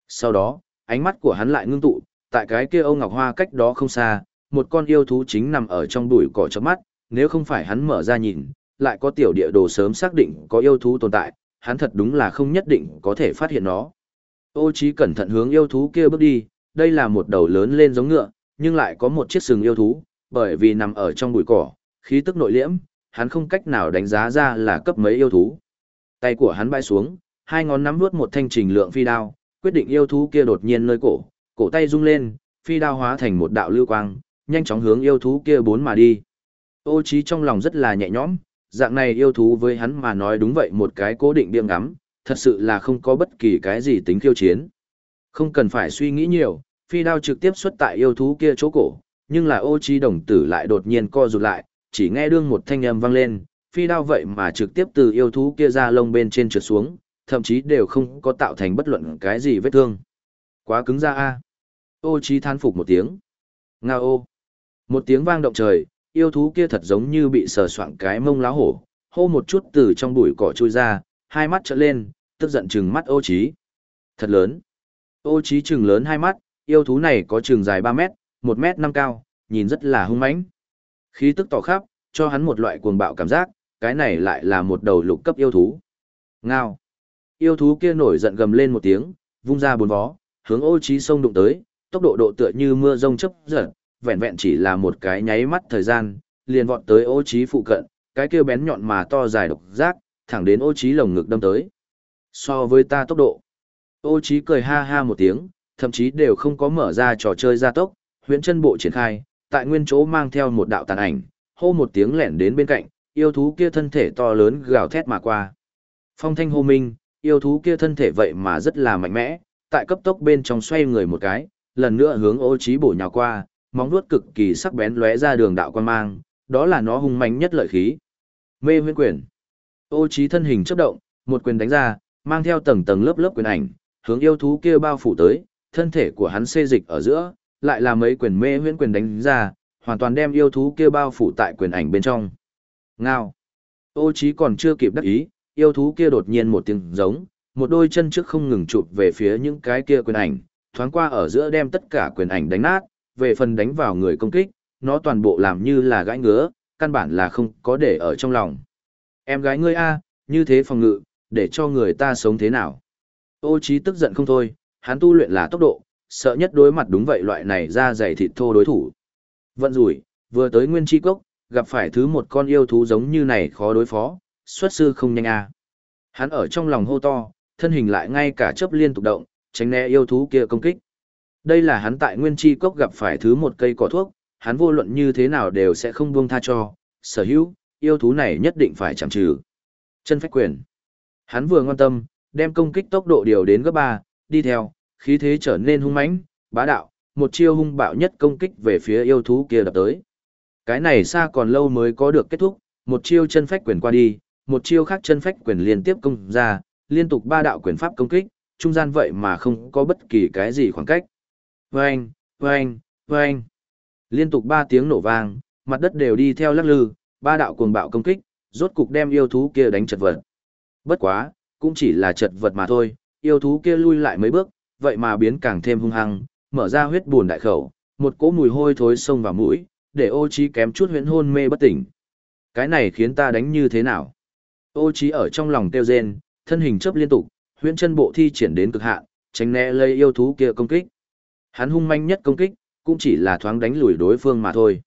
Sau đó, ánh mắt của hắn lại ngưng tụ, tại cái kia âu ngọc hoa cách đó không xa, một con yêu thú chính nằm ở trong bụi cỏ chớp mắt, nếu không phải hắn mở ra nhìn, lại có tiểu địa đồ sớm xác định có yêu thú tồn tại, hắn thật đúng là không nhất định có thể phát hiện nó. Ô Chí cẩn thận hướng yêu thú kia bước đi, đây là một đầu lớn lên giống ngựa, nhưng lại có một chiếc sừng yêu thú, bởi vì nằm ở trong bụi cỏ, khí tức nội liễm, hắn không cách nào đánh giá ra là cấp mấy yêu thú. Tay của hắn bay xuống, hai ngón nắm nuốt một thanh trình lượng phi đao, quyết định yêu thú kia đột nhiên nơi cổ, cổ tay rung lên, phi đao hóa thành một đạo lưu quang, nhanh chóng hướng yêu thú kia bốn mà đi. Ô trí trong lòng rất là nhẹ nhõm, dạng này yêu thú với hắn mà nói đúng vậy một cái cố định biếng ngắm, thật sự là không có bất kỳ cái gì tính khiêu chiến. Không cần phải suy nghĩ nhiều, phi đao trực tiếp xuất tại yêu thú kia chỗ cổ, nhưng là ô trí đồng tử lại đột nhiên co rụt lại, chỉ nghe đương một thanh âm vang lên, phi đao vậy mà trực tiếp từ yêu thú kia ra lông bên trên trượt xuống, thậm chí đều không có tạo thành bất luận cái gì vết thương. Quá cứng ra a. Ô trí than phục một tiếng. Nga ô. Một tiếng vang động trời, yêu thú kia thật giống như bị sờ soạng cái mông lá hổ, hô một chút từ trong bụi cỏ chui ra, hai mắt trợn lên, tức giận trừng mắt ô trí. Thật lớn. Ô trí trừng lớn hai mắt, yêu thú này có trường dài 3 mét, 1 mét 5 cao, nhìn rất là hung mãnh. Khí tức tỏ khắp, cho hắn một loại cuồng bạo cảm giác, cái này lại là một đầu lục cấp yêu thú. Ngao. Yêu thú kia nổi giận gầm lên một tiếng, vung ra bốn vó, hướng ô trí sông đụng tới, tốc độ độ tựa như mưa rông chớp giật, vẹn vẹn chỉ là một cái nháy mắt thời gian, liền vọt tới ô trí phụ cận, cái kia bén nhọn mà to dài độc giác, thẳng đến ô trí lồng ngực đâm tới. So với ta tốc độ, ô trí cười ha ha một tiếng, thậm chí đều không có mở ra trò chơi gia tốc, huyễn chân bộ triển khai, tại nguyên chỗ mang theo một đạo tàn ảnh, hô một tiếng lẻn đến bên cạnh, yêu thú kia thân thể to lớn gào thét mà qua. Phong thanh hô minh, yêu thú kia thân thể vậy mà rất là mạnh mẽ, tại cấp tốc bên trong xoay người một cái, lần nữa hướng ô trí bổ nhào qua, móng vuốt cực kỳ sắc bén lóe ra đường đạo quan mang, đó là nó hung mạnh nhất lợi khí. Mê huyễn quyền. Ô trí thân hình chớp động, một quyền đánh ra, mang theo tầng tầng lớp lớp quyền ảnh, hướng yêu thú kia bao phủ tới, thân thể của hắn xê dịch ở giữa, lại là mấy quyền mê huyễn quyền đánh ra, hoàn toàn đem yêu thú kia bao phủ tại quyền ảnh bên trong. Ngao. Ô trí còn chưa kịp đắc ý, yêu thú kia đột nhiên một tiếng giống, một đôi chân trước không ngừng chụp về phía những cái kia quyền ảnh, thoáng qua ở giữa đem tất cả quyền ảnh đánh nát, về phần đánh vào người công kích, nó toàn bộ làm như là gãi ngứa, căn bản là không có để ở trong lòng. Em gái ngươi a, như thế phòng ngự, để cho người ta sống thế nào? Ô trí tức giận không thôi, hắn tu luyện là tốc độ, sợ nhất đối mặt đúng vậy loại này ra dày thịt thô đối thủ. Vận rủi, vừa tới nguyên chi cốc, gặp phải thứ một con yêu thú giống như này khó đối phó, xuất sư không nhanh a. Hắn ở trong lòng hô to, thân hình lại ngay cả chớp liên tục động, tránh né yêu thú kia công kích. Đây là hắn tại nguyên chi cốc gặp phải thứ một cây cỏ thuốc, hắn vô luận như thế nào đều sẽ không buông tha cho, sở hữu, yêu thú này nhất định phải chạm trừ. Chân phách quyền. Hắn vừa ngoan tâm, đem công kích tốc độ điều đến gấp 3, đi theo, khí thế trở nên hung mãnh, bá đạo, một chiêu hung bạo nhất công kích về phía yêu thú kia đập tới. Cái này xa còn lâu mới có được kết thúc, một chiêu chân phách quyền qua đi, một chiêu khác chân phách quyền liên tiếp công ra, liên tục ba đạo quyền pháp công kích, trung gian vậy mà không có bất kỳ cái gì khoảng cách. Vâng, vâng, vâng. Liên tục ba tiếng nổ vang, mặt đất đều đi theo lắc lư, ba đạo cuồng bạo công kích, rốt cục đem yêu thú kia đánh chật vật. Bất quá, cũng chỉ là chật vật mà thôi, yêu thú kia lui lại mấy bước, vậy mà biến càng thêm hung hăng, mở ra huyết buồn đại khẩu, một cỗ mùi hôi thối xông vào mũi, để ô trí kém chút huyễn hôn mê bất tỉnh. Cái này khiến ta đánh như thế nào? Ô trí ở trong lòng tiêu rên, thân hình chớp liên tục, huyễn chân bộ thi triển đến cực hạn, tránh né lây yêu thú kia công kích. Hắn hung manh nhất công kích, cũng chỉ là thoáng đánh lùi đối phương mà thôi.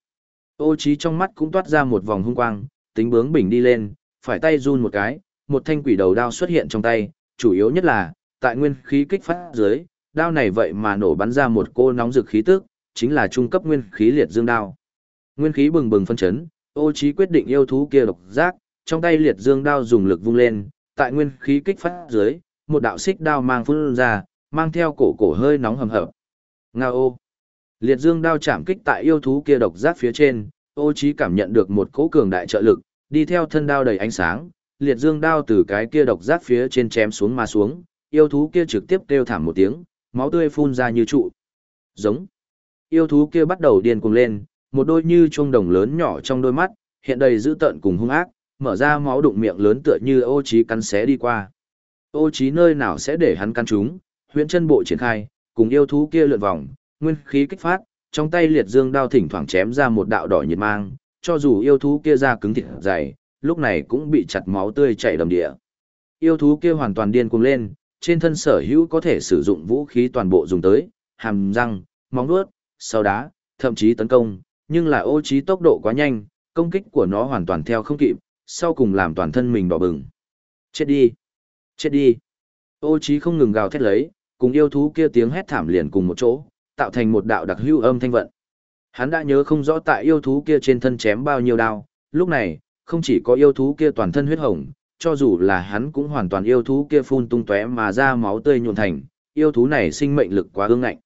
Ô trí trong mắt cũng toát ra một vòng hung quang, tính bướng bình đi lên, phải tay run một cái, một thanh quỷ đầu đao xuất hiện trong tay, chủ yếu nhất là, tại nguyên khí kích phát dưới, đao này vậy mà nổ bắn ra một cô nóng rực khí tức, chính là trung cấp nguyên khí liệt dương đao. Nguyên khí bừng bừng phân chấn, ô trí quyết định yêu thú kia độc giác, trong tay liệt dương đao dùng lực vung lên, tại nguyên khí kích phát dưới, một đạo xích đao mang phun ra, mang theo cổ cổ hơi nóng hầm hập. Nga ô! Liệt dương đao chạm kích tại yêu thú kia độc giác phía trên, ô trí cảm nhận được một cỗ cường đại trợ lực, đi theo thân đao đầy ánh sáng, liệt dương đao từ cái kia độc giác phía trên chém xuống mà xuống, yêu thú kia trực tiếp kêu thảm một tiếng, máu tươi phun ra như trụ. Giống. Yêu thú kia bắt đầu điên cuồng lên, một đôi như chuông đồng lớn nhỏ trong đôi mắt, hiện đầy dữ tợn cùng hung ác, mở ra máu đụng miệng lớn tựa như ô trí cắn xé đi qua. Ô trí nơi nào sẽ để hắn căn chúng, huyễn chân bộ triển khai, cùng yêu thú kia lượn vòng, nguyên khí kích phát, trong tay liệt dương đao thỉnh thoảng chém ra một đạo đỏ nhiệt mang, cho dù yêu thú kia ra cứng thịt dày, lúc này cũng bị chặt máu tươi chảy đầm địa. Yêu thú kia hoàn toàn điên cuồng lên, trên thân sở hữu có thể sử dụng vũ khí toàn bộ dùng tới, hàm răng, móng vuốt, sau đá, thậm chí tấn công, nhưng là ô trí tốc độ quá nhanh, công kích của nó hoàn toàn theo không kịp, sau cùng làm toàn thân mình đỏ bừng. Chết đi! Chết đi! Ô trí không ngừng gào thét lấy, cùng yêu thú kia tiếng hét thảm liền cùng một chỗ, tạo thành một đạo đặc hữu âm thanh vận. Hắn đã nhớ không rõ tại yêu thú kia trên thân chém bao nhiêu đao, lúc này, không chỉ có yêu thú kia toàn thân huyết hồng, cho dù là hắn cũng hoàn toàn yêu thú kia phun tung tóe mà ra máu tươi nhuộn thành, yêu thú này sinh mệnh lực quá ương ngạnh.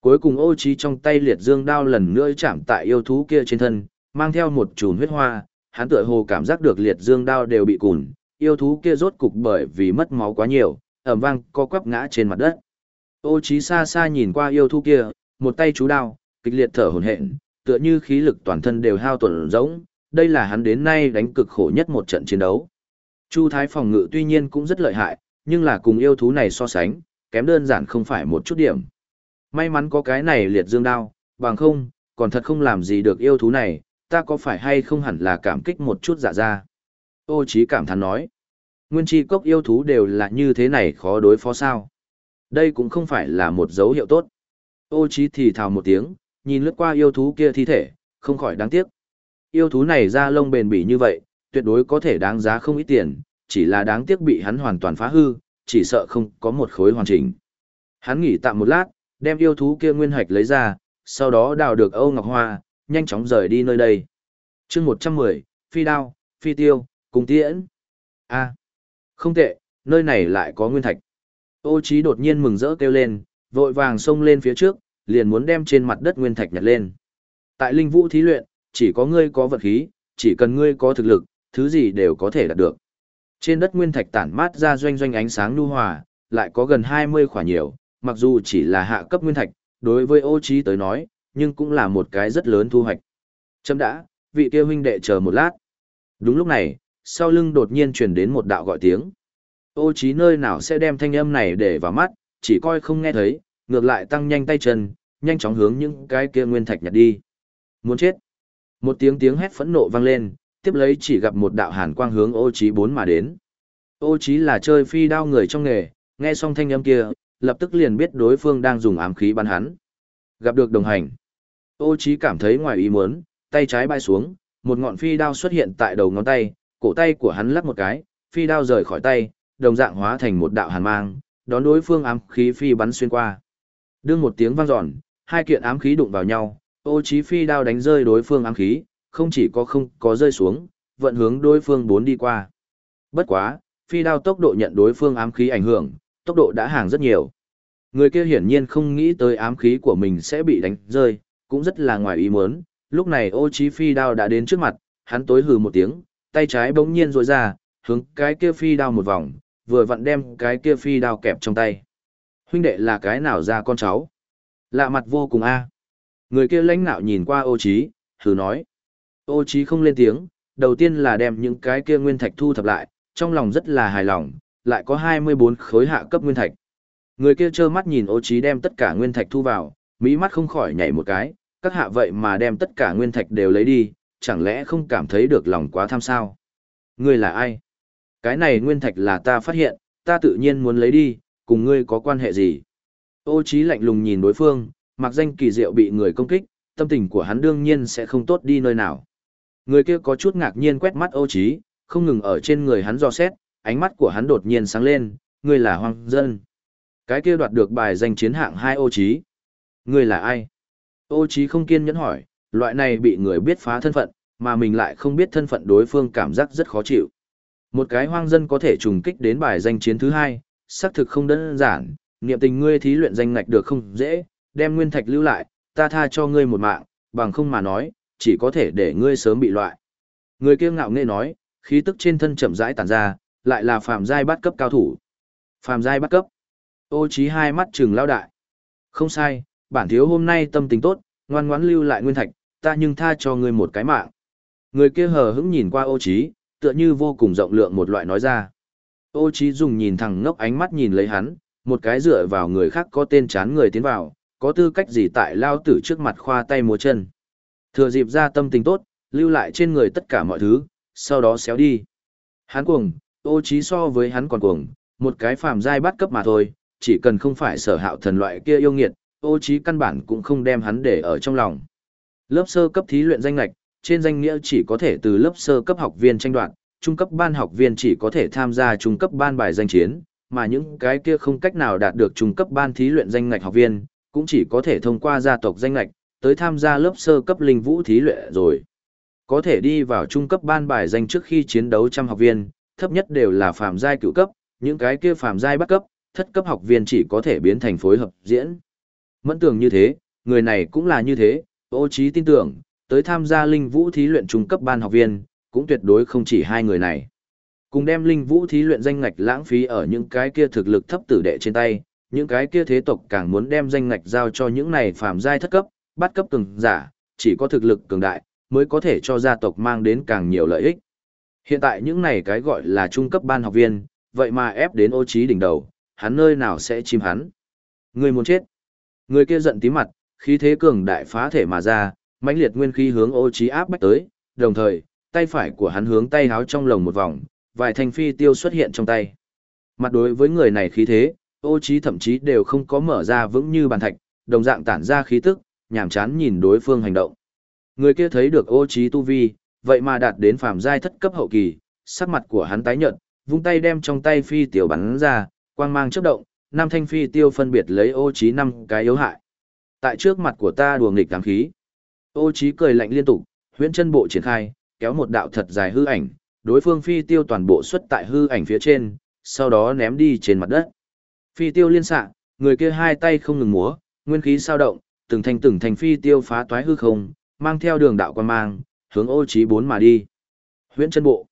Cuối cùng ô trí trong tay liệt dương đao lần nữa chạm tại yêu thú kia trên thân, mang theo một chùm huyết hoa, hắn tựa hồ cảm giác được liệt dương đao đều bị cùn, yêu thú kia rốt cục bởi vì mất máu quá nhiều, ầm vang co quắp ngã trên mặt đất. Ô trí xa xa nhìn qua yêu thú kia, một tay chú đao, kịch liệt thở hổn hển, tựa như khí lực toàn thân đều hao tổn rỗng, đây là hắn đến nay đánh cực khổ nhất một trận chiến đấu. Chu Thái phòng ngự tuy nhiên cũng rất lợi hại, nhưng là cùng yêu thú này so sánh, kém đơn giản không phải một chút điểm. May mắn có cái này liệt dương đao, bằng không, còn thật không làm gì được yêu thú này, ta có phải hay không hẳn là cảm kích một chút dạ ra. Ô trí cảm thán nói, nguyên chi cốc yêu thú đều là như thế này khó đối phó sao. Đây cũng không phải là một dấu hiệu tốt. Ô trí thì thào một tiếng, nhìn lướt qua yêu thú kia thi thể, không khỏi đáng tiếc. Yêu thú này da lông bền bỉ như vậy, tuyệt đối có thể đáng giá không ít tiền, chỉ là đáng tiếc bị hắn hoàn toàn phá hư, chỉ sợ không có một khối hoàn chỉnh. Hắn nghỉ tạm một lát, đem yêu thú kia nguyên hạch lấy ra, sau đó đào được Âu Ngọc Hoa, nhanh chóng rời đi nơi đây. chương 110, phi đao, phi tiêu, cùng tiễn. a không tệ, nơi này lại có nguyên thạch. Ô Chí đột nhiên mừng rỡ kêu lên, vội vàng xông lên phía trước, liền muốn đem trên mặt đất nguyên thạch nhặt lên. Tại linh vũ thí luyện, chỉ có ngươi có vật khí, chỉ cần ngươi có thực lực, thứ gì đều có thể đạt được. Trên đất nguyên thạch tản mát ra doanh doanh ánh sáng nhu hòa, lại có gần 20 khỏa nhiều, mặc dù chỉ là hạ cấp nguyên thạch, đối với ô trí tới nói, nhưng cũng là một cái rất lớn thu hoạch. Chấm đã, vị kia huynh đệ chờ một lát. Đúng lúc này, sau lưng đột nhiên truyền đến một đạo gọi tiếng. Ô trí nơi nào sẽ đem thanh âm này để vào mắt, chỉ coi không nghe thấy, ngược lại tăng nhanh tay chân, nhanh chóng hướng những cái kia nguyên thạch nhặt đi. Muốn chết. Một tiếng tiếng hét phẫn nộ vang lên, tiếp lấy chỉ gặp một đạo hàn quang hướng ô trí bốn mà đến. Ô trí là chơi phi đao người trong nghề, nghe xong thanh âm kia, lập tức liền biết đối phương đang dùng ám khí bắn hắn. Gặp được đồng hành. Ô trí cảm thấy ngoài ý muốn, tay trái bay xuống, một ngọn phi đao xuất hiện tại đầu ngón tay, cổ tay của hắn lắc một cái, phi đao rời khỏi tay, đồng dạng hóa thành một đạo hàn mang, đón đối phương ám khí phi bắn xuyên qua. Đương một tiếng vang dọn, hai kiện ám khí đụng vào nhau, ô chí phi đao đánh rơi đối phương ám khí, không chỉ có không có rơi xuống, vận hướng đối phương bốn đi qua. Bất quá, phi đao tốc độ nhận đối phương ám khí ảnh hưởng, tốc độ đã hàng rất nhiều. Người kia hiển nhiên không nghĩ tới ám khí của mình sẽ bị đánh rơi, cũng rất là ngoài ý muốn. Lúc này ô chí phi đao đã đến trước mặt, hắn tối hừ một tiếng, tay trái bỗng nhiên rội ra, hướng cái kia phi đao một vòng, vừa vặn đem cái kia phi đao kẹp trong tay. Huynh đệ là cái nào ra con cháu? Lạ mặt vô cùng a. Người kia lãnh nạo nhìn qua ô Chí, thử nói. Ô Chí không lên tiếng, đầu tiên là đem những cái kia nguyên thạch thu thập lại, trong lòng rất là hài lòng, lại có 24 khối hạ cấp nguyên thạch. Người kia trơ mắt nhìn ô Chí đem tất cả nguyên thạch thu vào, mỹ mắt không khỏi nhảy một cái, các hạ vậy mà đem tất cả nguyên thạch đều lấy đi, chẳng lẽ không cảm thấy được lòng quá tham sao? Ngươi là ai? Cái này nguyên thạch là ta phát hiện, ta tự nhiên muốn lấy đi, cùng ngươi có quan hệ gì? Ô trí lạnh lùng nhìn đối phương, mặc danh kỳ diệu bị người công kích, tâm tình của hắn đương nhiên sẽ không tốt đi nơi nào. Người kia có chút ngạc nhiên quét mắt ô trí, không ngừng ở trên người hắn dò xét, ánh mắt của hắn đột nhiên sáng lên, ngươi là hoang dân. Cái kia đoạt được bài danh chiến hạng hai ô trí. Ngươi là ai? Ô trí không kiên nhẫn hỏi, loại này bị người biết phá thân phận, mà mình lại không biết thân phận đối phương cảm giác rất khó chịu. Một cái hoang dân có thể trùng kích đến bài danh chiến thứ hai, xác thực không đơn giản, niệm tình ngươi thí luyện danh ngạch được không dễ, đem nguyên thạch lưu lại, ta tha cho ngươi một mạng, bằng không mà nói, chỉ có thể để ngươi sớm bị loại. Người kia ngạo nghễ nói, khí tức trên thân chậm rãi tản ra, lại là phàm giai bắt cấp cao thủ. Phàm giai bắt cấp. Ô trí hai mắt trừng lao đại. Không sai, bản thiếu hôm nay tâm tình tốt, ngoan ngoãn lưu lại nguyên thạch, ta nhưng tha cho ngươi một cái mạng. Người kia hờ hững nhìn qua ô trí, tựa như vô cùng rộng lượng một loại nói ra. Ô Chí dùng nhìn thẳng ngốc ánh mắt nhìn lấy hắn, một cái dựa vào người khác có tên chán người tiến vào, có tư cách gì tại lao tử trước mặt khoa tay múa chân. Thừa dịp ra tâm tình tốt, lưu lại trên người tất cả mọi thứ, sau đó xéo đi. Hắn cuồng, ô Chí so với hắn còn cuồng, một cái phàm giai bắt cấp mà thôi, chỉ cần không phải sở hạo thần loại kia yêu nghiệt, ô Chí căn bản cũng không đem hắn để ở trong lòng. Lớp sơ cấp thí luyện danh lạch, trên danh nghĩa chỉ có thể từ lớp sơ cấp học viên tranh đoạt, trung cấp ban học viên chỉ có thể tham gia trung cấp ban bài danh chiến, mà những cái kia không cách nào đạt được trung cấp ban thí luyện danh ngạch học viên, cũng chỉ có thể thông qua gia tộc danh ngạch, tới tham gia lớp sơ cấp linh vũ thí luyện rồi. Có thể đi vào trung cấp ban bài danh trước khi chiến đấu trăm học viên, thấp nhất đều là phàm giai cửu cấp, những cái kia phàm giai bắt cấp, thất cấp học viên chỉ có thể biến thành phối hợp diễn. Mẫn tưởng như thế, người này cũng là như thế, ô trí tin tưởng, tới tham gia linh vũ thí luyện trung cấp ban học viên, cũng tuyệt đối không chỉ hai người này. Cùng đem linh vũ thí luyện danh ngạch lãng phí ở những cái kia thực lực thấp tử đệ trên tay, những cái kia thế tộc càng muốn đem danh ngạch giao cho những này phàm giai thất cấp, bắt cấp cường giả, chỉ có thực lực cường đại, mới có thể cho gia tộc mang đến càng nhiều lợi ích. Hiện tại những này cái gọi là trung cấp ban học viên, vậy mà ép đến ô trí đỉnh đầu, hắn nơi nào sẽ chìm hắn. Người muốn chết. Người kia giận tím mặt, khí thế cường đại phá thể mà ra, mãnh liệt nguyên khí hướng ô trí áp bách tới, đồng thời, tay phải của hắn hướng tay háo trong lồng một vòng, vài thanh phi tiêu xuất hiện trong tay. Mặt đối với người này khí thế, ô trí thậm chí đều không có mở ra vững như bàn thạch, đồng dạng tản ra khí tức, nhảm chán nhìn đối phương hành động. Người kia thấy được ô trí tu vi, vậy mà đạt đến phàm giai thất cấp hậu kỳ, sắc mặt của hắn tái nhợt, vung tay đem trong tay phi tiêu bắn ra, quang mang chớp động, năm thanh phi tiêu phân biệt lấy ô trí năm cái yếu hại. Tại trước mặt của ta đùa nghịch cảm khí. Ô Chí cười lạnh liên tục, huyễn chân bộ triển khai, kéo một đạo thật dài hư ảnh, đối phương phi tiêu toàn bộ xuất tại hư ảnh phía trên, sau đó ném đi trên mặt đất. Phi tiêu liên xạ, người kia hai tay không ngừng múa, nguyên khí sao động, từng thành từng thành phi tiêu phá toái hư không, mang theo đường đạo quan mang, hướng ô Chí bốn mà đi. Huyễn chân bộ.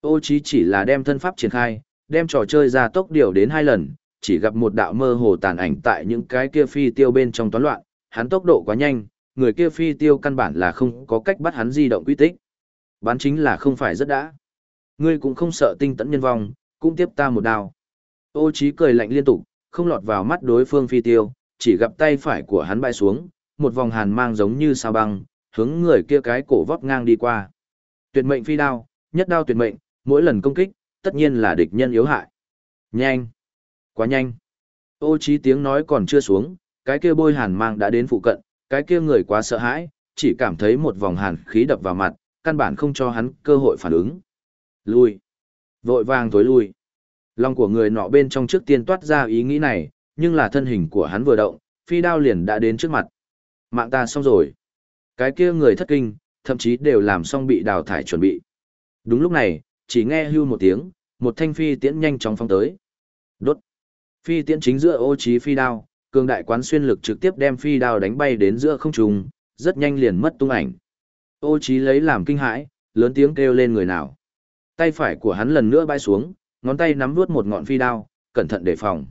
Ô Chí chỉ là đem thân pháp triển khai, đem trò chơi ra tốc điều đến hai lần, chỉ gặp một đạo mơ hồ tàn ảnh tại những cái kia phi tiêu bên trong toán loạn, hắn tốc độ quá nhanh, người kia phi tiêu căn bản là không có cách bắt hắn di động quy tích. Bán chính là không phải rất đã. Ngươi cũng không sợ tinh tấn nhân vong, cũng tiếp ta một đao. Ô trí cười lạnh liên tục, không lọt vào mắt đối phương phi tiêu, chỉ gặp tay phải của hắn bay xuống, một vòng hàn mang giống như sao băng, hướng người kia cái cổ vóc ngang đi qua. Tuyệt mệnh phi đao, nhất đao tuyệt mệnh, mỗi lần công kích, tất nhiên là địch nhân yếu hại. Nhanh! Quá nhanh! Ô trí tiếng nói còn chưa xuống, cái kia bôi hàn mang đã đến phụ cận, cái kia người quá sợ hãi, chỉ cảm thấy một vòng hàn khí đập vào mặt, căn bản không cho hắn cơ hội phản ứng. Lui! Vội vàng tối lui! Lòng của người nọ bên trong trước tiên toát ra ý nghĩ này, nhưng là thân hình của hắn vừa động, phi đao liền đã đến trước mặt. Mạng ta xong rồi. Cái kia người thất kinh, thậm chí đều làm xong bị đào thải chuẩn bị. Đúng lúc này, chỉ nghe hưu một tiếng, một thanh phi tiễn nhanh chóng phóng tới. Đốt. Phi tiễn chính giữa ô trí phi đao, cường đại quán xuyên lực trực tiếp đem phi đao đánh bay đến giữa không trung, rất nhanh liền mất tung ảnh. Ô Chí lấy làm kinh hãi, lớn tiếng kêu lên người nào. Tay phải của hắn lần nữa bay xuống, ngón tay nắm nuốt một ngọn phi đao, cẩn thận đề phòng.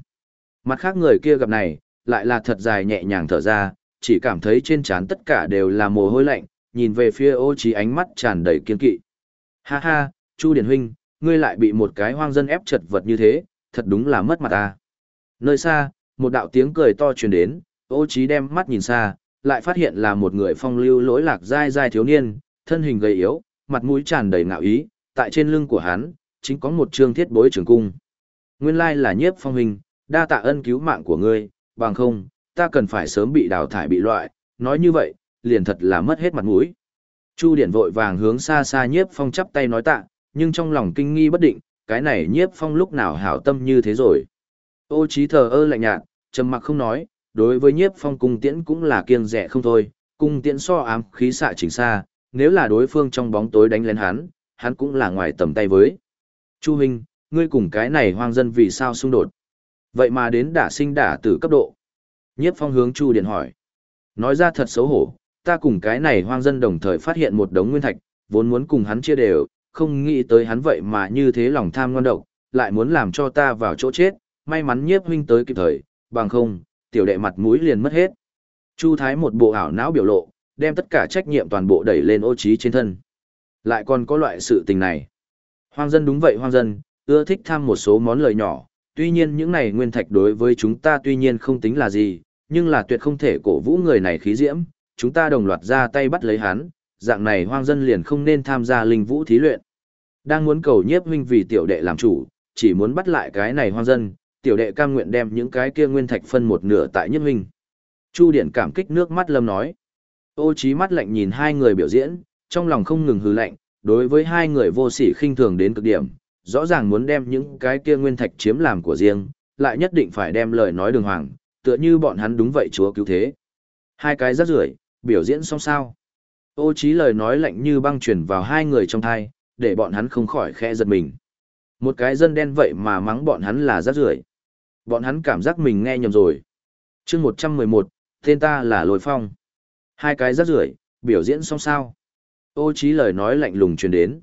Mặt khác người kia gặp này, lại là thật dài nhẹ nhàng thở ra, chỉ cảm thấy trên trán tất cả đều là mồ hôi lạnh, nhìn về phía ô Chí ánh mắt tràn đầy kiên kỵ. Ha ha, Chu Điển Huynh, ngươi lại bị một cái hoang dân ép chật vật như thế, thật đúng là mất mặt ta. Nơi xa, một đạo tiếng cười to truyền đến, ô trí đem mắt nhìn xa, lại phát hiện là một người phong lưu lỗi lạc dai dai thiếu niên, thân hình gầy yếu, mặt mũi tràn đầy ngạo ý, tại trên lưng của hắn, chính có một trương thiết bối trường cung. Nguyên lai là nhiếp phong hình, đa tạ ân cứu mạng của ngươi, bằng không, ta cần phải sớm bị đào thải bị loại, nói như vậy, liền thật là mất hết mặt mũi. Chu Điển vội vàng hướng xa xa nhiếp phong chắp tay nói tạ, nhưng trong lòng kinh nghi bất định, cái này nhiếp phong lúc nào hảo tâm như thế rồi. Ô trí thờ ơ lạnh nhạt, trầm mặc không nói, đối với nhiếp phong cung tiễn cũng là kiêng rẻ không thôi, cung tiễn so ám khí xạ chỉnh xa, nếu là đối phương trong bóng tối đánh lên hắn, hắn cũng là ngoài tầm tay với. Chu Minh, ngươi cùng cái này hoang dân vì sao xung đột? Vậy mà đến đả sinh đả tử cấp độ. Nhiếp phong hướng Chu Điện hỏi. Nói ra thật xấu hổ, ta cùng cái này hoang dân đồng thời phát hiện một đống nguyên thạch, vốn muốn cùng hắn chia đều, không nghĩ tới hắn vậy mà như thế lòng tham ngon độc, lại muốn làm cho ta vào chỗ chết, may mắn nhiếp huynh tới kịp thời, bằng không, tiểu đệ mặt mũi liền mất hết. Chu Thái một bộ ảo não biểu lộ, đem tất cả trách nhiệm toàn bộ đẩy lên ô trí trên thân. Lại còn có loại sự tình này. Hoang dân đúng vậy hoang dân, ưa thích tham một số món lời nhỏ, tuy nhiên những này nguyên thạch đối với chúng ta tuy nhiên không tính là gì, nhưng là tuyệt không thể cổ vũ người này khí diễm, chúng ta đồng loạt ra tay bắt lấy hắn, dạng này hoang dân liền không nên tham gia linh vũ thí luyện. Đang muốn cầu nhiếp huynh vì tiểu đệ làm chủ, chỉ muốn bắt lại cái này hoang dân, tiểu đệ cam nguyện đem những cái kia nguyên thạch phân một nửa tại nhất huynh. Chu điển cảm kích nước mắt lâm nói. Ô trí mắt lạnh nhìn hai người biểu diễn, trong lòng không ngừng hừ lạnh, đối với hai người vô sỉ khinh thường đến cực điểm, rõ ràng muốn đem những cái kia nguyên thạch chiếm làm của riêng, lại nhất định phải đem lời nói đường hoàng, tựa như bọn hắn đúng vậy chúa cứu thế. Hai cái rất rưởi, biểu diễn xong sao. Ô trí lời nói lạnh như băng truyền vào hai người trong thai, để bọn hắn không khỏi khẽ giật mình. Một cái dân đen vậy mà mắng bọn hắn là rác rưởi. Bọn hắn cảm giác mình nghe nhầm rồi. Chương 111, tên ta là Lôi Phong. Hai cái rất rưởi, biểu diễn xong sao. Ô trí lời nói lạnh lùng truyền đến.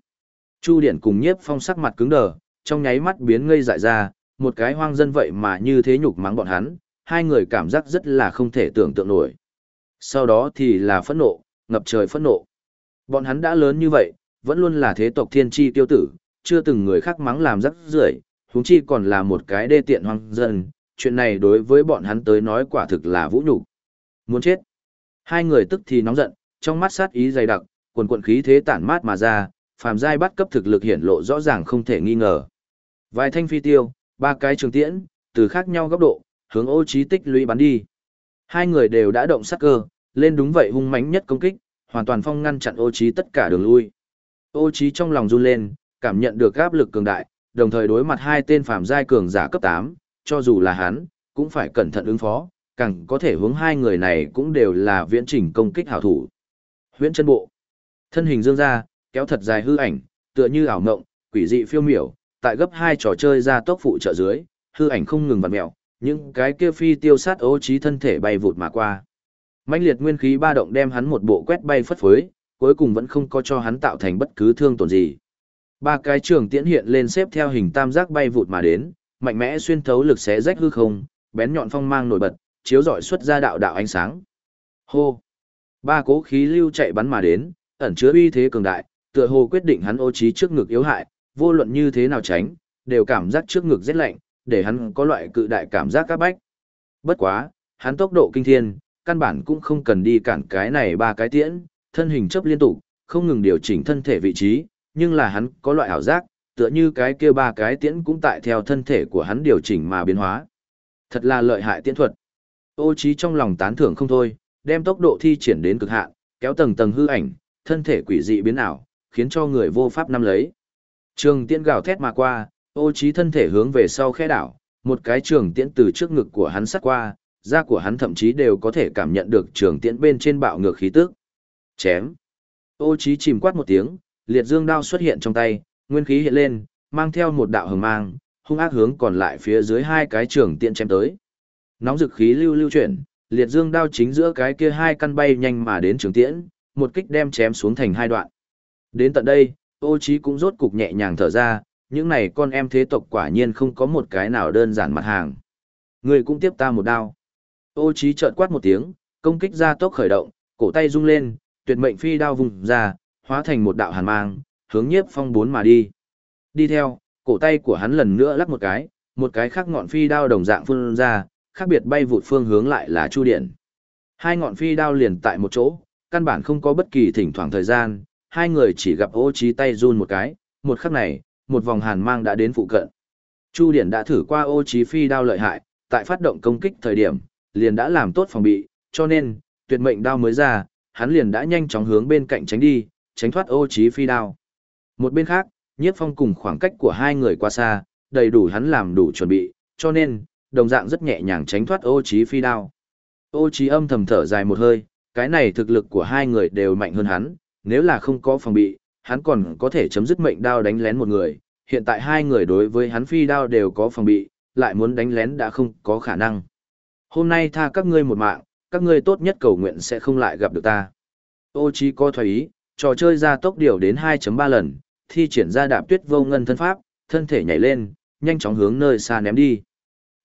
Chu Điển cùng nhiếp phong sắc mặt cứng đờ, trong nháy mắt biến ngây dại ra, một cái hoang dân vậy mà như thế nhục mắng bọn hắn, hai người cảm giác rất là không thể tưởng tượng nổi. Sau đó thì là phẫn nộ, ngập trời phẫn nộ. Bọn hắn đã lớn như vậy, vẫn luôn là thế tộc thiên tri tiêu tử, chưa từng người khác mắng làm rắc rưởi, huống chi còn là một cái đê tiện hoang dân, chuyện này đối với bọn hắn tới nói quả thực là vũ nhục. Muốn chết. Hai người tức thì nóng giận, trong mắt sát ý dày đặc, quần quần khí thế tản mát mà ra, phàm giai bắt cấp thực lực hiển lộ rõ ràng không thể nghi ngờ. Vài thanh phi tiêu, ba cái trường tiễn, từ khác nhau góc độ, hướng ô trí tích lũy bắn đi. Hai người đều đã động sát cơ, lên đúng vậy hung mãnh nhất công kích, hoàn toàn phong ngăn chặn ô trí tất cả đường lui. Ô trí trong lòng run lên, cảm nhận được áp lực cường đại, đồng thời đối mặt hai tên phàm giai cường giả cấp 8, cho dù là hắn, cũng phải cẩn thận ứng phó, càng có thể hướng hai người này cũng đều là viễn trình công kích hảo thủ. Huyễn chân bộ, thân hình dương ra, kéo thật dài hư ảnh, tựa như ảo ngộng, quỷ dị phiêu miểu, tại gấp hai trò chơi ra tốc phụ trợ dưới, hư ảnh không ngừng vặn mèo, những cái kia phi tiêu sát ô trí thân thể bay vụt mà qua. mãnh liệt nguyên khí ba động đem hắn một bộ quét bay phất phới, cuối cùng vẫn không có cho hắn tạo thành bất cứ thương tổn gì. Ba cái trường tiễn hiện lên xếp theo hình tam giác bay vụt mà đến, mạnh mẽ xuyên thấu lực xé rách hư không, bén nhọn phong mang nổi bật, chiếu rọi xuất ra đạo đạo ánh sáng. Hô! Ba cố khí lưu chạy bắn mà đến, ẩn chứa uy thế cường đại, tựa hồ quyết định hắn ô trí trước ngực yếu hại, vô luận như thế nào tránh, đều cảm giác trước ngực rất lạnh, để hắn có loại cự đại cảm giác các bách. Bất quá, hắn tốc độ kinh thiên, căn bản cũng không cần đi cản cái này ba cái tiễn, thân hình chấp liên tục, không ngừng điều chỉnh thân thể vị trí, nhưng là hắn có loại ảo giác, tựa như cái kia ba cái tiễn cũng tại theo thân thể của hắn điều chỉnh mà biến hóa. Thật là lợi hại tiễn thuật. Ô trí trong lòng tán thưởng không thôi, đem tốc độ thi triển đến cực hạn, kéo tầng tầng hư ảnh, thân thể quỷ dị biến ảo, khiến cho người vô pháp nắm lấy. Trường tiễn gào thét mà qua, ô trí thân thể hướng về sau khẽ đảo, một cái trường tiễn từ trước ngực của hắn sát qua, da của hắn thậm chí đều có thể cảm nhận được trường tiễn bên trên bạo ngược khí tức. Chém. Ô trí chìm quát một tiếng, liệt dương đao xuất hiện trong tay, nguyên khí hiện lên, mang theo một đạo hừng mang, hung ác hướng còn lại phía dưới hai cái trường tiễn chém tới. Nóng dực khí lưu lưu chuyển, liệt dương đao chính giữa cái kia hai căn bay nhanh mà đến trường tiễn, một kích đem chém xuống thành hai đoạn. Đến tận đây, ô trí cũng rốt cục nhẹ nhàng thở ra, những này con em thế tộc quả nhiên không có một cái nào đơn giản mặt hàng. Người cũng tiếp ta một đao. Ô trí chợt quát một tiếng, công kích ra tốc khởi động, cổ tay rung lên, tuyệt mệnh phi đao vùng ra, hóa thành một đạo hàn mang, hướng nhiếp phong bốn mà đi. Đi theo, cổ tay của hắn lần nữa lắc một cái, một cái khác ngọn phi đao đồng dạng phun ra, khác biệt bay vụt phương hướng lại là chu điện. Hai ngọn phi đao liền tại một chỗ, căn bản không có bất kỳ thỉnh thoảng thời gian, hai người chỉ gặp ô trí tay run một cái, một khắc này, một vòng hàn mang đã đến phụ cận. Chu Điển đã thử qua ô trí phi đao lợi hại, tại phát động công kích thời điểm, liền đã làm tốt phòng bị, cho nên, tuyệt mệnh đao mới ra, hắn liền đã nhanh chóng hướng bên cạnh tránh đi, tránh thoát ô trí phi đao. Một bên khác, nhiếp phong cùng khoảng cách của hai người qua xa, đầy đủ hắn làm đủ chuẩn bị, cho nên, đồng dạng rất nhẹ nhàng tránh thoát ô trí phi đao. Ô trí âm thầm thở dài một hơi, cái này thực lực của hai người đều mạnh hơn hắn, nếu là không có phòng bị, hắn còn có thể chấm dứt mệnh đao đánh lén một người, hiện tại hai người đối với hắn phi đao đều có phòng bị, lại muốn đánh lén đã không có khả năng. Hôm nay tha các ngươi một mạng, các ngươi tốt nhất cầu nguyện sẽ không lại gặp được ta. Ô chí có thoái ý, trò chơi ra tốc điều đến 2.3 lần, thi triển ra đạp tuyết vô ngân thân pháp, thân thể nhảy lên, nhanh chóng hướng nơi xa ném đi.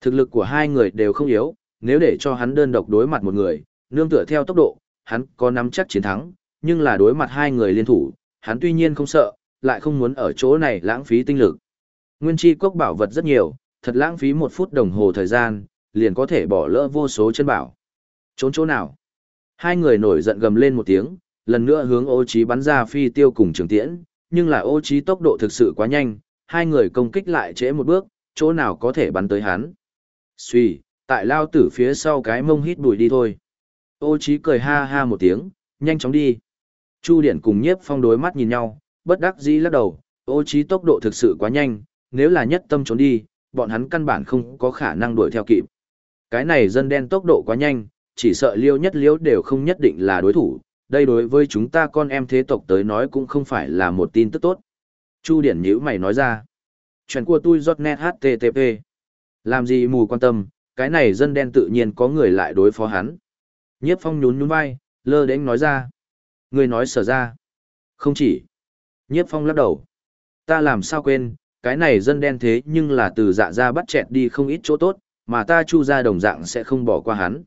Thực lực của hai người đều không yếu, nếu để cho hắn đơn độc đối mặt một người, nương tựa theo tốc độ, hắn có nắm chắc chiến thắng, nhưng là đối mặt hai người liên thủ, hắn tuy nhiên không sợ, lại không muốn ở chỗ này lãng phí tinh lực. Nguyên chi cốc bảo vật rất nhiều, thật lãng phí một phút đồng hồ thời gian, liền có thể bỏ lỡ vô số chân bảo. Trốn chỗ nào? Hai người nổi giận gầm lên một tiếng, lần nữa hướng ô trí bắn ra phi tiêu cùng trường tiễn, nhưng là ô trí tốc độ thực sự quá nhanh, hai người công kích lại trễ một bước, chỗ nào có thể bắn tới hắn. Xuy, tại lao tử phía sau cái mông hít bụi đi thôi. Ô trí cười ha ha một tiếng, nhanh chóng đi. Chu Điển cùng nhiếp phong đối mắt nhìn nhau, bất đắc dĩ lắc đầu, ô trí tốc độ thực sự quá nhanh, nếu là nhất tâm trốn đi, bọn hắn căn bản không có khả năng đuổi theo kịp. Cái này dân đen tốc độ quá nhanh, chỉ sợ liêu nhất liêu đều không nhất định là đối thủ, đây đối với chúng ta con em thế tộc tới nói cũng không phải là một tin tức tốt. Chu Điển nhữ mày nói ra. Chuyện của tôi giọt net HTTP. Làm gì mù quan tâm, cái này dân đen tự nhiên có người lại đối phó hắn. Nhiếp phong nhún nhún vai, lơ đến nói ra. Người nói sở ra. Không chỉ. Nhiếp phong lắc đầu. Ta làm sao quên, cái này dân đen thế nhưng là từ dạ ra bắt chẹt đi không ít chỗ tốt, mà ta chu ra đồng dạng sẽ không bỏ qua hắn.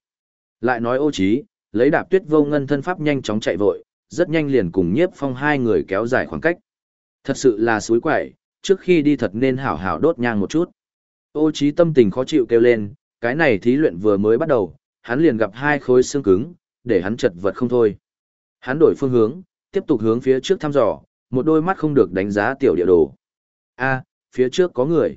Lại nói ô trí, lấy đạp tuyết vô ngân thân pháp nhanh chóng chạy vội, rất nhanh liền cùng nhiếp phong hai người kéo dài khoảng cách. Thật sự là suối quậy, trước khi đi thật nên hảo hảo đốt nhang một chút. Ô trí tâm tình khó chịu kêu lên, cái này thí luyện vừa mới bắt đầu, hắn liền gặp hai khối xương cứng, để hắn chật vật không thôi. Hắn đổi phương hướng, tiếp tục hướng phía trước thăm dò, một đôi mắt không được đánh giá tiểu địa đồ. A, phía trước có người.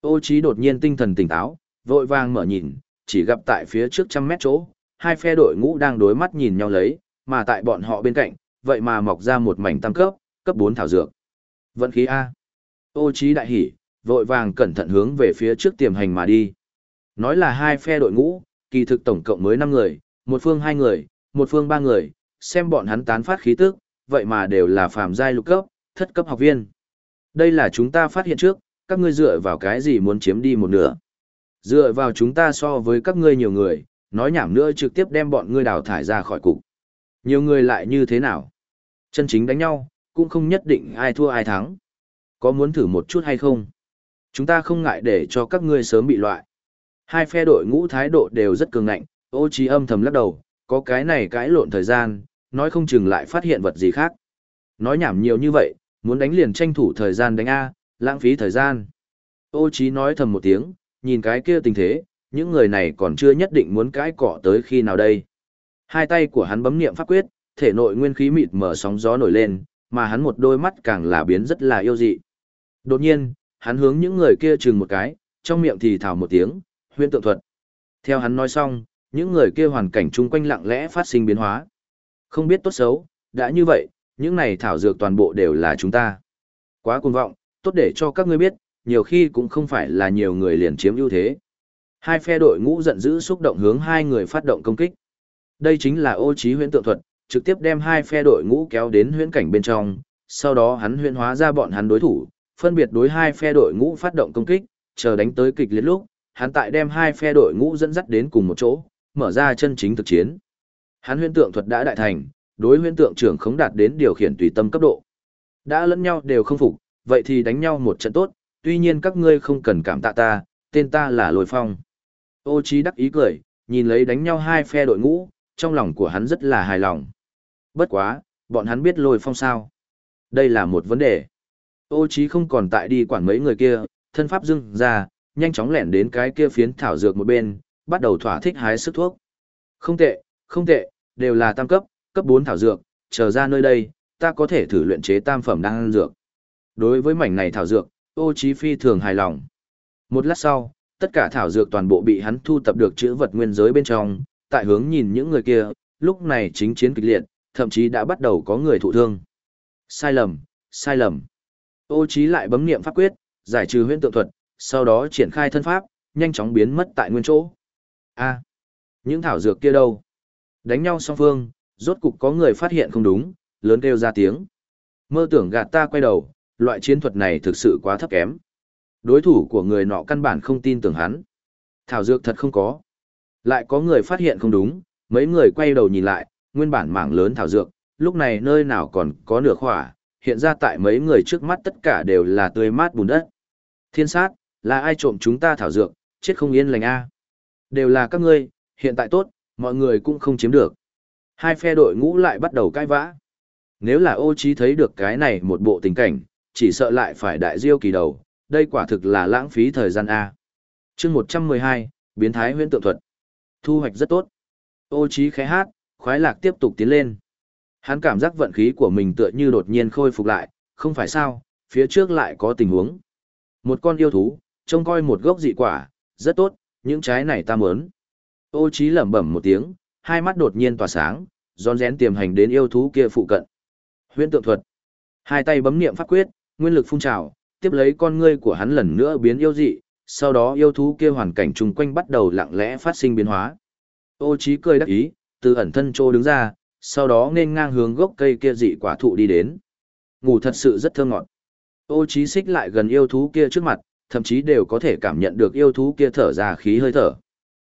Ô trí đột nhiên tinh thần tỉnh táo, vội vàng mở nhìn, chỉ gặp tại phía trước trăm mét chỗ, hai phe đội ngũ đang đối mắt nhìn nhau lấy, mà tại bọn họ bên cạnh, vậy mà mọc ra một mảnh tam cấp, cấp 4 thảo dược. Vận khí A. Ô trí đại hỉ, vội vàng cẩn thận hướng về phía trước tiềm hành mà đi. Nói là hai phe đội ngũ, kỳ thực tổng cộng mới 5 người, một phương hai người, một phương ba người, xem bọn hắn tán phát khí tức, vậy mà đều là phàm giai lục cấp, thất cấp học viên. Đây là chúng ta phát hiện trước, các ngươi dựa vào cái gì muốn chiếm đi một nửa. Dựa vào chúng ta so với các ngươi nhiều người, nói nhảm nữa trực tiếp đem bọn ngươi đào thải ra khỏi cục. Nhiều người lại như thế nào? Chân chính đánh nhau, cũng không nhất định ai thua ai thắng. Có muốn thử một chút hay không? Chúng ta không ngại để cho các ngươi sớm bị loại. Hai phe đội ngũ thái độ đều rất cường ngạnh, ô trí âm thầm lắc đầu, có cái này cãi lộn thời gian, nói không chừng lại phát hiện vật gì khác. Nói nhảm nhiều như vậy, muốn đánh liền tranh thủ thời gian đánh A, lãng phí thời gian. Ô trí nói thầm một tiếng, nhìn cái kia tình thế, những người này còn chưa nhất định muốn cãi cọ tới khi nào đây. Hai tay của hắn bấm niệm pháp quyết, thể nội nguyên khí mịt mở sóng gió nổi lên, mà hắn một đôi mắt càng là biến rất là yêu dị. Đột nhiên, hắn hướng những người kia chừng một cái, trong miệng thì thào một tiếng, huyễn tượng thuật. Theo hắn nói xong, những người kia hoàn cảnh chung quanh lặng lẽ phát sinh biến hóa. Không biết tốt xấu, đã như vậy, những này thảo dược toàn bộ đều là chúng ta. Quá cuồng vọng, tốt để cho các ngươi biết, nhiều khi cũng không phải là nhiều người liền chiếm ưu thế. Hai phe đội ngũ giận dữ xúc động hướng hai người phát động công kích. Đây chính là ô trí huyễn tượng thuật, trực tiếp đem hai phe đội ngũ kéo đến huyễn cảnh bên trong, sau đó hắn huyễn hóa ra bọn hắn đối thủ, phân biệt đối hai phe đội ngũ phát động công kích, chờ đánh tới kịch liệt lúc, hắn tại đem hai phe đội ngũ dẫn dắt đến cùng một chỗ, mở ra chân chính thực chiến. Hắn huyễn tượng thuật đã đại thành, đối huyễn tượng trưởng khống đạt đến điều khiển tùy tâm cấp độ. Đã lẫn nhau đều không phục, vậy thì đánh nhau một trận tốt, tuy nhiên các ngươi không cần cảm tạ ta, tên ta là Lôi Phong. Ô Chí đắc ý cười, nhìn lấy đánh nhau hai phe đội ngũ, trong lòng của hắn rất là hài lòng. Bất quá, bọn hắn biết Lôi Phong sao? Đây là một vấn đề. Ô Chí không còn tại đi quản mấy người kia, thân pháp dưng ra, nhanh chóng lẻn đến cái kia phiến thảo dược một bên, bắt đầu thỏa thích hái sức thuốc. Không tệ, không tệ, đều là tam cấp, cấp 4 thảo dược, chờ ra nơi đây, ta có thể thử luyện chế tam phẩm đan dược. Đối với mảnh này thảo dược, ô chí phi thường hài lòng. Một lát sau, tất cả thảo dược toàn bộ bị hắn thu tập được chữ vật nguyên giới bên trong, tại hướng nhìn những người kia, lúc này chính chiến kịch liệt, thậm chí đã bắt đầu có người thụ thương. Sai lầm, sai lầm. Ô chí lại bấm niệm pháp quyết, giải trừ huyễn tượng thuật, sau đó triển khai thân pháp, nhanh chóng biến mất tại nguyên chỗ. A, những thảo dược kia đâu? Đánh nhau song phương, rốt cục có người phát hiện không đúng, lớn kêu ra tiếng. Mơ tưởng gạt ta quay đầu, loại chiến thuật này thực sự quá thấp kém. Đối thủ của người nọ căn bản không tin tưởng hắn. Thảo dược thật không có. Lại có người phát hiện không đúng, mấy người quay đầu nhìn lại, nguyên bản mảng lớn thảo dược, lúc này nơi nào còn có nửa khỏa, hiện ra tại mấy người trước mắt tất cả đều là tươi mát bùn đất. Thiên sát, là ai trộm chúng ta thảo dược, chết không yên lành a. Đều là các ngươi, hiện tại tốt, mọi người cũng không chiếm được. Hai phe đội ngũ lại bắt đầu cãi vã. Nếu là ô trí thấy được cái này một bộ tình cảnh, chỉ sợ lại phải đại diêu kỳ đầu, đây quả thực là lãng phí thời gian A. chương 112, biến thái huyễn tượng thuật. Thu hoạch rất tốt. Ô trí khẽ hát, khoái lạc tiếp tục tiến lên. Hắn cảm giác vận khí của mình tựa như đột nhiên khôi phục lại, không phải sao, phía trước lại có tình huống. Một con yêu thú, trông coi một gốc dị quả, rất tốt, những trái này ta muốn. Ô trí lẩm bẩm một tiếng, hai mắt đột nhiên tỏa sáng, rón rén tiềm hành đến yêu thú kia phụ cận. Huyễn tượng thuật. Hai tay bấm niệm pháp quyết, nguyên lực phun trào, tiếp lấy con ngươi của hắn lần nữa biến yêu dị, sau đó yêu thú kia hoàn cảnh chung quanh bắt đầu lặng lẽ phát sinh biến hóa. Ô Chí cười đắc ý, từ ẩn thân trô đứng ra, sau đó nên ngang hướng gốc cây kia dị quả thụ đi đến. Ngủ thật sự rất thơ ngọt. Ô Chí xích lại gần yêu thú kia trước mặt, thậm chí đều có thể cảm nhận được yêu thú kia thở ra khí hơi thở.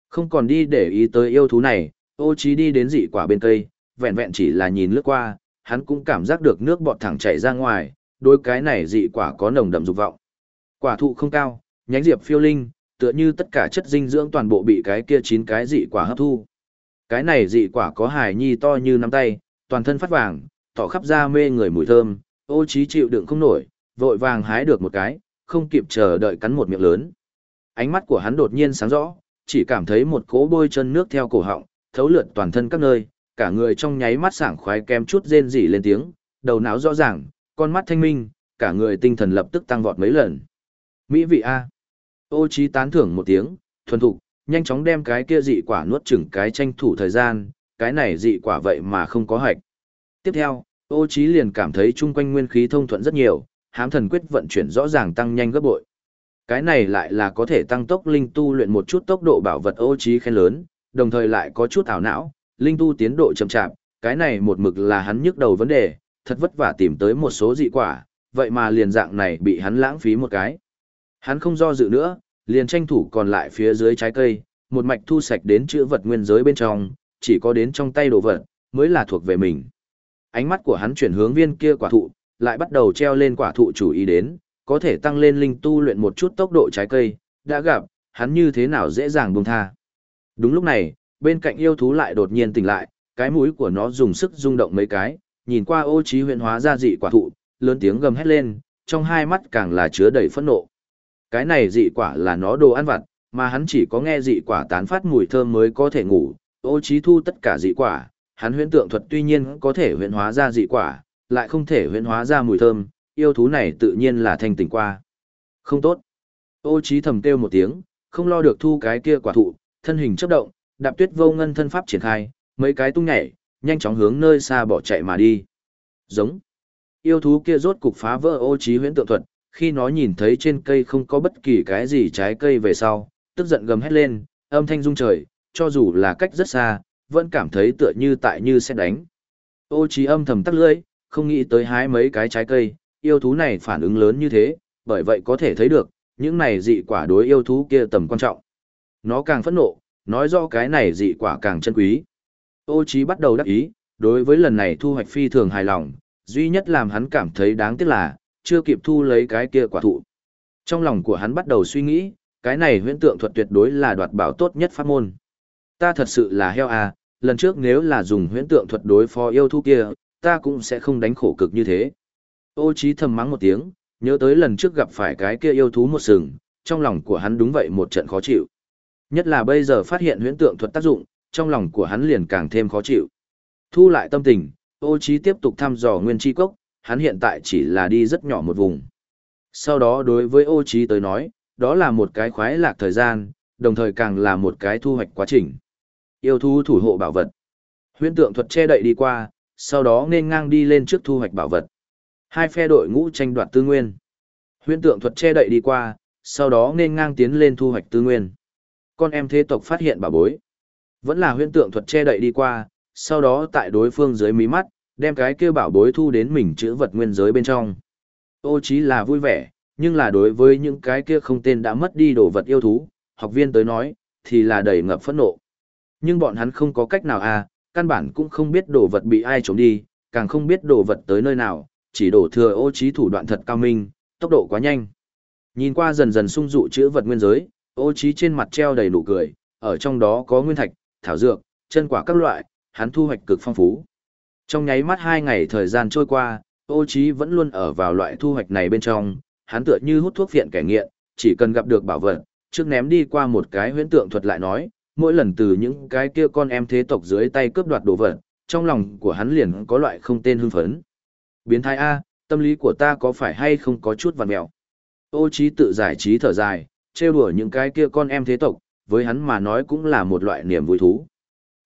Không còn đi để ý tới yêu thú này, ô Chí đi đến dị quả bên cây, vẹn vẹn chỉ là nhìn lướt qua, hắn cũng cảm giác được nước bọt thẳng chảy ra ngoài, đôi cái này dị quả có nồng đậm dục vọng. Quả thụ không cao, nhánh diệp phiêu linh, tựa như tất cả chất dinh dưỡng toàn bộ bị cái kia chín cái dị quả hấp thu. Cái này dị quả có hài nhi to như nắm tay, toàn thân phát vàng, tỏ khắp da mê người mùi thơm, ô trí chịu đựng không nổi, vội vàng hái được một cái, không kịp chờ đợi cắn một miệng lớn. Ánh mắt của hắn đột nhiên sáng rõ, chỉ cảm thấy một cỗ bôi chân nước theo cổ họng, thấu lượn toàn thân các nơi, cả người trong nháy mắt sảng khoái kém chút rên rỉ lên tiếng, đầu não rõ ràng, con mắt thanh minh, cả người tinh thần lập tức tăng vọt mấy lần. Mỹ vị A. Ô trí tán thưởng một tiếng, thuần thục, nhanh chóng đem cái kia dị quả nuốt chửng cái tranh thủ thời gian, cái này dị quả vậy mà không có hạch. Tiếp theo, ô trí liền cảm thấy chung quanh nguyên khí thông thuận rất nhiều, hám thần quyết vận chuyển rõ ràng tăng nhanh gấp bội. Cái này lại là có thể tăng tốc linh tu luyện một chút tốc độ bảo vật ô trí khen lớn, đồng thời lại có chút ảo não, linh tu tiến độ chậm chạp, cái này một mực là hắn nhức đầu vấn đề, thật vất vả tìm tới một số dị quả, vậy mà liền dạng này bị hắn lãng phí một cái. Hắn không do dự nữa, liền tranh thủ còn lại phía dưới trái cây, một mạch thu sạch đến chữ vật nguyên giới bên trong, chỉ có đến trong tay đồ vật, mới là thuộc về mình. Ánh mắt của hắn chuyển hướng viên kia quả thụ, lại bắt đầu treo lên quả thụ chủ ý đến, có thể tăng lên linh tu luyện một chút tốc độ trái cây, đã gặp, hắn như thế nào dễ dàng buông tha. Đúng lúc này, bên cạnh yêu thú lại đột nhiên tỉnh lại, cái mũi của nó dùng sức rung động mấy cái, nhìn qua ô trí huyện hóa ra dị quả thụ, lớn tiếng gầm hét lên, trong hai mắt càng là chứa đầy phẫn nộ. Cái này dị quả là nó đồ ăn vặt, mà hắn chỉ có nghe dị quả tán phát mùi thơm mới có thể ngủ, ô trí thu tất cả dị quả, hắn huyễn tượng thuật tuy nhiên có thể huyễn hóa ra dị quả, lại không thể huyễn hóa ra mùi thơm, yêu thú này tự nhiên là thanh tỉnh qua. Không tốt. Ô trí thầm kêu một tiếng, không lo được thu cái kia quả thụ, thân hình chấp động, đạp tuyết vô ngân thân pháp triển khai, mấy cái tung nhảy, nhanh chóng hướng nơi xa bỏ chạy mà đi. Giống. Yêu thú kia rốt cục phá vỡ ô trí huyễn tượng thuật, khi nó nhìn thấy trên cây không có bất kỳ cái gì trái cây về sau, tức giận gầm hét lên, âm thanh rung trời, cho dù là cách rất xa, vẫn cảm thấy tựa như tại như sẽ đánh. Ô trí âm thầm tắt lưỡi, không nghĩ tới hái mấy cái trái cây, yêu thú này phản ứng lớn như thế, bởi vậy có thể thấy được, những này dị quả đối yêu thú kia tầm quan trọng. Nó càng phẫn nộ, nói rõ cái này dị quả càng chân quý. Ô Chí bắt đầu đắc ý, đối với lần này thu hoạch phi thường hài lòng, duy nhất làm hắn cảm thấy đáng tiếc là, chưa kịp thu lấy cái kia quả thụ. Trong lòng của hắn bắt đầu suy nghĩ, cái này huyễn tượng thuật tuyệt đối là đoạt bảo tốt nhất pháp môn. Ta thật sự là heo à, lần trước nếu là dùng huyễn tượng thuật đối phó yêu thú kia, ta cũng sẽ không đánh khổ cực như thế. Ô Chí thầm mắng một tiếng, nhớ tới lần trước gặp phải cái kia yêu thú một sừng, trong lòng của hắn đúng vậy một trận khó chịu. Nhất là bây giờ phát hiện huyễn tượng thuật tác dụng, trong lòng của hắn liền càng thêm khó chịu. Thu lại tâm tình, ô trí tiếp tục thăm dò nguyên chi cốc, hắn hiện tại chỉ là đi rất nhỏ một vùng. Sau đó đối với ô trí tới nói, đó là một cái khoái lạc thời gian, đồng thời càng là một cái thu hoạch quá trình. Yêu thú thủ hộ bảo vật. Huyễn tượng thuật che đậy đi qua, sau đó nên ngang đi lên trước thu hoạch bảo vật. Hai phe đội ngũ tranh đoạt tư nguyên. Huyễn tượng thuật che đậy đi qua, sau đó nên ngang tiến lên thu hoạch tư nguyên. Con em thế tộc phát hiện bảo bối. Vẫn là huyễn tượng thuật che đậy đi qua, sau đó tại đối phương dưới mí mắt, đem cái kia bảo bối thu đến mình chữ vật nguyên giới bên trong. Ô chí là vui vẻ, nhưng là đối với những cái kia không tên đã mất đi đồ vật yêu thú, học viên tới nói, thì là đầy ngập phẫn nộ. Nhưng bọn hắn không có cách nào à, căn bản cũng không biết đồ vật bị ai trộm đi, càng không biết đồ vật tới nơi nào, chỉ đổ thừa ô trí thủ đoạn thật cao minh, tốc độ quá nhanh. Nhìn qua dần dần sung dụ chữ vật nguyên giới, ô trí trên mặt treo đầy nụ cười, ở trong đó có nguyên thạch, thảo dược, chân quả các loại, hắn thu hoạch cực phong phú. Trong nháy mắt hai ngày thời gian trôi qua, ô trí vẫn luôn ở vào loại thu hoạch này bên trong, hắn tựa như hút thuốc viện kẻ nghiện, chỉ cần gặp được bảo vật, trước ném đi qua một cái huyễn tượng thuật lại nói, mỗi lần từ những cái kia con em thế tộc dưới tay cướp đoạt đồ vật, trong lòng của hắn liền có loại không tên hưng phấn. Biến thái A, tâm lý của ta có phải hay không có chút vằn mẹo. Ô trí tự giải trí thở dài, trêu đùa những cái kia con em thế tộc, với hắn mà nói cũng là một loại niềm vui thú.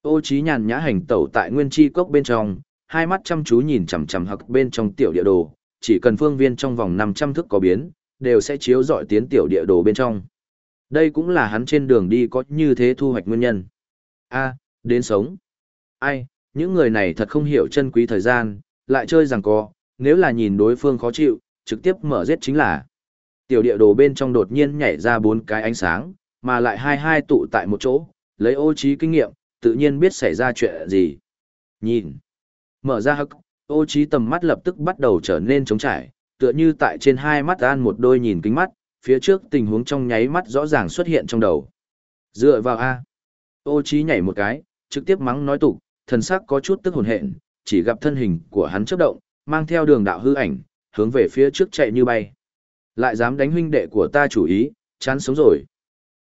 Ô trí nhàn nhã hành tẩu tại nguyên chi cốc bên trong, hai mắt chăm chú nhìn chằm chằm hặc bên trong tiểu địa đồ, chỉ cần phương viên trong vòng 500 thước có biến, đều sẽ chiếu dọi tiến tiểu địa đồ bên trong. Đây cũng là hắn trên đường đi có như thế thu hoạch nguyên nhân. A, đến sống. Ai, những người này thật không hiểu chân quý thời gian, lại chơi rằng co, nếu là nhìn đối phương khó chịu, trực tiếp mở giết chính là. Tiểu địa đồ bên trong đột nhiên nhảy ra bốn cái ánh sáng, mà lại hai hai tụ tại một chỗ, lấy ô trí kinh nghiệm, tự nhiên biết xảy ra chuyện gì. Nhìn. Mở ra hắc, ô trí tầm mắt lập tức bắt đầu trở nên trống trải, tựa như tại trên hai mắt an một đôi nhìn kính mắt, phía trước tình huống trong nháy mắt rõ ràng xuất hiện trong đầu. Dựa vào A. Ô trí nhảy một cái, trực tiếp mắng nói tục, thần sắc có chút tức hồn hện, chỉ gặp thân hình của hắn chớp động, mang theo đường đạo hư ảnh, hướng về phía trước chạy như bay. Lại dám đánh huynh đệ của ta chủ ý, chán sống rồi.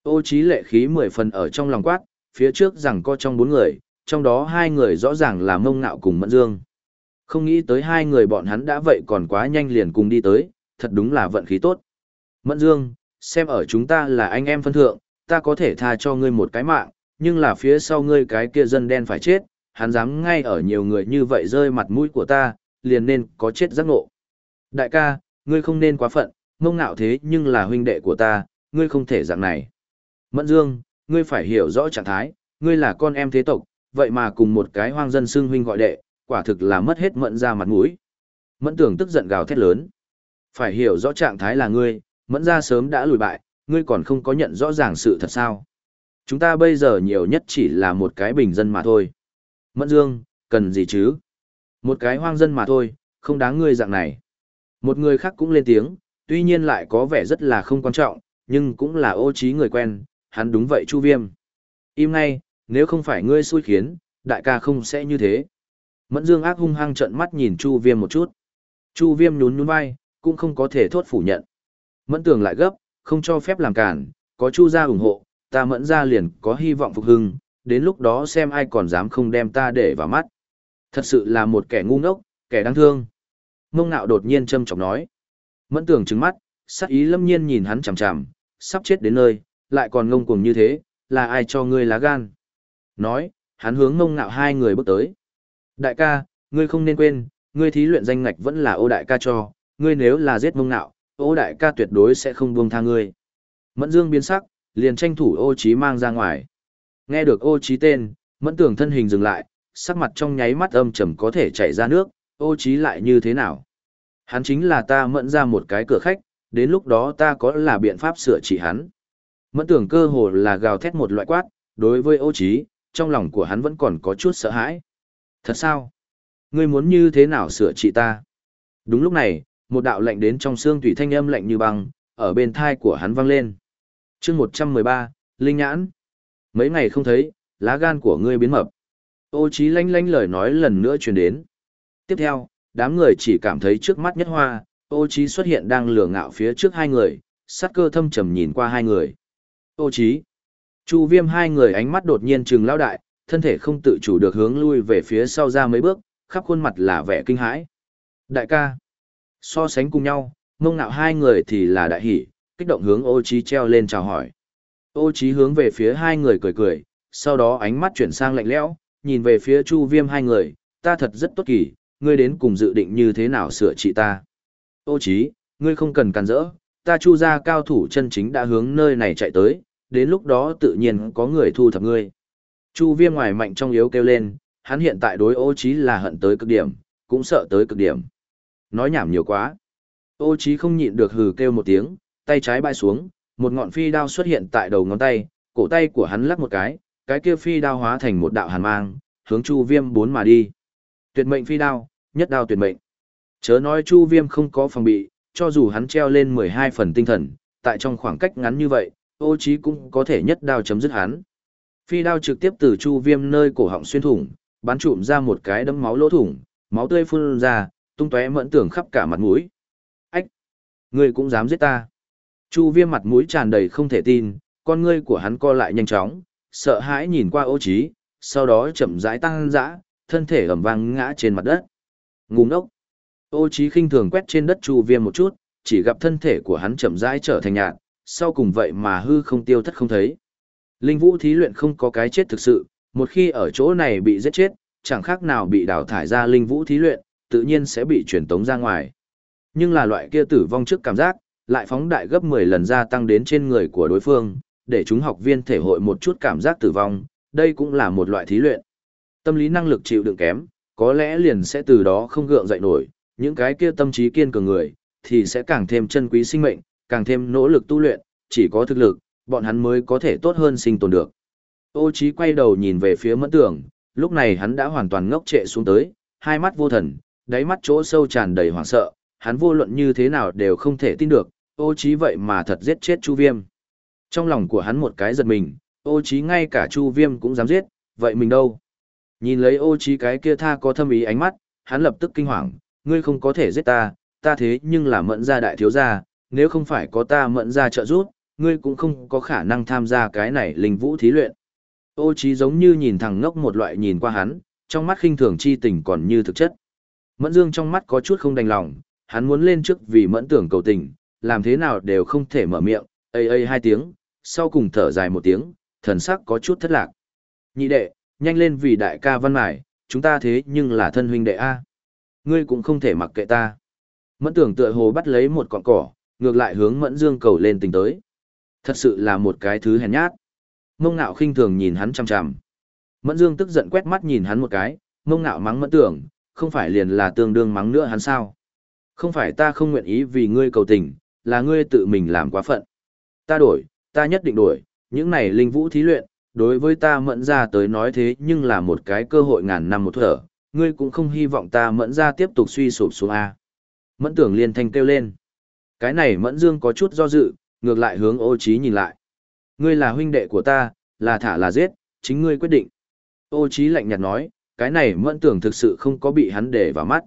Ô trí lệ khí mười phần ở trong lòng quát, phía trước rằng có trong bốn người, trong đó hai người rõ ràng là mông ngạo cùng mẫn dương. Không nghĩ tới hai người bọn hắn đã vậy còn quá nhanh liền cùng đi tới, thật đúng là vận khí tốt. Mẫn dương, xem ở chúng ta là anh em phân thượng, ta có thể tha cho ngươi một cái mạng, nhưng là phía sau ngươi cái kia dân đen phải chết, hắn dám ngay ở nhiều người như vậy rơi mặt mũi của ta, liền nên có chết giác ngộ. Đại ca, ngươi không nên quá phận, mông ngạo thế nhưng là huynh đệ của ta, ngươi không thể dạng này. Mẫn Dương, ngươi phải hiểu rõ trạng thái, ngươi là con em thế tộc, vậy mà cùng một cái hoang dân xưng huynh gọi đệ, quả thực là mất hết mẫn ra mặt mũi. Mẫn tưởng tức giận gào thét lớn. Phải hiểu rõ trạng thái là ngươi, mẫn ra sớm đã lùi bại, ngươi còn không có nhận rõ ràng sự thật sao. Chúng ta bây giờ nhiều nhất chỉ là một cái bình dân mà thôi. Mẫn Dương, cần gì chứ? Một cái hoang dân mà thôi, không đáng ngươi dạng này. Một người khác cũng lên tiếng, tuy nhiên lại có vẻ rất là không quan trọng, nhưng cũng là ô trí người quen, hắn đúng vậy Chu Viêm. Im ngay, nếu không phải ngươi xui khiến, đại ca không sẽ như thế. Mẫn Dương ác hung hăng trợn mắt nhìn Chu Viêm một chút. Chu Viêm nhún nhún vai, cũng không có thể thốt phủ nhận. Mẫn Tường lại gấp, không cho phép làm cản, có Chu gia ủng hộ, ta Mẫn gia liền có hy vọng phục hưng, đến lúc đó xem ai còn dám không đem ta để vào mắt. Thật sự là một kẻ ngu ngốc, kẻ đáng thương. Mông Nạo đột nhiên châm chọc nói. Mẫn Tường trừng mắt, sắc ý lâm nhiên nhìn hắn chằm chằm, sắp chết đến nơi, lại còn ngông cuồng như thế, là ai cho ngươi lá gan? Nói, hắn hướng Mông ngạo hai người bước tới. Đại ca, ngươi không nên quên, ngươi thí luyện danh ngạch vẫn là ô đại ca cho, ngươi nếu là giết Mông ngạo, ô đại ca tuyệt đối sẽ không buông tha ngươi. Mẫn Dương biến sắc, liền tranh thủ ô trí mang ra ngoài. Nghe được ô trí tên, mẫn tưởng thân hình dừng lại, sắc mặt trong nháy mắt âm trầm có thể chảy ra nước, ô trí lại như thế nào? Hắn chính là ta mẫn ra một cái cửa khách, đến lúc đó ta có là biện pháp sửa trị hắn. Mẫn tưởng cơ hồ là gào thét một loại quát, đối với ô trí, trong lòng của hắn vẫn còn có chút sợ hãi. Thật sao? Ngươi muốn như thế nào sửa trị ta? Đúng lúc này, một đạo lệnh đến trong xương thủy thanh âm lạnh như băng, ở bên thai của hắn vang lên. chương 113, Linh Nhãn. Mấy ngày không thấy, lá gan của ngươi biến mập. Ô trí lanh lanh lời nói lần nữa truyền đến. Tiếp theo, đám người chỉ cảm thấy trước mắt nhất hoa, ô trí xuất hiện đang lừa ngạo phía trước hai người, sát cơ thâm trầm nhìn qua hai người. Ô trí. Chu viêm hai người ánh mắt đột nhiên trừng lao đại, thân thể không tự chủ được hướng lui về phía sau ra mấy bước, khắp khuôn mặt là vẻ kinh hãi. Đại ca. So sánh cùng nhau, mông ngạo hai người thì là đại hỉ, kích động hướng ô trí treo lên chào hỏi. Ô trí hướng về phía hai người cười cười, sau đó ánh mắt chuyển sang lạnh lẽo, nhìn về phía chu viêm hai người, ta thật rất tốt kỳ, ngươi đến cùng dự định như thế nào sửa trị ta. Ô trí, ngươi không cần cản rỡ, ta chu ra cao thủ chân chính đã hướng nơi này chạy tới, đến lúc đó tự nhiên có người thu thập ngươi. Chu viêm ngoài mạnh trong yếu kêu lên, hắn hiện tại đối ô trí là hận tới cực điểm, cũng sợ tới cực điểm. Nói nhảm nhiều quá. Ô trí không nhịn được hừ kêu một tiếng, tay trái bay xuống, một ngọn phi đao xuất hiện tại đầu ngón tay, cổ tay của hắn lắc một cái, cái kia phi đao hóa thành một đạo hàn mang, hướng Chu Viêm bốn mà đi. Tuyệt mệnh phi đao, nhất đao tuyệt mệnh. Chớ nói Chu Viêm không có phòng bị, cho dù hắn treo lên 12 phần tinh thần, tại trong khoảng cách ngắn như vậy, ô trí cũng có thể nhất đao chấm dứt hắn. Phi đao trực tiếp từ Chu Viêm nơi cổ họng xuyên thủng, bắn trụm ra một cái đấm máu lỗ thủng, máu tươi phun ra, tung tóe mẫn tưởng khắp cả mặt mũi. Ách! Ngươi cũng dám giết ta! Chu viêm mặt mũi tràn đầy không thể tin, con ngươi của hắn co lại nhanh chóng, sợ hãi nhìn qua ô trí, sau đó chậm rãi tăng dã, thân thể ẩm vang ngã trên mặt đất. Ngu ngốc! Ô trí khinh thường quét trên đất chu viêm một chút, chỉ gặp thân thể của hắn chậm rãi trở thành nhạt, sau cùng vậy mà hư không tiêu thất không thấy. Linh vũ thí luyện không có cái chết thực sự, một khi ở chỗ này bị giết chết, chẳng khác nào bị đào thải ra linh vũ thí luyện, tự nhiên sẽ bị truyền tống ra ngoài. Nhưng là loại kia tử vong trước cảm giác, lại phóng đại gấp 10 lần gia tăng đến trên người của đối phương, để chúng học viên thể hội một chút cảm giác tử vong, đây cũng là một loại thí luyện. Tâm lý năng lực chịu đựng kém, có lẽ liền sẽ từ đó không gượng dậy nổi, những cái kia tâm trí kiên cường người, thì sẽ càng thêm chân quý sinh mệnh, càng thêm nỗ lực tu luyện, chỉ có thực lực, bọn hắn mới có thể tốt hơn sinh tồn được. Ô Chí quay đầu nhìn về phía mẫn tưởng, lúc này hắn đã hoàn toàn ngốc trệ xuống tới, hai mắt vô thần, đáy mắt chỗ sâu tràn đầy hoảng sợ, hắn vô luận như thế nào đều không thể tin được, ô Chí vậy mà thật giết chết Chu Viêm. Trong lòng của hắn một cái giật mình, ô Chí ngay cả Chu Viêm cũng dám giết, vậy mình đâu? Nhìn lấy ô Chí cái kia tha có thâm ý ánh mắt, hắn lập tức kinh hoàng, ngươi không có thể giết ta, ta thế nhưng là mẫn gia đại thiếu gia, nếu không phải có ta mẫn ra trợ giúp, ngươi cũng không có khả năng tham gia cái này linh vũ thí luyện. Ô trí giống như nhìn thằng ngốc một loại nhìn qua hắn, trong mắt khinh thường chi tình còn như thực chất. Mẫn Dương trong mắt có chút không đành lòng, hắn muốn lên trước vì mẫn tưởng cầu tình, làm thế nào đều không thể mở miệng, ây ây hai tiếng, sau cùng thở dài một tiếng, thần sắc có chút thất lạc. Nhị đệ, nhanh lên vì đại ca văn mải, chúng ta thế nhưng là thân huynh đệ A. Ngươi cũng không thể mặc kệ ta. Mẫn tưởng tựa hồ bắt lấy một cọng cỏ, ngược lại hướng mẫn dương cầu lên tình tới. Thật sự là một cái thứ hèn nhát. Mông ngạo khinh thường nhìn hắn chằm chằm. Mẫn dương tức giận quét mắt nhìn hắn một cái, mông ngạo mắng mẫn tưởng, không phải liền là tương đương mắng nữa hắn sao. Không phải ta không nguyện ý vì ngươi cầu tình, là ngươi tự mình làm quá phận. Ta đổi, ta nhất định đổi, những này linh vũ thí luyện, đối với ta mẫn ra tới nói thế nhưng là một cái cơ hội ngàn năm một thở, ngươi cũng không hy vọng ta mẫn ra tiếp tục suy sụp xuống A. Mẫn tưởng liên thanh kêu lên. Cái này mẫn dương có chút do dự, ngược lại hướng ô trí nhìn lại. Ngươi là huynh đệ của ta, là thả là giết, chính ngươi quyết định. Ô trí lạnh nhạt nói, cái này mẫn tưởng thực sự không có bị hắn để vào mắt.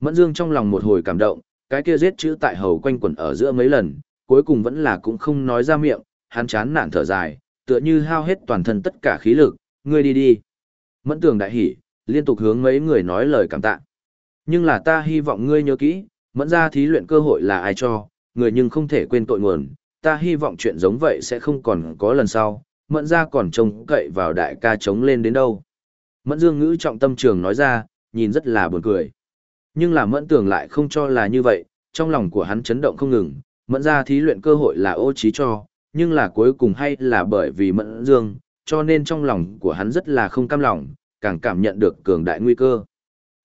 Mẫn dương trong lòng một hồi cảm động, cái kia giết chữ tại hầu quanh quẩn ở giữa mấy lần, cuối cùng vẫn là cũng không nói ra miệng, hắn chán nản thở dài, tựa như hao hết toàn thân tất cả khí lực, ngươi đi đi. Mẫn tưởng đại hỉ, liên tục hướng mấy người nói lời cảm tạ. Nhưng là ta hy vọng ngươi nhớ kỹ, mẫn ra thí luyện cơ hội là ai cho, người nhưng không thể quên tội nguồn, ta hy vọng chuyện giống vậy sẽ không còn có lần sau, mẫn ra còn trông cậy vào đại ca chống lên đến đâu. Mẫn dương ngữ trọng tâm trường nói ra, nhìn rất là buồn cười. Nhưng là mẫn tưởng lại không cho là như vậy, trong lòng của hắn chấn động không ngừng, mẫn ra thí luyện cơ hội là ô trí cho, nhưng là cuối cùng hay là bởi vì mẫn dương, cho nên trong lòng của hắn rất là không cam lòng, càng cảm nhận được cường đại nguy cơ.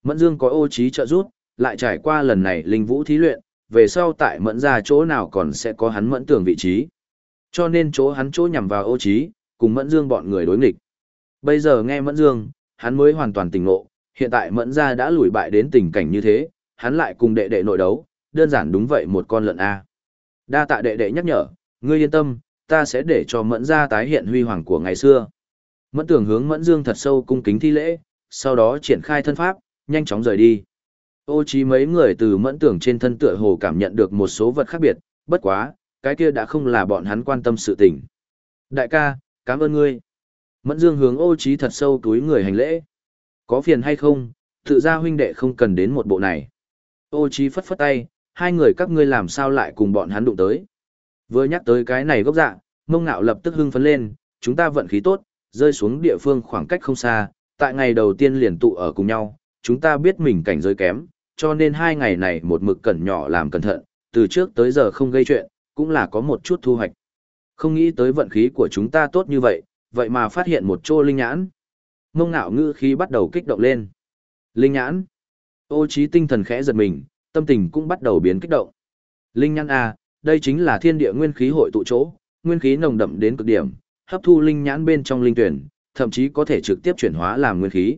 Mẫn dương có ô trí trợ giúp, lại trải qua lần này linh vũ thí luyện, về sau tại mẫn ra chỗ nào còn sẽ có hắn mẫn tưởng vị trí. Cho nên chỗ hắn chỗ nhằm vào ô trí, cùng mẫn dương bọn người đối nghịch. Bây giờ nghe mẫn dương, hắn mới hoàn toàn tỉnh ngộ, hiện tại mẫn ra đã lùi bại đến tình cảnh như thế, hắn lại cùng đệ đệ nội đấu, đơn giản đúng vậy một con lợn A. Đa tạ đệ đệ nhắc nhở, ngươi yên tâm, ta sẽ để cho mẫn ra tái hiện huy hoàng của ngày xưa. Mẫn tưởng hướng mẫn dương thật sâu cung kính thi lễ, sau đó triển khai thân pháp, nhanh chóng rời đi. Ô trí mấy người từ mẫn tưởng trên thân tựa hồ cảm nhận được một số vật khác biệt, bất quá, cái kia đã không là bọn hắn quan tâm sự tình. Đại ca, cảm ơn ngươi. Mẫn dương hướng ô trí thật sâu túi người hành lễ. Có phiền hay không, tự ra huynh đệ không cần đến một bộ này. Ô trí phất phất tay, hai người các ngươi làm sao lại cùng bọn hắn đụng tới. Vừa nhắc tới cái này gốc dạ, mông ngạo lập tức hưng phấn lên, chúng ta vận khí tốt, rơi xuống địa phương khoảng cách không xa, tại ngày đầu tiên liền tụ ở cùng nhau, chúng ta biết mình cảnh giới kém, cho nên hai ngày này một mực cẩn nhỏ làm cẩn thận, từ trước tới giờ không gây chuyện, cũng là có một chút thu hoạch. Không nghĩ tới vận khí của chúng ta tốt như vậy, vậy mà phát hiện một chô linh nhãn. Mông ngạo ngữ khí bắt đầu kích động lên. Linh nhãn. Ô trí tinh thần khẽ giật mình, tâm tình cũng bắt đầu biến kích động. Linh nhãn A, đây chính là thiên địa nguyên khí hội tụ chỗ, nguyên khí nồng đậm đến cực điểm, hấp thu linh nhãn bên trong linh tuyển, thậm chí có thể trực tiếp chuyển hóa làm nguyên khí.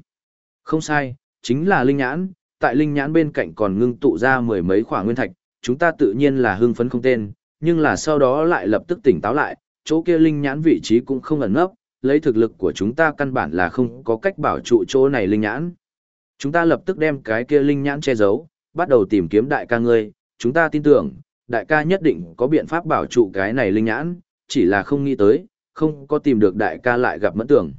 Không sai, chính là linh nhãn, tại linh nhãn bên cạnh còn ngưng tụ ra mười mấy khỏa nguyên thạch, chúng ta tự nhiên là hưng phấn không tên, nhưng là sau đó lại lập tức tỉnh táo lại, chỗ kia linh nhãn vị trí cũng không ẩn nấp, lấy thực lực của chúng ta căn bản là không có cách bảo trụ chỗ này linh nhãn. Chúng ta lập tức đem cái kia linh nhãn che giấu, bắt đầu tìm kiếm đại ca ngươi, chúng ta tin tưởng, đại ca nhất định có biện pháp bảo trụ cái này linh nhãn, chỉ là không nghĩ tới, không có tìm được đại ca lại gặp mẫn tưởng.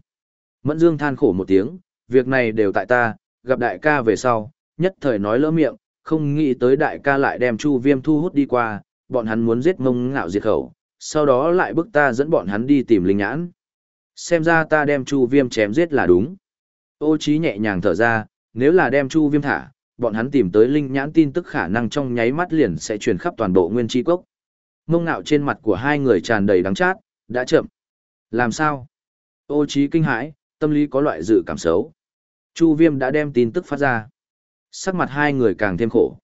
Mẫn dương than khổ một tiếng, việc này đều tại ta, gặp đại ca về sau, nhất thời nói lỡ miệng, không nghĩ tới đại ca lại đem chu viêm thu hút đi qua, bọn hắn muốn giết mông ngạo diệt khẩu, sau đó lại bức ta dẫn bọn hắn đi tìm linh nhãn. Xem ra ta đem chu viêm chém giết là đúng. Ô Chí nhẹ nhàng thở ra, nếu là đem chu viêm thả, bọn hắn tìm tới linh nhãn tin tức khả năng trong nháy mắt liền sẽ truyền khắp toàn bộ nguyên tri cốc. Mông ngạo trên mặt của hai người tràn đầy đắng chát, đã chậm. Làm sao? Ô Chí kinh hãi, tâm lý có loại dự cảm xấu. Chu viêm đã đem tin tức phát ra. Sắc mặt hai người càng thêm khổ.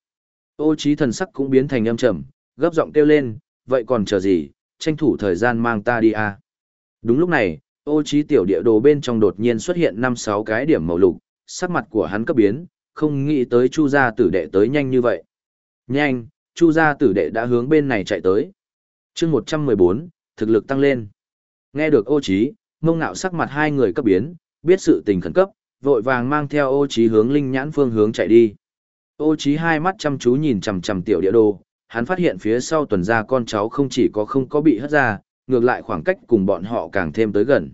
Ô trí thần sắc cũng biến thành âm trầm, gấp giọng kêu lên, vậy còn chờ gì, tranh thủ thời gian mang ta đi à. Đúng lúc này, ô trí tiểu địa đồ bên trong đột nhiên xuất hiện năm sáu cái điểm màu lục, sắc mặt của hắn cấp biến, không nghĩ tới chu gia tử đệ tới nhanh như vậy. Nhanh, chu gia tử đệ đã hướng bên này chạy tới. chương 114, thực lực tăng lên. Nghe được ô trí, mông ngạo sắc mặt hai người cấp biến, biết sự tình khẩn cấp, vội vàng mang theo ô trí hướng linh nhãn phương hướng chạy đi. Ô trí hai mắt chăm chú nhìn chằm chằm tiểu địa đồ, hắn phát hiện phía sau tuần gia con cháu không chỉ có không có bị hất ra, ngược lại khoảng cách cùng bọn họ càng thêm tới gần.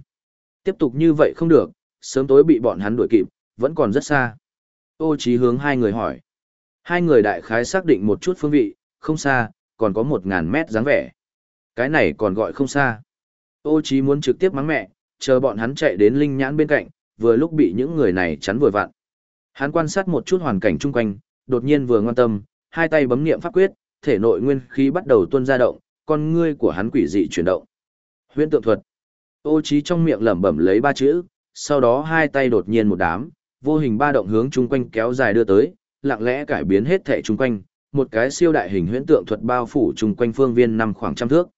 Tiếp tục như vậy không được, sớm tối bị bọn hắn đuổi kịp, vẫn còn rất xa. Ô Chí hướng hai người hỏi. Hai người đại khái xác định một chút phương vị, không xa, còn có một ngàn mét dáng vẻ. Cái này còn gọi không xa. Ô Chí muốn trực tiếp mắng mẹ, chờ bọn hắn chạy đến linh nhãn bên cạnh, vừa lúc bị những người này chắn vừa vặn. Hắn quan sát một chút hoàn cảnh chung quanh, đột nhiên vừa ngoan tâm, hai tay bấm niệm pháp quyết, thể nội nguyên khí bắt đầu tuôn ra động, con ngươi của hắn quỷ dị chuyển động. Huyễn tượng thuật. Ô Chí trong miệng lẩm bẩm lấy ba chữ, sau đó hai tay đột nhiên một đám, vô hình ba động hướng chung quanh kéo dài đưa tới, lặng lẽ cải biến hết thể chung quanh, một cái siêu đại hình huyễn tượng thuật bao phủ chung quanh phương viên năm khoảng trăm thước.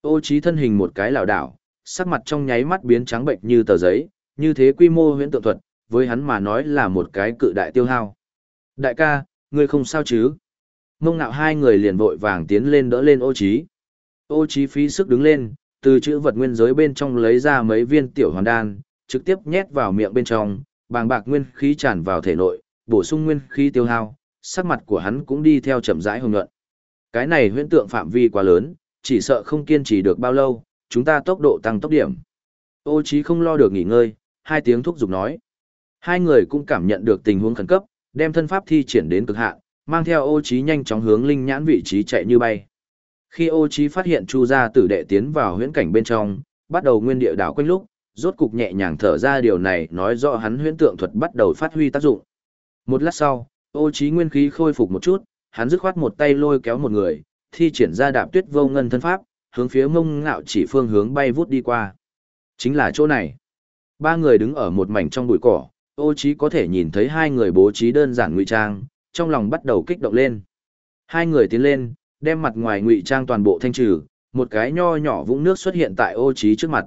Ô Chí thân hình một cái lảo đảo, sắc mặt trong nháy mắt biến trắng bệch như tờ giấy, như thế quy mô huyễn tượng thuật, với hắn mà nói là một cái cự đại tiêu hao. Đại ca, ngươi không sao chứ? Mông nạo hai người liền vội vàng tiến lên đỡ lên ô Chí. Ô Chí phí sức đứng lên, từ chữ vật nguyên giới bên trong lấy ra mấy viên tiểu hoàn đan, trực tiếp nhét vào miệng bên trong, bàng bạc nguyên khí tràn vào thể nội, bổ sung nguyên khí tiêu hao, sắc mặt của hắn cũng đi theo chậm rãi hồng nhuận. Cái này huyễn tượng phạm vi quá lớn, chỉ sợ không kiên trì được bao lâu, chúng ta tốc độ tăng tốc điểm. Ô Chí không lo được nghỉ ngơi, hai tiếng thúc giục nói. Hai người cũng cảm nhận được tình huống khẩn cấp, đem thân pháp thi triển đến cực hạn, mang theo Ô Chí nhanh chóng hướng linh nhãn vị trí chạy như bay. Khi Ô Chí phát hiện Chu gia tử đệ tiến vào huyễn cảnh bên trong, bắt đầu nguyên địa đảo quanh lúc, rốt cục nhẹ nhàng thở ra điều này nói rõ hắn huyễn tượng thuật bắt đầu phát huy tác dụng. Một lát sau, Ô Chí nguyên khí khôi phục một chút, hắn dứt khoát một tay lôi kéo một người, thi triển ra đạp tuyết vô ngân thân pháp, hướng phía mông ngạo chỉ phương hướng bay vút đi qua. Chính là chỗ này. Ba người đứng ở một mảnh trong bụi cỏ, ô trí có thể nhìn thấy hai người bố trí đơn giản ngụy trang, trong lòng bắt đầu kích động lên. Hai người tiến lên, đem mặt ngoài ngụy trang toàn bộ thanh trừ, một cái nho nhỏ vũng nước xuất hiện tại ô trí trước mặt.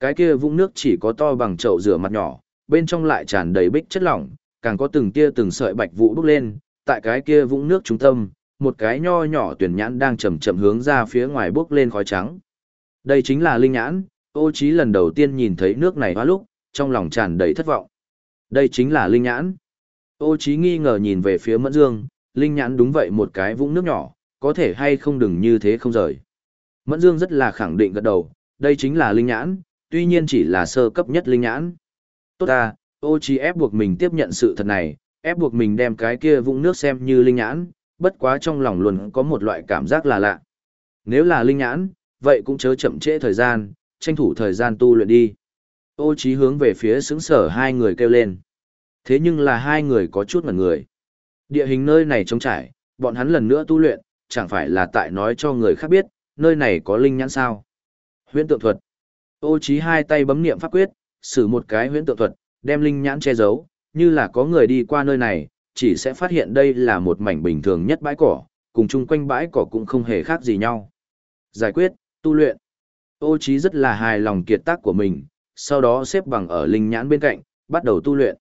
Cái kia vũng nước chỉ có to bằng chậu rửa mặt nhỏ, bên trong lại tràn đầy bích chất lỏng, càng có từng tia từng sợi bạch vụ bốc lên, tại cái kia vũng nước trung tâm, một cái nho nhỏ tuyển nhãn đang chậm chậm hướng ra phía ngoài bốc lên khói trắng. Đây chính là linh nhãn, ô trí lần đầu tiên nhìn thấy nước này hóa lúc, trong lòng tràn đầy thất vọng. Đây chính là linh nhãn. Ô trí nghi ngờ nhìn về phía mẫn dương, linh nhãn đúng vậy một cái vũng nước nhỏ, có thể hay không đừng như thế không rời. Mẫn dương rất là khẳng định gật đầu, đây chính là linh nhãn, tuy nhiên chỉ là sơ cấp nhất linh nhãn. Tốt ta, ô trí ép buộc mình tiếp nhận sự thật này, ép buộc mình đem cái kia vũng nước xem như linh nhãn, bất quá trong lòng luôn có một loại cảm giác là lạ. Nếu là linh nhãn, vậy cũng chớ chậm trễ thời gian, tranh thủ thời gian tu luyện đi. Ô Chí hướng về phía xứng sở hai người kêu lên. Thế nhưng là hai người có chút ngẩn người. Địa hình nơi này trống trải, bọn hắn lần nữa tu luyện, chẳng phải là tại nói cho người khác biết, nơi này có linh nhãn sao. Huyễn tượng thuật. Ô Chí hai tay bấm niệm pháp quyết, sử một cái huyễn tượng thuật, đem linh nhãn che giấu, như là có người đi qua nơi này, chỉ sẽ phát hiện đây là một mảnh bình thường nhất bãi cỏ, cùng chung quanh bãi cỏ cũng không hề khác gì nhau. Giải quyết, tu luyện. Ô Chí rất là hài lòng kiệt tác của mình, sau đó xếp bằng ở linh nhãn bên cạnh, bắt đầu tu luyện.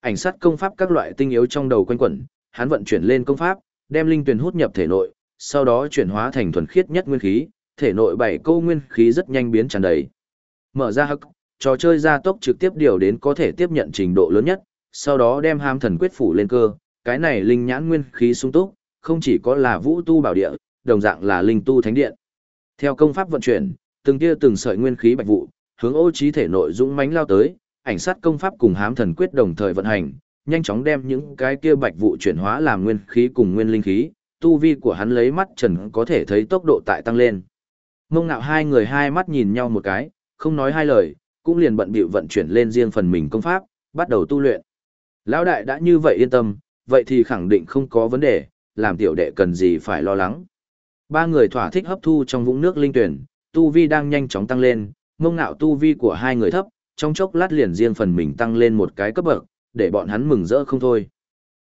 Ảnh sát công pháp các loại tinh yếu trong đầu quanh quẩn, hắn vận chuyển lên công pháp, đem linh tuyển hút nhập thể nội, sau đó chuyển hóa thành thuần khiết nhất nguyên khí, thể nội bảy câu nguyên khí rất nhanh biến tràn đầy. Mở ra hắc, trò chơi gia tốc trực tiếp điều đến có thể tiếp nhận trình độ lớn nhất, sau đó đem ham thần quyết phủ lên cơ, cái này linh nhãn nguyên khí sung túc, không chỉ có là vũ tu bảo địa, đồng dạng là linh tu thánh điện. Theo công pháp vận chuyển, từng tia từng sợi nguyên khí bạch vụ, hướng ô trí thể nội dũng mãnh lao tới, ảnh sát công pháp cùng hám thần quyết đồng thời vận hành, nhanh chóng đem những cái kia bạch vụ chuyển hóa làm nguyên khí cùng nguyên linh khí, tu vi của hắn lấy mắt trần có thể thấy tốc độ tại tăng lên. Mông ngạo hai người hai mắt nhìn nhau một cái, không nói hai lời, cũng liền bận bịu vận chuyển lên riêng phần mình công pháp, bắt đầu tu luyện. Lão đại đã như vậy yên tâm, vậy thì khẳng định không có vấn đề, làm tiểu đệ cần gì phải lo lắng. Ba người thỏa thích hấp thu trong vũng nước linh tuyển, tu vi đang nhanh chóng tăng lên, mông ngạo tu vi của hai người thấp, trong chốc lát liền riêng phần mình tăng lên một cái cấp bậc, để bọn hắn mừng rỡ không thôi.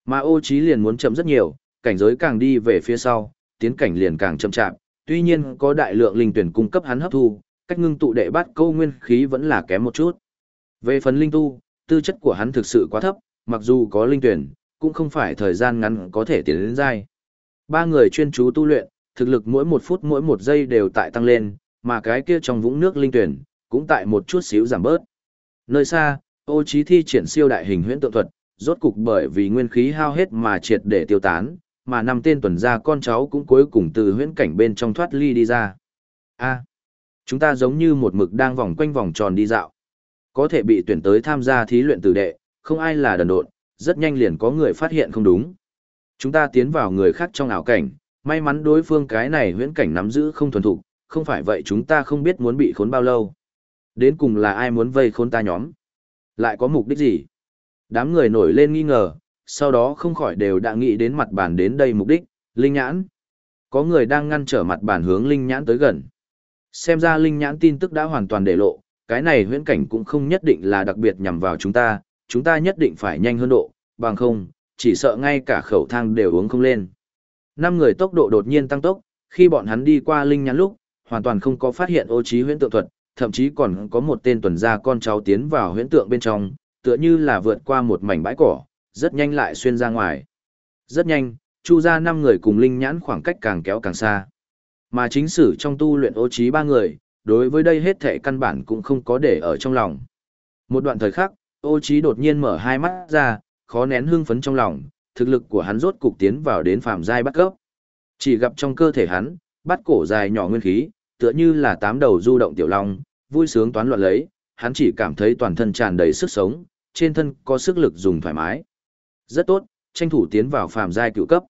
Mà ô Chí liền muốn chậm rất nhiều, cảnh giới càng đi về phía sau, tiến cảnh liền càng chậm chạp, tuy nhiên có đại lượng linh tuyển cung cấp hắn hấp thu, cách ngưng tụ đệ bát câu nguyên khí vẫn là kém một chút. Về phần linh tu, tư chất của hắn thực sự quá thấp, mặc dù có linh tuyển, cũng không phải thời gian ngắn có thể tiến đến dai. Ba người chuyên chú tu luyện, thực lực mỗi một phút mỗi một giây đều tại tăng lên, mà cái kia trong vũng nước linh tuyển, cũng tại một chút xíu giảm bớt. Nơi xa, ô trí thi triển siêu đại hình huyễn tượng thuật, rốt cục bởi vì nguyên khí hao hết mà triệt để tiêu tán, mà năm tên tuần gia con cháu cũng cuối cùng từ huyễn cảnh bên trong thoát ly đi ra. A, chúng ta giống như một mực đang vòng quanh vòng tròn đi dạo. Có thể bị tuyển tới tham gia thí luyện tử đệ, không ai là đần độn, rất nhanh liền có người phát hiện không đúng. Chúng ta tiến vào người khác trong ảo cảnh, may mắn đối phương cái này huyễn cảnh nắm giữ không thuần thục, không phải vậy chúng ta không biết muốn bị khốn bao lâu. Đến cùng là ai muốn vây khốn ta nhóm? Lại có mục đích gì? Đám người nổi lên nghi ngờ, sau đó không khỏi đều đã nghĩ đến mặt bàn đến đây mục đích, Linh Nhãn. Có người đang ngăn trở mặt bàn hướng Linh Nhãn tới gần. Xem ra Linh Nhãn tin tức đã hoàn toàn để lộ, cái này huyễn cảnh cũng không nhất định là đặc biệt nhằm vào chúng ta, chúng ta nhất định phải nhanh hơn độ, bằng không, chỉ sợ ngay cả khẩu thang đều uống không lên. Năm người tốc độ đột nhiên tăng tốc, khi bọn hắn đi qua Linh Nhãn lúc, hoàn toàn không có phát hiện ô trí huyễn tượng thuật, thậm chí còn có một tên tuần gia con cháu tiến vào huyễn tượng bên trong, tựa như là vượt qua một mảnh bãi cỏ, rất nhanh lại xuyên ra ngoài. Rất nhanh, chu ra năm người cùng linh nhãn khoảng cách càng kéo càng xa. Mà chính sử trong tu luyện ô trí ba người, đối với đây hết thể căn bản cũng không có để ở trong lòng. Một đoạn thời khắc, ô trí đột nhiên mở hai mắt ra, khó nén hưng phấn trong lòng, thực lực của hắn rốt cục tiến vào đến phàm giai bắt cấp. Chỉ gặp trong cơ thể hắn, bắt cổ dài nhỏ nguyên khí, tựa như là tám đầu du động tiểu long, vui sướng toán loạn lấy, hắn chỉ cảm thấy toàn thân tràn đầy sức sống, trên thân có sức lực dùng thoải mái. Rất tốt, tranh thủ tiến vào phàm giai cựu cấp.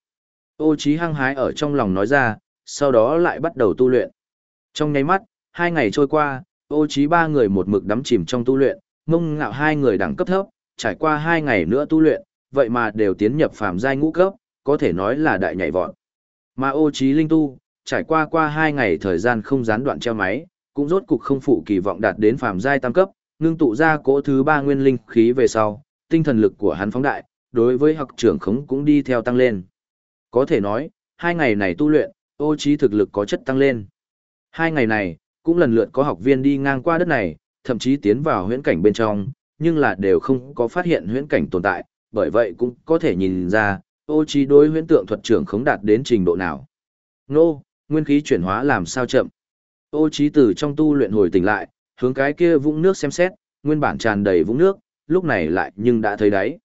Ô trí hăng hái ở trong lòng nói ra, sau đó lại bắt đầu tu luyện. Trong nháy mắt, hai ngày trôi qua, ô trí ba người một mực đắm chìm trong tu luyện, mông ngạo hai người đẳng cấp thấp, trải qua hai ngày nữa tu luyện, vậy mà đều tiến nhập phàm giai ngũ cấp, có thể nói là đại nhảy vọt. Mà ô trí linh tu, trải qua qua hai ngày thời gian không gián đoạn treo máy, cũng rốt cục không phụ kỳ vọng đạt đến phàm giai tam cấp, ngưng tụ ra cỗ thứ ba nguyên linh khí về sau, tinh thần lực của hắn phóng đại, đối với học trưởng khống cũng đi theo tăng lên. Có thể nói, hai ngày này tu luyện, ô trí thực lực có chất tăng lên. Hai ngày này, cũng lần lượt có học viên đi ngang qua đất này, thậm chí tiến vào huyễn cảnh bên trong, nhưng là đều không có phát hiện huyễn cảnh tồn tại, bởi vậy cũng có thể nhìn ra, ô trí đối huyễn tượng thuật trưởng khống đạt đến trình độ nào. Nô, nguyên khí chuyển hóa làm sao chậm. Ô trí từ trong tu luyện hồi tỉnh lại, hướng cái kia vũng nước xem xét, nguyên bản tràn đầy vũng nước, lúc này lại nhưng đã thấy đáy.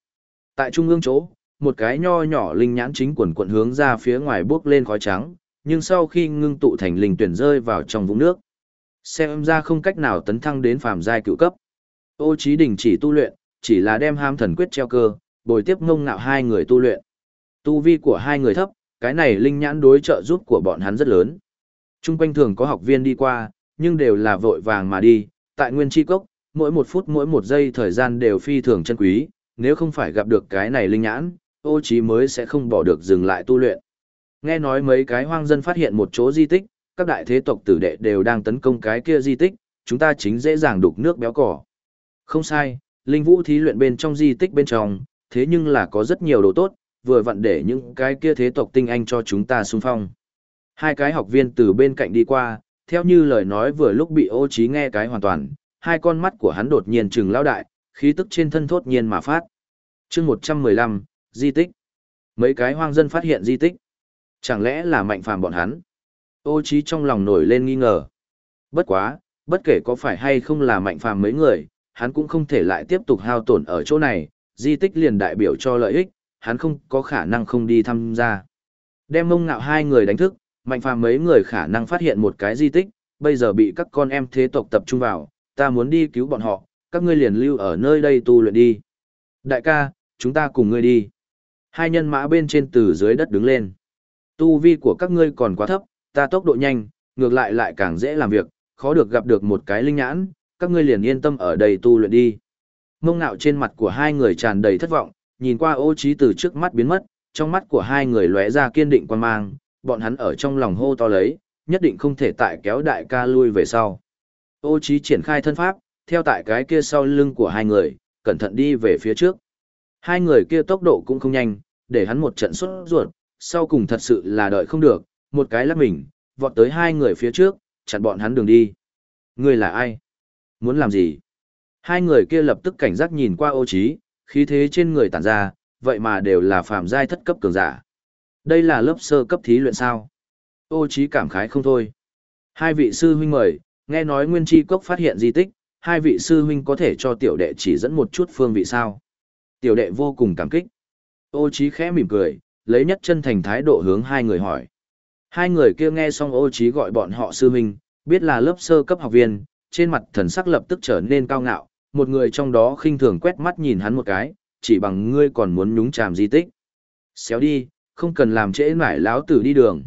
Tại trung ương chỗ, một cái nho nhỏ linh nhãn chính quần quận hướng ra phía ngoài bước lên khói trắng, nhưng sau khi ngưng tụ thành linh tuyển rơi vào trong vũng nước. Xem ra không cách nào tấn thăng đến phàm giai cựu cấp. Ô trí đình chỉ tu luyện, chỉ là đem ham thần quyết treo cơ, bồi tiếp ngông ngạo hai người tu luyện. Tu vi của hai người thấp, cái này linh nhãn đối trợ giúp của bọn hắn rất lớn. Trung quanh thường có học viên đi qua, nhưng đều là vội vàng mà đi, tại nguyên chi cốc, mỗi một phút mỗi một giây thời gian đều phi thường chân quý, nếu không phải gặp được cái này linh nhãn, ô trí mới sẽ không bỏ được dừng lại tu luyện. Nghe nói mấy cái hoang dân phát hiện một chỗ di tích, các đại thế tộc tử đệ đều đang tấn công cái kia di tích, chúng ta chính dễ dàng đục nước béo cỏ. Không sai, linh vũ thí luyện bên trong di tích bên trong, thế nhưng là có rất nhiều đồ tốt, vừa vặn để những cái kia thế tộc tinh anh cho chúng ta xung phong. Hai cái học viên từ bên cạnh đi qua, theo như lời nói vừa lúc bị ô trí nghe cái hoàn toàn, hai con mắt của hắn đột nhiên trừng lao đại, khí tức trên thân thốt nhiên mà phát. Chương 115, di tích. Mấy cái hoang dân phát hiện di tích. Chẳng lẽ là mạnh phàm bọn hắn? Ô trí trong lòng nổi lên nghi ngờ. Bất quá, bất kể có phải hay không là mạnh phàm mấy người, hắn cũng không thể lại tiếp tục hao tổn ở chỗ này, di tích liền đại biểu cho lợi ích, hắn không có khả năng không đi tham gia. Đem mông ngạo hai người đánh thức, mạnh phàm mấy người khả năng phát hiện một cái di tích, bây giờ bị các con em thế tộc tập trung vào, ta muốn đi cứu bọn họ, các ngươi liền lưu ở nơi đây tu luyện đi. Đại ca, chúng ta cùng ngươi đi. Hai nhân mã bên trên từ dưới đất đứng lên. Tu vi của các ngươi còn quá thấp, ta tốc độ nhanh, ngược lại lại càng dễ làm việc, khó được gặp được một cái linh nhãn, các ngươi liền yên tâm ở đây tu luyện đi. Mông ngạo trên mặt của hai người tràn đầy thất vọng, nhìn qua ô trí từ trước mắt biến mất, trong mắt của hai người lóe ra kiên định quan mang, bọn hắn ở trong lòng hô to lấy, nhất định không thể tại kéo đại ca lui về sau. Ô trí triển khai thân pháp, theo tại cái kia sau lưng của hai người, cẩn thận đi về phía trước. Hai người kia tốc độ cũng không nhanh, để hắn một trận xuất ruột, sau cùng thật sự là đợi không được, một cái lắc mình, vọt tới hai người phía trước, chặn bọn hắn đường đi. Người là ai? Muốn làm gì? Hai người kia lập tức cảnh giác nhìn qua ô trí, khí thế trên người tản ra, vậy mà đều là phàm giai thất cấp cường giả. Đây là lớp sơ cấp thí luyện sao? Ô trí cảm khái không thôi. Hai vị sư huynh mời, nghe nói Nguyên Chi Cốc phát hiện di tích, hai vị sư huynh có thể cho tiểu đệ chỉ dẫn một chút phương vị sao? Tiểu đệ vô cùng cảm kích. Ô trí khẽ mỉm cười, lấy nhất chân thành thái độ hướng hai người hỏi. Hai người kia nghe xong ô trí gọi bọn họ sư huynh, biết là lớp sơ cấp học viên, trên mặt thần sắc lập tức trở nên cao ngạo, một người trong đó khinh thường quét mắt nhìn hắn một cái, chỉ bằng ngươi còn muốn nhúng chàm di tích. Xéo đi, không cần làm trễ nải láo tử đi đường.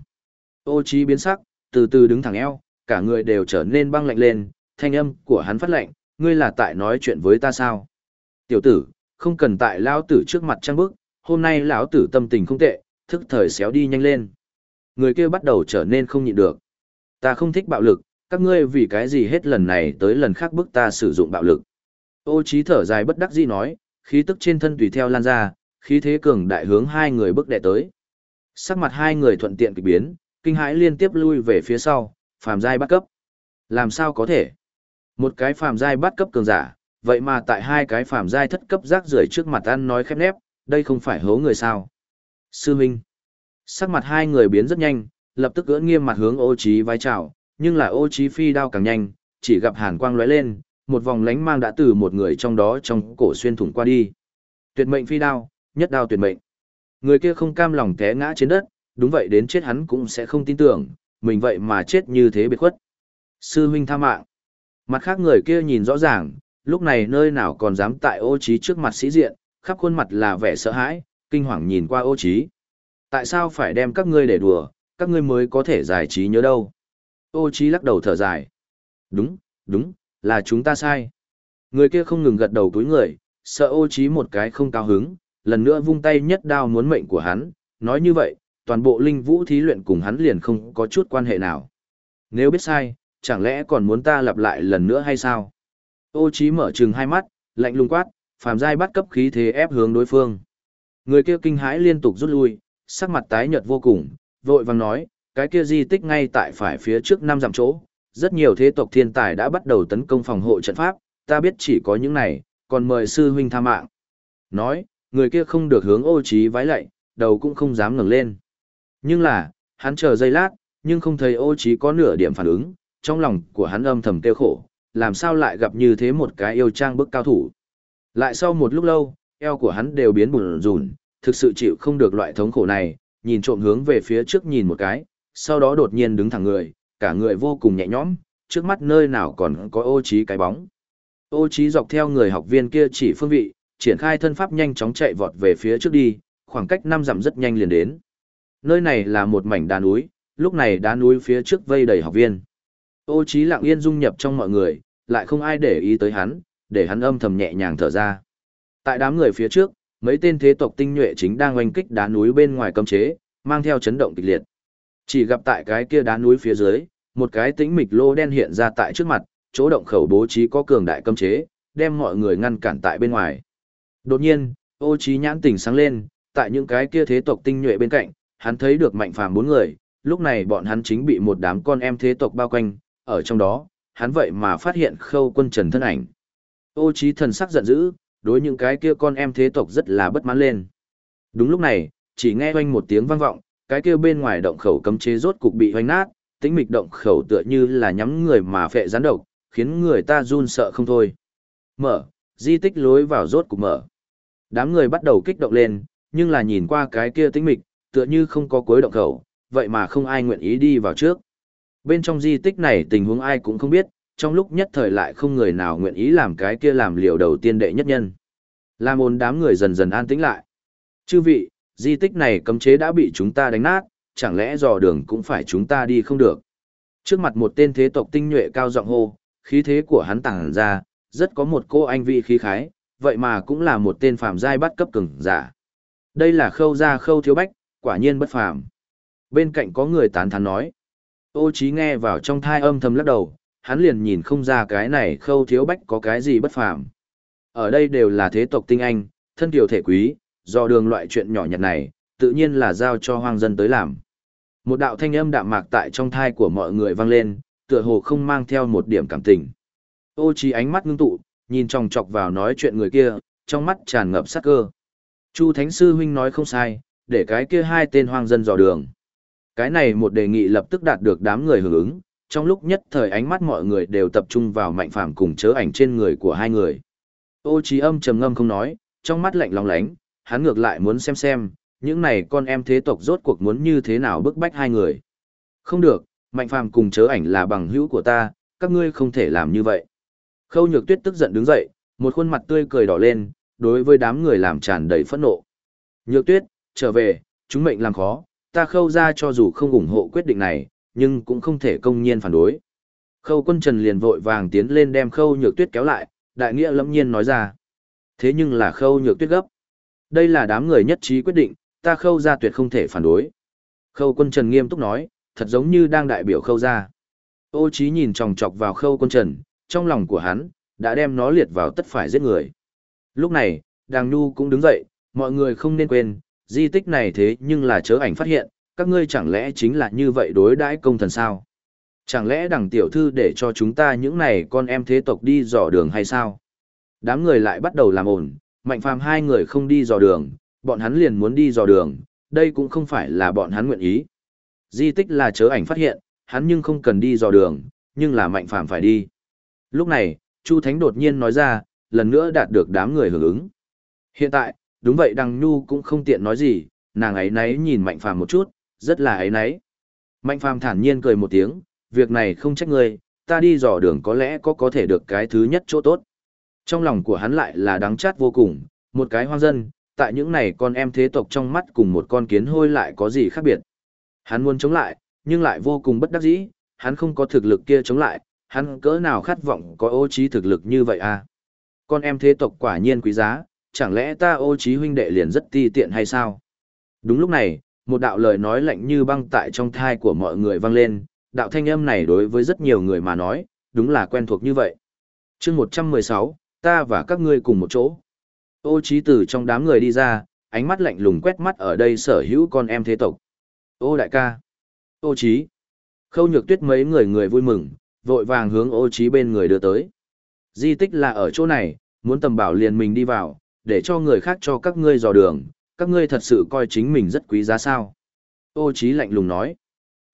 Ô trí biến sắc, từ từ đứng thẳng eo, cả người đều trở nên băng lạnh lên, thanh âm của hắn phát lạnh, ngươi là tại nói chuyện với ta sao? Tiểu tử, không cần tại lão tử trước mặt trăng bức, hôm nay lão tử tâm tình không tệ, thức thời xéo đi nhanh lên. Người kia bắt đầu trở nên không nhịn được. Ta không thích bạo lực, các ngươi vì cái gì hết lần này tới lần khác bức ta sử dụng bạo lực. Ô trí thở dài bất đắc dĩ nói, khí tức trên thân tùy theo lan ra, khí thế cường đại hướng hai người bước đệ tới. Sắc mặt hai người thuận tiện kỳ biến, kinh hãi liên tiếp lui về phía sau, phàm giai bắt cấp. Làm sao có thể? Một cái phàm giai bắt cấp cường giả, vậy mà tại hai cái phàm giai thất cấp rác rưởi trước mặt ăn nói khép nép, đây không phải hố người sao? Sư Minh. Sắc mặt hai người biến rất nhanh, lập tức ưỡn nghiêm mặt hướng ô trí vai chào, nhưng là ô trí phi đao càng nhanh, chỉ gặp hàn quang lóe lên, một vòng lánh mang đã từ một người trong đó trong cổ xuyên thủng qua đi. Tuyệt mệnh phi đao, nhất đao tuyệt mệnh. Người kia không cam lòng té ngã trên đất, đúng vậy đến chết hắn cũng sẽ không tin tưởng, mình vậy mà chết như thế biệt khuất. Sư huynh tha mạng. Mặt khác người kia nhìn rõ ràng, lúc này nơi nào còn dám tại ô trí trước mặt sĩ diện, khắp khuôn mặt là vẻ sợ hãi, kinh hoàng nhìn qua ô trí. Tại sao phải đem các ngươi để đùa, các ngươi mới có thể giải trí nhớ đâu. Ô trí lắc đầu thở dài. Đúng, đúng, là chúng ta sai. Người kia không ngừng gật đầu túi người, sợ ô trí một cái không cao hứng, lần nữa vung tay nhất đao muốn mệnh của hắn, nói như vậy, toàn bộ linh vũ thí luyện cùng hắn liền không có chút quan hệ nào. Nếu biết sai, chẳng lẽ còn muốn ta lặp lại lần nữa hay sao? Ô trí mở trừng hai mắt, lạnh lùng quát, phàm giai bắt cấp khí thế ép hướng đối phương. Người kia kinh hãi liên tục rút lui, sắc mặt tái nhợt vô cùng, vội vàng nói, cái kia di tích ngay tại phải phía trước năm dặm chỗ, rất nhiều thế tộc thiên tài đã bắt đầu tấn công phòng hộ trận pháp, ta biết chỉ có những này, còn mời sư huynh tha mạng. Nói, người kia không được hướng ô trí vái lạy, đầu cũng không dám ngẩng lên. Nhưng là, hắn chờ giây lát, nhưng không thấy ô trí có nửa điểm phản ứng, trong lòng của hắn âm thầm tiêu khổ, làm sao lại gặp như thế một cái yêu trang bức cao thủ. Lại sau một lúc lâu, eo của hắn đều biến bùn rùn, thực sự chịu không được loại thống khổ này, nhìn trộm hướng về phía trước nhìn một cái, sau đó đột nhiên đứng thẳng người, cả người vô cùng nhẹ nhõm, trước mắt nơi nào còn có ô trí cái bóng. Ô trí dọc theo người học viên kia chỉ phương vị, triển khai thân pháp nhanh chóng chạy vọt về phía trước đi, khoảng cách năm dặm rất nhanh liền đến. Nơi này là một mảnh đá núi, lúc này đá núi phía trước vây đầy học viên. Ô trí lặng yên dung nhập trong mọi người, lại không ai để ý tới hắn, để hắn âm thầm nhẹ nhàng thở ra. Tại đám người phía trước, mấy tên thế tộc tinh nhuệ chính đang oanh kích đá núi bên ngoài cấm chế, mang theo chấn động kịch liệt. Chỉ gặp tại cái kia đá núi phía dưới, một cái tĩnh mịch lô đen hiện ra tại trước mặt, chỗ động khẩu bố trí có cường đại cấm chế, đem mọi người ngăn cản tại bên ngoài. Đột nhiên, ô trí nhãn tỉnh sáng lên, tại những cái kia thế tộc tinh nhuệ bên cạnh, hắn thấy được mạnh phàm bốn người, lúc này bọn hắn chính bị một đám con em thế tộc bao quanh, ở trong đó, hắn vậy mà phát hiện khâu quân trần thân ảnh. Ô trí thần sắc giận dữ, đối những cái kia con em thế tộc rất là bất mãn lên. Đúng lúc này, chỉ nghe oanh một tiếng vang vọng, cái kia bên ngoài động khẩu cấm chế rốt cục bị hoành nát, tĩnh mịch động khẩu tựa như là nhắm người mà phệ gián độc, khiến người ta run sợ không thôi. Mở, di tích lối vào rốt cục mở. Đám người bắt đầu kích động lên, nhưng là nhìn qua cái kia tĩnh mịch, tựa như không có cuối động khẩu, vậy mà không ai nguyện ý đi vào trước. Bên trong di tích này tình huống ai cũng không biết, trong lúc nhất thời lại không người nào nguyện ý làm cái kia làm liều đầu tiên đệ nhất nhân. Làm ồn đám người dần dần an tĩnh lại. Chư vị, di tích này cấm chế đã bị chúng ta đánh nát, chẳng lẽ dò đường cũng phải chúng ta đi không được. Trước mặt một tên thế tộc tinh nhuệ cao giọng hô, khí thế của hắn tàng ra, rất có một cô anh vị khí khái, vậy mà cũng là một tên phàm giai bắt cấp cường giả. Đây là khâu gia khâu thiếu bách, quả nhiên bất phàm. Bên cạnh có người tán thán nói. Ô trí nghe vào trong thai âm thầm lắc đầu, hắn liền nhìn không ra cái này khâu thiếu bách có cái gì bất phàm. Ở đây đều là thế tộc tinh anh, thân tiểu thể quý, do đường loại chuyện nhỏ nhặt này, tự nhiên là giao cho hoang dân tới làm. Một đạo thanh âm đạm mạc tại trong thai của mọi người vang lên, tựa hồ không mang theo một điểm cảm tình. Ô trí ánh mắt ngưng tụ, nhìn tròng chọc vào nói chuyện người kia, trong mắt tràn ngập sát cơ. Chu Thánh Sư Huynh nói không sai, để cái kia hai tên hoang dân dò đường. Cái này một đề nghị lập tức đạt được đám người hưởng ứng, trong lúc nhất thời ánh mắt mọi người đều tập trung vào mạnh phàm cùng chớ ảnh trên người của hai người. Ô trí âm trầm ngâm không nói, trong mắt lạnh lóng lánh, hắn ngược lại muốn xem xem, những này con em thế tộc rốt cuộc muốn như thế nào bức bách hai người. Không được, mạnh phàm cùng chớ ảnh là bằng hữu của ta, các ngươi không thể làm như vậy. Khâu nhược tuyết tức giận đứng dậy, một khuôn mặt tươi cười đỏ lên, đối với đám người làm tràn đầy phẫn nộ. Nhược tuyết, trở về, chúng mệnh làm khó, ta khâu ra cho dù không ủng hộ quyết định này, nhưng cũng không thể công nhiên phản đối. Khâu quân trần liền vội vàng tiến lên đem khâu nhược tuyết kéo lại, đại nghĩa lẫm nhiên nói ra. Thế nhưng là khâu nhược tuyết gấp. Đây là đám người nhất trí quyết định, ta khâu ra tuyệt không thể phản đối. Khâu quân trần nghiêm túc nói, thật giống như đang đại biểu khâu ra. Ô trí nhìn chòng chọc vào khâu quân trần, trong lòng của hắn, đã đem nó liệt vào tất phải giết người. Lúc này, đàng nhu cũng đứng dậy, mọi người không nên quên, di tích này thế nhưng là chớ ảnh phát hiện, các ngươi chẳng lẽ chính là như vậy đối đãi công thần sao? Chẳng lẽ đằng tiểu thư để cho chúng ta những này con em thế tộc đi dò đường hay sao? Đám người lại bắt đầu làm ổn, mạnh phàm hai người không đi dò đường, bọn hắn liền muốn đi dò đường, đây cũng không phải là bọn hắn nguyện ý. Di tích là chớ ảnh phát hiện, hắn nhưng không cần đi dò đường, nhưng là mạnh phàm phải đi. Lúc này, Chu Thánh đột nhiên nói ra, lần nữa đạt được đám người hưởng ứng. Hiện tại, đúng vậy Đằng Nhu cũng không tiện nói gì, nàng ấy nấy nhìn Mạnh Phàm một chút, rất là ấy nấy. Mạnh Phàm thản nhiên cười một tiếng, việc này không trách ngươi, ta đi dò đường có lẽ có có thể được cái thứ nhất chỗ tốt. Trong lòng của hắn lại là đáng chát vô cùng, một cái hoang dân, tại những này con em thế tộc trong mắt cùng một con kiến hôi lại có gì khác biệt. Hắn muốn chống lại, nhưng lại vô cùng bất đắc dĩ, hắn không có thực lực kia chống lại, hắn cỡ nào khát vọng có ô trí thực lực như vậy à. Con em thế tộc quả nhiên quý giá, chẳng lẽ ta ô trí huynh đệ liền rất ti tiện hay sao? Đúng lúc này, một đạo lời nói lạnh như băng tại trong thai của mọi người vang lên, đạo thanh âm này đối với rất nhiều người mà nói, đúng là quen thuộc như vậy. chương 116, ta và các ngươi cùng một chỗ. Ô trí từ trong đám người đi ra, ánh mắt lạnh lùng quét mắt ở đây sở hữu con em thế tộc. Ô đại ca. Ô trí. Khâu nhược tuyết mấy người người vui mừng, vội vàng hướng ô trí bên người đưa tới. Di tích là ở chỗ này, muốn tầm bảo liền mình đi vào, để cho người khác cho các ngươi dò đường, các ngươi thật sự coi chính mình rất quý giá sao. Ô trí lạnh lùng nói.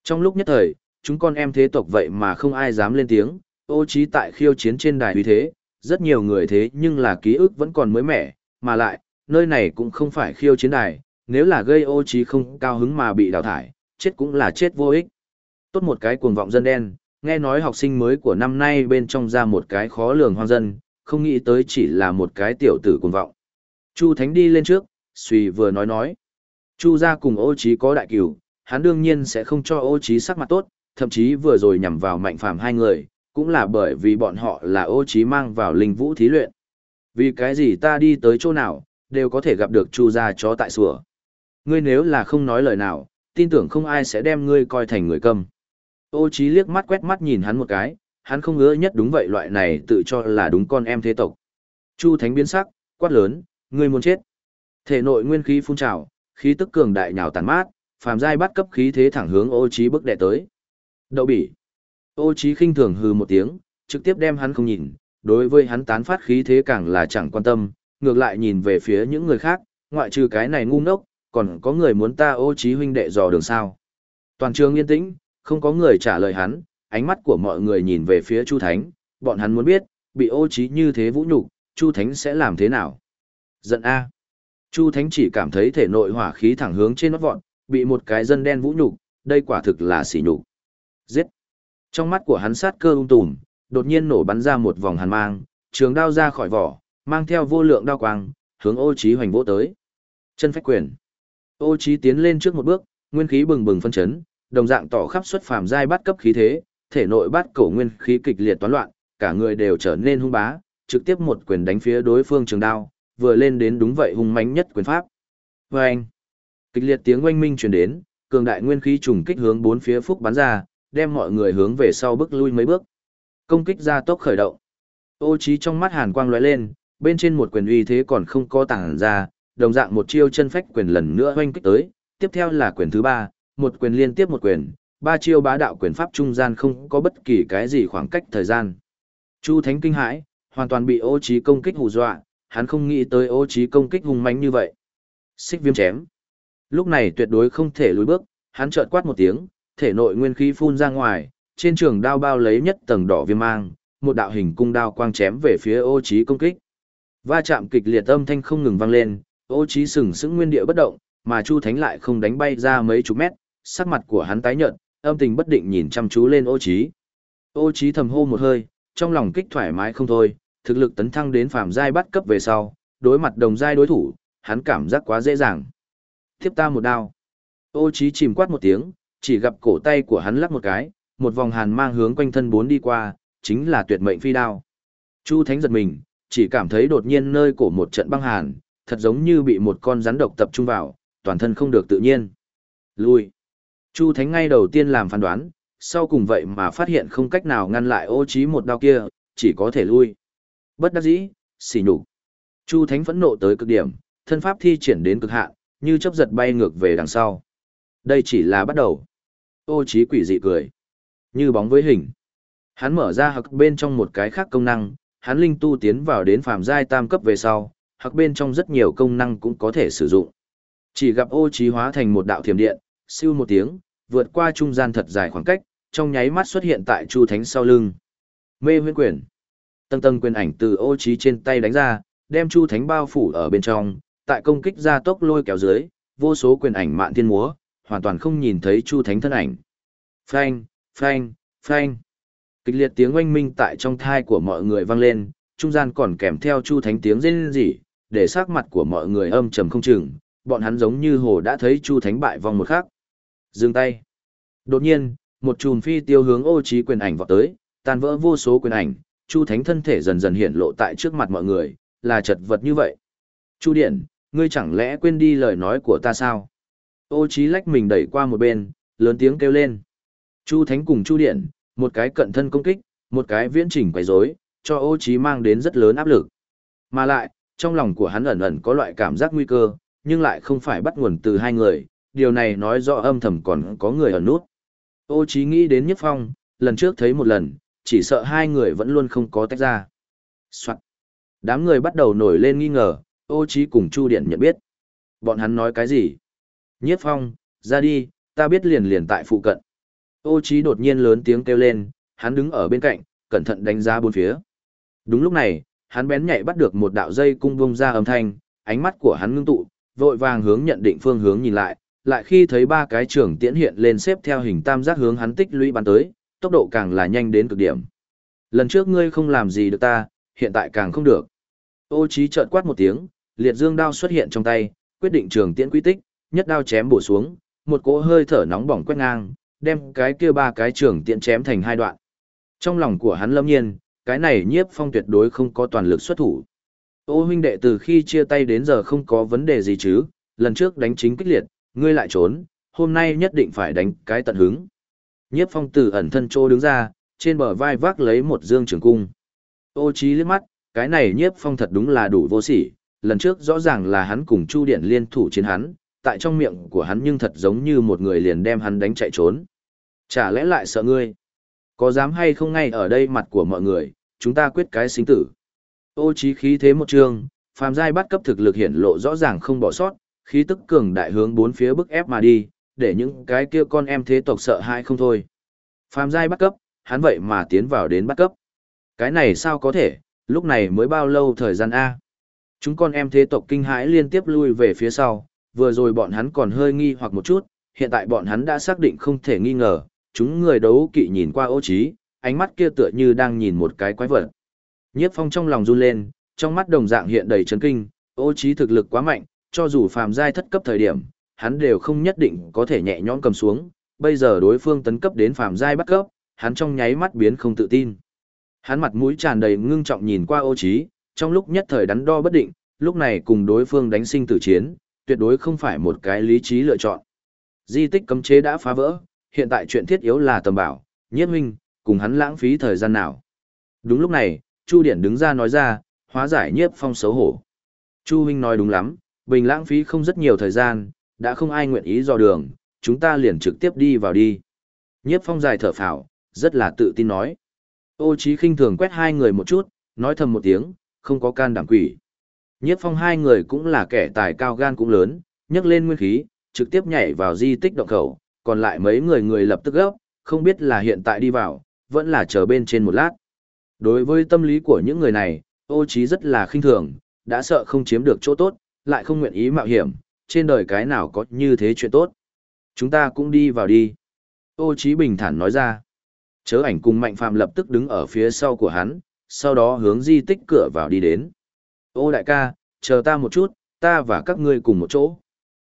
Trong lúc nhất thời, chúng con em thế tộc vậy mà không ai dám lên tiếng, ô trí tại khiêu chiến trên đài uy thế, rất nhiều người thế nhưng là ký ức vẫn còn mới mẻ, mà lại, nơi này cũng không phải khiêu chiến đài, nếu là gây ô trí không cao hứng mà bị đào thải, chết cũng là chết vô ích. Tốt một cái cuồng vọng dân đen, nghe nói học sinh mới của năm nay bên trong ra một cái khó lường hoang dân, không nghĩ tới chỉ là một cái tiểu tử cuồng vọng. Chu Thánh đi lên trước, suy vừa nói nói. Chu gia cùng ô trí có đại cửu, hắn đương nhiên sẽ không cho ô trí sắc mặt tốt, thậm chí vừa rồi nhằm vào mạnh phàm hai người, cũng là bởi vì bọn họ là ô trí mang vào linh vũ thí luyện. Vì cái gì ta đi tới chỗ nào, đều có thể gặp được chu gia chó tại sủa. Ngươi nếu là không nói lời nào, tin tưởng không ai sẽ đem ngươi coi thành người câm. Ô trí liếc mắt quét mắt nhìn hắn một cái, hắn không ngứa nhất đúng vậy loại này tự cho là đúng con em thế tộc. Chu Thánh biến sắc, quát lớn, ngươi muốn chết. Thể nội nguyên khí phun trào, khí tức cường đại nhào tàn mát, phàm giai bắt cấp khí thế thẳng hướng ô trí bước đệ tới. Đậu bỉ. Ô Chí khinh thường hừ một tiếng, trực tiếp đem hắn không nhìn, đối với hắn tán phát khí thế càng là chẳng quan tâm, ngược lại nhìn về phía những người khác, ngoại trừ cái này ngu ngốc, còn có người muốn ta ô trí huynh đệ dò đường sao. Toàn trường yên tĩnh, không có người trả lời hắn, ánh mắt của mọi người nhìn về phía Chu Thánh, bọn hắn muốn biết, bị ô trí như thế vũ nhục, Chu Thánh sẽ làm thế nào. Giận A. Chu Thánh chỉ cảm thấy thể nội hỏa khí thẳng hướng trên nó vọt, bị một cái dân đen vũ nhục, đây quả thực là sỉ nhục. Giết. Trong mắt của hắn sát cơ ung tùm, đột nhiên nổ bắn ra một vòng hàn mang, trường đao ra khỏi vỏ, mang theo vô lượng đao quang, hướng ô Chí hoành vỗ tới. Chân phách quyền. Ô Chí tiến lên trước một bước, nguyên khí bừng bừng phân chấn, đồng dạng tỏ khắp xuất phàm giai bắt cấp khí thế, thể nội bắt cổ nguyên khí kịch liệt toán loạn, cả người đều trở nên hung bá, trực tiếp một quyền đánh phía đối phương trường đao, vừa lên đến đúng vậy hung mãnh nhất quyền pháp. Và kịch liệt tiếng oanh minh truyền đến, cường đại nguyên khí trùng kích hướng bốn phía phúc bắn ra, đem mọi người hướng về sau bước lui mấy bước. Công kích ra tốc khởi động. Ô trí trong mắt hàn quang lóe lên, bên trên một quyền uy thế còn không có tảng ra, đồng dạng một chiêu chân phách quyền lần nữa hoanh kích tới, tiếp theo là quyền thứ ba, một quyền liên tiếp một quyền, ba chiêu bá đạo quyền pháp trung gian không có bất kỳ cái gì khoảng cách thời gian. Chu Thánh kinh hãi, hoàn toàn bị ô trí công kích hù dọa, hắn không nghĩ tới ô trí công kích hung mãnh như vậy. Xích viêm chém. Lúc này tuyệt đối không thể lùi bước, hắn chợt quát một tiếng, thể nội nguyên khí phun ra ngoài, trên trường đao bao lấy nhất tầng đỏ viêm mang, một đạo hình cung đao quang chém về phía ô Chí công kích. Va chạm kịch liệt âm thanh không ngừng vang lên, ô Chí sừng sững nguyên địa bất động, mà Chu Thánh lại không đánh bay ra mấy chục mét, sắc mặt của hắn tái nhợt, âm tình bất định nhìn chăm chú lên ô Chí Ô Chí thầm hô một hơi, trong lòng kích thoải mái không thôi, thực lực tấn thăng đến phàm giai bắt cấp về sau, đối mặt đồng giai đối thủ, hắn cảm giác quá dễ dàng. Tiếp ta một đao. Ô Chí chìm quát một tiếng, chỉ gặp cổ tay của hắn lắc một cái, một vòng hàn mang hướng quanh thân bốn đi qua, chính là tuyệt mệnh phi đao. Chu Thánh giật mình, chỉ cảm thấy đột nhiên nơi cổ một trận băng hàn, thật giống như bị một con rắn độc tập trung vào, toàn thân không được tự nhiên. Lui. Chu Thánh ngay đầu tiên làm phán đoán, sau cùng vậy mà phát hiện không cách nào ngăn lại ô trí một đao kia, chỉ có thể lui. Bất đắc dĩ, xỉ nhục. Chu Thánh phẫn nộ tới cực điểm, thân pháp thi triển đến cực hạn, như chớp giật bay ngược về đằng sau. Đây chỉ là bắt đầu. Ô trí quỷ dị cười. Như bóng với hình. Hắn mở ra hặc bên trong một cái khác công năng, hắn linh tu tiến vào đến phàm giai tam cấp về sau, hặc bên trong rất nhiều công năng cũng có thể sử dụng. Chỉ gặp ô trí hóa thành một đạo thiểm điện, siêu một tiếng, vượt qua trung gian thật dài khoảng cách, trong nháy mắt xuất hiện tại Chu Thánh sau lưng. Mê huyễn quyền. Tầng tầng quyền ảnh từ ô trí trên tay đánh ra, đem Chu Thánh bao phủ ở bên trong, tại công kích ra tốc lôi kéo dưới, vô số quyền ảnh mạn thiên múa, hoàn toàn không nhìn thấy Chu Thánh thân ảnh. Phanh, phanh, phanh. Kịch liệt tiếng oanh minh tại trong thai của mọi người vang lên, trung gian còn kèm theo Chu Thánh tiếng rên rỉ, để sắc mặt của mọi người âm trầm không chừng, bọn hắn giống như hồ đã thấy Chu Thánh bại vòng một khắc. Dừng tay. Đột nhiên, một chùm phi tiêu hướng ô trí quyền ảnh vọt tới, tan vỡ vô số quyền ảnh, Chu Thánh thân thể dần dần hiện lộ tại trước mặt mọi người, là chật vật như vậy. Chu Điện, ngươi chẳng lẽ quên đi lời nói của ta sao? Ô Chí lách mình đẩy qua một bên, lớn tiếng kêu lên. Chu Thánh cùng Chu Điện, một cái cận thân công kích, một cái viễn chỉnh quấy rối, cho ô Chí mang đến rất lớn áp lực. Mà lại, trong lòng của hắn ẩn ẩn có loại cảm giác nguy cơ, nhưng lại không phải bắt nguồn từ hai người, điều này nói rõ âm thầm còn có người ở nút. Ô Chí nghĩ đến Nhất Phong, lần trước thấy một lần, chỉ sợ hai người vẫn luôn không có tách ra. Soạn. Đám người bắt đầu nổi lên nghi ngờ, ô Chí cùng Chu Điện nhận biết. Bọn hắn nói cái gì? Nhất Phong, ra đi, ta biết liền liền tại phụ cận. Ô Chí đột nhiên lớn tiếng kêu lên, hắn đứng ở bên cạnh, cẩn thận đánh giá bốn phía. Đúng lúc này, hắn bén nhạy bắt được một đạo dây cung bung ra âm thanh, ánh mắt của hắn ngưng tụ, vội vàng hướng nhận định phương hướng nhìn lại, lại khi thấy ba cái trường tiễn hiện lên xếp theo hình tam giác hướng hắn tích lũy bắn tới, tốc độ càng là nhanh đến cực điểm. Lần trước ngươi không làm gì được ta, hiện tại càng không được. Ô Chí chợt quát một tiếng, liệt dương đao xuất hiện trong tay, quyết định trường tiễn quy tích, nhất đao chém bổ xuống, một cỗ hơi thở nóng bỏng quét ngang, đem cái kia ba cái trường tiện chém thành hai đoạn. Trong lòng của hắn lâm nhiên, cái này nhiếp phong tuyệt đối không có toàn lực xuất thủ. Ô huynh đệ từ khi chia tay đến giờ không có vấn đề gì chứ, lần trước đánh chính kích liệt, ngươi lại trốn, hôm nay nhất định phải đánh cái tận hứng. Nhiếp phong từ ẩn thân trô đứng ra, trên bờ vai vác lấy một dương trường cung. Ô trí liếc mắt, cái này nhiếp phong thật đúng là đủ vô sỉ, lần trước rõ ràng là hắn cùng Chu Điện liên thủ chiến hắn, tại trong miệng của hắn nhưng thật giống như một người liền đem hắn đánh chạy trốn. Chả lẽ lại sợ ngươi? Có dám hay không ngay ở đây mặt của mọi người, chúng ta quyết cái sinh tử. Ô trí khí thế một trường, phàm giai bắt cấp thực lực hiển lộ rõ ràng không bỏ sót, khí tức cường đại hướng bốn phía bức ép mà đi, để những cái kia con em thế tộc sợ hãi không thôi. Phàm giai bắt cấp, hắn vậy mà tiến vào đến bắt cấp. Cái này sao có thể, lúc này mới bao lâu thời gian A. Chúng con em thế tộc kinh hãi liên tiếp lui về phía sau, vừa rồi bọn hắn còn hơi nghi hoặc một chút, hiện tại bọn hắn đã xác định không thể nghi ngờ, chúng người đấu kỵ nhìn qua ô trí, ánh mắt kia tựa như đang nhìn một cái quái vật. Nhiếp phong trong lòng run lên, trong mắt đồng dạng hiện đầy chấn kinh, ô trí thực lực quá mạnh, cho dù phàm giai thất cấp thời điểm, hắn đều không nhất định có thể nhẹ nhõm cầm xuống, bây giờ đối phương tấn cấp đến phàm giai bắt cấp, hắn trong nháy mắt biến không tự tin. Hắn mặt mũi tràn đầy ngưng trọng nhìn qua ô trí, trong lúc nhất thời đắn đo bất định, lúc này cùng đối phương đánh sinh tử chiến, tuyệt đối không phải một cái lý trí lựa chọn. Di tích cấm chế đã phá vỡ, hiện tại chuyện thiết yếu là tầm bảo, nhiếp huynh, cùng hắn lãng phí thời gian nào. Đúng lúc này, Chu Điển đứng ra nói ra, hóa giải nhiếp phong xấu hổ. Chu huynh nói đúng lắm, bình lãng phí không rất nhiều thời gian, đã không ai nguyện ý dò đường, chúng ta liền trực tiếp đi vào đi. Nhiếp phong dài thở phào, rất là tự tin nói. Ô trí khinh thường quét hai người một chút, nói thầm một tiếng, không có can đảm quỷ. Nhiếp phong hai người cũng là kẻ tài cao gan cũng lớn, nhấc lên nguyên khí, trực tiếp nhảy vào di tích động khẩu, còn lại mấy người người lập tức gấp, không biết là hiện tại đi vào, vẫn là chờ bên trên một lát. Đối với tâm lý của những người này, ô trí rất là khinh thường, đã sợ không chiếm được chỗ tốt, lại không nguyện ý mạo hiểm, trên đời cái nào có như thế chuyện tốt. Chúng ta cũng đi vào đi. Ô trí bình thản nói ra. Chớ ảnh cùng mạnh phàm lập tức đứng ở phía sau của hắn, sau đó hướng di tích cửa vào đi đến. Ô đại ca, chờ ta một chút, ta và các ngươi cùng một chỗ.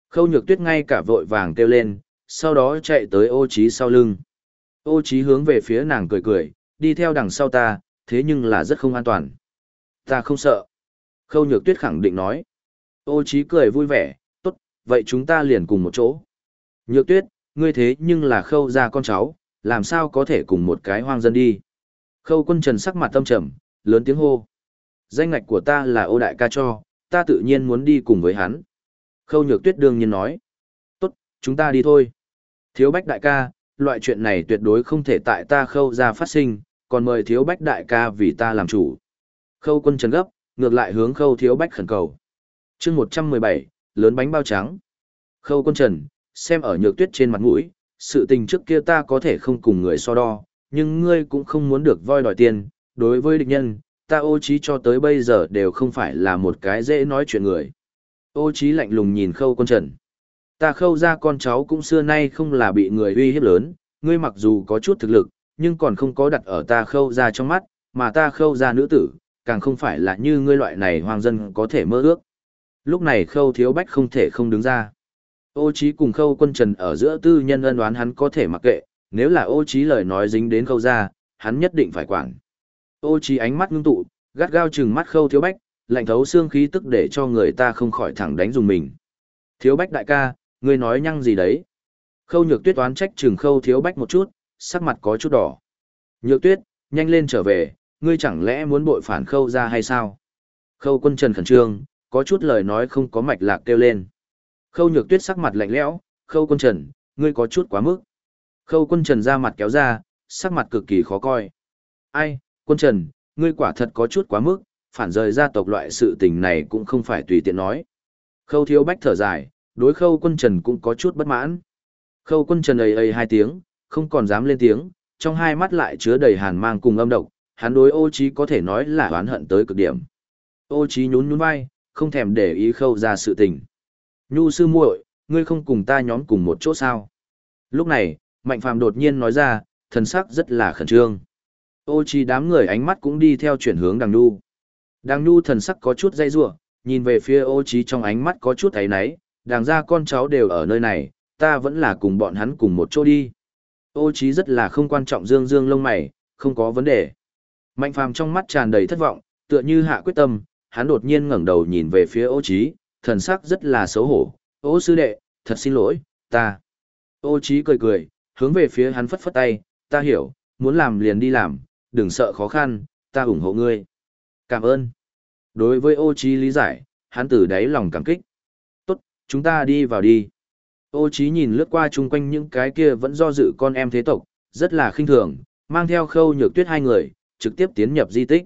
Khâu nhược tuyết ngay cả vội vàng kêu lên, sau đó chạy tới ô trí sau lưng. Ô trí hướng về phía nàng cười cười, đi theo đằng sau ta, thế nhưng là rất không an toàn. Ta không sợ. Khâu nhược tuyết khẳng định nói. Ô trí cười vui vẻ, tốt, vậy chúng ta liền cùng một chỗ. Nhược tuyết, ngươi thế nhưng là khâu ra con cháu, làm sao có thể cùng một cái hoang dân đi. Khâu quân trần sắc mặt tâm trầm, lớn tiếng hô. Danh ngạch của ta là ô đại ca cho, ta tự nhiên muốn đi cùng với hắn. Khâu nhược tuyết đương nhiên nói. Tốt, chúng ta đi thôi. Thiếu bách đại ca, loại chuyện này tuyệt đối không thể tại ta khâu ra phát sinh, còn mời thiếu bách đại ca vì ta làm chủ. Khâu quân trần gấp, ngược lại hướng khâu thiếu bách khẩn cầu. chương 117, lớn bánh bao trắng. Khâu quân trần, xem ở nhược tuyết trên mặt mũi, sự tình trước kia ta có thể không cùng người so đo, nhưng ngươi cũng không muốn được voi đòi tiền, đối với địch nhân, ta ô trí cho tới bây giờ đều không phải là một cái dễ nói chuyện người. Ô trí lạnh lùng nhìn khâu quân trần. Ta khâu ra con cháu cũng xưa nay không là bị người uy hiếp lớn, ngươi mặc dù có chút thực lực, nhưng còn không có đặt ở ta khâu ra trong mắt, mà ta khâu ra nữ tử, càng không phải là như ngươi loại này hoàng dân có thể mơ ước. Lúc này khâu thiếu bách không thể không đứng ra. Ô trí cùng khâu quân trần ở giữa tư nhân ân đoán hắn có thể mặc kệ, nếu là ô trí lời nói dính đến khâu ra, hắn nhất định phải quản. Ô trí ánh mắt ngưng tụ, gắt gao chừng mắt khâu thiếu bách, lạnh thấu xương khí tức để cho người ta không khỏi thẳng đánh dùng mình. Thiếu bách đại ca, ngươi nói nhăng gì đấy? Khâu nhược tuyết oán trách chừng khâu thiếu bách một chút, sắc mặt có chút đỏ. Nhược tuyết, nhanh lên trở về, ngươi chẳng lẽ muốn bội phản khâu ra hay sao? Khâu quân trần khẩn trương, có chút lời nói không có mạch lạc kêu lên. Khâu nhược tuyết sắc mặt lạnh lẽo, khâu quân trần, ngươi có chút quá mức. Khâu quân trần ra mặt kéo ra, sắc mặt cực kỳ khó coi. Ai, quân trần, ngươi quả thật có chút quá mức, phản rời gia tộc loại sự tình này cũng không phải tùy tiện nói. Khâu thiếu bách thở dài, đối khâu quân trần cũng có chút bất mãn. Khâu quân trần ầy ầy hai tiếng, không còn dám lên tiếng, trong hai mắt lại chứa đầy hàn mang cùng âm độc, hắn đối ô trí có thể nói là oán hận tới cực điểm. Ô trí nhún nhún vai, không thèm để ý khâu ra sự tình. Nhu sư muội, ngươi không cùng ta nhóm cùng một chỗ sao? Lúc này, Mạnh Phàm đột nhiên nói ra, thần sắc rất là khẩn trương. Ô Chi đám người ánh mắt cũng đi theo chuyển hướng đằng Nhu. Đằng Nhu thần sắc có chút dây rủa, nhìn về phía ô Chi trong ánh mắt có chút thấy náy, đàng ra con cháu đều ở nơi này, ta vẫn là cùng bọn hắn cùng một chỗ đi. Ô Chi rất là không quan trọng dương dương lông mày, không có vấn đề. Mạnh phàm trong mắt tràn đầy thất vọng, tựa như hạ quyết tâm, hắn đột nhiên ngẩng đầu nhìn về phía ô Chi, thần sắc rất là xấu hổ. Ô sư đệ, thật xin lỗi, ta. Ô Chi cười cười, hướng về phía hắn phất phất tay, ta hiểu, muốn làm liền đi làm, đừng sợ khó khăn, ta ủng hộ ngươi. Cảm ơn. Đối với ô trí lý giải, hắn từ đáy lòng cảm kích. Tốt, chúng ta đi vào đi. Ô trí nhìn lướt qua chung quanh những cái kia vẫn do dự con em thế tộc, rất là khinh thường, mang theo khâu nhược tuyết hai người, trực tiếp tiến nhập di tích.